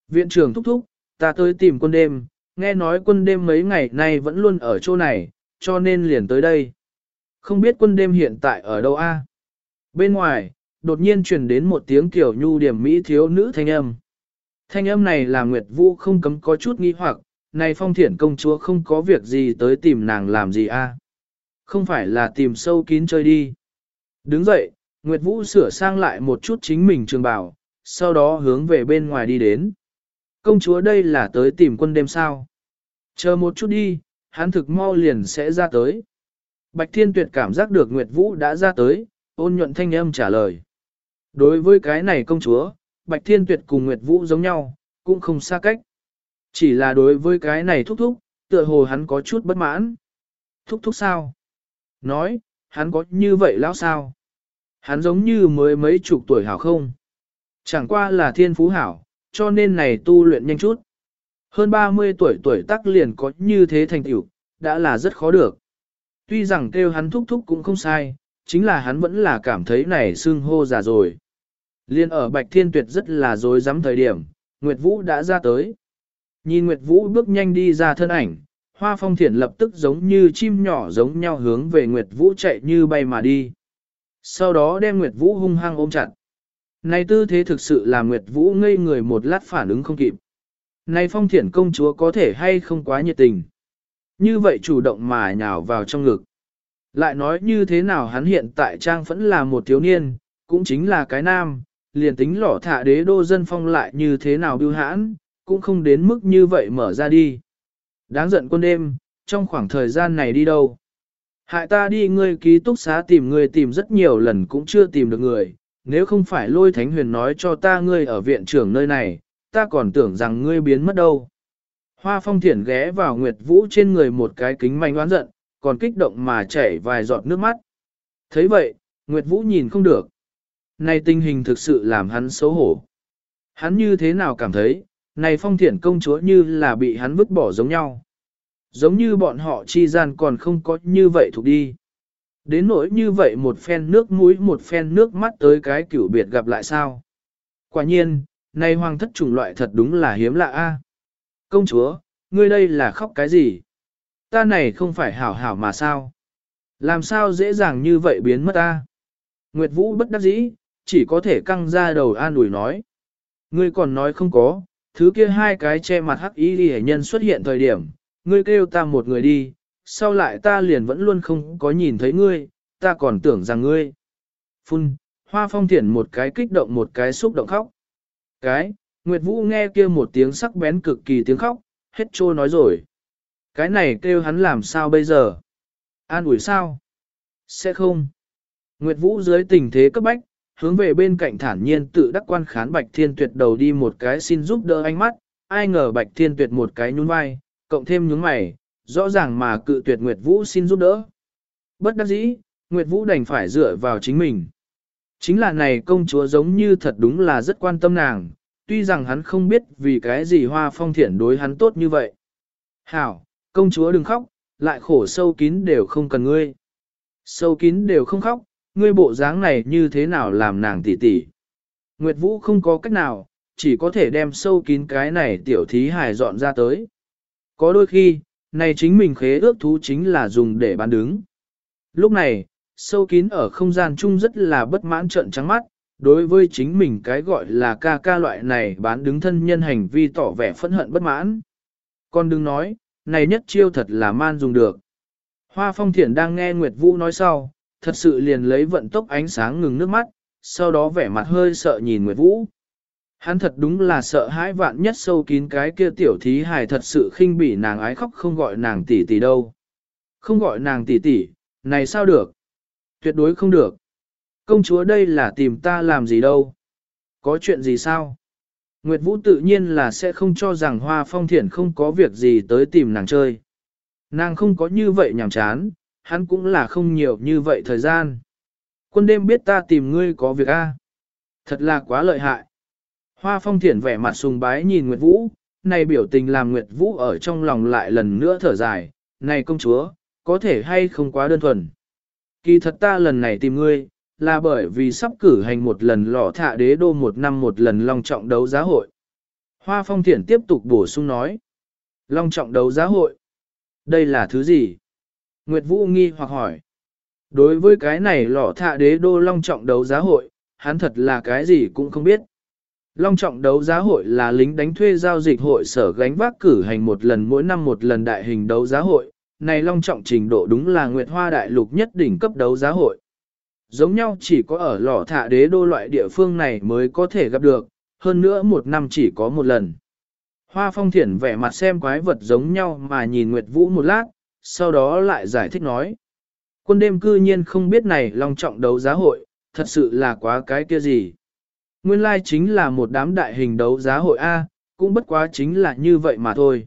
Viện trưởng thúc thúc, ta tới tìm quân đêm, nghe nói quân đêm mấy ngày nay vẫn luôn ở chỗ này, cho nên liền tới đây. Không biết quân đêm hiện tại ở đâu a? Bên ngoài, đột nhiên truyền đến một tiếng kiểu nhu điểm mỹ thiếu nữ thanh âm. Thanh âm này là Nguyệt Vũ không cấm có chút nghi hoặc, này phong thiển công chúa không có việc gì tới tìm nàng làm gì a? Không phải là tìm sâu kín chơi đi. Đứng dậy, Nguyệt Vũ sửa sang lại một chút chính mình trường bảo, sau đó hướng về bên ngoài đi đến. Công chúa đây là tới tìm quân đêm sao. Chờ một chút đi, hắn thực mau liền sẽ ra tới. Bạch Thiên Tuyệt cảm giác được Nguyệt Vũ đã ra tới, ôn nhuận thanh âm trả lời. Đối với cái này công chúa, Bạch Thiên Tuyệt cùng Nguyệt Vũ giống nhau, cũng không xa cách. Chỉ là đối với cái này thúc thúc, tựa hồ hắn có chút bất mãn. Thúc thúc sao? Nói, hắn có như vậy lão sao? Hắn giống như mới mấy chục tuổi hảo không? Chẳng qua là thiên phú hảo, cho nên này tu luyện nhanh chút. Hơn 30 tuổi tuổi tác liền có như thế thành tựu, đã là rất khó được. Tuy rằng kêu hắn thúc thúc cũng không sai, chính là hắn vẫn là cảm thấy này xương hô già rồi. Liên ở Bạch Thiên Tuyệt rất là dối dám thời điểm, Nguyệt Vũ đã ra tới. Nhìn Nguyệt Vũ bước nhanh đi ra thân ảnh, Hoa Phong Thiển lập tức giống như chim nhỏ giống nhau hướng về Nguyệt Vũ chạy như bay mà đi. Sau đó đem Nguyệt Vũ hung hăng ôm chặt. Này tư thế thực sự là Nguyệt Vũ ngây người một lát phản ứng không kịp. Này Phong Thiển công chúa có thể hay không quá nhiệt tình. Như vậy chủ động mà nhào vào trong ngực. Lại nói như thế nào hắn hiện tại trang vẫn là một thiếu niên, cũng chính là cái nam, liền tính lỏ thả đế đô dân phong lại như thế nào biêu hãn, cũng không đến mức như vậy mở ra đi. Đáng giận quân đêm, trong khoảng thời gian này đi đâu? Hại ta đi ngươi ký túc xá tìm người tìm rất nhiều lần cũng chưa tìm được người, nếu không phải lôi thánh huyền nói cho ta ngươi ở viện trưởng nơi này, ta còn tưởng rằng ngươi biến mất đâu. Hoa phong thiển ghé vào Nguyệt Vũ trên người một cái kính manh oán giận, còn kích động mà chảy vài giọt nước mắt. thấy vậy, Nguyệt Vũ nhìn không được. Này tình hình thực sự làm hắn xấu hổ. Hắn như thế nào cảm thấy, này phong thiển công chúa như là bị hắn vứt bỏ giống nhau. Giống như bọn họ chi gian còn không có như vậy thuộc đi. Đến nỗi như vậy một phen nước mũi một phen nước mắt tới cái cửu biệt gặp lại sao. Quả nhiên, này hoàng thất chủng loại thật đúng là hiếm lạ a. Công chúa, ngươi đây là khóc cái gì? Ta này không phải hảo hảo mà sao? Làm sao dễ dàng như vậy biến mất ta? Nguyệt Vũ bất đắc dĩ, chỉ có thể căng ra đầu an ủi nói. Ngươi còn nói không có, thứ kia hai cái che mặt hắc y hề nhân xuất hiện thời điểm, ngươi kêu ta một người đi, sau lại ta liền vẫn luôn không có nhìn thấy ngươi, ta còn tưởng rằng ngươi. Phun, hoa phong thiển một cái kích động một cái xúc động khóc. Cái, Nguyệt Vũ nghe kia một tiếng sắc bén cực kỳ tiếng khóc, hết trôi nói rồi. Cái này kêu hắn làm sao bây giờ? An ủi sao? Sẽ không. Nguyệt Vũ dưới tình thế cấp bách, hướng về bên cạnh thản nhiên tự đắc quan khán Bạch Thiên Tuyệt đầu đi một cái xin giúp đỡ ánh mắt, ai ngờ Bạch Thiên Tuyệt một cái nhún vai, cộng thêm nhún mày, rõ ràng mà cự tuyệt Nguyệt Vũ xin giúp đỡ. Bất đắc dĩ, Nguyệt Vũ đành phải dựa vào chính mình. Chính là này công chúa giống như thật đúng là rất quan tâm nàng, tuy rằng hắn không biết vì cái gì hoa phong thiển đối hắn tốt như vậy. Hảo, công chúa đừng khóc, lại khổ sâu kín đều không cần ngươi. Sâu kín đều không khóc, ngươi bộ dáng này như thế nào làm nàng tỉ tỉ. Nguyệt Vũ không có cách nào, chỉ có thể đem sâu kín cái này tiểu thí hài dọn ra tới. Có đôi khi, này chính mình khế ước thú chính là dùng để bán đứng. Lúc này, sâu kín ở không gian chung rất là bất mãn trợn trắng mắt, đối với chính mình cái gọi là ca ca loại này bán đứng thân nhân hành vi tỏ vẻ phẫn hận bất mãn. Con đừng nói, này nhất chiêu thật là man dùng được. Hoa phong thiển đang nghe Nguyệt Vũ nói sau, thật sự liền lấy vận tốc ánh sáng ngừng nước mắt, sau đó vẻ mặt hơi sợ nhìn Nguyệt Vũ. Hắn thật đúng là sợ hãi vạn nhất sâu kín cái kia tiểu thí hài thật sự khinh bỉ nàng ái khóc không gọi nàng tỷ tỷ đâu. Không gọi nàng tỷ tỷ, này sao được? Tuyệt đối không được. Công chúa đây là tìm ta làm gì đâu? Có chuyện gì sao? Nguyệt Vũ tự nhiên là sẽ không cho rằng Hoa Phong Thiển không có việc gì tới tìm nàng chơi. Nàng không có như vậy nhàm chán, hắn cũng là không nhiều như vậy thời gian. Quân đêm biết ta tìm ngươi có việc a, Thật là quá lợi hại. Hoa Phong Thiển vẻ mặt sùng bái nhìn Nguyệt Vũ, này biểu tình làm Nguyệt Vũ ở trong lòng lại lần nữa thở dài, này công chúa, có thể hay không quá đơn thuần. Kỳ thật ta lần này tìm ngươi, là bởi vì sắp cử hành một lần lọ thạ đế đô một năm một lần long trọng đấu giá hội. Hoa Phong Thiển tiếp tục bổ sung nói. Long trọng đấu giá hội. Đây là thứ gì? Nguyệt Vũ nghi hoặc hỏi. Đối với cái này lọ thạ đế đô long trọng đấu giá hội, hắn thật là cái gì cũng không biết. Long trọng đấu giá hội là lính đánh thuê giao dịch hội sở gánh vác cử hành một lần mỗi năm một lần đại hình đấu giá hội, này long trọng trình độ đúng là Nguyệt Hoa Đại Lục nhất đỉnh cấp đấu giá hội. Giống nhau chỉ có ở lò thả đế đô loại địa phương này mới có thể gặp được, hơn nữa một năm chỉ có một lần. Hoa phong thiển vẻ mặt xem quái vật giống nhau mà nhìn Nguyệt Vũ một lát, sau đó lại giải thích nói. Quân đêm cư nhiên không biết này long trọng đấu giá hội, thật sự là quá cái kia gì. Nguyên lai chính là một đám đại hình đấu giá hội A, cũng bất quá chính là như vậy mà thôi.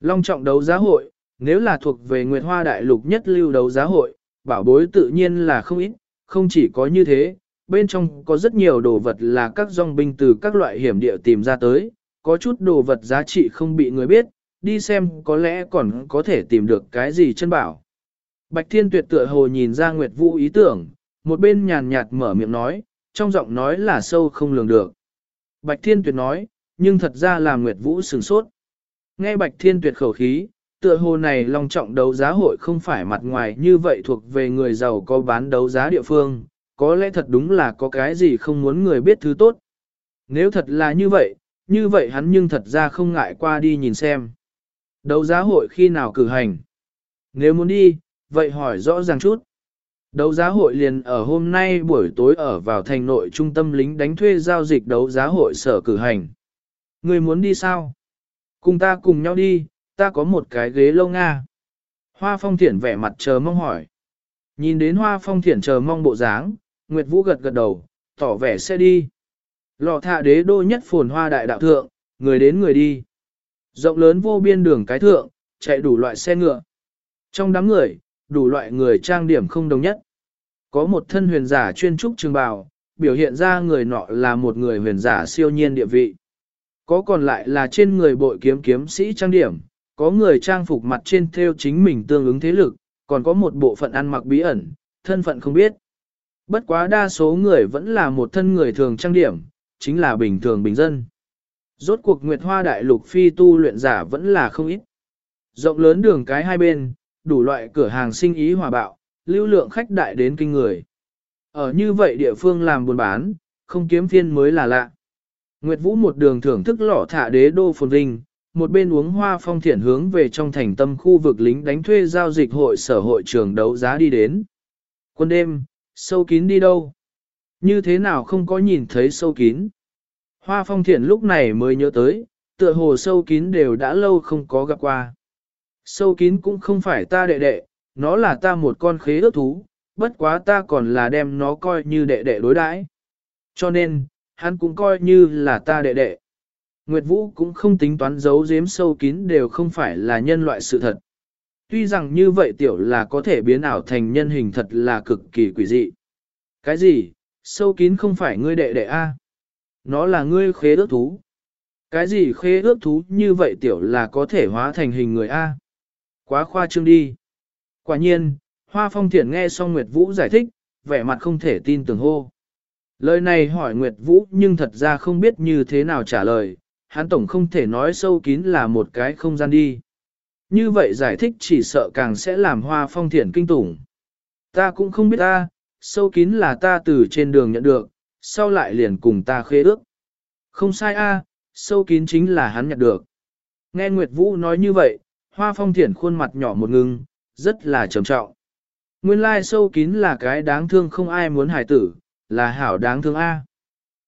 Long trọng đấu giá hội, nếu là thuộc về Nguyệt Hoa Đại Lục nhất lưu đấu giá hội, bảo bối tự nhiên là không ít, không chỉ có như thế, bên trong có rất nhiều đồ vật là các dòng binh từ các loại hiểm địa tìm ra tới, có chút đồ vật giá trị không bị người biết, đi xem có lẽ còn có thể tìm được cái gì chân bảo. Bạch Thiên Tuyệt tựa hồ nhìn ra Nguyệt Vũ ý tưởng, một bên nhàn nhạt mở miệng nói, trong giọng nói là sâu không lường được. Bạch Thiên Tuyệt nói, nhưng thật ra là Nguyệt Vũ sừng sốt. Nghe Bạch Thiên Tuyệt khẩu khí, tựa hồ này long trọng đấu giá hội không phải mặt ngoài như vậy thuộc về người giàu có bán đấu giá địa phương, có lẽ thật đúng là có cái gì không muốn người biết thứ tốt. Nếu thật là như vậy, như vậy hắn nhưng thật ra không ngại qua đi nhìn xem. Đấu giá hội khi nào cử hành? Nếu muốn đi, vậy hỏi rõ ràng chút. Đấu giá hội liền ở hôm nay buổi tối ở vào thành nội trung tâm lính đánh thuê giao dịch đấu giá hội sở cử hành. Người muốn đi sao? Cùng ta cùng nhau đi, ta có một cái ghế lâu nga. Hoa phong thiển vẻ mặt chờ mong hỏi. Nhìn đến hoa phong thiển chờ mong bộ dáng, Nguyệt Vũ gật gật đầu, tỏ vẻ sẽ đi. Lọ thạ đế đô nhất phồn hoa đại đạo thượng, người đến người đi. Rộng lớn vô biên đường cái thượng, chạy đủ loại xe ngựa. Trong đám người, đủ loại người trang điểm không đồng nhất. Có một thân huyền giả chuyên trúc trường bào, biểu hiện ra người nọ là một người huyền giả siêu nhiên địa vị. Có còn lại là trên người bội kiếm kiếm sĩ trang điểm, có người trang phục mặt trên theo chính mình tương ứng thế lực, còn có một bộ phận ăn mặc bí ẩn, thân phận không biết. Bất quá đa số người vẫn là một thân người thường trang điểm, chính là bình thường bình dân. Rốt cuộc Nguyệt Hoa Đại Lục phi tu luyện giả vẫn là không ít. Rộng lớn đường cái hai bên, đủ loại cửa hàng sinh ý hòa bạo, lưu lượng khách đại đến kinh người. Ở như vậy địa phương làm buôn bán, không kiếm phiên mới là lạ. Nguyệt Vũ một đường thưởng thức lọ thả đế đô phồn vinh, một bên uống hoa phong thiện hướng về trong thành tâm khu vực lính đánh thuê giao dịch hội sở hội trường đấu giá đi đến. Quân đêm, sâu kín đi đâu? Như thế nào không có nhìn thấy sâu kín? Hoa phong thiện lúc này mới nhớ tới, tựa hồ sâu kín đều đã lâu không có gặp qua. Sâu kín cũng không phải ta đệ đệ, nó là ta một con khế ước thú, bất quá ta còn là đem nó coi như đệ đệ đối đãi. Cho nên, hắn cũng coi như là ta đệ đệ. Nguyệt Vũ cũng không tính toán giấu giếm sâu kín đều không phải là nhân loại sự thật. Tuy rằng như vậy tiểu là có thể biến ảo thành nhân hình thật là cực kỳ quỷ dị. Cái gì? Sâu kín không phải ngươi đệ đệ A. Nó là ngươi khế ước thú. Cái gì khế ước thú như vậy tiểu là có thể hóa thành hình người A. Quá khoa trương đi. Quả nhiên, Hoa Phong Thiển nghe xong Nguyệt Vũ giải thích, vẻ mặt không thể tin tưởng hô. Lời này hỏi Nguyệt Vũ nhưng thật ra không biết như thế nào trả lời, hắn tổng không thể nói sâu kín là một cái không gian đi. Như vậy giải thích chỉ sợ càng sẽ làm Hoa Phong Thiển kinh tủng. Ta cũng không biết ta, sâu kín là ta từ trên đường nhận được, sau lại liền cùng ta khế ước. Không sai a, sâu kín chính là hắn nhận được. Nghe Nguyệt Vũ nói như vậy, Hoa Phong Thiển khuôn mặt nhỏ một ngưng, rất là trầm trọng. Nguyên lai sâu kín là cái đáng thương không ai muốn hài tử, là hảo đáng thương A.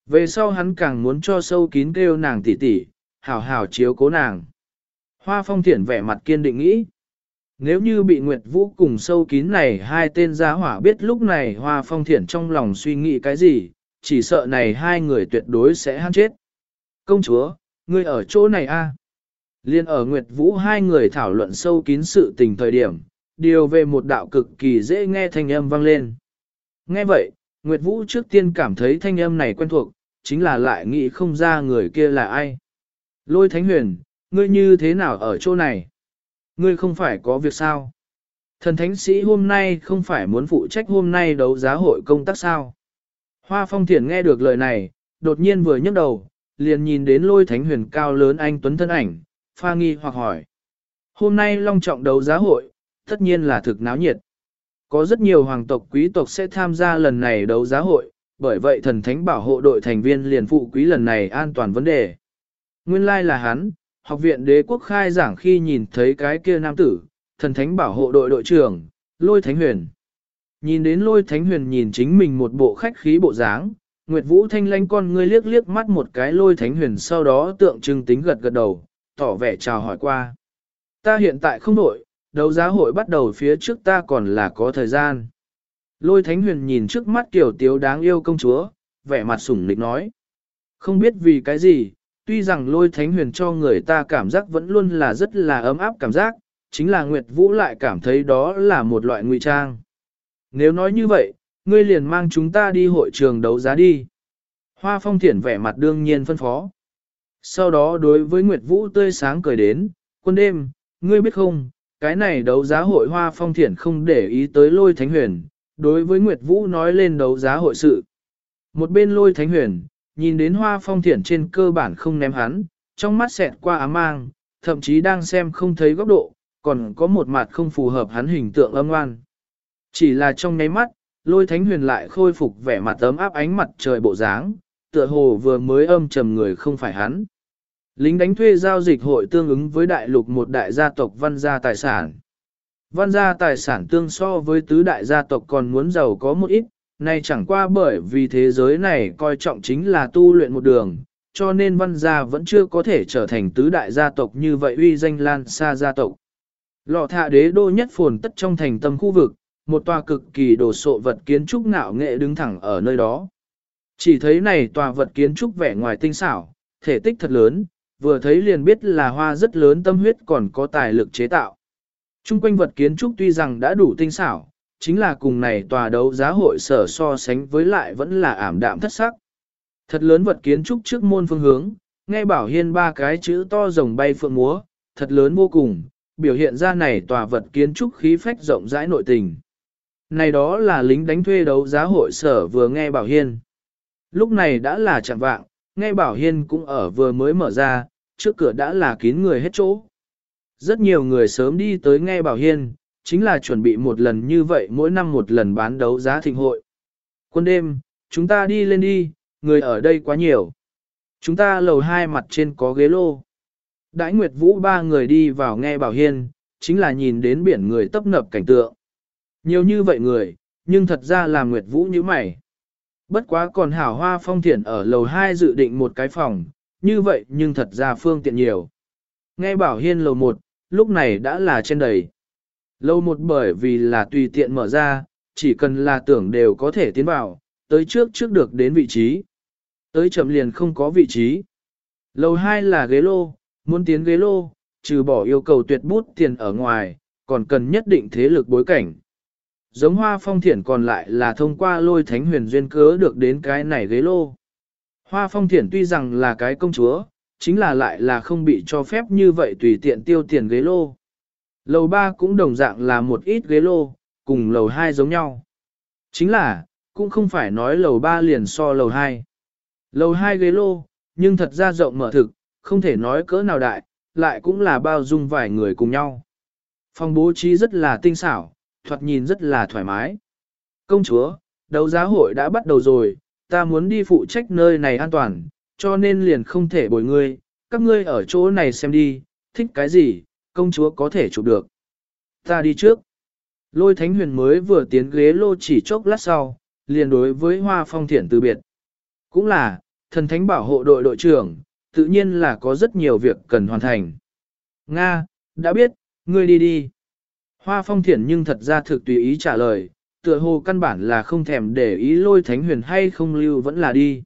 Về sau hắn càng muốn cho sâu kín kêu nàng tỉ tỉ, hảo hảo chiếu cố nàng. Hoa phong thiển vẻ mặt kiên định nghĩ. Nếu như bị Nguyệt Vũ cùng sâu kín này hai tên gia hỏa biết lúc này Hoa phong thiển trong lòng suy nghĩ cái gì, chỉ sợ này hai người tuyệt đối sẽ hăng chết. Công chúa, ngươi ở chỗ này a? Liên ở Nguyệt Vũ hai người thảo luận sâu kín sự tình thời điểm, điều về một đạo cực kỳ dễ nghe thanh âm vang lên. Nghe vậy, Nguyệt Vũ trước tiên cảm thấy thanh âm này quen thuộc, chính là lại nghĩ không ra người kia là ai. Lôi Thánh Huyền, ngươi như thế nào ở chỗ này? Ngươi không phải có việc sao? Thần Thánh Sĩ hôm nay không phải muốn phụ trách hôm nay đấu giá hội công tác sao? Hoa Phong Thiển nghe được lời này, đột nhiên vừa nhấc đầu, liền nhìn đến lôi Thánh Huyền cao lớn anh Tuấn thân ảnh, pha nghi hoặc hỏi. Hôm nay long trọng đấu giá hội, tất nhiên là thực náo nhiệt. Có rất nhiều hoàng tộc quý tộc sẽ tham gia lần này đấu giá hội, bởi vậy thần thánh bảo hộ đội thành viên liền phụ quý lần này an toàn vấn đề. Nguyên lai like là hắn, học viện đế quốc khai giảng khi nhìn thấy cái kia nam tử, thần thánh bảo hộ đội đội trưởng, lôi thánh huyền. Nhìn đến lôi thánh huyền nhìn chính mình một bộ khách khí bộ dáng, Nguyệt Vũ thanh lanh con ngươi liếc liếc mắt một cái lôi thánh huyền sau đó tượng trưng tính gật gật đầu, tỏ vẻ chào hỏi qua. Ta hiện tại không đổi, đấu giá hội bắt đầu phía trước ta còn là có thời gian. Lôi thánh huyền nhìn trước mắt kiểu tiếu đáng yêu công chúa, vẻ mặt sủng nịch nói. Không biết vì cái gì, tuy rằng lôi thánh huyền cho người ta cảm giác vẫn luôn là rất là ấm áp cảm giác, chính là Nguyệt Vũ lại cảm thấy đó là một loại ngụy trang. Nếu nói như vậy, ngươi liền mang chúng ta đi hội trường đấu giá đi. Hoa phong thiển vẻ mặt đương nhiên phân phó. Sau đó đối với Nguyệt Vũ tươi sáng cười đến, quân đêm, ngươi biết không, cái này đấu giá hội hoa phong thiển không để ý tới lôi thánh huyền, đối với Nguyệt Vũ nói lên đấu giá hội sự. Một bên lôi thánh huyền, nhìn đến hoa phong thiển trên cơ bản không ném hắn, trong mắt xẹt qua ám mang, thậm chí đang xem không thấy góc độ, còn có một mặt không phù hợp hắn hình tượng âm ngoan. Chỉ là trong nháy mắt, lôi thánh huyền lại khôi phục vẻ mặt ấm áp ánh mặt trời bộ dáng, tựa hồ vừa mới âm trầm người không phải hắn. Lính đánh thuê giao dịch hội tương ứng với đại lục một đại gia tộc văn gia tài sản. Văn gia tài sản tương so với tứ đại gia tộc còn muốn giàu có một ít, nay chẳng qua bởi vì thế giới này coi trọng chính là tu luyện một đường, cho nên văn gia vẫn chưa có thể trở thành tứ đại gia tộc như vậy uy danh lan xa gia tộc. Lọ thạ đế đô nhất phồn tất trong thành tâm khu vực, một tòa cực kỳ đồ sộ vật kiến trúc nạo nghệ đứng thẳng ở nơi đó. Chỉ thấy này tòa vật kiến trúc vẻ ngoài tinh xảo, thể tích thật lớn, vừa thấy liền biết là hoa rất lớn tâm huyết còn có tài lực chế tạo. Trung quanh vật kiến trúc tuy rằng đã đủ tinh xảo, chính là cùng này tòa đấu giá hội sở so sánh với lại vẫn là ảm đạm thất sắc. Thật lớn vật kiến trúc trước môn phương hướng, nghe bảo hiên ba cái chữ to rồng bay phượng múa, thật lớn vô cùng, biểu hiện ra này tòa vật kiến trúc khí phách rộng rãi nội tình. Này đó là lính đánh thuê đấu giá hội sở vừa nghe bảo hiên. Lúc này đã là chẳng vạng, nghe bảo hiên cũng ở vừa mới mở ra, trước cửa đã là kín người hết chỗ. Rất nhiều người sớm đi tới nghe bảo hiên, chính là chuẩn bị một lần như vậy mỗi năm một lần bán đấu giá thịnh hội. Quân đêm, chúng ta đi lên đi, người ở đây quá nhiều. Chúng ta lầu hai mặt trên có ghế lô. Đãi Nguyệt Vũ ba người đi vào nghe bảo hiên, chính là nhìn đến biển người tấp nập cảnh tượng. Nhiều như vậy người, nhưng thật ra là Nguyệt Vũ như mày. Bất quá còn hảo hoa phong thiện ở lầu 2 dự định một cái phòng, như vậy nhưng thật ra phương tiện nhiều. Nghe bảo hiên lầu 1, lúc này đã là trên đầy. Lầu 1 bởi vì là tùy tiện mở ra, chỉ cần là tưởng đều có thể tiến vào, tới trước trước được đến vị trí. Tới chậm liền không có vị trí. Lầu 2 là ghế lô, muốn tiến ghế lô, trừ bỏ yêu cầu tuyệt bút tiền ở ngoài, còn cần nhất định thế lực bối cảnh. Giống hoa phong thiển còn lại là thông qua lôi thánh huyền duyên cớ được đến cái này ghế lô. Hoa phong thiển tuy rằng là cái công chúa, chính là lại là không bị cho phép như vậy tùy tiện tiêu tiền ghế lô. Lầu 3 cũng đồng dạng là một ít ghế lô, cùng lầu 2 giống nhau. Chính là, cũng không phải nói lầu 3 liền so lầu 2. Lầu 2 ghế lô, nhưng thật ra rộng mở thực, không thể nói cỡ nào đại, lại cũng là bao dung vài người cùng nhau. Phòng bố trí rất là tinh xảo, thoạt nhìn rất là thoải mái. Công chúa, đấu giá hội đã bắt đầu rồi, ta muốn đi phụ trách nơi này an toàn, cho nên liền không thể bồi ngươi, các ngươi ở chỗ này xem đi, thích cái gì, công chúa có thể chụp được. Ta đi trước. Lôi thánh huyền mới vừa tiến ghế lô chỉ chốc lát sau, liền đối với hoa phong thiển từ biệt. Cũng là, thần thánh bảo hộ đội đội trưởng, tự nhiên là có rất nhiều việc cần hoàn thành. Nga, đã biết, ngươi đi đi. Hoa phong thiển nhưng thật ra thực tùy ý trả lời, tựa hồ căn bản là không thèm để ý lôi thánh huyền hay không lưu vẫn là đi.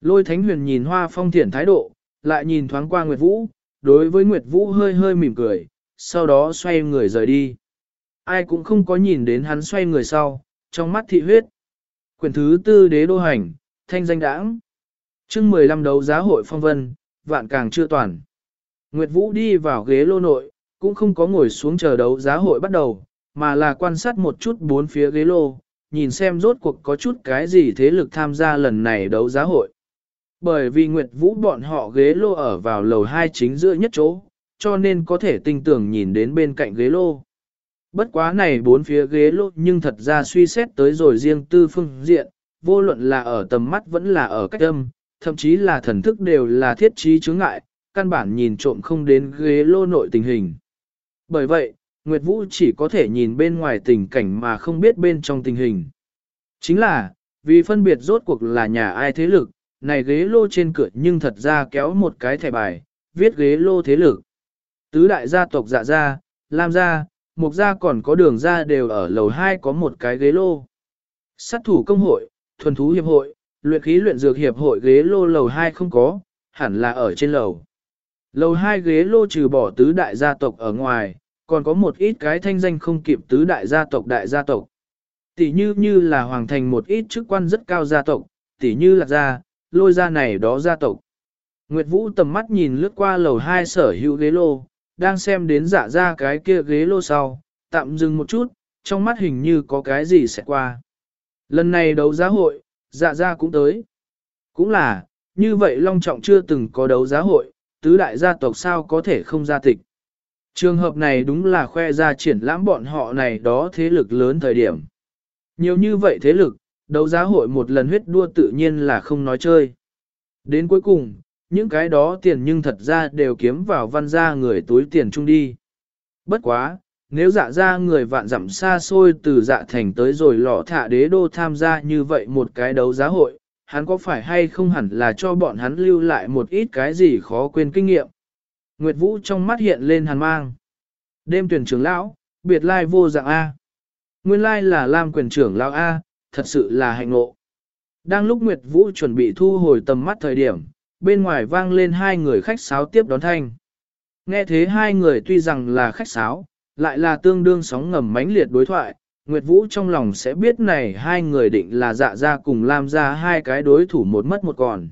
Lôi thánh huyền nhìn hoa phong thiển thái độ, lại nhìn thoáng qua Nguyệt Vũ, đối với Nguyệt Vũ hơi hơi mỉm cười, sau đó xoay người rời đi. Ai cũng không có nhìn đến hắn xoay người sau, trong mắt thị huyết. Quyển thứ tư đế đô hành, thanh danh đãng. chương 15 đấu giá hội phong vân, vạn càng chưa toàn. Nguyệt Vũ đi vào ghế lô nội, cũng không có ngồi xuống chờ đấu giá hội bắt đầu, mà là quan sát một chút bốn phía ghế lô, nhìn xem rốt cuộc có chút cái gì thế lực tham gia lần này đấu giá hội. Bởi vì Nguyệt Vũ bọn họ ghế lô ở vào lầu hai chính giữa nhất chỗ, cho nên có thể tinh tưởng nhìn đến bên cạnh ghế lô. Bất quá này bốn phía ghế lô nhưng thật ra suy xét tới rồi riêng tư phương diện, vô luận là ở tầm mắt vẫn là ở cách âm, thậm chí là thần thức đều là thiết trí chướng ngại, căn bản nhìn trộm không đến ghế lô nội tình hình. Bởi vậy, Nguyệt Vũ chỉ có thể nhìn bên ngoài tình cảnh mà không biết bên trong tình hình. Chính là, vì phân biệt rốt cuộc là nhà ai thế lực, này ghế lô trên cửa nhưng thật ra kéo một cái thẻ bài, viết ghế lô thế lực. Tứ đại gia tộc dạ gia, Lam gia, Mục gia còn có đường gia đều ở lầu 2 có một cái ghế lô. Sát thủ công hội, thuần thú hiệp hội, luyện khí luyện dược hiệp hội ghế lô lầu 2 không có, hẳn là ở trên lầu. Lầu 2 ghế lô trừ bỏ tứ đại gia tộc ở ngoài, còn có một ít cái thanh danh không kịp tứ đại gia tộc đại gia tộc. Tỷ như như là hoàng thành một ít chức quan rất cao gia tộc, tỷ như là gia, lôi gia này đó gia tộc. Nguyệt Vũ tầm mắt nhìn lướt qua lầu hai sở hữu ghế lô, đang xem đến dạ ra cái kia ghế lô sau, tạm dừng một chút, trong mắt hình như có cái gì sẽ qua. Lần này đấu giá hội, dạ ra cũng tới. Cũng là, như vậy Long Trọng chưa từng có đấu giá hội, tứ đại gia tộc sao có thể không ra tịch. Trường hợp này đúng là khoe ra triển lãm bọn họ này đó thế lực lớn thời điểm. Nhiều như vậy thế lực, đấu giá hội một lần huyết đua tự nhiên là không nói chơi. Đến cuối cùng, những cái đó tiền nhưng thật ra đều kiếm vào văn gia người túi tiền chung đi. Bất quá, nếu dạ ra người vạn dặm xa xôi từ dạ thành tới rồi lọ thả đế đô tham gia như vậy một cái đấu giá hội, hắn có phải hay không hẳn là cho bọn hắn lưu lại một ít cái gì khó quên kinh nghiệm. Nguyệt Vũ trong mắt hiện lên hàn mang. Đêm tuyển trưởng lão, biệt lai vô dạng A. Nguyên lai là Lam quyền trưởng lão A, thật sự là hạnh ngộ. Đang lúc Nguyệt Vũ chuẩn bị thu hồi tầm mắt thời điểm, bên ngoài vang lên hai người khách sáo tiếp đón thanh. Nghe thế hai người tuy rằng là khách sáo, lại là tương đương sóng ngầm mãnh liệt đối thoại, Nguyệt Vũ trong lòng sẽ biết này hai người định là dạ ra cùng Lam ra hai cái đối thủ một mất một còn.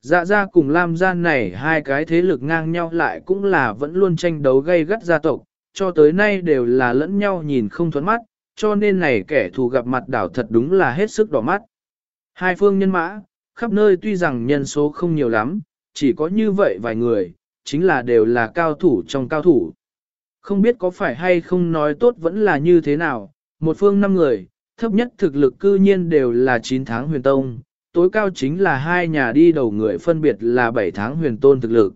Dạ ra cùng Lam gia này hai cái thế lực ngang nhau lại cũng là vẫn luôn tranh đấu gây gắt gia tộc, cho tới nay đều là lẫn nhau nhìn không thuẫn mắt, cho nên này kẻ thù gặp mặt đảo thật đúng là hết sức đỏ mắt. Hai phương nhân mã, khắp nơi tuy rằng nhân số không nhiều lắm, chỉ có như vậy vài người, chính là đều là cao thủ trong cao thủ. Không biết có phải hay không nói tốt vẫn là như thế nào, một phương năm người, thấp nhất thực lực cư nhiên đều là 9 tháng huyền tông, tối cao chính là hai nhà đi đầu người phân biệt là 7 tháng huyền tôn thực lực.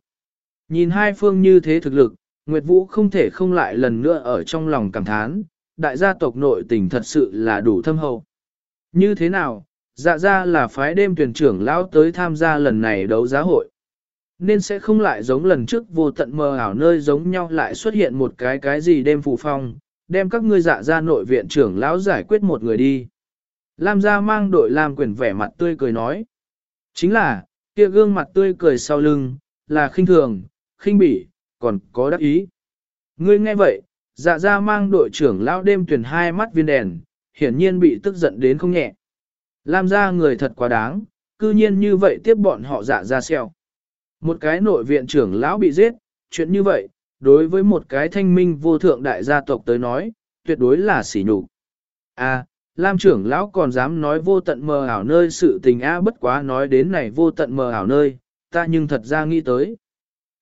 Nhìn hai phương như thế thực lực, Nguyệt Vũ không thể không lại lần nữa ở trong lòng cảm thán, đại gia tộc nội tình thật sự là đủ thâm hậu. Như thế nào, dạ ra là phái đêm tuyển trưởng lão tới tham gia lần này đấu giá hội. Nên sẽ không lại giống lần trước vô tận mờ ảo nơi giống nhau lại xuất hiện một cái cái gì đêm phù phong, đem các ngươi dạ ra nội viện trưởng lão giải quyết một người đi. Lam gia mang đội Lam quyền vẻ mặt tươi cười nói. Chính là, kia gương mặt tươi cười sau lưng, là khinh thường, khinh bỉ, còn có đắc ý. Ngươi nghe vậy, dạ ra mang đội trưởng lão đêm tuyển hai mắt viên đèn, hiển nhiên bị tức giận đến không nhẹ. Lam gia người thật quá đáng, cư nhiên như vậy tiếp bọn họ dạ ra xeo. Một cái nội viện trưởng lão bị giết, chuyện như vậy, đối với một cái thanh minh vô thượng đại gia tộc tới nói, tuyệt đối là sỉ nhục. À, Lam trưởng lão còn dám nói vô tận mờ ảo nơi sự tình a bất quá nói đến này vô tận mờ ảo nơi, ta nhưng thật ra nghĩ tới.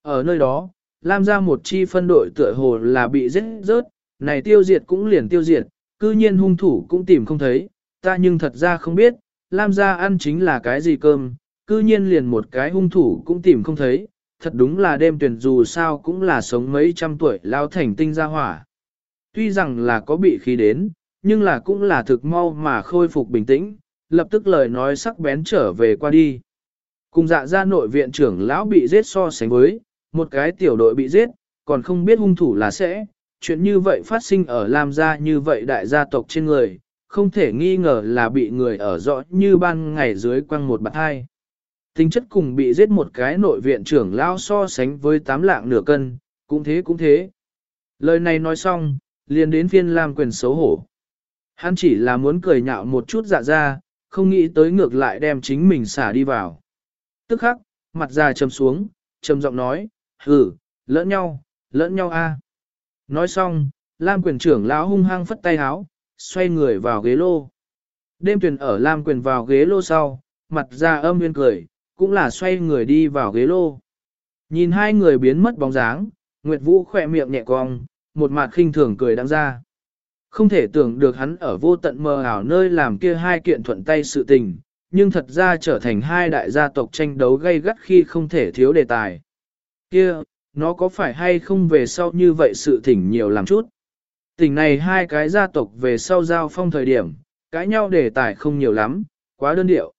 Ở nơi đó, Lam ra một chi phân đội tựa hồ là bị giết rớt, này tiêu diệt cũng liền tiêu diệt, cư nhiên hung thủ cũng tìm không thấy, ta nhưng thật ra không biết, Lam ra ăn chính là cái gì cơm, cư nhiên liền một cái hung thủ cũng tìm không thấy, thật đúng là đêm tuyển dù sao cũng là sống mấy trăm tuổi lao thành tinh ra hỏa. Tuy rằng là có bị khí đến, nhưng là cũng là thực mau mà khôi phục bình tĩnh, lập tức lời nói sắc bén trở về qua đi. Cùng dạ ra nội viện trưởng lão bị giết so sánh với, một cái tiểu đội bị giết, còn không biết hung thủ là sẽ, chuyện như vậy phát sinh ở Lam gia như vậy đại gia tộc trên người, không thể nghi ngờ là bị người ở rõ như ban ngày dưới quăng một bạt hai. Tính chất cùng bị giết một cái nội viện trưởng lão so sánh với tám lạng nửa cân, cũng thế cũng thế. Lời này nói xong, liền đến phiên Lam quyền xấu hổ. Hắn chỉ là muốn cười nhạo một chút dạ ra, không nghĩ tới ngược lại đem chính mình xả đi vào. Tức khắc, mặt già trầm xuống, trầm giọng nói, hừ, lẫn nhau, lẫn nhau a. Nói xong, Lam quyền trưởng lão hung hăng phất tay háo, xoay người vào ghế lô. Đêm tuyển ở Lam quyền vào ghế lô sau, mặt già âm nguyên cười, cũng là xoay người đi vào ghế lô. Nhìn hai người biến mất bóng dáng, Nguyệt Vũ khỏe miệng nhẹ cong, một mặt khinh thường cười đang ra. Không thể tưởng được hắn ở vô tận mờ ảo nơi làm kia hai kiện thuận tay sự tình, nhưng thật ra trở thành hai đại gia tộc tranh đấu gay gắt khi không thể thiếu đề tài. Kia, nó có phải hay không về sau như vậy sự thỉnh nhiều làm chút. Tỉnh này hai cái gia tộc về sau giao phong thời điểm, cãi nhau đề tài không nhiều lắm, quá đơn điệu.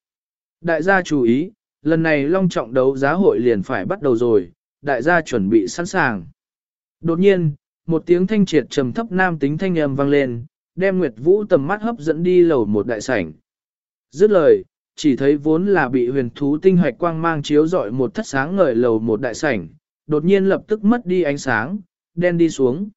Đại gia chú ý, lần này long trọng đấu giá hội liền phải bắt đầu rồi, đại gia chuẩn bị sẵn sàng. Đột nhiên, một tiếng thanh triệt trầm thấp nam tính thanh âm vang lên, đem Nguyệt Vũ tầm mắt hấp dẫn đi lầu một đại sảnh. Dứt lời, chỉ thấy vốn là bị huyền thú tinh hoạch quang mang chiếu rọi một thất sáng ngời lầu một đại sảnh, đột nhiên lập tức mất đi ánh sáng, đen đi xuống.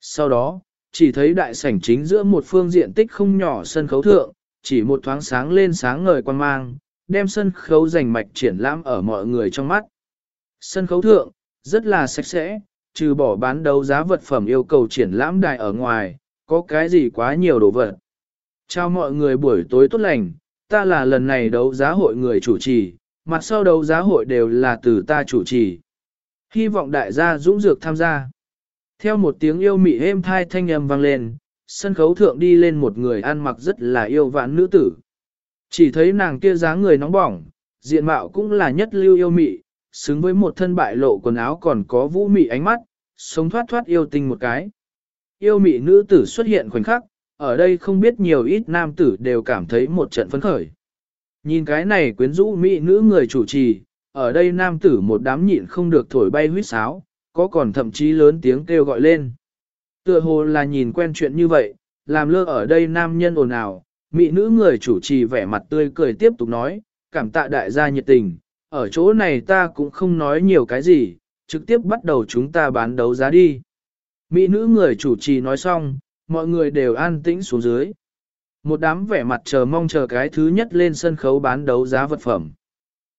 Sau đó, chỉ thấy đại sảnh chính giữa một phương diện tích không nhỏ sân khấu thượng, chỉ một thoáng sáng lên sáng ngời quang mang, đem sân khấu rành mạch triển lãm ở mọi người trong mắt. Sân khấu thượng, rất là sạch sẽ, trừ bỏ bán đấu giá vật phẩm yêu cầu triển lãm đài ở ngoài, có cái gì quá nhiều đồ vật. Chào mọi người buổi tối tốt lành, ta là lần này đấu giá hội người chủ trì, mặt sau đấu giá hội đều là từ ta chủ trì. Hy vọng đại gia dũng dược tham gia. Theo một tiếng yêu mị êm thai thanh âm vang lên, sân khấu thượng đi lên một người ăn mặc rất là yêu vãn nữ tử. Chỉ thấy nàng kia dáng người nóng bỏng, diện mạo cũng là nhất lưu yêu mị, xứng với một thân bại lộ quần áo còn có vũ mị ánh mắt, sống thoát thoát yêu tình một cái. Yêu mị nữ tử xuất hiện khoảnh khắc, ở đây không biết nhiều ít nam tử đều cảm thấy một trận phấn khởi. Nhìn cái này quyến rũ mỹ nữ người chủ trì, ở đây nam tử một đám nhịn không được thổi bay huyết sáo, có còn thậm chí lớn tiếng kêu gọi lên. Tựa hồ là nhìn quen chuyện như vậy, làm lơ ở đây nam nhân ồn ào, mỹ nữ người chủ trì vẻ mặt tươi cười tiếp tục nói, cảm tạ đại gia nhiệt tình, ở chỗ này ta cũng không nói nhiều cái gì, trực tiếp bắt đầu chúng ta bán đấu giá đi. Mỹ nữ người chủ trì nói xong, mọi người đều an tĩnh xuống dưới. Một đám vẻ mặt chờ mong chờ cái thứ nhất lên sân khấu bán đấu giá vật phẩm.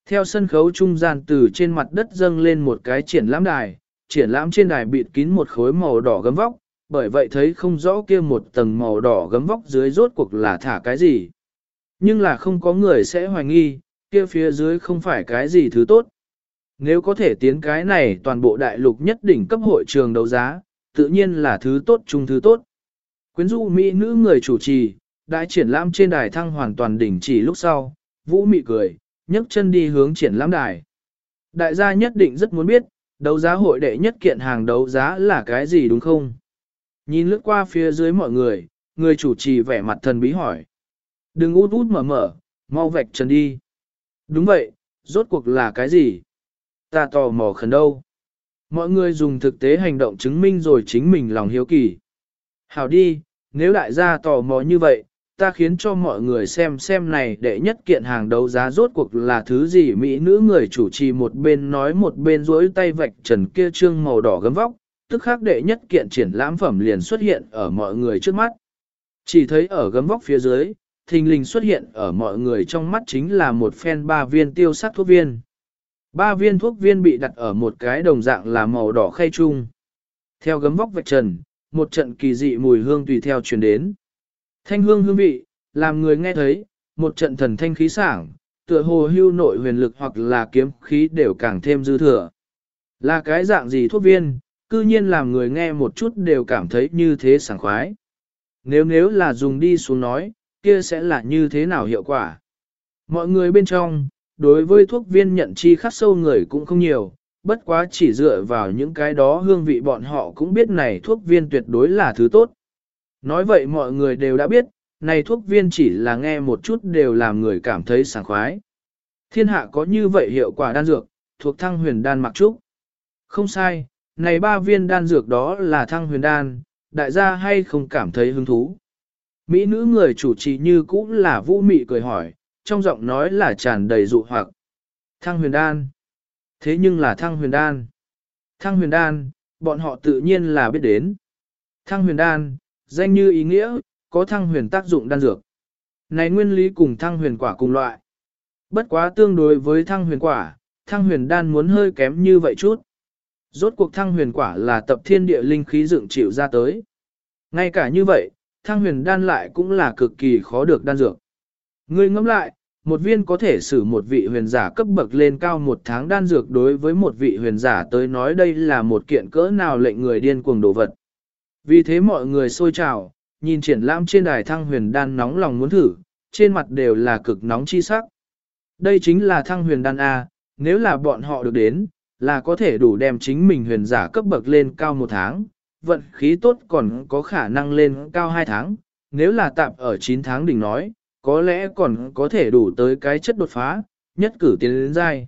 Theo sân khấu trung gian từ trên mặt đất dâng lên một cái triển lãm đài, triển lãm trên đài bịt kín một khối màu đỏ gấm vóc, bởi vậy thấy không rõ kia một tầng màu đỏ gấm vóc dưới rốt cuộc là thả cái gì. Nhưng là không có người sẽ hoài nghi, kia phía dưới không phải cái gì thứ tốt. Nếu có thể tiến cái này toàn bộ đại lục nhất đỉnh cấp hội trường đấu giá, tự nhiên là thứ tốt chung thứ tốt. Quyến rũ mỹ nữ người chủ trì, đại triển lãm trên đài thăng hoàn toàn đỉnh chỉ lúc sau, vũ mị cười, nhấc chân đi hướng triển lãm đài. Đại gia nhất định rất muốn biết, đấu giá hội đệ nhất kiện hàng đấu giá là cái gì đúng không? Nhìn lướt qua phía dưới mọi người, người chủ trì vẻ mặt thần bí hỏi. Đừng út út mở mở, mau vạch trần đi. Đúng vậy, rốt cuộc là cái gì? Ta tò mò khẩn đâu. Mọi người dùng thực tế hành động chứng minh rồi chính mình lòng hiếu kỳ. Hảo đi, nếu đại gia tò mò như vậy, ta khiến cho mọi người xem xem này để nhất kiện hàng đấu giá rốt cuộc là thứ gì Mỹ nữ người chủ trì một bên nói một bên duỗi tay vạch trần kia trương màu đỏ gấm vóc, tức khắc đệ nhất kiện triển lãm phẩm liền xuất hiện ở mọi người trước mắt. Chỉ thấy ở gấm vóc phía dưới, thình lình xuất hiện ở mọi người trong mắt chính là một phen ba viên tiêu sắc thuốc viên. Ba viên thuốc viên bị đặt ở một cái đồng dạng là màu đỏ khay chung. Theo gấm vóc vạch trần, một trận kỳ dị mùi hương tùy theo truyền đến. Thanh hương hương vị, làm người nghe thấy, một trận thần thanh khí sảng, tựa hồ hưu nội huyền lực hoặc là kiếm khí đều càng thêm dư thừa. Là cái dạng gì thuốc viên, cư nhiên làm người nghe một chút đều cảm thấy như thế sảng khoái. Nếu nếu là dùng đi xuống nói, kia sẽ là như thế nào hiệu quả. Mọi người bên trong, đối với thuốc viên nhận chi khắc sâu người cũng không nhiều, bất quá chỉ dựa vào những cái đó hương vị bọn họ cũng biết này thuốc viên tuyệt đối là thứ tốt. Nói vậy mọi người đều đã biết, này thuốc viên chỉ là nghe một chút đều làm người cảm thấy sảng khoái. Thiên hạ có như vậy hiệu quả đan dược, thuộc thăng huyền đan mặc trúc. Không sai, này ba viên đan dược đó là thăng huyền đan, đại gia hay không cảm thấy hứng thú. Mỹ nữ người chủ trì như cũ là vũ mị cười hỏi, trong giọng nói là tràn đầy dụ hoặc. Thăng huyền đan. Thế nhưng là thăng huyền đan. Thăng huyền đan, bọn họ tự nhiên là biết đến. Thăng huyền đan, danh như ý nghĩa, có thăng huyền tác dụng đan dược. Này nguyên lý cùng thăng huyền quả cùng loại. Bất quá tương đối với thăng huyền quả, thăng huyền đan muốn hơi kém như vậy chút. Rốt cuộc thăng huyền quả là tập thiên địa linh khí dựng chịu ra tới. Ngay cả như vậy, Thang huyền đan lại cũng là cực kỳ khó được đan dược. Ngươi ngẫm lại, một viên có thể xử một vị huyền giả cấp bậc lên cao một tháng đan dược đối với một vị huyền giả tới nói đây là một kiện cỡ nào lệnh người điên cuồng đồ vật. Vì thế mọi người xôi trào, nhìn triển lãm trên đài thăng huyền đan nóng lòng muốn thử, trên mặt đều là cực nóng chi sắc. Đây chính là thăng huyền đan A, nếu là bọn họ được đến, là có thể đủ đem chính mình huyền giả cấp bậc lên cao một tháng, vận khí tốt còn có khả năng lên cao hai tháng, nếu là tạm ở 9 tháng đỉnh nói, có lẽ còn có thể đủ tới cái chất đột phá, nhất cử tiến đến dai.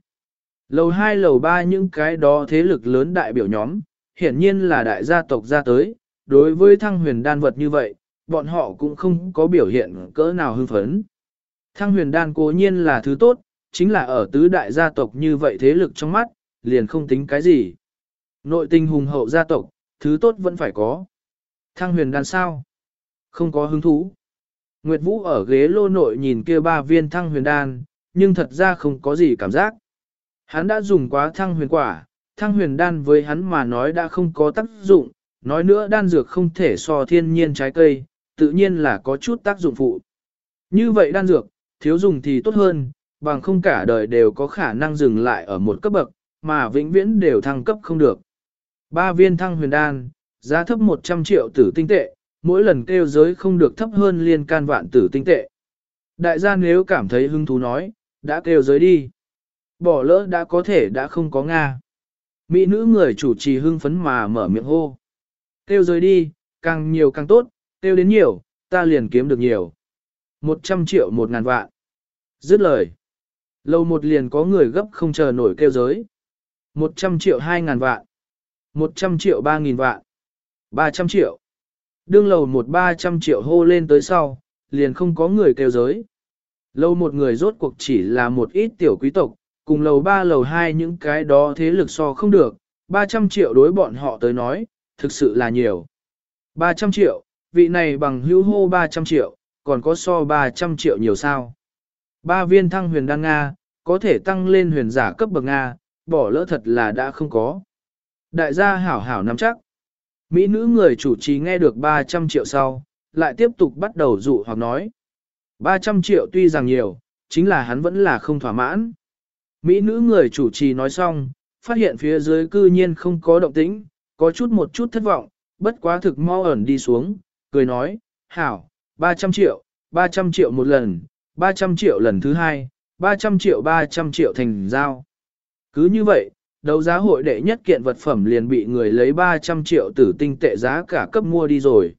Lầu 2 lầu 3 những cái đó thế lực lớn đại biểu nhóm, hiển nhiên là đại gia tộc ra tới, đối với thăng huyền đan vật như vậy, bọn họ cũng không có biểu hiện cỡ nào hưng phấn. Thăng huyền đan cố nhiên là thứ tốt, chính là ở tứ đại gia tộc như vậy thế lực trong mắt, liền không tính cái gì. Nội tình hùng hậu gia tộc, thứ tốt vẫn phải có. Thăng huyền đan sao? Không có hứng thú. Nguyệt Vũ ở ghế lô nội nhìn kia ba viên thăng huyền đan, nhưng thật ra không có gì cảm giác. Hắn đã dùng quá thăng huyền quả, thăng huyền đan với hắn mà nói đã không có tác dụng, nói nữa đan dược không thể so thiên nhiên trái cây, tự nhiên là có chút tác dụng phụ. Như vậy đan dược, thiếu dùng thì tốt hơn, bằng không cả đời đều có khả năng dừng lại ở một cấp bậc, mà vĩnh viễn đều thăng cấp không được. Ba viên thăng huyền đan, giá thấp 100 triệu tử tinh tệ, mỗi lần kêu giới không được thấp hơn liên can vạn tử tinh tệ. Đại gia nếu cảm thấy hứng thú nói, đã kêu giới đi. Bỏ lỡ đã có thể đã không có Nga. Mỹ nữ người chủ trì hưng phấn mà mở miệng hô. Kêu giới đi, càng nhiều càng tốt, kêu đến nhiều, ta liền kiếm được nhiều. 100 triệu một ngàn vạn. Dứt lời. Lâu một liền có người gấp không chờ nổi kêu giới. 100 triệu hai ngàn vạn. 100 triệu 3.000 vạn. 300 triệu. Đương lầu một 300 triệu hô lên tới sau, liền không có người kêu giới. Lầu một người rốt cuộc chỉ là một ít tiểu quý tộc, cùng lầu ba lầu hai những cái đó thế lực so không được, 300 triệu đối bọn họ tới nói, thực sự là nhiều. 300 triệu, vị này bằng hữu hô 300 triệu, còn có so 300 triệu nhiều sao. Ba viên thăng huyền đăng Nga, có thể tăng lên huyền giả cấp bậc Nga, bỏ lỡ thật là đã không có. Đại gia hảo hảo nắm chắc. Mỹ nữ người chủ trì nghe được 300 triệu sau, lại tiếp tục bắt đầu dụ hoặc nói. 300 triệu tuy rằng nhiều, chính là hắn vẫn là không thỏa mãn. Mỹ nữ người chủ trì nói xong, phát hiện phía dưới cư nhiên không có động tĩnh, có chút một chút thất vọng, bất quá thực mau ẩn đi xuống, cười nói, hảo, 300 triệu, 300 triệu một lần, 300 triệu lần thứ hai, 300 triệu 300 triệu thành giao. Cứ như vậy, đấu giá hội đệ nhất kiện vật phẩm liền bị người lấy 300 triệu tử tinh tệ giá cả cấp mua đi rồi.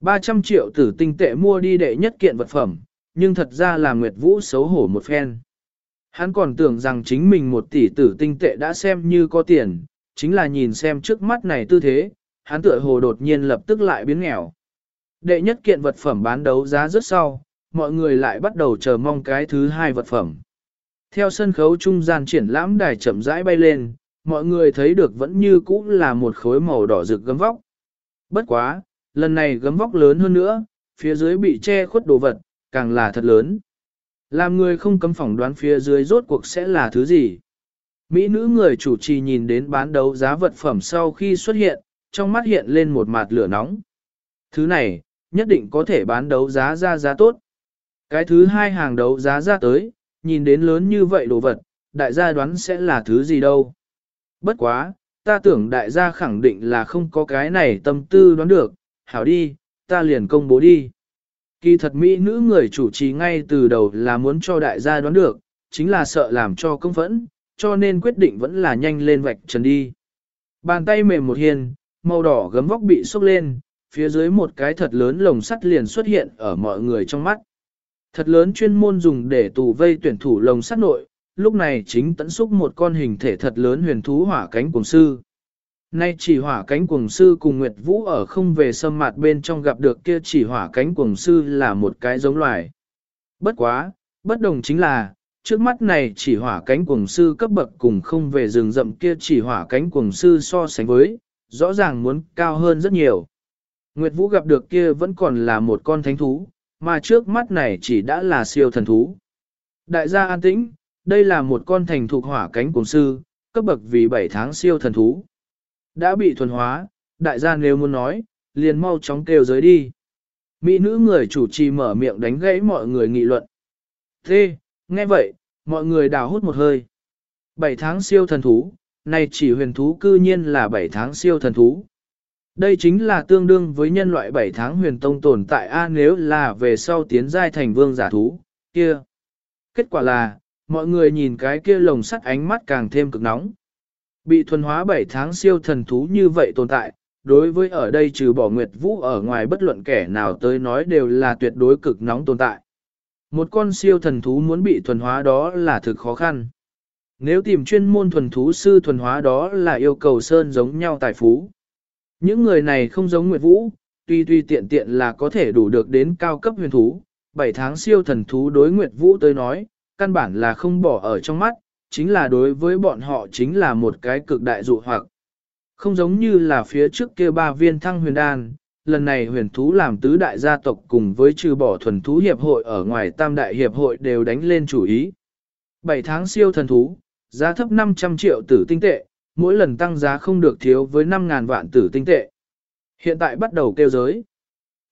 300 triệu tử tinh tệ mua đi đệ nhất kiện vật phẩm, nhưng thật ra là Nguyệt Vũ xấu hổ một phen. Hắn còn tưởng rằng chính mình một tỷ tử tinh tệ đã xem như có tiền, chính là nhìn xem trước mắt này tư thế, hắn tựa hồ đột nhiên lập tức lại biến nghèo. Đệ nhất kiện vật phẩm bán đấu giá rất sau, mọi người lại bắt đầu chờ mong cái thứ hai vật phẩm. Theo sân khấu trung gian triển lãm đài chậm rãi bay lên, mọi người thấy được vẫn như cũ là một khối màu đỏ rực gấm vóc. Bất quá, lần này gấm vóc lớn hơn nữa, phía dưới bị che khuất đồ vật, càng là thật lớn. Làm người không cấm phỏng đoán phía dưới rốt cuộc sẽ là thứ gì. Mỹ nữ người chủ trì nhìn đến bán đấu giá vật phẩm sau khi xuất hiện, trong mắt hiện lên một mặt lửa nóng. Thứ này, nhất định có thể bán đấu giá ra giá tốt. Cái thứ hai hàng đấu giá ra tới, nhìn đến lớn như vậy đồ vật, đại gia đoán sẽ là thứ gì đâu. Bất quá, ta tưởng đại gia khẳng định là không có cái này tâm tư đoán được, hảo đi, ta liền công bố đi. Kỳ thật Mỹ nữ người chủ trì ngay từ đầu là muốn cho đại gia đoán được, chính là sợ làm cho công phẫn, cho nên quyết định vẫn là nhanh lên vạch trần đi. Bàn tay mềm một hiền, màu đỏ gấm vóc bị xúc lên, phía dưới một cái thật lớn lồng sắt liền xuất hiện ở mọi người trong mắt. Thật lớn chuyên môn dùng để tù vây tuyển thủ lồng sắt nội, lúc này chính tấn xúc một con hình thể thật lớn huyền thú hỏa cánh cuồng sư. Nay chỉ hỏa cánh cuồng sư cùng Nguyệt Vũ ở không về sâm mặt bên trong gặp được kia chỉ hỏa cánh cuồng sư là một cái giống loài. Bất quá, bất đồng chính là, trước mắt này chỉ hỏa cánh cuồng sư cấp bậc cùng không về rừng rậm kia chỉ hỏa cánh cuồng sư so sánh với, rõ ràng muốn cao hơn rất nhiều. Nguyệt Vũ gặp được kia vẫn còn là một con thánh thú, mà trước mắt này chỉ đã là siêu thần thú. Đại gia an tĩnh, đây là một con thành thuộc hỏa cánh cổng sư, cấp bậc vì 7 tháng siêu thần thú. Đã bị thuần hóa, đại gia nếu muốn nói, liền mau chóng kêu giới đi. Mỹ nữ người chủ trì mở miệng đánh gãy mọi người nghị luận. Thế, nghe vậy, mọi người đào hút một hơi. 7 tháng siêu thần thú, này chỉ huyền thú cư nhiên là 7 tháng siêu thần thú. Đây chính là tương đương với nhân loại 7 tháng huyền tông tồn tại A nếu là về sau tiến giai thành vương giả thú, kia. Kết quả là, mọi người nhìn cái kia lồng sắt ánh mắt càng thêm cực nóng. Bị thuần hóa 7 tháng siêu thần thú như vậy tồn tại, đối với ở đây trừ bỏ Nguyệt Vũ ở ngoài bất luận kẻ nào tới nói đều là tuyệt đối cực nóng tồn tại. Một con siêu thần thú muốn bị thuần hóa đó là thực khó khăn. Nếu tìm chuyên môn thuần thú sư thuần hóa đó là yêu cầu sơn giống nhau tài phú. Những người này không giống Nguyệt Vũ, tuy tuy tiện tiện là có thể đủ được đến cao cấp huyền thú, 7 tháng siêu thần thú đối Nguyệt Vũ tới nói, căn bản là không bỏ ở trong mắt, chính là đối với bọn họ chính là một cái cực đại dụ hoặc. Không giống như là phía trước kia ba viên thăng huyền đan, lần này huyền thú làm tứ đại gia tộc cùng với trừ bỏ thuần thú hiệp hội ở ngoài tam đại hiệp hội đều đánh lên chủ ý. 7 tháng siêu thần thú, giá thấp 500 triệu tử tinh tệ, mỗi lần tăng giá không được thiếu với 5.000 vạn tử tinh tệ. Hiện tại bắt đầu kêu giới.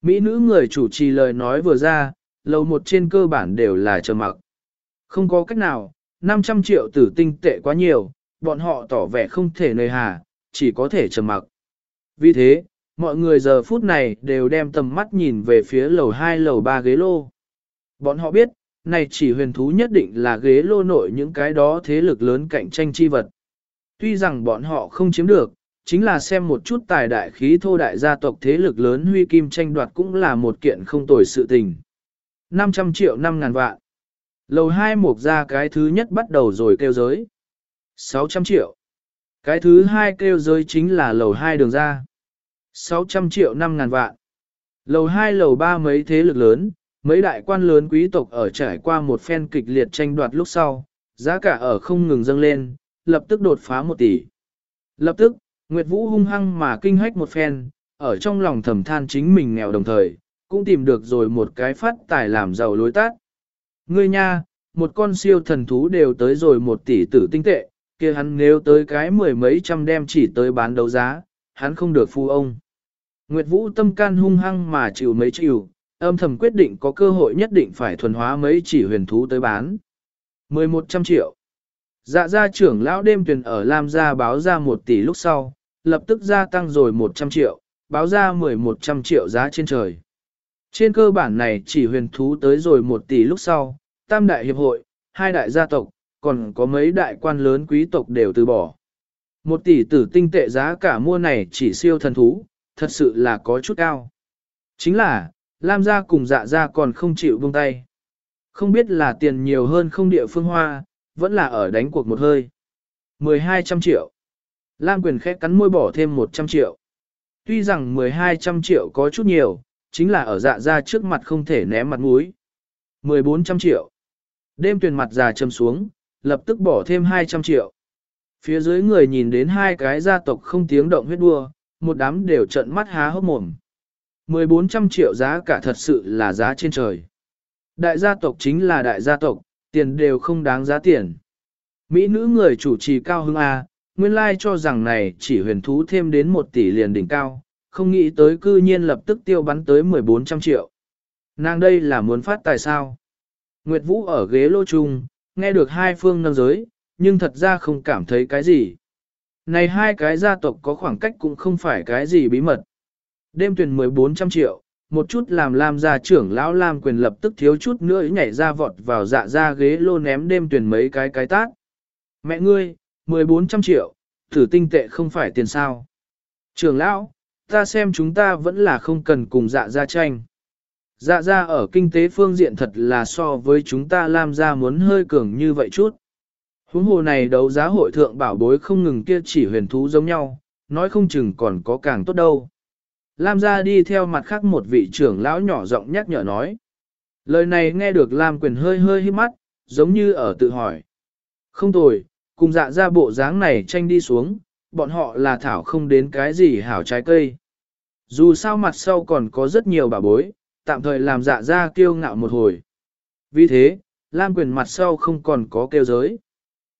Mỹ nữ người chủ trì lời nói vừa ra, lầu một trên cơ bản đều là chờ mặc. Không có cách nào, 500 triệu tử tinh tệ quá nhiều, bọn họ tỏ vẻ không thể nơi hà, chỉ có thể chờ mặc. Vì thế, mọi người giờ phút này đều đem tầm mắt nhìn về phía lầu 2 lầu 3 ghế lô. Bọn họ biết, này chỉ huyền thú nhất định là ghế lô nội những cái đó thế lực lớn cạnh tranh chi vật. Tuy rằng bọn họ không chiếm được, chính là xem một chút tài đại khí thô đại gia tộc thế lực lớn huy kim tranh đoạt cũng là một kiện không tồi sự tình. 500 triệu 5 ngàn vạn. Lầu 2 mục ra cái thứ nhất bắt đầu rồi kêu giới. 600 triệu. Cái thứ hai kêu giới chính là lầu 2 đường ra. 600 triệu 5 ngàn vạn. Lầu 2 lầu 3 mấy thế lực lớn, mấy đại quan lớn quý tộc ở trải qua một phen kịch liệt tranh đoạt lúc sau, giá cả ở không ngừng dâng lên, lập tức đột phá một tỷ. Lập tức, Nguyệt Vũ hung hăng mà kinh hách một phen, ở trong lòng thầm than chính mình nghèo đồng thời, cũng tìm được rồi một cái phát tài làm giàu lối tát. Ngươi nha, một con siêu thần thú đều tới rồi một tỷ tử tinh tệ, kia hắn nếu tới cái mười mấy trăm đem chỉ tới bán đấu giá, hắn không được phu ông. Nguyệt Vũ tâm can hung hăng mà chịu mấy chịu, âm thầm quyết định có cơ hội nhất định phải thuần hóa mấy chỉ huyền thú tới bán. 1100 triệu. Dạ gia trưởng lão đêm tuyển ở Lam gia báo ra 1 tỷ lúc sau, lập tức gia tăng rồi 100 triệu, báo ra 1100 triệu giá trên trời. Trên cơ bản này chỉ huyền thú tới rồi 1 tỷ lúc sau, tam đại hiệp hội, hai đại gia tộc, còn có mấy đại quan lớn quý tộc đều từ bỏ. Một tỷ tử tinh tệ giá cả mua này chỉ siêu thần thú, thật sự là có chút cao. Chính là, Lam gia cùng dạ gia còn không chịu buông tay. Không biết là tiền nhiều hơn không địa phương hoa, vẫn là ở đánh cuộc một hơi. 1200 triệu. Lam quyền khẽ cắn môi bỏ thêm 100 triệu. Tuy rằng 1200 triệu có chút nhiều, chính là ở dạ ra trước mặt không thể ném mặt mũi. 1400 triệu. Đêm tuyển mặt già châm xuống, lập tức bỏ thêm 200 triệu. Phía dưới người nhìn đến hai cái gia tộc không tiếng động huyết đua, một đám đều trận mắt há hốc mồm. 1400 triệu giá cả thật sự là giá trên trời. Đại gia tộc chính là đại gia tộc, tiền đều không đáng giá tiền. Mỹ nữ người chủ trì cao hưng A, nguyên lai cho rằng này chỉ huyền thú thêm đến 1 tỷ liền đỉnh cao, không nghĩ tới cư nhiên lập tức tiêu bắn tới 1400 triệu. Nàng đây là muốn phát tài sao? Nguyệt Vũ ở ghế lô trung, nghe được hai phương nâng giới, nhưng thật ra không cảm thấy cái gì. Này hai cái gia tộc có khoảng cách cũng không phải cái gì bí mật. Đêm tuyển 1400 triệu, một chút làm Lam gia trưởng lão Lam quyền lập tức thiếu chút nữa nhảy ra vọt vào dạ ra ghế lô ném đêm tuyển mấy cái cái tác. Mẹ ngươi, 1400 triệu, thử tinh tệ không phải tiền sao. Trưởng lão, ta xem chúng ta vẫn là không cần cùng dạ ra tranh. Dạ ra ở kinh tế phương diện thật là so với chúng ta Lam gia muốn hơi cường như vậy chút. Huống hồ này đấu giá hội thượng bảo bối không ngừng kia chỉ huyền thú giống nhau, nói không chừng còn có càng tốt đâu. Lam gia đi theo mặt khác một vị trưởng lão nhỏ giọng nhắc nhở nói. Lời này nghe được Lam quyền hơi hơi hít mắt, giống như ở tự hỏi. Không tồi, cùng dạ ra bộ dáng này tranh đi xuống, bọn họ là thảo không đến cái gì hảo trái cây. Dù sao mặt sau còn có rất nhiều bà bối, tạm thời làm dạ ra kiêu ngạo một hồi. Vì thế, Lam quyền mặt sau không còn có kêu giới.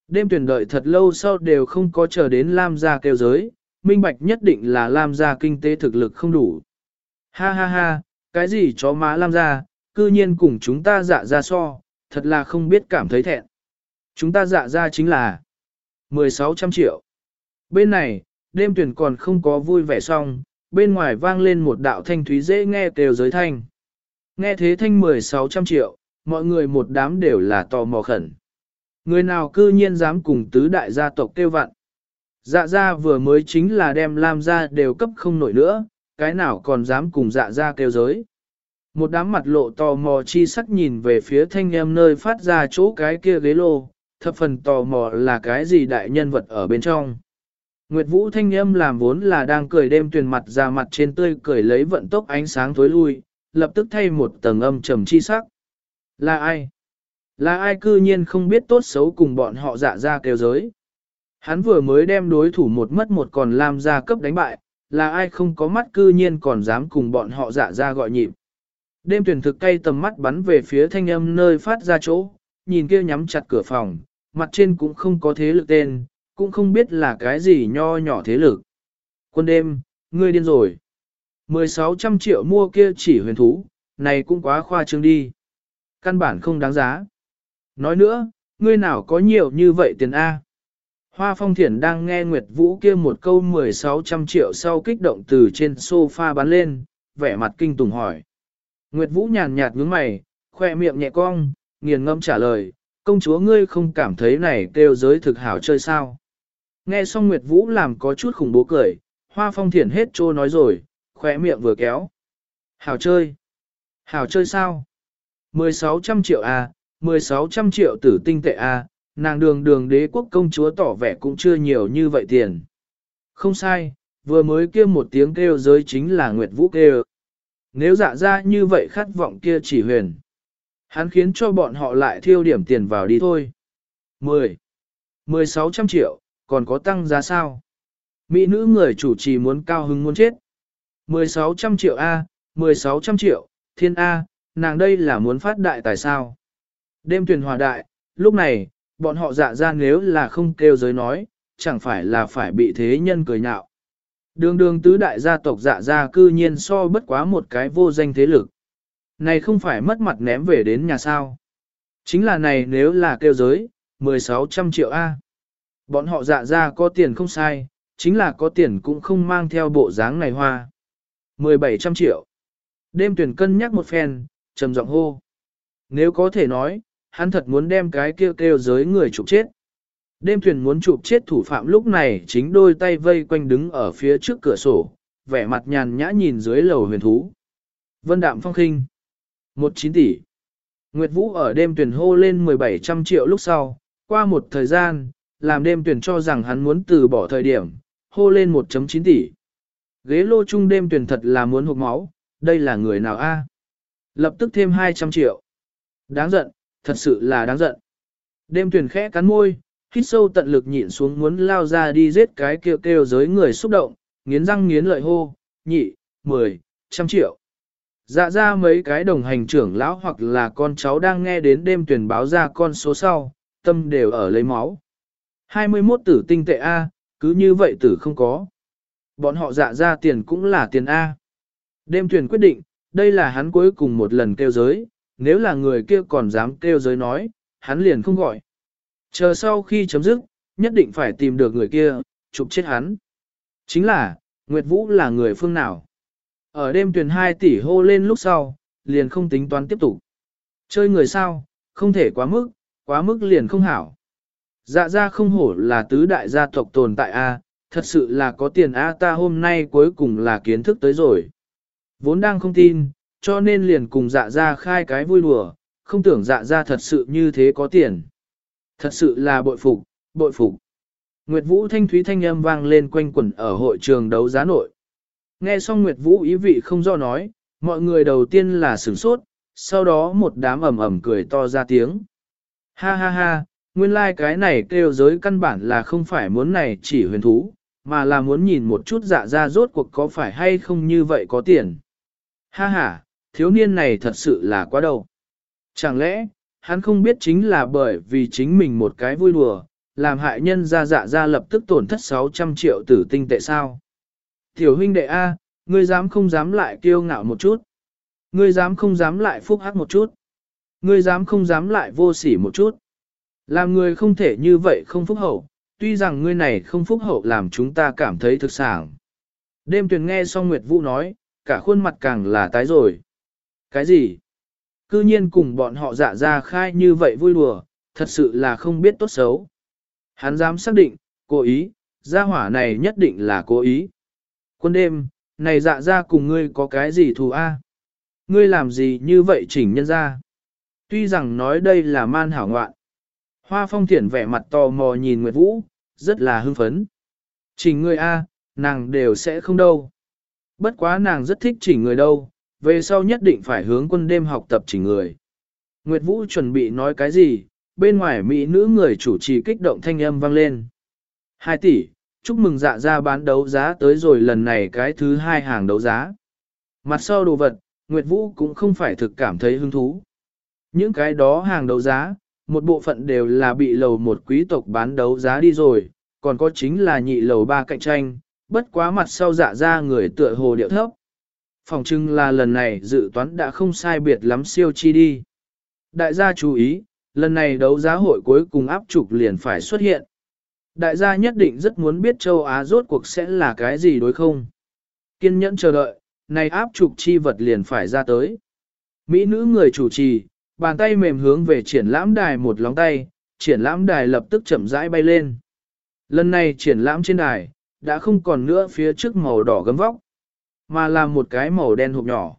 Đêm tuyển đợi thật lâu sau đều không có chờ đến Lam gia kêu giới, minh bạch nhất định là Lam gia kinh tế thực lực không đủ. Ha ha ha, cái gì chó má Lam gia, cư nhiên cùng chúng ta dạ ra so, thật là không biết cảm thấy thẹn. Chúng ta dạ ra chính là 1600 triệu. Bên này, đêm tuyển còn không có vui vẻ xong, bên ngoài vang lên một đạo thanh thúy dễ nghe kêu giới thanh. Nghe thế thanh 1600 triệu, mọi người một đám đều là tò mò khẩn. Người nào cư nhiên dám cùng tứ đại gia tộc kêu vặn. Dạ gia vừa mới chính là đem Lam ra đều cấp không nổi nữa, cái nào còn dám cùng dạ gia kêu giới. Một đám mặt lộ tò mò chi sắc nhìn về phía thanh em nơi phát ra chỗ cái kia ghế lô, thập phần tò mò là cái gì đại nhân vật ở bên trong. Nguyệt Vũ thanh âm làm vốn là đang cười đêm tuyền mặt ra mặt trên tươi cười lấy vận tốc ánh sáng tối lui, lập tức thay một tầng âm trầm chi sắc. Là ai? Là ai cư nhiên không biết tốt xấu cùng bọn họ dạ ra kêu giới? Hắn vừa mới đem đối thủ một mất một còn làm ra cấp đánh bại, là ai không có mắt cư nhiên còn dám cùng bọn họ dạ ra gọi nhịp. Đêm tuyển thực cay tầm mắt bắn về phía thanh âm nơi phát ra chỗ, nhìn kia nhắm chặt cửa phòng, mặt trên cũng không có thế lực tên, cũng không biết là cái gì nho nhỏ thế lực. Quân đêm, ngươi điên rồi. 1600 triệu mua kia chỉ huyền thú, này cũng quá khoa trương đi. Căn bản không đáng giá. Nói nữa, ngươi nào có nhiều như vậy tiền A. Hoa phong thiển đang nghe Nguyệt Vũ kia một câu 1600 triệu sau kích động từ trên sofa bắn lên, vẻ mặt kinh tủng hỏi. Nguyệt Vũ nhàn nhạt nhướng mày, khoe miệng nhẹ cong, nghiền ngâm trả lời, công chúa ngươi không cảm thấy này kêu giới thực hảo chơi sao. Nghe xong Nguyệt Vũ làm có chút khủng bố cười, hoa phong thiển hết trô nói rồi, khoe miệng vừa kéo. Hảo chơi. Hảo chơi sao? 1600 triệu à, A, 1600 triệu tử tinh tệ A, nàng đường đường đế quốc công chúa tỏ vẻ cũng chưa nhiều như vậy tiền. Không sai, vừa mới kia một tiếng kêu giới chính là Nguyệt Vũ kêu. Nếu dạ ra như vậy khát vọng kia chỉ huyền. Hắn khiến cho bọn họ lại thiêu điểm tiền vào đi thôi. 10. 1600 triệu, còn có tăng giá sao? Mỹ nữ người chủ trì muốn cao hứng muốn chết. 1600 triệu A, 1600 triệu, thiên A, nàng đây là muốn phát đại tại sao? Đêm tuyển hòa đại, lúc này, bọn họ dạ ra nếu là không kêu giới nói, chẳng phải là phải bị thế nhân cười nhạo. Đường đường tứ đại gia tộc dạ ra cư nhiên so bất quá một cái vô danh thế lực. Này không phải mất mặt ném về đến nhà sao. Chính là này nếu là kêu giới, 1600 triệu A. Bọn họ dạ ra có tiền không sai, chính là có tiền cũng không mang theo bộ dáng này hoa. 1700 triệu. Đêm tuyển cân nhắc một phen, trầm giọng hô. Nếu có thể nói, hắn thật muốn đem cái kêu kêu giới người chụp chết. Đêm thuyền muốn chụp chết thủ phạm lúc này chính đôi tay vây quanh đứng ở phía trước cửa sổ, vẻ mặt nhàn nhã nhìn dưới lầu huyền thú. Vân đạm phong khinh. 19 tỷ. Nguyệt Vũ ở đêm tuyển hô lên 1700 triệu lúc sau, qua một thời gian, làm đêm tuyển cho rằng hắn muốn từ bỏ thời điểm, hô lên 1.9 tỷ. Ghế lô chung đêm tuyển thật là muốn hụt máu, đây là người nào a? Lập tức thêm 200 triệu. Đáng giận, thật sự là đáng giận. Đêm tuyển khẽ cắn môi, hít sâu tận lực nhịn xuống muốn lao ra đi giết cái kêu kêu giới người xúc động, nghiến răng nghiến lợi hô, nhị, mười, trăm triệu. Dạ ra mấy cái đồng hành trưởng lão hoặc là con cháu đang nghe đến đêm tuyển báo ra con số sau, tâm đều ở lấy máu. 21 tử tinh tệ A, cứ như vậy tử không có. Bọn họ dạ ra tiền cũng là tiền A. Đêm tuyển quyết định, đây là hắn cuối cùng một lần kêu giới, nếu là người kia còn dám kêu giới nói, hắn liền không gọi. Chờ sau khi chấm dứt, nhất định phải tìm được người kia, chụp chết hắn. Chính là, Nguyệt Vũ là người phương nào? Ở đêm tuyển 2 tỷ hô lên lúc sau, liền không tính toán tiếp tục. Chơi người sao, không thể quá mức, quá mức liền không hảo. Dạ ra không hổ là tứ đại gia tộc tồn tại A, thật sự là có tiền A ta hôm nay cuối cùng là kiến thức tới rồi. Vốn đang không tin, cho nên liền cùng dạ ra khai cái vui đùa, không tưởng dạ ra thật sự như thế có tiền. Thật sự là bội phục, bội phục. Nguyệt Vũ thanh thúy thanh âm vang lên quanh quẩn ở hội trường đấu giá nội. Nghe xong Nguyệt Vũ ý vị không do nói, mọi người đầu tiên là sửng sốt, sau đó một đám ẩm ẩm cười to ra tiếng. Ha ha ha, nguyên lai like cái này kêu giới căn bản là không phải muốn này chỉ huyền thú, mà là muốn nhìn một chút dạ ra rốt cuộc có phải hay không như vậy có tiền. Ha ha, thiếu niên này thật sự là quá đầu. Chẳng lẽ, hắn không biết chính là bởi vì chính mình một cái vui đùa, làm hại nhân ra dạ ra lập tức tổn thất 600 triệu tử tinh tệ sao. Tiểu huynh đệ A, ngươi dám không dám lại kiêu ngạo một chút. Ngươi dám không dám lại phúc hắc một chút. Ngươi dám không dám lại vô sỉ một chút. Làm người không thể như vậy không phúc hậu, tuy rằng ngươi này không phúc hậu làm chúng ta cảm thấy thực sản. Đêm tuyền nghe xong Nguyệt Vũ nói, cả khuôn mặt càng là tái rồi. Cái gì? Cư nhiên cùng bọn họ dạ ra khai như vậy vui đùa, thật sự là không biết tốt xấu. Hắn dám xác định, cố ý, gia hỏa này nhất định là cố ý. Quân đêm, này dạ ra cùng ngươi có cái gì thù a? Ngươi làm gì như vậy chỉnh nhân ra? Tuy rằng nói đây là man hảo ngoạn. Hoa phong thiển vẻ mặt tò mò nhìn Nguyệt Vũ, rất là hưng phấn. Chỉnh ngươi a, nàng đều sẽ không đâu. Bất quá nàng rất thích chỉnh người đâu, về sau nhất định phải hướng quân đêm học tập chỉnh người. Nguyệt Vũ chuẩn bị nói cái gì, bên ngoài mỹ nữ người chủ trì kích động thanh âm vang lên. 2 tỷ, chúc mừng dạ ra bán đấu giá tới rồi lần này cái thứ hai hàng đấu giá. Mặt sau đồ vật, Nguyệt Vũ cũng không phải thực cảm thấy hứng thú. Những cái đó hàng đấu giá, một bộ phận đều là bị lầu một quý tộc bán đấu giá đi rồi, còn có chính là nhị lầu ba cạnh tranh, bất quá mặt sau dạ ra người tựa hồ điệu thấp. Phòng trưng là lần này dự toán đã không sai biệt lắm siêu chi đi. Đại gia chú ý, lần này đấu giá hội cuối cùng áp trục liền phải xuất hiện. Đại gia nhất định rất muốn biết châu Á rốt cuộc sẽ là cái gì đối không. Kiên nhẫn chờ đợi, này áp trục chi vật liền phải ra tới. Mỹ nữ người chủ trì, bàn tay mềm hướng về triển lãm đài một lóng tay, triển lãm đài lập tức chậm rãi bay lên. Lần này triển lãm trên đài, đã không còn nữa phía trước màu đỏ gấm vóc, mà là một cái màu đen hộp nhỏ.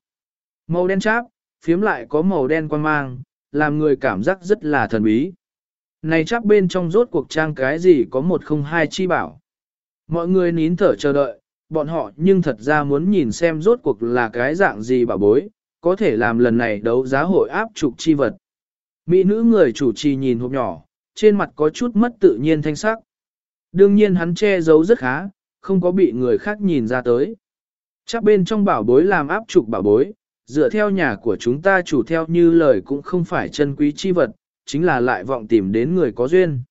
Màu đen cháp, phiếm lại có màu đen quan mang, làm người cảm giác rất là thần bí. Này chắc bên trong rốt cuộc trang cái gì có một không hai chi bảo. Mọi người nín thở chờ đợi, bọn họ nhưng thật ra muốn nhìn xem rốt cuộc là cái dạng gì bảo bối, có thể làm lần này đấu giá hội áp trục chi vật. Mỹ nữ người chủ trì nhìn hộp nhỏ, trên mặt có chút mất tự nhiên thanh sắc. Đương nhiên hắn che giấu rất khá, không có bị người khác nhìn ra tới. Chắc bên trong bảo bối làm áp trục bảo bối, dựa theo nhà của chúng ta chủ theo như lời cũng không phải chân quý chi vật, chính là lại vọng tìm đến người có duyên.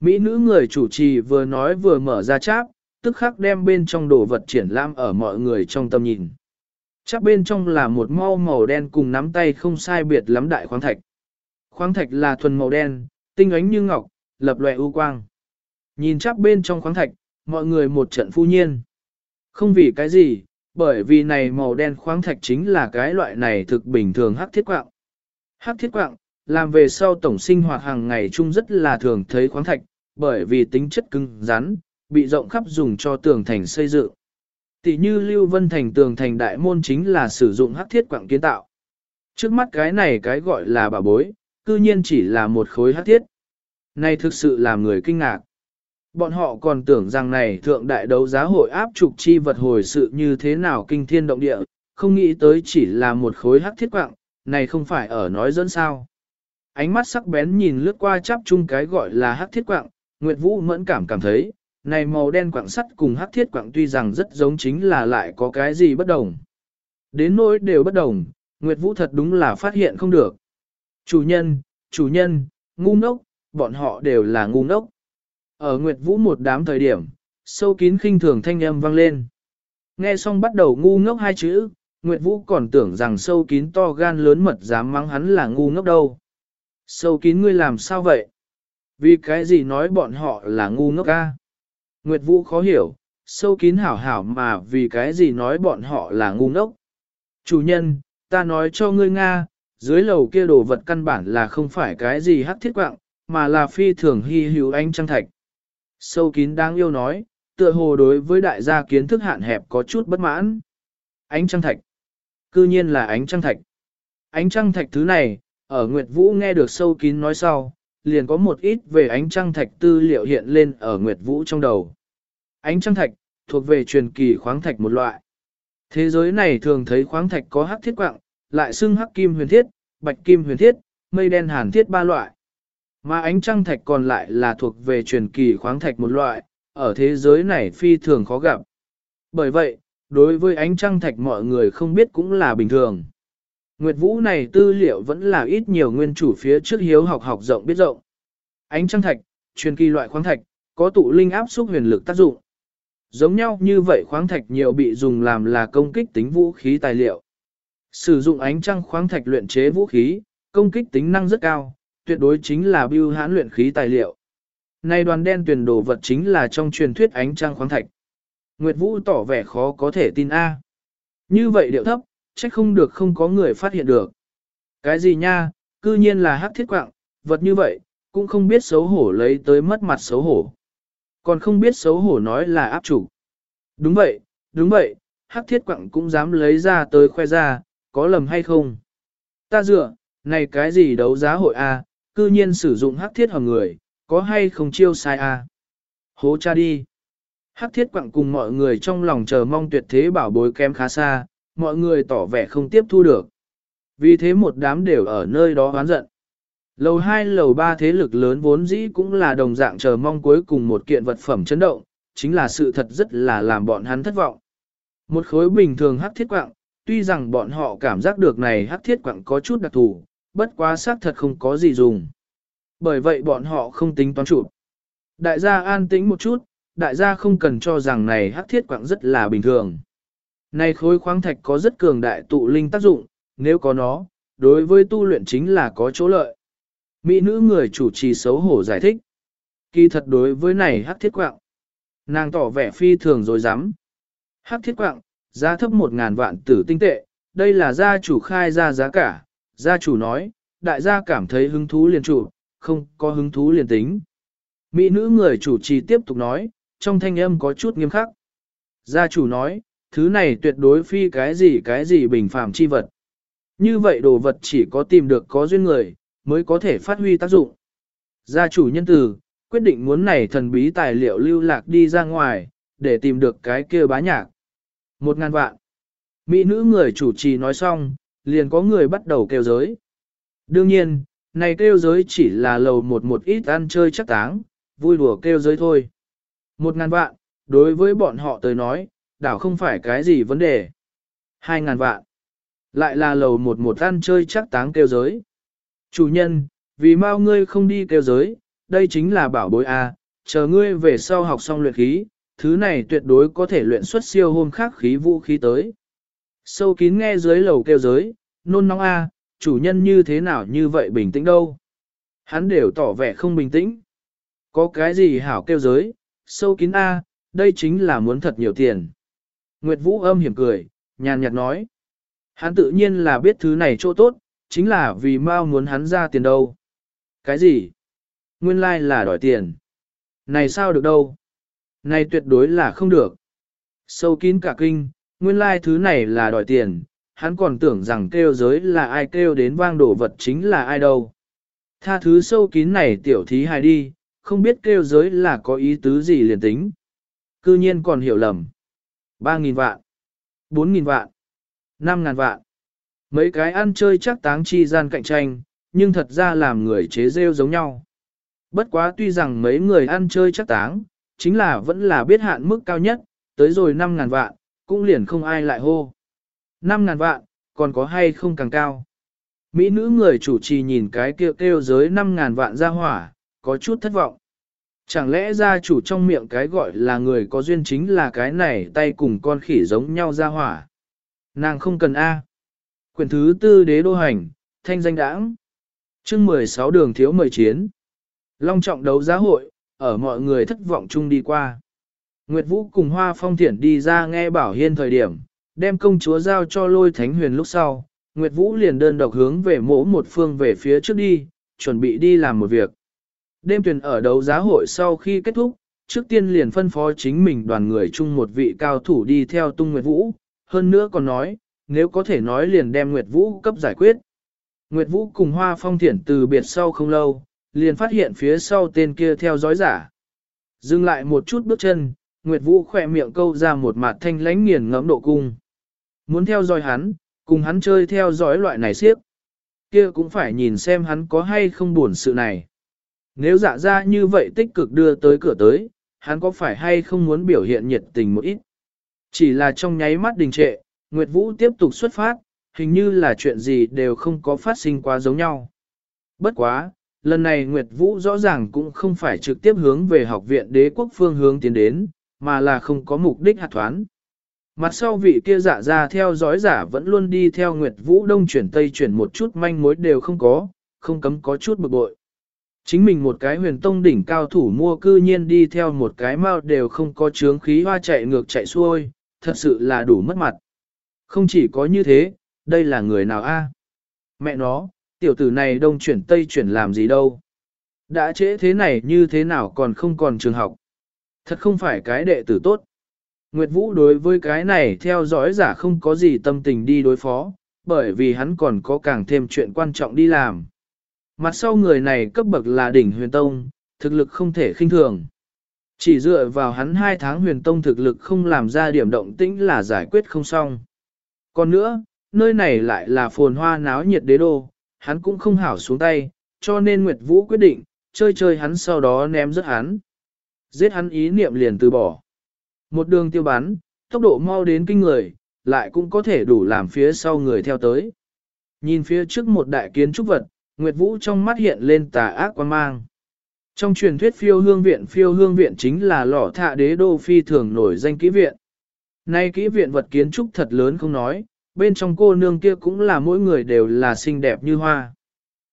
Mỹ nữ người chủ trì vừa nói vừa mở ra cháp, tức khắc đem bên trong đồ vật triển lãm ở mọi người trong tầm nhìn. Chắc bên trong là một mau màu đen cùng nắm tay không sai biệt lắm đại khoáng thạch. Khoáng thạch là thuần màu đen, tinh ánh như ngọc, lập lòe ưu quang. Nhìn chắc bên trong khoáng thạch, mọi người một trận phu nhiên. Không vì cái gì, bởi vì này màu đen khoáng thạch chính là cái loại này thực bình thường hắc thiết quạng. Hắc thiết quạng, làm về sau tổng sinh hoạt hàng ngày chung rất là thường thấy khoáng thạch, bởi vì tính chất cứng rắn, bị rộng khắp dùng cho tường thành xây dựng. Tỷ như Lưu Vân Thành tường thành đại môn chính là sử dụng hắc thiết quạng kiến tạo. Trước mắt cái này cái gọi là bà bối, cư nhiên chỉ là một khối hắc thiết. Này thực sự làm người kinh ngạc. Bọn họ còn tưởng rằng này thượng đại đấu giá hội áp trục chi vật hồi sự như thế nào kinh thiên động địa, không nghĩ tới chỉ là một khối hắc thiết quạng, này không phải ở nói dẫn sao. Ánh mắt sắc bén nhìn lướt qua chắp chung cái gọi là hắc thiết quạng, Nguyệt Vũ mẫn cảm cảm thấy, này màu đen quạng sắt cùng hắc thiết quạng tuy rằng rất giống chính là lại có cái gì bất đồng. Đến nỗi đều bất đồng, Nguyệt Vũ thật đúng là phát hiện không được. Chủ nhân, chủ nhân, ngu ngốc, bọn họ đều là ngu ngốc. Ở Nguyệt Vũ một đám thời điểm, sâu kín khinh thường thanh âm vang lên. Nghe xong bắt đầu ngu ngốc hai chữ, Nguyệt Vũ còn tưởng rằng sâu kín to gan lớn mật dám mắng hắn là ngu ngốc đâu. Sâu kín ngươi làm sao vậy? Vì cái gì nói bọn họ là ngu ngốc ca? Nguyệt Vũ khó hiểu, sâu kín hảo hảo mà vì cái gì nói bọn họ là ngu ngốc? Chủ nhân, ta nói cho ngươi Nga, dưới lầu kia đồ vật căn bản là không phải cái gì hắc thiết quạng, mà là phi thường hy hữu anh trăng thạch. Sâu kín đáng yêu nói, tựa hồ đối với đại gia kiến thức hạn hẹp có chút bất mãn. Ánh trăng thạch. Cư nhiên là ánh trăng thạch. Ánh trăng thạch thứ này, ở Nguyệt Vũ nghe được sâu kín nói sau, liền có một ít về ánh trăng thạch tư liệu hiện lên ở Nguyệt Vũ trong đầu. Ánh trăng thạch, thuộc về truyền kỳ khoáng thạch một loại. Thế giới này thường thấy khoáng thạch có hắc thiết quạng, lại xưng hắc kim huyền thiết, bạch kim huyền thiết, mây đen hàn thiết ba loại. Mà ánh trăng thạch còn lại là thuộc về truyền kỳ khoáng thạch một loại, ở thế giới này phi thường khó gặp. Bởi vậy, đối với ánh trăng thạch mọi người không biết cũng là bình thường. Nguyệt Vũ này tư liệu vẫn là ít nhiều nguyên chủ phía trước hiếu học học rộng biết rộng. Ánh trăng thạch, truyền kỳ loại khoáng thạch, có tụ linh áp xúc huyền lực tác dụng. Giống nhau như vậy khoáng thạch nhiều bị dùng làm là công kích tính vũ khí tài liệu. Sử dụng ánh trăng khoáng thạch luyện chế vũ khí, công kích tính năng rất cao, tuyệt đối chính là bưu hãn luyện khí tài liệu. Này đoàn đen tuyển đồ vật chính là trong truyền thuyết ánh trăng khoáng thạch. Nguyệt Vũ tỏ vẻ khó có thể tin A. Như vậy điệu thấp, trách không được không có người phát hiện được. Cái gì nha, cư nhiên là hắc thiết quạng, vật như vậy, cũng không biết xấu hổ lấy tới mất mặt xấu hổ. Còn không biết xấu hổ nói là áp chủ. Đúng vậy, đúng vậy, hắc thiết quạng cũng dám lấy ra tới khoe ra, có lầm hay không? Ta dựa, này cái gì đấu giá hội A, cư nhiên sử dụng hắc thiết hầm người, có hay không chiêu sai A? Hố cha đi. Hắc thiết quặng cùng mọi người trong lòng chờ mong tuyệt thế bảo bối kém khá xa, mọi người tỏ vẻ không tiếp thu được. Vì thế một đám đều ở nơi đó hoán giận. Lầu 2 lầu 3 thế lực lớn vốn dĩ cũng là đồng dạng chờ mong cuối cùng một kiện vật phẩm chấn động, chính là sự thật rất là làm bọn hắn thất vọng. Một khối bình thường hắc thiết quạng, tuy rằng bọn họ cảm giác được này hắc thiết quạng có chút đặc thù, bất quá xác thật không có gì dùng. Bởi vậy bọn họ không tính toán chụp. Đại gia an tĩnh một chút, đại gia không cần cho rằng này hắc thiết quạng rất là bình thường. Này khối khoáng thạch có rất cường đại tụ linh tác dụng, nếu có nó, đối với tu luyện chính là có chỗ lợi. Mỹ nữ người chủ trì xấu hổ giải thích. Kỳ thật đối với này hắc thiết quạng. Nàng tỏ vẻ phi thường rồi dám. Hắc thiết quạng, giá thấp một ngàn vạn tử tinh tệ, đây là gia chủ khai ra giá cả. Gia chủ nói, đại gia cảm thấy hứng thú liền chủ, không có hứng thú liền tính. Mỹ nữ người chủ trì tiếp tục nói, trong thanh âm có chút nghiêm khắc. Gia chủ nói, thứ này tuyệt đối phi cái gì cái gì bình phàm chi vật. Như vậy đồ vật chỉ có tìm được có duyên người, mới có thể phát huy tác dụng. Gia chủ nhân từ, quyết định muốn này thần bí tài liệu lưu lạc đi ra ngoài, để tìm được cái kia bá nhạc. Một ngàn vạn. Mỹ nữ người chủ trì nói xong, liền có người bắt đầu kêu giới. Đương nhiên, này kêu giới chỉ là lầu một một ít ăn chơi chắc táng, vui đùa kêu giới thôi. Một ngàn vạn, đối với bọn họ tới nói, đảo không phải cái gì vấn đề. Hai ngàn vạn, lại là lầu một một ăn chơi chắc táng kêu giới. Chủ nhân, vì mau ngươi không đi kêu giới, đây chính là bảo bối A, chờ ngươi về sau học xong luyện khí, thứ này tuyệt đối có thể luyện xuất siêu hôm khác khí vũ khí tới. Sâu kín nghe dưới lầu kêu giới, nôn nóng A, chủ nhân như thế nào như vậy bình tĩnh đâu. Hắn đều tỏ vẻ không bình tĩnh. Có cái gì hảo kêu giới, sâu kín A, đây chính là muốn thật nhiều tiền. Nguyệt Vũ âm hiểm cười, nhàn nhạt nói. Hắn tự nhiên là biết thứ này chỗ tốt, chính là vì Mao muốn hắn ra tiền đâu. Cái gì? Nguyên lai like là đòi tiền. Này sao được đâu? Này tuyệt đối là không được. Sâu kín cả kinh, nguyên lai like thứ này là đòi tiền, hắn còn tưởng rằng kêu giới là ai kêu đến vang đổ vật chính là ai đâu. Tha thứ sâu kín này tiểu thí hài đi, không biết kêu giới là có ý tứ gì liền tính. Cư nhiên còn hiểu lầm. 3.000 vạn, 4.000 vạn, 5.000 vạn. Mấy cái ăn chơi chắc táng chi gian cạnh tranh, nhưng thật ra làm người chế rêu giống nhau. Bất quá tuy rằng mấy người ăn chơi chắc táng, chính là vẫn là biết hạn mức cao nhất, tới rồi 5.000 vạn, cũng liền không ai lại hô. 5.000 vạn, còn có hay không càng cao. Mỹ nữ người chủ trì nhìn cái kêu kêu giới 5.000 vạn ra hỏa, có chút thất vọng. Chẳng lẽ gia chủ trong miệng cái gọi là người có duyên chính là cái này tay cùng con khỉ giống nhau ra hỏa. Nàng không cần A. Quyển thứ tư đế đô hành, thanh danh đãng. chương 16 đường thiếu mời chiến. Long trọng đấu giá hội, ở mọi người thất vọng chung đi qua. Nguyệt Vũ cùng Hoa Phong Thiển đi ra nghe bảo hiên thời điểm, đem công chúa giao cho lôi thánh huyền lúc sau. Nguyệt Vũ liền đơn độc hướng về mỗ một phương về phía trước đi, chuẩn bị đi làm một việc. Đêm tuyển ở đấu giá hội sau khi kết thúc, trước tiên liền phân phó chính mình đoàn người chung một vị cao thủ đi theo tung Nguyệt Vũ, hơn nữa còn nói, nếu có thể nói liền đem Nguyệt Vũ cấp giải quyết. Nguyệt Vũ cùng Hoa Phong Thiển từ biệt sau không lâu, liền phát hiện phía sau tên kia theo dõi giả. Dừng lại một chút bước chân, Nguyệt Vũ khỏe miệng câu ra một mặt thanh lánh nghiền ngẫm độ cung. Muốn theo dõi hắn, cùng hắn chơi theo dõi loại này siếp. Kia cũng phải nhìn xem hắn có hay không buồn sự này. Nếu dạ ra như vậy tích cực đưa tới cửa tới, hắn có phải hay không muốn biểu hiện nhiệt tình một ít? Chỉ là trong nháy mắt đình trệ, Nguyệt Vũ tiếp tục xuất phát, hình như là chuyện gì đều không có phát sinh quá giống nhau. Bất quá, lần này Nguyệt Vũ rõ ràng cũng không phải trực tiếp hướng về học viện đế quốc phương hướng tiến đến, mà là không có mục đích hạt thoán. Mặt sau vị kia giả ra theo dõi giả vẫn luôn đi theo Nguyệt Vũ đông chuyển tây chuyển một chút manh mối đều không có, không cấm có chút bực bội. Chính mình một cái huyền tông đỉnh cao thủ mua cư nhiên đi theo một cái mao đều không có chướng khí hoa chạy ngược chạy xuôi, thật sự là đủ mất mặt. Không chỉ có như thế, đây là người nào a? Mẹ nó, tiểu tử này đông chuyển tây chuyển làm gì đâu. Đã trễ thế này như thế nào còn không còn trường học. Thật không phải cái đệ tử tốt. Nguyệt Vũ đối với cái này theo dõi giả không có gì tâm tình đi đối phó, bởi vì hắn còn có càng thêm chuyện quan trọng đi làm. Mặt sau người này cấp bậc là đỉnh huyền tông, thực lực không thể khinh thường. Chỉ dựa vào hắn hai tháng huyền tông thực lực không làm ra điểm động tĩnh là giải quyết không xong. Còn nữa, nơi này lại là phồn hoa náo nhiệt đế đô, hắn cũng không hảo xuống tay, cho nên Nguyệt Vũ quyết định, chơi chơi hắn sau đó ném rớt hắn. Giết hắn ý niệm liền từ bỏ. Một đường tiêu bắn, tốc độ mau đến kinh người, lại cũng có thể đủ làm phía sau người theo tới. Nhìn phía trước một đại kiến trúc vật, Nguyệt Vũ trong mắt hiện lên tà ác quan mang. Trong truyền thuyết phiêu hương viện phiêu hương viện chính là lò thạ đế đô phi thường nổi danh kỹ viện. Nay kỹ viện vật kiến trúc thật lớn không nói, bên trong cô nương kia cũng là mỗi người đều là xinh đẹp như hoa.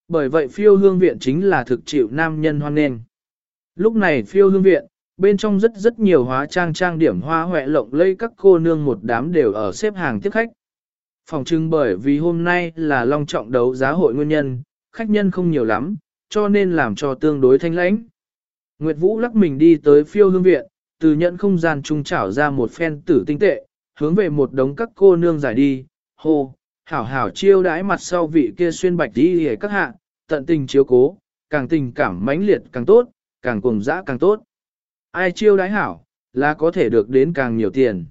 Bởi vậy phiêu hương viện chính là thực chịu nam nhân hoan nghênh. Lúc này phiêu hương viện, bên trong rất rất nhiều hóa trang trang điểm hoa hoẹ lộng lây các cô nương một đám đều ở xếp hàng tiếp khách. Phòng trưng bởi vì hôm nay là long trọng đấu giá hội nguyên nhân, khách nhân không nhiều lắm, cho nên làm cho tương đối thanh lãnh. Nguyệt Vũ lắc mình đi tới phiêu hương viện, từ nhận không gian trung trảo ra một phen tử tinh tệ, hướng về một đống các cô nương giải đi, hô, hảo hảo chiêu đãi mặt sau vị kia xuyên bạch đi hề các hạ, tận tình chiếu cố, càng tình cảm mãnh liệt càng tốt, càng cùng dã càng tốt. Ai chiêu đái hảo, là có thể được đến càng nhiều tiền.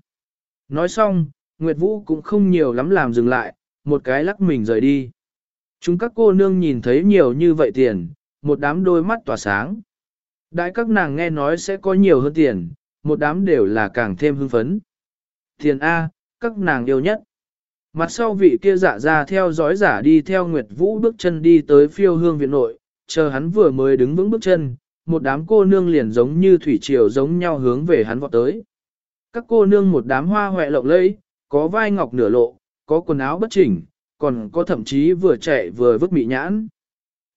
Nói xong, Nguyệt Vũ cũng không nhiều lắm làm dừng lại, một cái lắc mình rời đi. Chúng các cô nương nhìn thấy nhiều như vậy tiền, một đám đôi mắt tỏa sáng. Đại các nàng nghe nói sẽ có nhiều hơn tiền, một đám đều là càng thêm hưng phấn. Tiền A, các nàng yêu nhất. Mặt sau vị kia giả ra theo dõi giả đi theo Nguyệt Vũ bước chân đi tới phiêu hương viện nội, chờ hắn vừa mới đứng vững bước chân, một đám cô nương liền giống như thủy triều giống nhau hướng về hắn vọt tới. Các cô nương một đám hoa hoẹ lộng lẫy, có vai ngọc nửa lộ, có quần áo bất chỉnh, còn có thậm chí vừa chạy vừa vứt mị nhãn.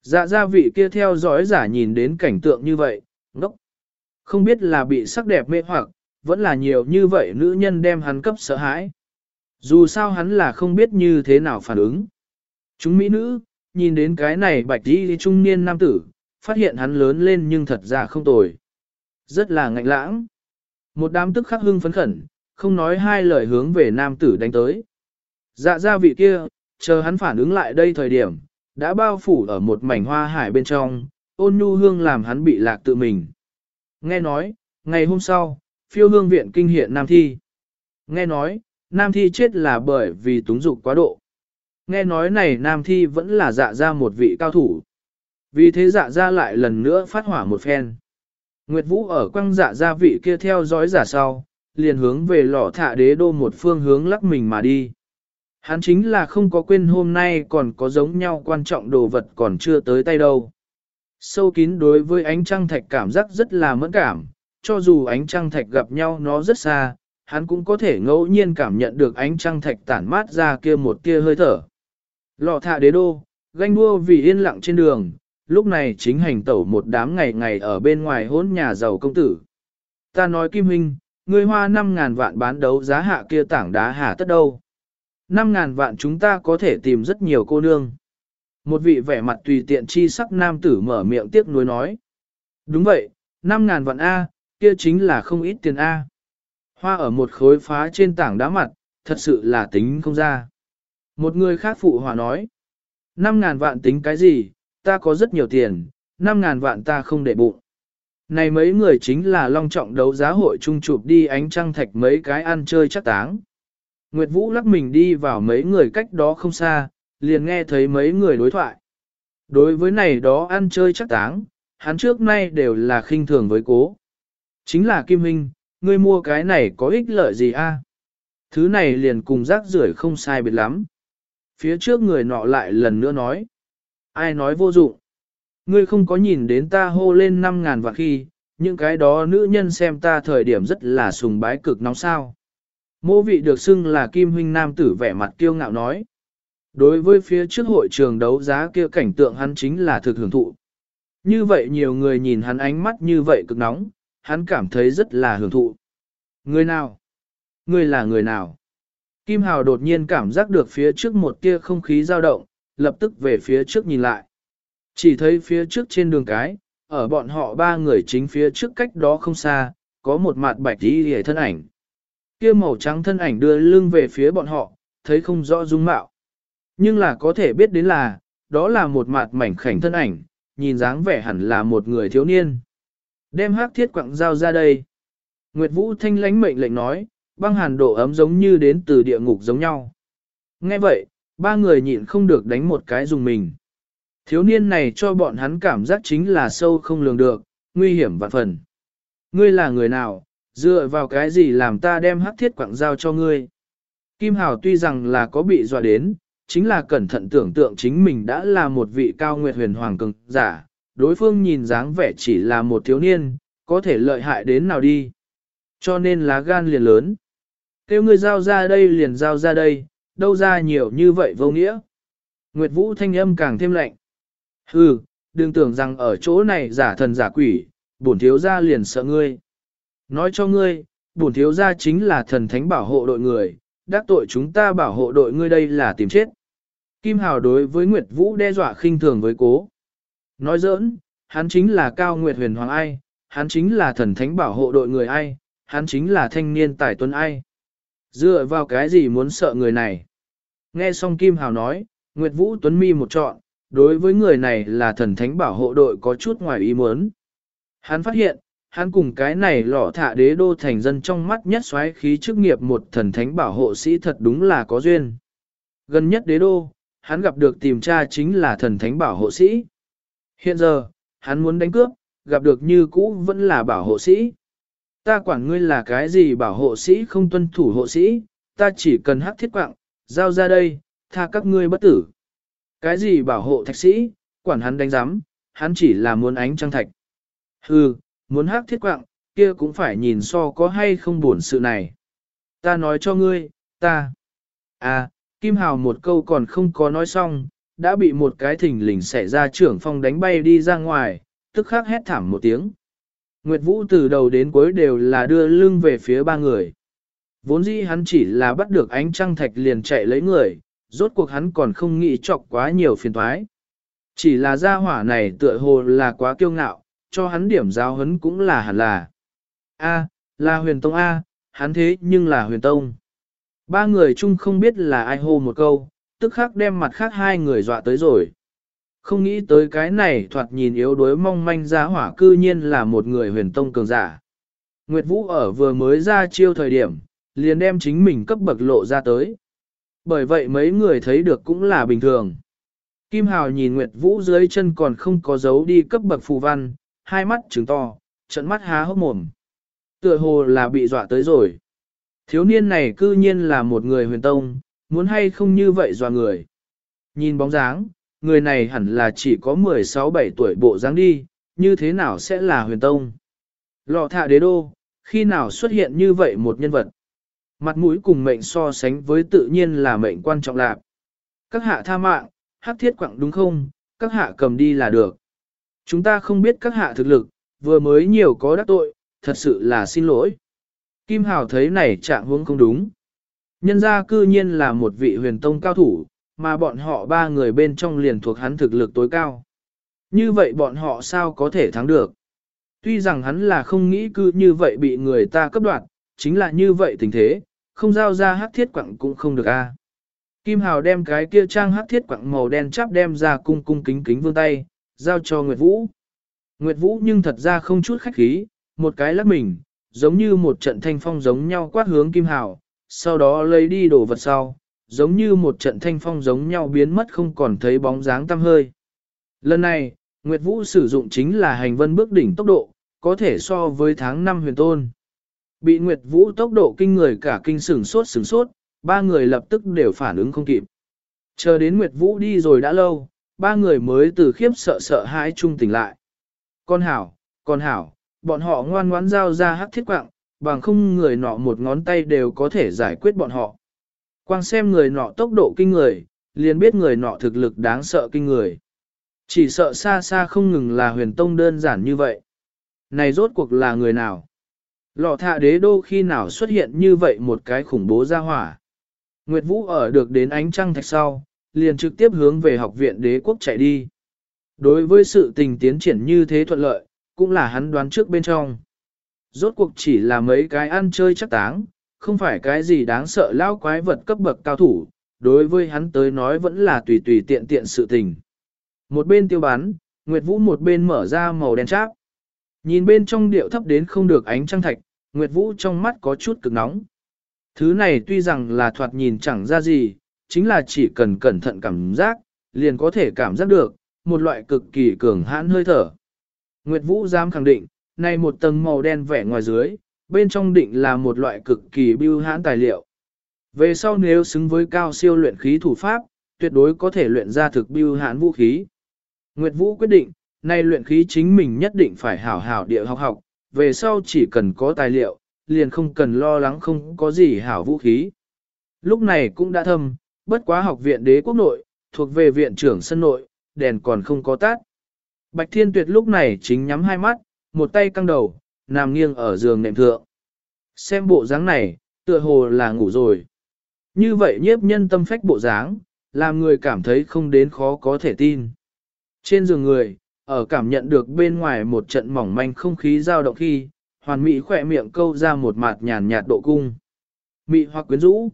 Dạ gia vị kia theo dõi giả nhìn đến cảnh tượng như vậy, ngốc. Không biết là bị sắc đẹp mê hoặc, vẫn là nhiều như vậy nữ nhân đem hắn cấp sợ hãi. Dù sao hắn là không biết như thế nào phản ứng. Chúng mỹ nữ, nhìn đến cái này bạch đi trung niên nam tử, phát hiện hắn lớn lên nhưng thật ra không tồi. Rất là ngạnh lãng. Một đám tức khắc hưng phấn khẩn, không nói hai lời hướng về nam tử đánh tới. Dạ gia vị kia, chờ hắn phản ứng lại đây thời điểm, đã bao phủ ở một mảnh hoa hải bên trong, ôn nhu hương làm hắn bị lạc tự mình. Nghe nói, ngày hôm sau, phiêu hương viện kinh hiện nam thi. Nghe nói, nam thi chết là bởi vì túng dục quá độ. Nghe nói này nam thi vẫn là dạ ra một vị cao thủ. Vì thế dạ ra lại lần nữa phát hỏa một phen. Nguyệt Vũ ở quăng dạ ra vị kia theo dõi giả sau, liền hướng về lọ thạ đế đô một phương hướng lắc mình mà đi. Hắn chính là không có quên hôm nay còn có giống nhau quan trọng đồ vật còn chưa tới tay đâu. Sâu kín đối với ánh trăng thạch cảm giác rất là mẫn cảm, cho dù ánh trăng thạch gặp nhau nó rất xa, hắn cũng có thể ngẫu nhiên cảm nhận được ánh trăng thạch tản mát ra kia một tia hơi thở. Lọ thạ đế đô, ganh đua vì yên lặng trên đường, lúc này chính hành tẩu một đám ngày ngày ở bên ngoài hôn nhà giàu công tử. Ta nói Kim Huynh, ngươi hoa 5.000 vạn bán đấu giá hạ kia tảng đá hạ tất đâu. 5.000 vạn chúng ta có thể tìm rất nhiều cô nương. Một vị vẻ mặt tùy tiện chi sắc nam tử mở miệng tiếc nuối nói. Đúng vậy, 5.000 vạn A, kia chính là không ít tiền A. Hoa ở một khối phá trên tảng đá mặt, thật sự là tính không ra. Một người khác phụ hòa nói. 5.000 vạn tính cái gì, ta có rất nhiều tiền, 5.000 vạn ta không để bụng. Này mấy người chính là long trọng đấu giá hội trung chụp đi ánh trăng thạch mấy cái ăn chơi chắc táng. Nguyệt Vũ lắc mình đi vào mấy người cách đó không xa, liền nghe thấy mấy người đối thoại. Đối với này đó ăn chơi chắc táng, hắn trước nay đều là khinh thường với cố. Chính là Kim Hinh, ngươi mua cái này có ích lợi gì a? Thứ này liền cùng rác rưởi không sai biệt lắm. Phía trước người nọ lại lần nữa nói. Ai nói vô dụng? Ngươi không có nhìn đến ta hô lên năm ngàn và khi, những cái đó nữ nhân xem ta thời điểm rất là sùng bái cực nóng sao. Mô vị được xưng là Kim Huynh Nam tử vẻ mặt kiêu ngạo nói. Đối với phía trước hội trường đấu giá kia cảnh tượng hắn chính là thực hưởng thụ. Như vậy nhiều người nhìn hắn ánh mắt như vậy cực nóng, hắn cảm thấy rất là hưởng thụ. Người nào? Người là người nào? Kim Hào đột nhiên cảm giác được phía trước một kia không khí dao động, lập tức về phía trước nhìn lại. Chỉ thấy phía trước trên đường cái, ở bọn họ ba người chính phía trước cách đó không xa, có một mặt bạch đi hề thân ảnh. Kia màu trắng thân ảnh đưa lưng về phía bọn họ, thấy không rõ dung mạo. Nhưng là có thể biết đến là, đó là một mặt mảnh khảnh thân ảnh, nhìn dáng vẻ hẳn là một người thiếu niên. Đem hắc thiết quặng dao ra đây. Nguyệt Vũ thanh lãnh mệnh lệnh nói, băng hàn độ ấm giống như đến từ địa ngục giống nhau. Nghe vậy, ba người nhịn không được đánh một cái dùng mình. Thiếu niên này cho bọn hắn cảm giác chính là sâu không lường được, nguy hiểm vạn phần. Ngươi là người nào, dựa vào cái gì làm ta đem hắc thiết quặng giao cho ngươi? Kim Hào tuy rằng là có bị dọa đến, chính là cẩn thận tưởng tượng chính mình đã là một vị cao nguyệt huyền hoàng cường giả, đối phương nhìn dáng vẻ chỉ là một thiếu niên, có thể lợi hại đến nào đi. Cho nên lá gan liền lớn. Kêu ngươi giao ra đây liền giao ra đây, đâu ra nhiều như vậy vô nghĩa. Nguyệt Vũ thanh âm càng thêm lạnh. Hừ, đừng tưởng rằng ở chỗ này giả thần giả quỷ, bổn thiếu gia liền sợ ngươi. Nói cho ngươi, bổn thiếu gia chính là thần thánh bảo hộ đội người, đắc tội chúng ta bảo hộ đội ngươi đây là tìm chết. Kim Hào đối với Nguyệt Vũ đe dọa khinh thường với cố. Nói giỡn, hắn chính là cao Nguyệt huyền hoàng ai, hắn chính là thần thánh bảo hộ đội người ai, hắn chính là thanh niên tài tuấn ai. Dựa vào cái gì muốn sợ người này? Nghe xong Kim Hào nói, Nguyệt Vũ Tuấn Mi một trọn, đối với người này là thần thánh bảo hộ đội có chút ngoài ý muốn. Hắn phát hiện, hắn cùng cái này lọ thả đế đô thành dân trong mắt nhất xoáy khí chức nghiệp một thần thánh bảo hộ sĩ thật đúng là có duyên. Gần nhất đế đô, hắn gặp được tìm tra chính là thần thánh bảo hộ sĩ. Hiện giờ, hắn muốn đánh cướp, gặp được như cũ vẫn là bảo hộ sĩ. Ta quản ngươi là cái gì bảo hộ sĩ không tuân thủ hộ sĩ, ta chỉ cần hắc thiết quạng, giao ra đây, tha các ngươi bất tử. Cái gì bảo hộ thạch sĩ, quản hắn đánh giám, hắn chỉ là muốn ánh trăng thạch. Hừ, muốn hắc thiết quạng, kia cũng phải nhìn so có hay không buồn sự này. Ta nói cho ngươi, ta. À, Kim Hào một câu còn không có nói xong, đã bị một cái thỉnh lình xẻ ra trưởng phong đánh bay đi ra ngoài, tức khắc hét thảm một tiếng. Nguyệt Vũ từ đầu đến cuối đều là đưa lưng về phía ba người. Vốn dĩ hắn chỉ là bắt được ánh trăng thạch liền chạy lấy người, rốt cuộc hắn còn không nghĩ chọc quá nhiều phiền thoái. Chỉ là gia hỏa này tựa hồ là quá kiêu ngạo, cho hắn điểm giáo hấn cũng là hẳn là. A, là huyền tông A, hắn thế nhưng là huyền tông. Ba người chung không biết là ai hô một câu, tức khắc đem mặt khác hai người dọa tới rồi. Không nghĩ tới cái này thoạt nhìn yếu đuối mong manh giá hỏa cư nhiên là một người huyền tông cường giả. Nguyệt Vũ ở vừa mới ra chiêu thời điểm, liền đem chính mình cấp bậc lộ ra tới. Bởi vậy mấy người thấy được cũng là bình thường. Kim Hào nhìn Nguyệt Vũ dưới chân còn không có dấu đi cấp bậc phù văn, hai mắt trứng to, trận mắt há hốc mồm. Tựa hồ là bị dọa tới rồi. Thiếu niên này cư nhiên là một người huyền tông, muốn hay không như vậy dọa người. Nhìn bóng dáng, người này hẳn là chỉ có 16-17 tuổi bộ dáng đi, như thế nào sẽ là huyền tông. Lọ thạ đế đô, khi nào xuất hiện như vậy một nhân vật. Mặt mũi cùng mệnh so sánh với tự nhiên là mệnh quan trọng lạc. Các hạ tha mạng, hắc thiết quặng đúng không, các hạ cầm đi là được. Chúng ta không biết các hạ thực lực, vừa mới nhiều có đắc tội, thật sự là xin lỗi. Kim Hào thấy này trạng huống không đúng. Nhân ra cư nhiên là một vị huyền tông cao thủ, mà bọn họ ba người bên trong liền thuộc hắn thực lực tối cao. Như vậy bọn họ sao có thể thắng được? Tuy rằng hắn là không nghĩ cư như vậy bị người ta cấp đoạt, chính là như vậy tình thế, không giao ra hắc thiết quặng cũng không được a. Kim Hào đem cái kia trang hắc thiết quặng màu đen chắp đem ra cung cung kính kính vương tay, giao cho Nguyệt Vũ. Nguyệt Vũ nhưng thật ra không chút khách khí, một cái lắc mình, giống như một trận thanh phong giống nhau quát hướng Kim Hào, sau đó lấy đi đồ vật sau, giống như một trận thanh phong giống nhau biến mất không còn thấy bóng dáng tăm hơi. Lần này, Nguyệt Vũ sử dụng chính là hành vân bước đỉnh tốc độ, có thể so với tháng 5 huyền tôn. Bị Nguyệt Vũ tốc độ kinh người cả kinh sửng sốt sửng sốt, ba người lập tức đều phản ứng không kịp. Chờ đến Nguyệt Vũ đi rồi đã lâu, ba người mới từ khiếp sợ sợ hãi chung tỉnh lại. Con hảo, con hảo, bọn họ ngoan ngoãn giao ra hắc thiết quạng, bằng không người nọ một ngón tay đều có thể giải quyết bọn họ. Quang xem người nọ tốc độ kinh người, liền biết người nọ thực lực đáng sợ kinh người. Chỉ sợ xa xa không ngừng là huyền tông đơn giản như vậy. Này rốt cuộc là người nào? Lọ thạ đế đô khi nào xuất hiện như vậy một cái khủng bố ra hỏa. Nguyệt Vũ ở được đến ánh trăng thạch sau, liền trực tiếp hướng về học viện đế quốc chạy đi. Đối với sự tình tiến triển như thế thuận lợi, cũng là hắn đoán trước bên trong. Rốt cuộc chỉ là mấy cái ăn chơi chắc táng, không phải cái gì đáng sợ lao quái vật cấp bậc cao thủ, đối với hắn tới nói vẫn là tùy tùy tiện tiện sự tình. Một bên tiêu bán Nguyệt Vũ một bên mở ra màu đen cháp. Nhìn bên trong điệu thấp đến không được ánh trăng thạch, Nguyệt Vũ trong mắt có chút cực nóng. Thứ này tuy rằng là thoạt nhìn chẳng ra gì, chính là chỉ cần cẩn thận cảm giác, liền có thể cảm giác được, một loại cực kỳ cường hãn hơi thở. Nguyệt Vũ dám khẳng định, này một tầng màu đen vẻ ngoài dưới, bên trong định là một loại cực kỳ bưu hãn tài liệu. Về sau nếu xứng với cao siêu luyện khí thủ pháp, tuyệt đối có thể luyện ra thực bưu hãn vũ khí. Nguyệt Vũ quyết định, nay luyện khí chính mình nhất định phải hảo hảo địa học học, về sau chỉ cần có tài liệu, liền không cần lo lắng không có gì hảo vũ khí. Lúc này cũng đã thâm, bất quá học viện đế quốc nội, thuộc về viện trưởng sân nội, đèn còn không có tắt. Bạch Thiên Tuyệt lúc này chính nhắm hai mắt, một tay căng đầu, nằm nghiêng ở giường nệm thượng. Xem bộ dáng này, tựa hồ là ngủ rồi. Như vậy nhiếp nhân tâm phách bộ dáng, làm người cảm thấy không đến khó có thể tin. Trên giường người, ở cảm nhận được bên ngoài một trận mỏng manh không khí dao động khi, hoàn mỹ khỏe miệng câu ra một mặt nhàn nhạt độ cung. Mị hoặc quyến rũ.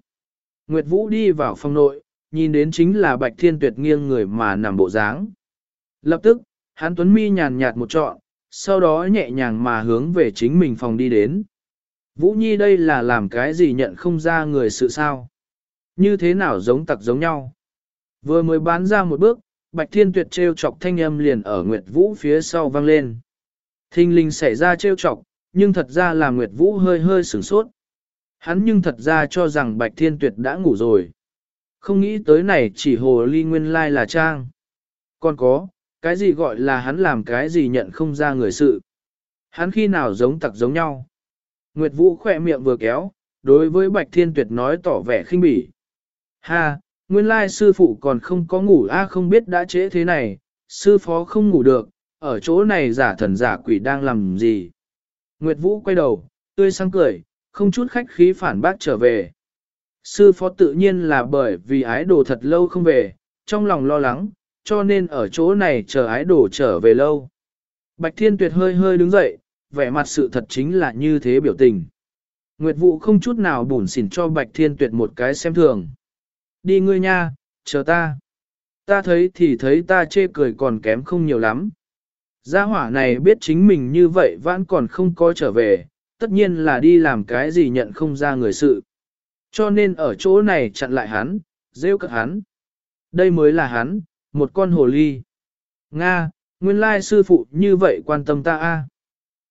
Nguyệt Vũ đi vào phòng nội, nhìn đến chính là Bạch Thiên Tuyệt nghiêng người mà nằm bộ dáng. Lập tức, hắn Tuấn Mi nhàn nhạt một trọn, sau đó nhẹ nhàng mà hướng về chính mình phòng đi đến. Vũ Nhi đây là làm cái gì nhận không ra người sự sao? Như thế nào giống tặc giống nhau? Vừa mới bán ra một bước, Bạch Thiên Tuyệt trêu chọc thanh âm liền ở Nguyệt Vũ phía sau vang lên. Thinh linh xảy ra trêu chọc, nhưng thật ra là Nguyệt Vũ hơi hơi sửng sốt. Hắn nhưng thật ra cho rằng Bạch Thiên Tuyệt đã ngủ rồi. Không nghĩ tới này chỉ hồ ly nguyên lai là trang. Còn có, cái gì gọi là hắn làm cái gì nhận không ra người sự. Hắn khi nào giống tặc giống nhau. Nguyệt Vũ khỏe miệng vừa kéo, đối với Bạch Thiên Tuyệt nói tỏ vẻ khinh bỉ. Ha, nguyên lai sư phụ còn không có ngủ a không biết đã trễ thế này, sư phó không ngủ được, ở chỗ này giả thần giả quỷ đang làm gì. Nguyệt Vũ quay đầu, tươi sáng cười, không chút khách khí phản bác trở về. Sư phó tự nhiên là bởi vì ái đồ thật lâu không về, trong lòng lo lắng, cho nên ở chỗ này chờ ái đổ trở về lâu. Bạch Thiên Tuyệt hơi hơi đứng dậy, vẻ mặt sự thật chính là như thế biểu tình. Nguyệt Vũ không chút nào bùn xỉn cho Bạch Thiên Tuyệt một cái xem thường. Đi ngươi nha, chờ ta. Ta thấy thì thấy ta chê cười còn kém không nhiều lắm. Gia hỏa này biết chính mình như vậy vẫn còn không có trở về, tất nhiên là đi làm cái gì nhận không ra người sự. Cho nên ở chỗ này chặn lại hắn, rêu cận hắn. Đây mới là hắn, một con hồ ly. Nga, nguyên lai sư phụ như vậy quan tâm ta a.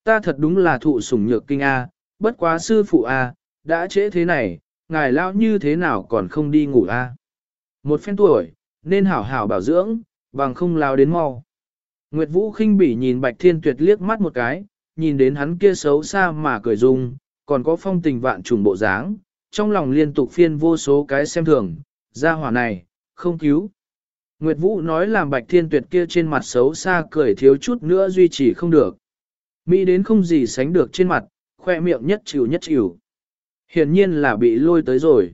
Ta thật đúng là thụ sủng nhược kinh a, bất quá sư phụ a, đã trễ thế này, ngài lão như thế nào còn không đi ngủ a? Một phen tuổi, nên hảo hảo bảo dưỡng, bằng không lao đến mau. Nguyệt Vũ khinh bỉ nhìn Bạch Thiên Tuyệt liếc mắt một cái, nhìn đến hắn kia xấu xa mà cười dung, còn có phong tình vạn trùng bộ dáng, trong lòng liên tục phiên vô số cái xem thường, gia hỏa này, không cứu. Nguyệt Vũ nói làm Bạch Thiên Tuyệt kia trên mặt xấu xa cười thiếu chút nữa duy trì không được. Mỹ đến không gì sánh được trên mặt, khoe miệng nhất chịu nhất chịu. Hiển nhiên là bị lôi tới rồi.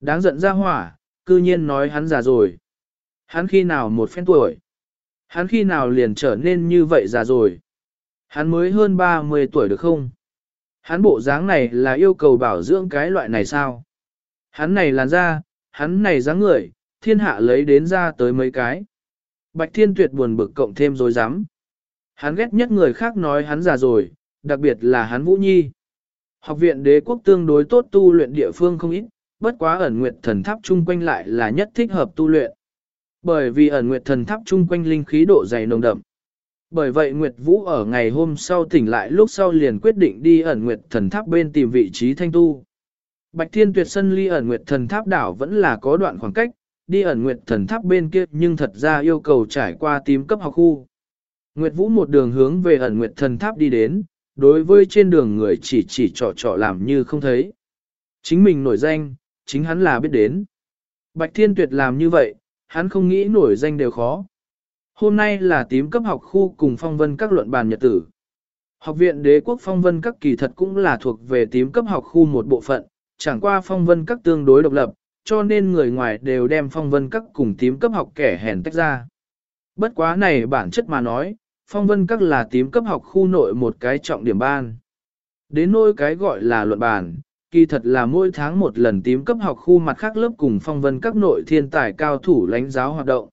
Đáng giận ra hỏa, cư nhiên nói hắn già rồi. Hắn khi nào một phen tuổi. Hắn khi nào liền trở nên như vậy già rồi. Hắn mới hơn 30 tuổi được không? Hắn bộ dáng này là yêu cầu bảo dưỡng cái loại này sao? Hắn này làn da, hắn này dáng người, thiên hạ lấy đến ra tới mấy cái. Bạch thiên tuyệt buồn bực cộng thêm rồi dám. Hắn ghét nhất người khác nói hắn già rồi, đặc biệt là hắn Vũ Nhi. Học viện đế quốc tương đối tốt tu luyện địa phương không ít, bất quá ẩn nguyệt thần tháp chung quanh lại là nhất thích hợp tu luyện. Bởi vì ẩn nguyệt thần tháp chung quanh linh khí độ dày nồng đậm. Bởi vậy Nguyệt Vũ ở ngày hôm sau tỉnh lại lúc sau liền quyết định đi ẩn nguyệt thần tháp bên tìm vị trí thanh tu. Bạch Thiên Tuyệt sân ly ẩn nguyệt thần tháp đảo vẫn là có đoạn khoảng cách, đi ẩn nguyệt thần tháp bên kia nhưng thật ra yêu cầu trải qua tím cấp học khu. Nguyệt Vũ một đường hướng về ẩn nguyệt thần tháp đi đến, đối với trên đường người chỉ chỉ trò trò làm như không thấy. Chính mình nổi danh, chính hắn là biết đến. Bạch Thiên Tuyệt làm như vậy, hắn không nghĩ nổi danh đều khó. Hôm nay là tím cấp học khu cùng phong vân các luận bàn nhật tử. Học viện đế quốc phong vân các kỳ thật cũng là thuộc về tím cấp học khu một bộ phận, chẳng qua phong vân các tương đối độc lập, cho nên người ngoài đều đem phong vân các cùng tím cấp học kẻ hèn tách ra. Bất quá này bản chất mà nói, phong vân các là tím cấp học khu nội một cái trọng điểm ban. Đến nỗi cái gọi là luận bản, kỳ thật là mỗi tháng một lần tím cấp học khu mặt khác lớp cùng phong vân các nội thiên tài cao thủ lãnh giáo hoạt động.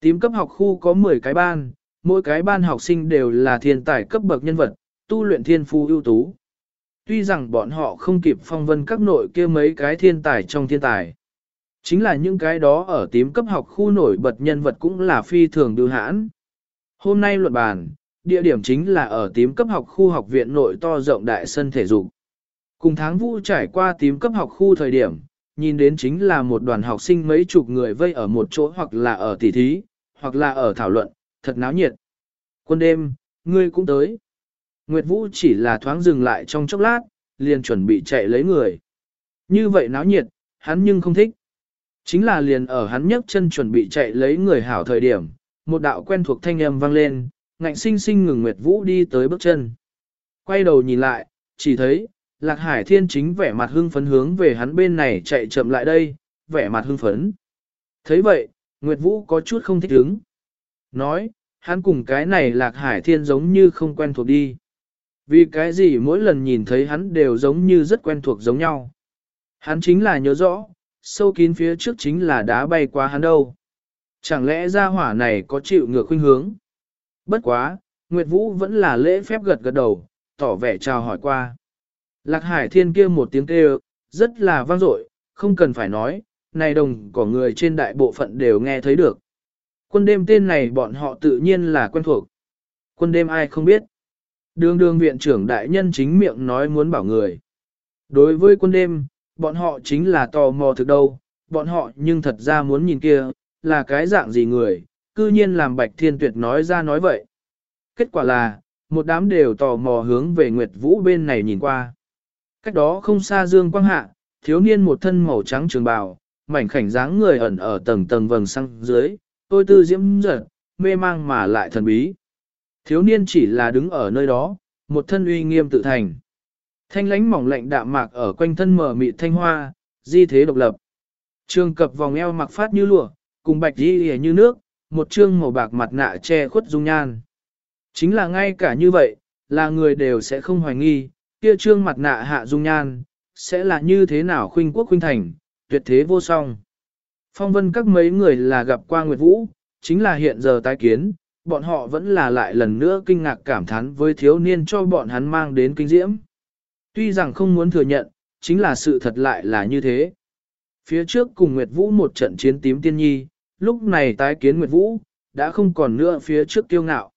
Tím cấp học khu có 10 cái ban, mỗi cái ban học sinh đều là thiên tài cấp bậc nhân vật, tu luyện thiên phú ưu tú. Tuy rằng bọn họ không kịp phong vân các nội kia mấy cái thiên tài trong thiên tài. Chính là những cái đó ở tím cấp học khu nổi bật nhân vật cũng là phi thường đưa hãn. Hôm nay luận bàn, địa điểm chính là ở tím cấp học khu học viện nội to rộng đại sân thể dục. Cùng tháng vũ trải qua tím cấp học khu thời điểm, nhìn đến chính là một đoàn học sinh mấy chục người vây ở một chỗ hoặc là ở tỉ thí, hoặc là ở thảo luận, thật náo nhiệt. Quân đêm, ngươi cũng tới. Nguyệt Vũ chỉ là thoáng dừng lại trong chốc lát, liền chuẩn bị chạy lấy người. Như vậy náo nhiệt, hắn nhưng không thích. Chính là liền ở hắn nhấc chân chuẩn bị chạy lấy người hảo thời điểm, một đạo quen thuộc thanh âm vang lên, ngạnh sinh sinh ngừng Nguyệt Vũ đi tới bước chân. Quay đầu nhìn lại, chỉ thấy, Lạc Hải Thiên chính vẻ mặt hưng phấn hướng về hắn bên này chạy chậm lại đây, vẻ mặt hưng phấn. thấy vậy, Nguyệt Vũ có chút không thích ứng. Nói, hắn cùng cái này Lạc Hải Thiên giống như không quen thuộc đi. Vì cái gì mỗi lần nhìn thấy hắn đều giống như rất quen thuộc giống nhau. Hắn chính là nhớ rõ, sâu kín phía trước chính là đá bay qua hắn đâu. Chẳng lẽ ra hỏa này có chịu ngược khuynh hướng? Bất quá, Nguyệt Vũ vẫn là lễ phép gật gật đầu, tỏ vẻ chào hỏi qua. Lạc Hải Thiên kia một tiếng kêu, rất là vang dội, không cần phải nói, này đồng có người trên đại bộ phận đều nghe thấy được. Quân đêm tên này bọn họ tự nhiên là quen thuộc. Quân đêm ai không biết. Đường đường viện trưởng đại nhân chính miệng nói muốn bảo người. Đối với quân đêm, bọn họ chính là tò mò thực đâu, bọn họ nhưng thật ra muốn nhìn kia, là cái dạng gì người, cư nhiên làm Bạch Thiên Tuyệt nói ra nói vậy. Kết quả là, một đám đều tò mò hướng về Nguyệt Vũ bên này nhìn qua. Cách đó không xa Dương Quang Hạ, thiếu niên một thân màu trắng trường bào, mảnh khảnh dáng người ẩn ở tầng tầng vầng sang dưới, tôi tư diễm giật, mê mang mà lại thần bí. Thiếu niên chỉ là đứng ở nơi đó, một thân uy nghiêm tự thành. Thanh lánh mỏng lạnh đạm mạc ở quanh thân mở mịt thanh hoa, di thế độc lập. Trường cập vòng eo mặc phát như lụa, cùng bạch di như nước, một trương màu bạc mặt nạ che khuất dung nhan. Chính là ngay cả như vậy, là người đều sẽ không hoài nghi, kia trương mặt nạ hạ dung nhan, sẽ là như thế nào khuynh quốc khuynh thành, tuyệt thế vô song. Phong vân các mấy người là gặp qua Nguyệt Vũ, chính là hiện giờ tái kiến, bọn họ vẫn là lại lần nữa kinh ngạc cảm thán với thiếu niên cho bọn hắn mang đến kinh diễm. Tuy rằng không muốn thừa nhận, chính là sự thật lại là như thế. Phía trước cùng Nguyệt Vũ một trận chiến tím tiên nhi, lúc này tái kiến Nguyệt Vũ, đã không còn nữa phía trước kiêu ngạo.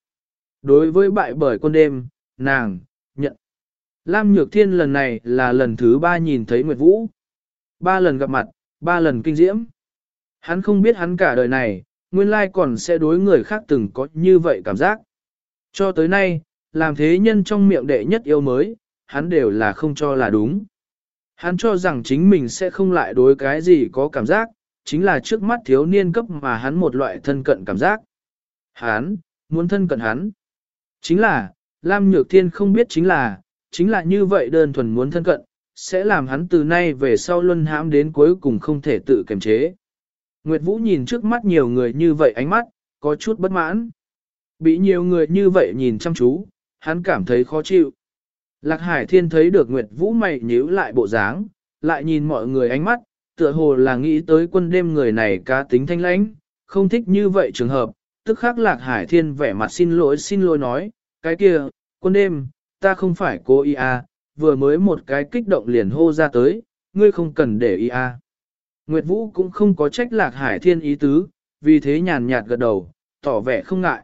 Đối với bại bởi con đêm, nàng, nhận. Lam Nhược Thiên lần này là lần thứ ba nhìn thấy Nguyệt Vũ. Ba lần gặp mặt, ba lần kinh diễm. Hắn không biết hắn cả đời này, nguyên lai còn sẽ đối người khác từng có như vậy cảm giác. Cho tới nay, làm thế nhân trong miệng đệ nhất yêu mới, hắn đều là không cho là đúng. Hắn cho rằng chính mình sẽ không lại đối cái gì có cảm giác, chính là trước mắt thiếu niên cấp mà hắn một loại thân cận cảm giác. Hắn, muốn thân cận hắn. Chính là, Lam Nhược Thiên không biết chính là, chính là như vậy đơn thuần muốn thân cận, sẽ làm hắn từ nay về sau luân hãm đến cuối cùng không thể tự kiềm chế. Nguyệt Vũ nhìn trước mắt nhiều người như vậy ánh mắt, có chút bất mãn. Bị nhiều người như vậy nhìn chăm chú, hắn cảm thấy khó chịu. Lạc Hải Thiên thấy được Nguyệt Vũ mày nhíu lại bộ dáng, lại nhìn mọi người ánh mắt, tựa hồ là nghĩ tới quân đêm người này cá tính thanh lãnh, không thích như vậy trường hợp, tức khắc Lạc Hải Thiên vẻ mặt xin lỗi xin lỗi nói, cái kia, quân đêm, ta không phải cố ý à, vừa mới một cái kích động liền hô ra tới, ngươi không cần để ý à. Nguyệt Vũ cũng không có trách Lạc Hải Thiên ý tứ, vì thế nhàn nhạt gật đầu, tỏ vẻ không ngại.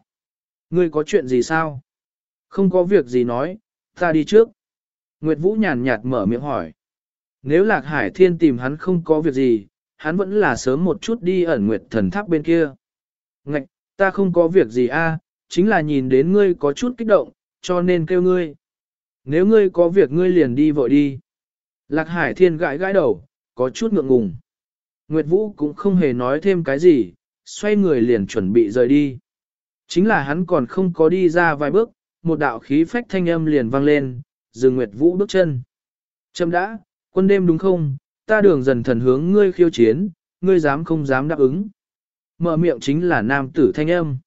Ngươi có chuyện gì sao? Không có việc gì nói, ta đi trước. Nguyệt Vũ nhàn nhạt mở miệng hỏi. Nếu Lạc Hải Thiên tìm hắn không có việc gì, hắn vẫn là sớm một chút đi ẩn Nguyệt thần tháp bên kia. Ngạch, ta không có việc gì a, chính là nhìn đến ngươi có chút kích động, cho nên kêu ngươi. Nếu ngươi có việc ngươi liền đi vội đi. Lạc Hải Thiên gãi gãi đầu, có chút ngượng ngùng. Nguyệt Vũ cũng không hề nói thêm cái gì, xoay người liền chuẩn bị rời đi. Chính là hắn còn không có đi ra vài bước, một đạo khí phách thanh âm liền vang lên, dừng Nguyệt Vũ bước chân. Châm đã, quân đêm đúng không, ta đường dần thần hướng ngươi khiêu chiến, ngươi dám không dám đáp ứng. Mở miệng chính là nam tử thanh âm.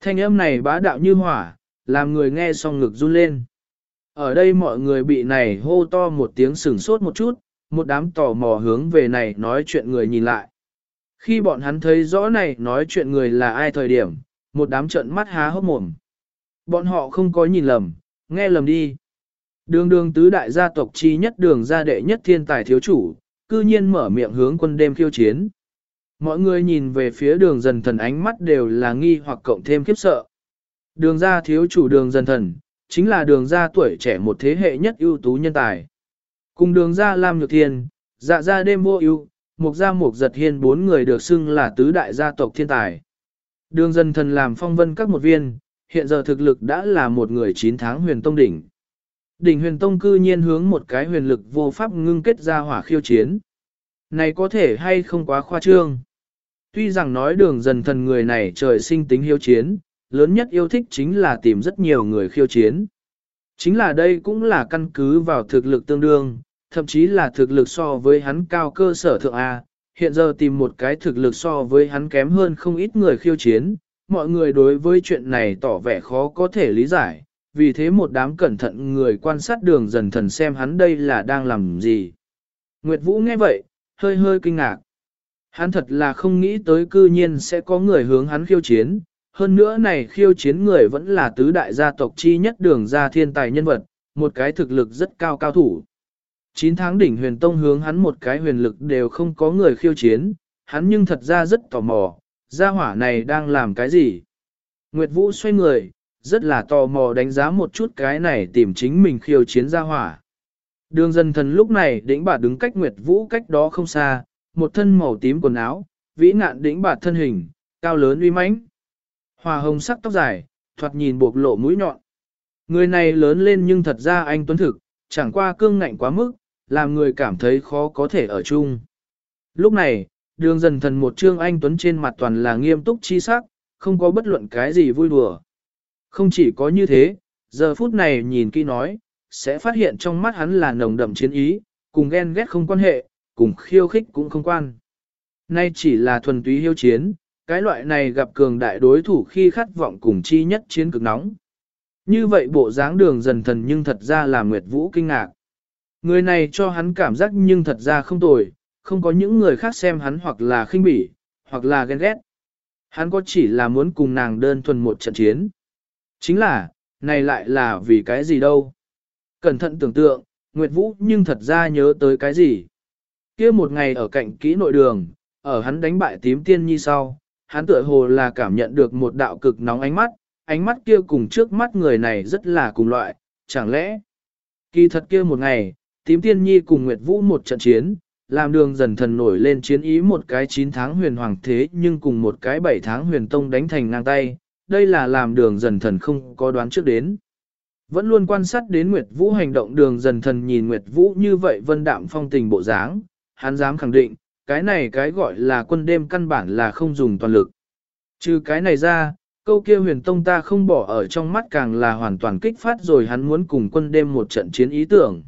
Thanh âm này bá đạo như hỏa, làm người nghe xong ngực run lên. Ở đây mọi người bị này hô to một tiếng sửng sốt một chút, một đám tò mò hướng về này nói chuyện người nhìn lại. Khi bọn hắn thấy rõ này nói chuyện người là ai thời điểm, một đám trận mắt há hốc mồm. Bọn họ không có nhìn lầm, nghe lầm đi. Đường đường tứ đại gia tộc chi nhất đường gia đệ nhất thiên tài thiếu chủ, cư nhiên mở miệng hướng quân đêm khiêu chiến. Mọi người nhìn về phía đường dần thần ánh mắt đều là nghi hoặc cộng thêm khiếp sợ. Đường gia thiếu chủ đường dần thần, chính là đường gia tuổi trẻ một thế hệ nhất ưu tú nhân tài. Cùng đường gia Lam Nhược Thiên, dạ gia đêm vô ưu, mục gia mục giật hiên bốn người được xưng là tứ đại gia tộc thiên tài. Đường dần thần làm phong vân các một viên, hiện giờ thực lực đã là một người 9 tháng huyền tông đỉnh. Đỉnh huyền tông cư nhiên hướng một cái huyền lực vô pháp ngưng kết ra hỏa khiêu chiến. Này có thể hay không quá khoa trương. Tuy rằng nói đường dần thần người này trời sinh tính hiếu chiến, lớn nhất yêu thích chính là tìm rất nhiều người khiêu chiến. Chính là đây cũng là căn cứ vào thực lực tương đương, thậm chí là thực lực so với hắn cao cơ sở thượng A, hiện giờ tìm một cái thực lực so với hắn kém hơn không ít người khiêu chiến, mọi người đối với chuyện này tỏ vẻ khó có thể lý giải, vì thế một đám cẩn thận người quan sát đường dần thần xem hắn đây là đang làm gì. Nguyệt Vũ nghe vậy, hơi hơi kinh ngạc. Hắn thật là không nghĩ tới cư nhiên sẽ có người hướng hắn khiêu chiến, hơn nữa này khiêu chiến người vẫn là tứ đại gia tộc chi nhất đường gia thiên tài nhân vật, một cái thực lực rất cao cao thủ. 9 tháng đỉnh huyền tông hướng hắn một cái huyền lực đều không có người khiêu chiến, hắn nhưng thật ra rất tò mò, gia hỏa này đang làm cái gì? Nguyệt Vũ xoay người, rất là tò mò đánh giá một chút cái này tìm chính mình khiêu chiến gia hỏa. Đường dân thần lúc này đỉnh bà đứng cách Nguyệt Vũ cách đó không xa, một thân màu tím quần áo, vĩ nạn đỉnh bà thân hình, cao lớn uy mãnh. Hòa hồng sắc tóc dài, thoạt nhìn bộc lộ mũi nhọn. Người này lớn lên nhưng thật ra anh tuấn thực, chẳng qua cương ngạnh quá mức, làm người cảm thấy khó có thể ở chung. Lúc này, đường dần thần một trương anh tuấn trên mặt toàn là nghiêm túc chi sắc, không có bất luận cái gì vui đùa. Không chỉ có như thế, giờ phút này nhìn kỹ nói, sẽ phát hiện trong mắt hắn là nồng đậm chiến ý, cùng ghen ghét không quan hệ, cùng khiêu khích cũng không quan. Nay chỉ là thuần túy hiếu chiến, cái loại này gặp cường đại đối thủ khi khát vọng cùng chi nhất chiến cực nóng. Như vậy bộ dáng đường dần thần nhưng thật ra là Nguyệt Vũ kinh ngạc. Người này cho hắn cảm giác nhưng thật ra không tồi, không có những người khác xem hắn hoặc là khinh bỉ, hoặc là ghen ghét. Hắn có chỉ là muốn cùng nàng đơn thuần một trận chiến. Chính là, này lại là vì cái gì đâu. Cẩn thận tưởng tượng, Nguyệt Vũ nhưng thật ra nhớ tới cái gì. kia một ngày ở cạnh kỹ nội đường, ở hắn đánh bại tím tiên nhi sau, hắn tựa hồ là cảm nhận được một đạo cực nóng ánh mắt, ánh mắt kia cùng trước mắt người này rất là cùng loại, chẳng lẽ. Kỳ thật kia một ngày, tím tiên nhi cùng Nguyệt Vũ một trận chiến, làm đường dần thần nổi lên chiến ý một cái 9 tháng huyền hoàng thế nhưng cùng một cái 7 tháng huyền tông đánh thành ngang tay, đây là làm đường dần thần không có đoán trước đến. Vẫn luôn quan sát đến Nguyệt Vũ hành động đường dần thần nhìn Nguyệt Vũ như vậy vân đạm phong tình bộ dáng, hắn dám khẳng định, cái này cái gọi là quân đêm căn bản là không dùng toàn lực. Trừ cái này ra, câu kia huyền tông ta không bỏ ở trong mắt càng là hoàn toàn kích phát rồi hắn muốn cùng quân đêm một trận chiến ý tưởng.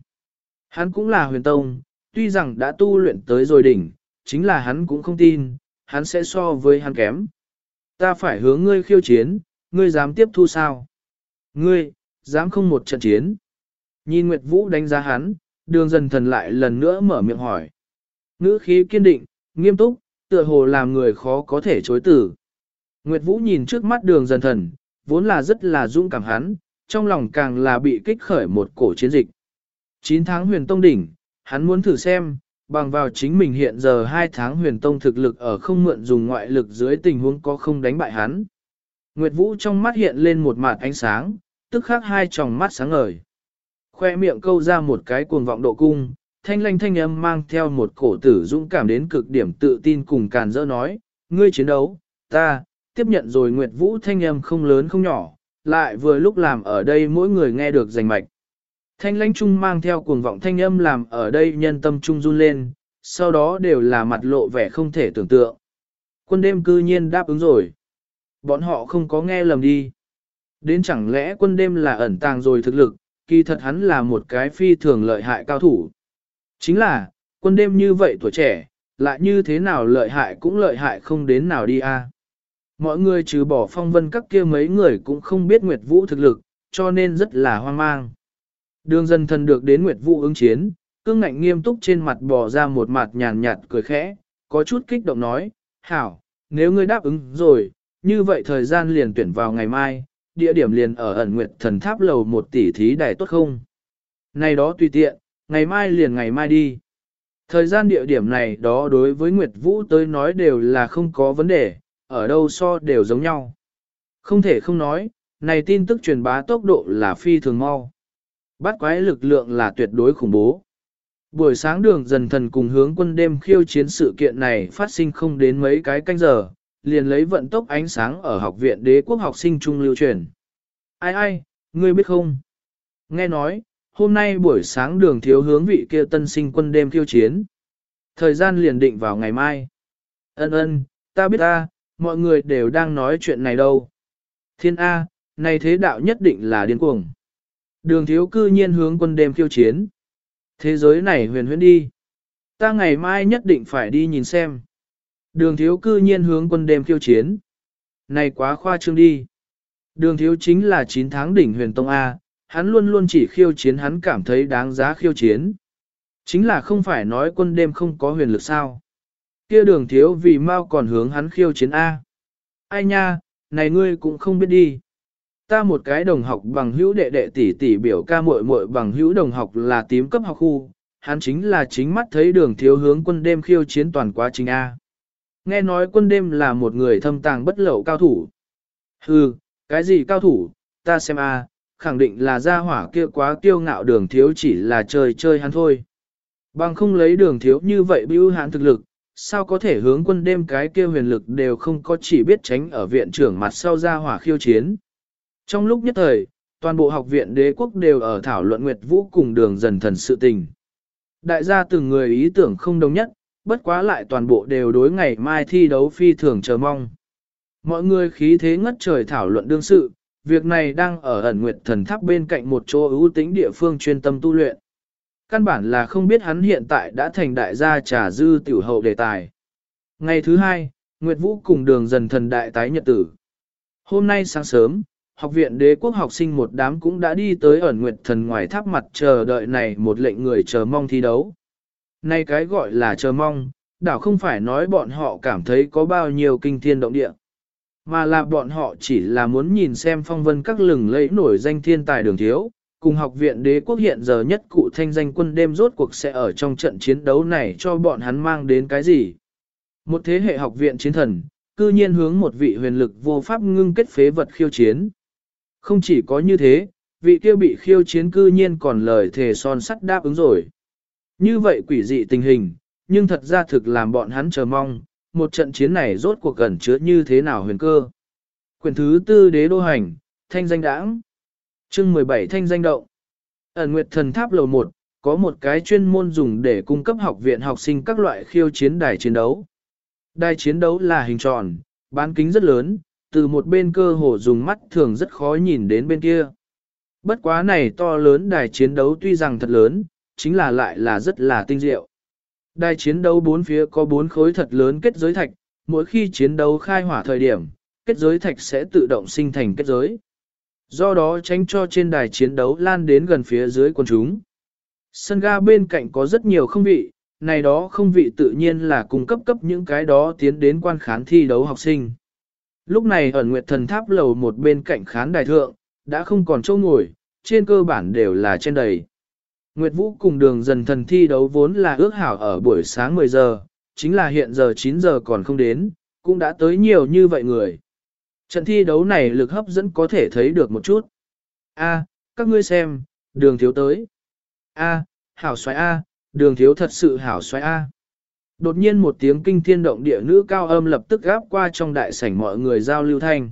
Hắn cũng là huyền tông, tuy rằng đã tu luyện tới rồi đỉnh, chính là hắn cũng không tin, hắn sẽ so với hắn kém. Ta phải hướng ngươi khiêu chiến, ngươi dám tiếp thu sao? Ngươi, dám không một trận chiến. Nhìn Nguyệt Vũ đánh giá hắn, đường dần thần lại lần nữa mở miệng hỏi. Ngữ khí kiên định, nghiêm túc, tựa hồ làm người khó có thể chối từ. Nguyệt Vũ nhìn trước mắt đường dần thần, vốn là rất là dũng cảm hắn, trong lòng càng là bị kích khởi một cổ chiến dịch. 9 tháng huyền tông đỉnh, hắn muốn thử xem, bằng vào chính mình hiện giờ 2 tháng huyền tông thực lực ở không mượn dùng ngoại lực dưới tình huống có không đánh bại hắn. Nguyệt Vũ trong mắt hiện lên một mạt ánh sáng, tức khắc hai tròng mắt sáng ngời. Khoe miệng câu ra một cái cuồng vọng độ cung, thanh lanh thanh âm mang theo một cổ tử dũng cảm đến cực điểm tự tin cùng càn dỡ nói, ngươi chiến đấu, ta, tiếp nhận rồi Nguyệt Vũ thanh âm không lớn không nhỏ, lại vừa lúc làm ở đây mỗi người nghe được rành mạch. Thanh lãnh trung mang theo cuồng vọng thanh âm làm ở đây nhân tâm trung run lên, sau đó đều là mặt lộ vẻ không thể tưởng tượng. Quân đêm cư nhiên đáp ứng rồi. Bọn họ không có nghe lầm đi. Đến chẳng lẽ quân đêm là ẩn tàng rồi thực lực, kỳ thật hắn là một cái phi thường lợi hại cao thủ. Chính là, quân đêm như vậy tuổi trẻ, lại như thế nào lợi hại cũng lợi hại không đến nào đi a. Mọi người trừ bỏ phong vân các kia mấy người cũng không biết Nguyệt Vũ thực lực, cho nên rất là hoang mang. Đường dân thần được đến Nguyệt Vũ ứng chiến, cương ngạnh nghiêm túc trên mặt bò ra một mặt nhàn nhạt cười khẽ, có chút kích động nói, hảo, nếu ngươi đáp ứng rồi, như vậy thời gian liền tuyển vào ngày mai, địa điểm liền ở ẩn nguyệt thần tháp lầu một tỷ thí đài tốt không? Này đó tùy tiện, ngày mai liền ngày mai đi. Thời gian địa điểm này đó đối với Nguyệt Vũ tới nói đều là không có vấn đề, ở đâu so đều giống nhau. Không thể không nói, này tin tức truyền bá tốc độ là phi thường mau. Bắt quái lực lượng là tuyệt đối khủng bố. Buổi sáng đường dần thần cùng hướng quân đêm khiêu chiến sự kiện này phát sinh không đến mấy cái canh giờ, liền lấy vận tốc ánh sáng ở học viện đế quốc học sinh trung lưu truyền. Ai ai, ngươi biết không? Nghe nói, hôm nay buổi sáng đường thiếu hướng vị kia tân sinh quân đêm khiêu chiến. Thời gian liền định vào ngày mai. Ân ân, ta biết ta, mọi người đều đang nói chuyện này đâu. Thiên A, này thế đạo nhất định là điên cuồng. Đường thiếu cư nhiên hướng quân đêm khiêu chiến. Thế giới này huyền huyễn đi. Ta ngày mai nhất định phải đi nhìn xem. Đường thiếu cư nhiên hướng quân đêm khiêu chiến. Này quá khoa trương đi. Đường thiếu chính là 9 tháng đỉnh huyền tông A, hắn luôn luôn chỉ khiêu chiến hắn cảm thấy đáng giá khiêu chiến. Chính là không phải nói quân đêm không có huyền lực sao. Kia đường thiếu vì mau còn hướng hắn khiêu chiến A. Ai nha, này ngươi cũng không biết đi. Ta một cái đồng học bằng hữu đệ đệ tỷ tỷ biểu ca muội muội bằng hữu đồng học là tím cấp học khu, hắn chính là chính mắt thấy đường thiếu hướng quân đêm khiêu chiến toàn quá trình A. Nghe nói quân đêm là một người thâm tàng bất lậu cao thủ. Hừ, cái gì cao thủ, ta xem A, khẳng định là gia hỏa kia quá kiêu ngạo đường thiếu chỉ là chơi chơi hắn thôi. Bằng không lấy đường thiếu như vậy bưu hắn thực lực, sao có thể hướng quân đêm cái kia huyền lực đều không có chỉ biết tránh ở viện trưởng mặt sau gia hỏa khiêu chiến. Trong lúc nhất thời, toàn bộ học viện đế quốc đều ở thảo luận Nguyệt Vũ cùng đường dần thần sự tình. Đại gia từng người ý tưởng không đồng nhất, bất quá lại toàn bộ đều đối ngày mai thi đấu phi thường chờ mong. Mọi người khí thế ngất trời thảo luận đương sự, việc này đang ở ẩn nguyệt thần tháp bên cạnh một chỗ ưu tính địa phương chuyên tâm tu luyện. Căn bản là không biết hắn hiện tại đã thành đại gia trà dư tiểu hậu đề tài. Ngày thứ hai, Nguyệt Vũ cùng đường dần thần đại tái nhật tử. Hôm nay sáng sớm, học viện đế quốc học sinh một đám cũng đã đi tới ẩn nguyệt thần ngoài tháp mặt chờ đợi này một lệnh người chờ mong thi đấu. Nay cái gọi là chờ mong, đảo không phải nói bọn họ cảm thấy có bao nhiêu kinh thiên động địa, mà là bọn họ chỉ là muốn nhìn xem phong vân các lừng lẫy nổi danh thiên tài đường thiếu, cùng học viện đế quốc hiện giờ nhất cụ thanh danh quân đêm rốt cuộc sẽ ở trong trận chiến đấu này cho bọn hắn mang đến cái gì. Một thế hệ học viện chiến thần, cư nhiên hướng một vị huyền lực vô pháp ngưng kết phế vật khiêu chiến. Không chỉ có như thế, vị kia bị khiêu chiến cư nhiên còn lời thề son sắt đáp ứng rồi. Như vậy quỷ dị tình hình, nhưng thật ra thực làm bọn hắn chờ mong, một trận chiến này rốt cuộc gần chứa như thế nào huyền cơ. Quyền thứ tư đế đô hành, thanh danh đãng. chương 17 thanh danh động. Ẩn Nguyệt Thần Tháp lầu 1, có một cái chuyên môn dùng để cung cấp học viện học sinh các loại khiêu chiến đài chiến đấu. Đài chiến đấu là hình tròn, bán kính rất lớn, từ một bên cơ hồ dùng mắt thường rất khó nhìn đến bên kia. Bất quá này to lớn đài chiến đấu tuy rằng thật lớn, chính là lại là rất là tinh diệu. Đài chiến đấu bốn phía có bốn khối thật lớn kết giới thạch, mỗi khi chiến đấu khai hỏa thời điểm, kết giới thạch sẽ tự động sinh thành kết giới. Do đó tránh cho trên đài chiến đấu lan đến gần phía dưới quần chúng. Sân ga bên cạnh có rất nhiều không vị, này đó không vị tự nhiên là cung cấp cấp những cái đó tiến đến quan khán thi đấu học sinh. Lúc này ở Nguyệt Thần Tháp lầu một bên cạnh khán đài thượng, đã không còn chỗ ngồi, trên cơ bản đều là trên đầy. Nguyệt Vũ cùng đường dần thần thi đấu vốn là ước hảo ở buổi sáng 10 giờ, chính là hiện giờ 9 giờ còn không đến, cũng đã tới nhiều như vậy người. Trận thi đấu này lực hấp dẫn có thể thấy được một chút. A, các ngươi xem, đường thiếu tới. A, hảo xoáy A, đường thiếu thật sự hảo xoáy A. Đột nhiên một tiếng kinh thiên động địa nữ cao âm lập tức gáp qua trong đại sảnh mọi người giao lưu thanh.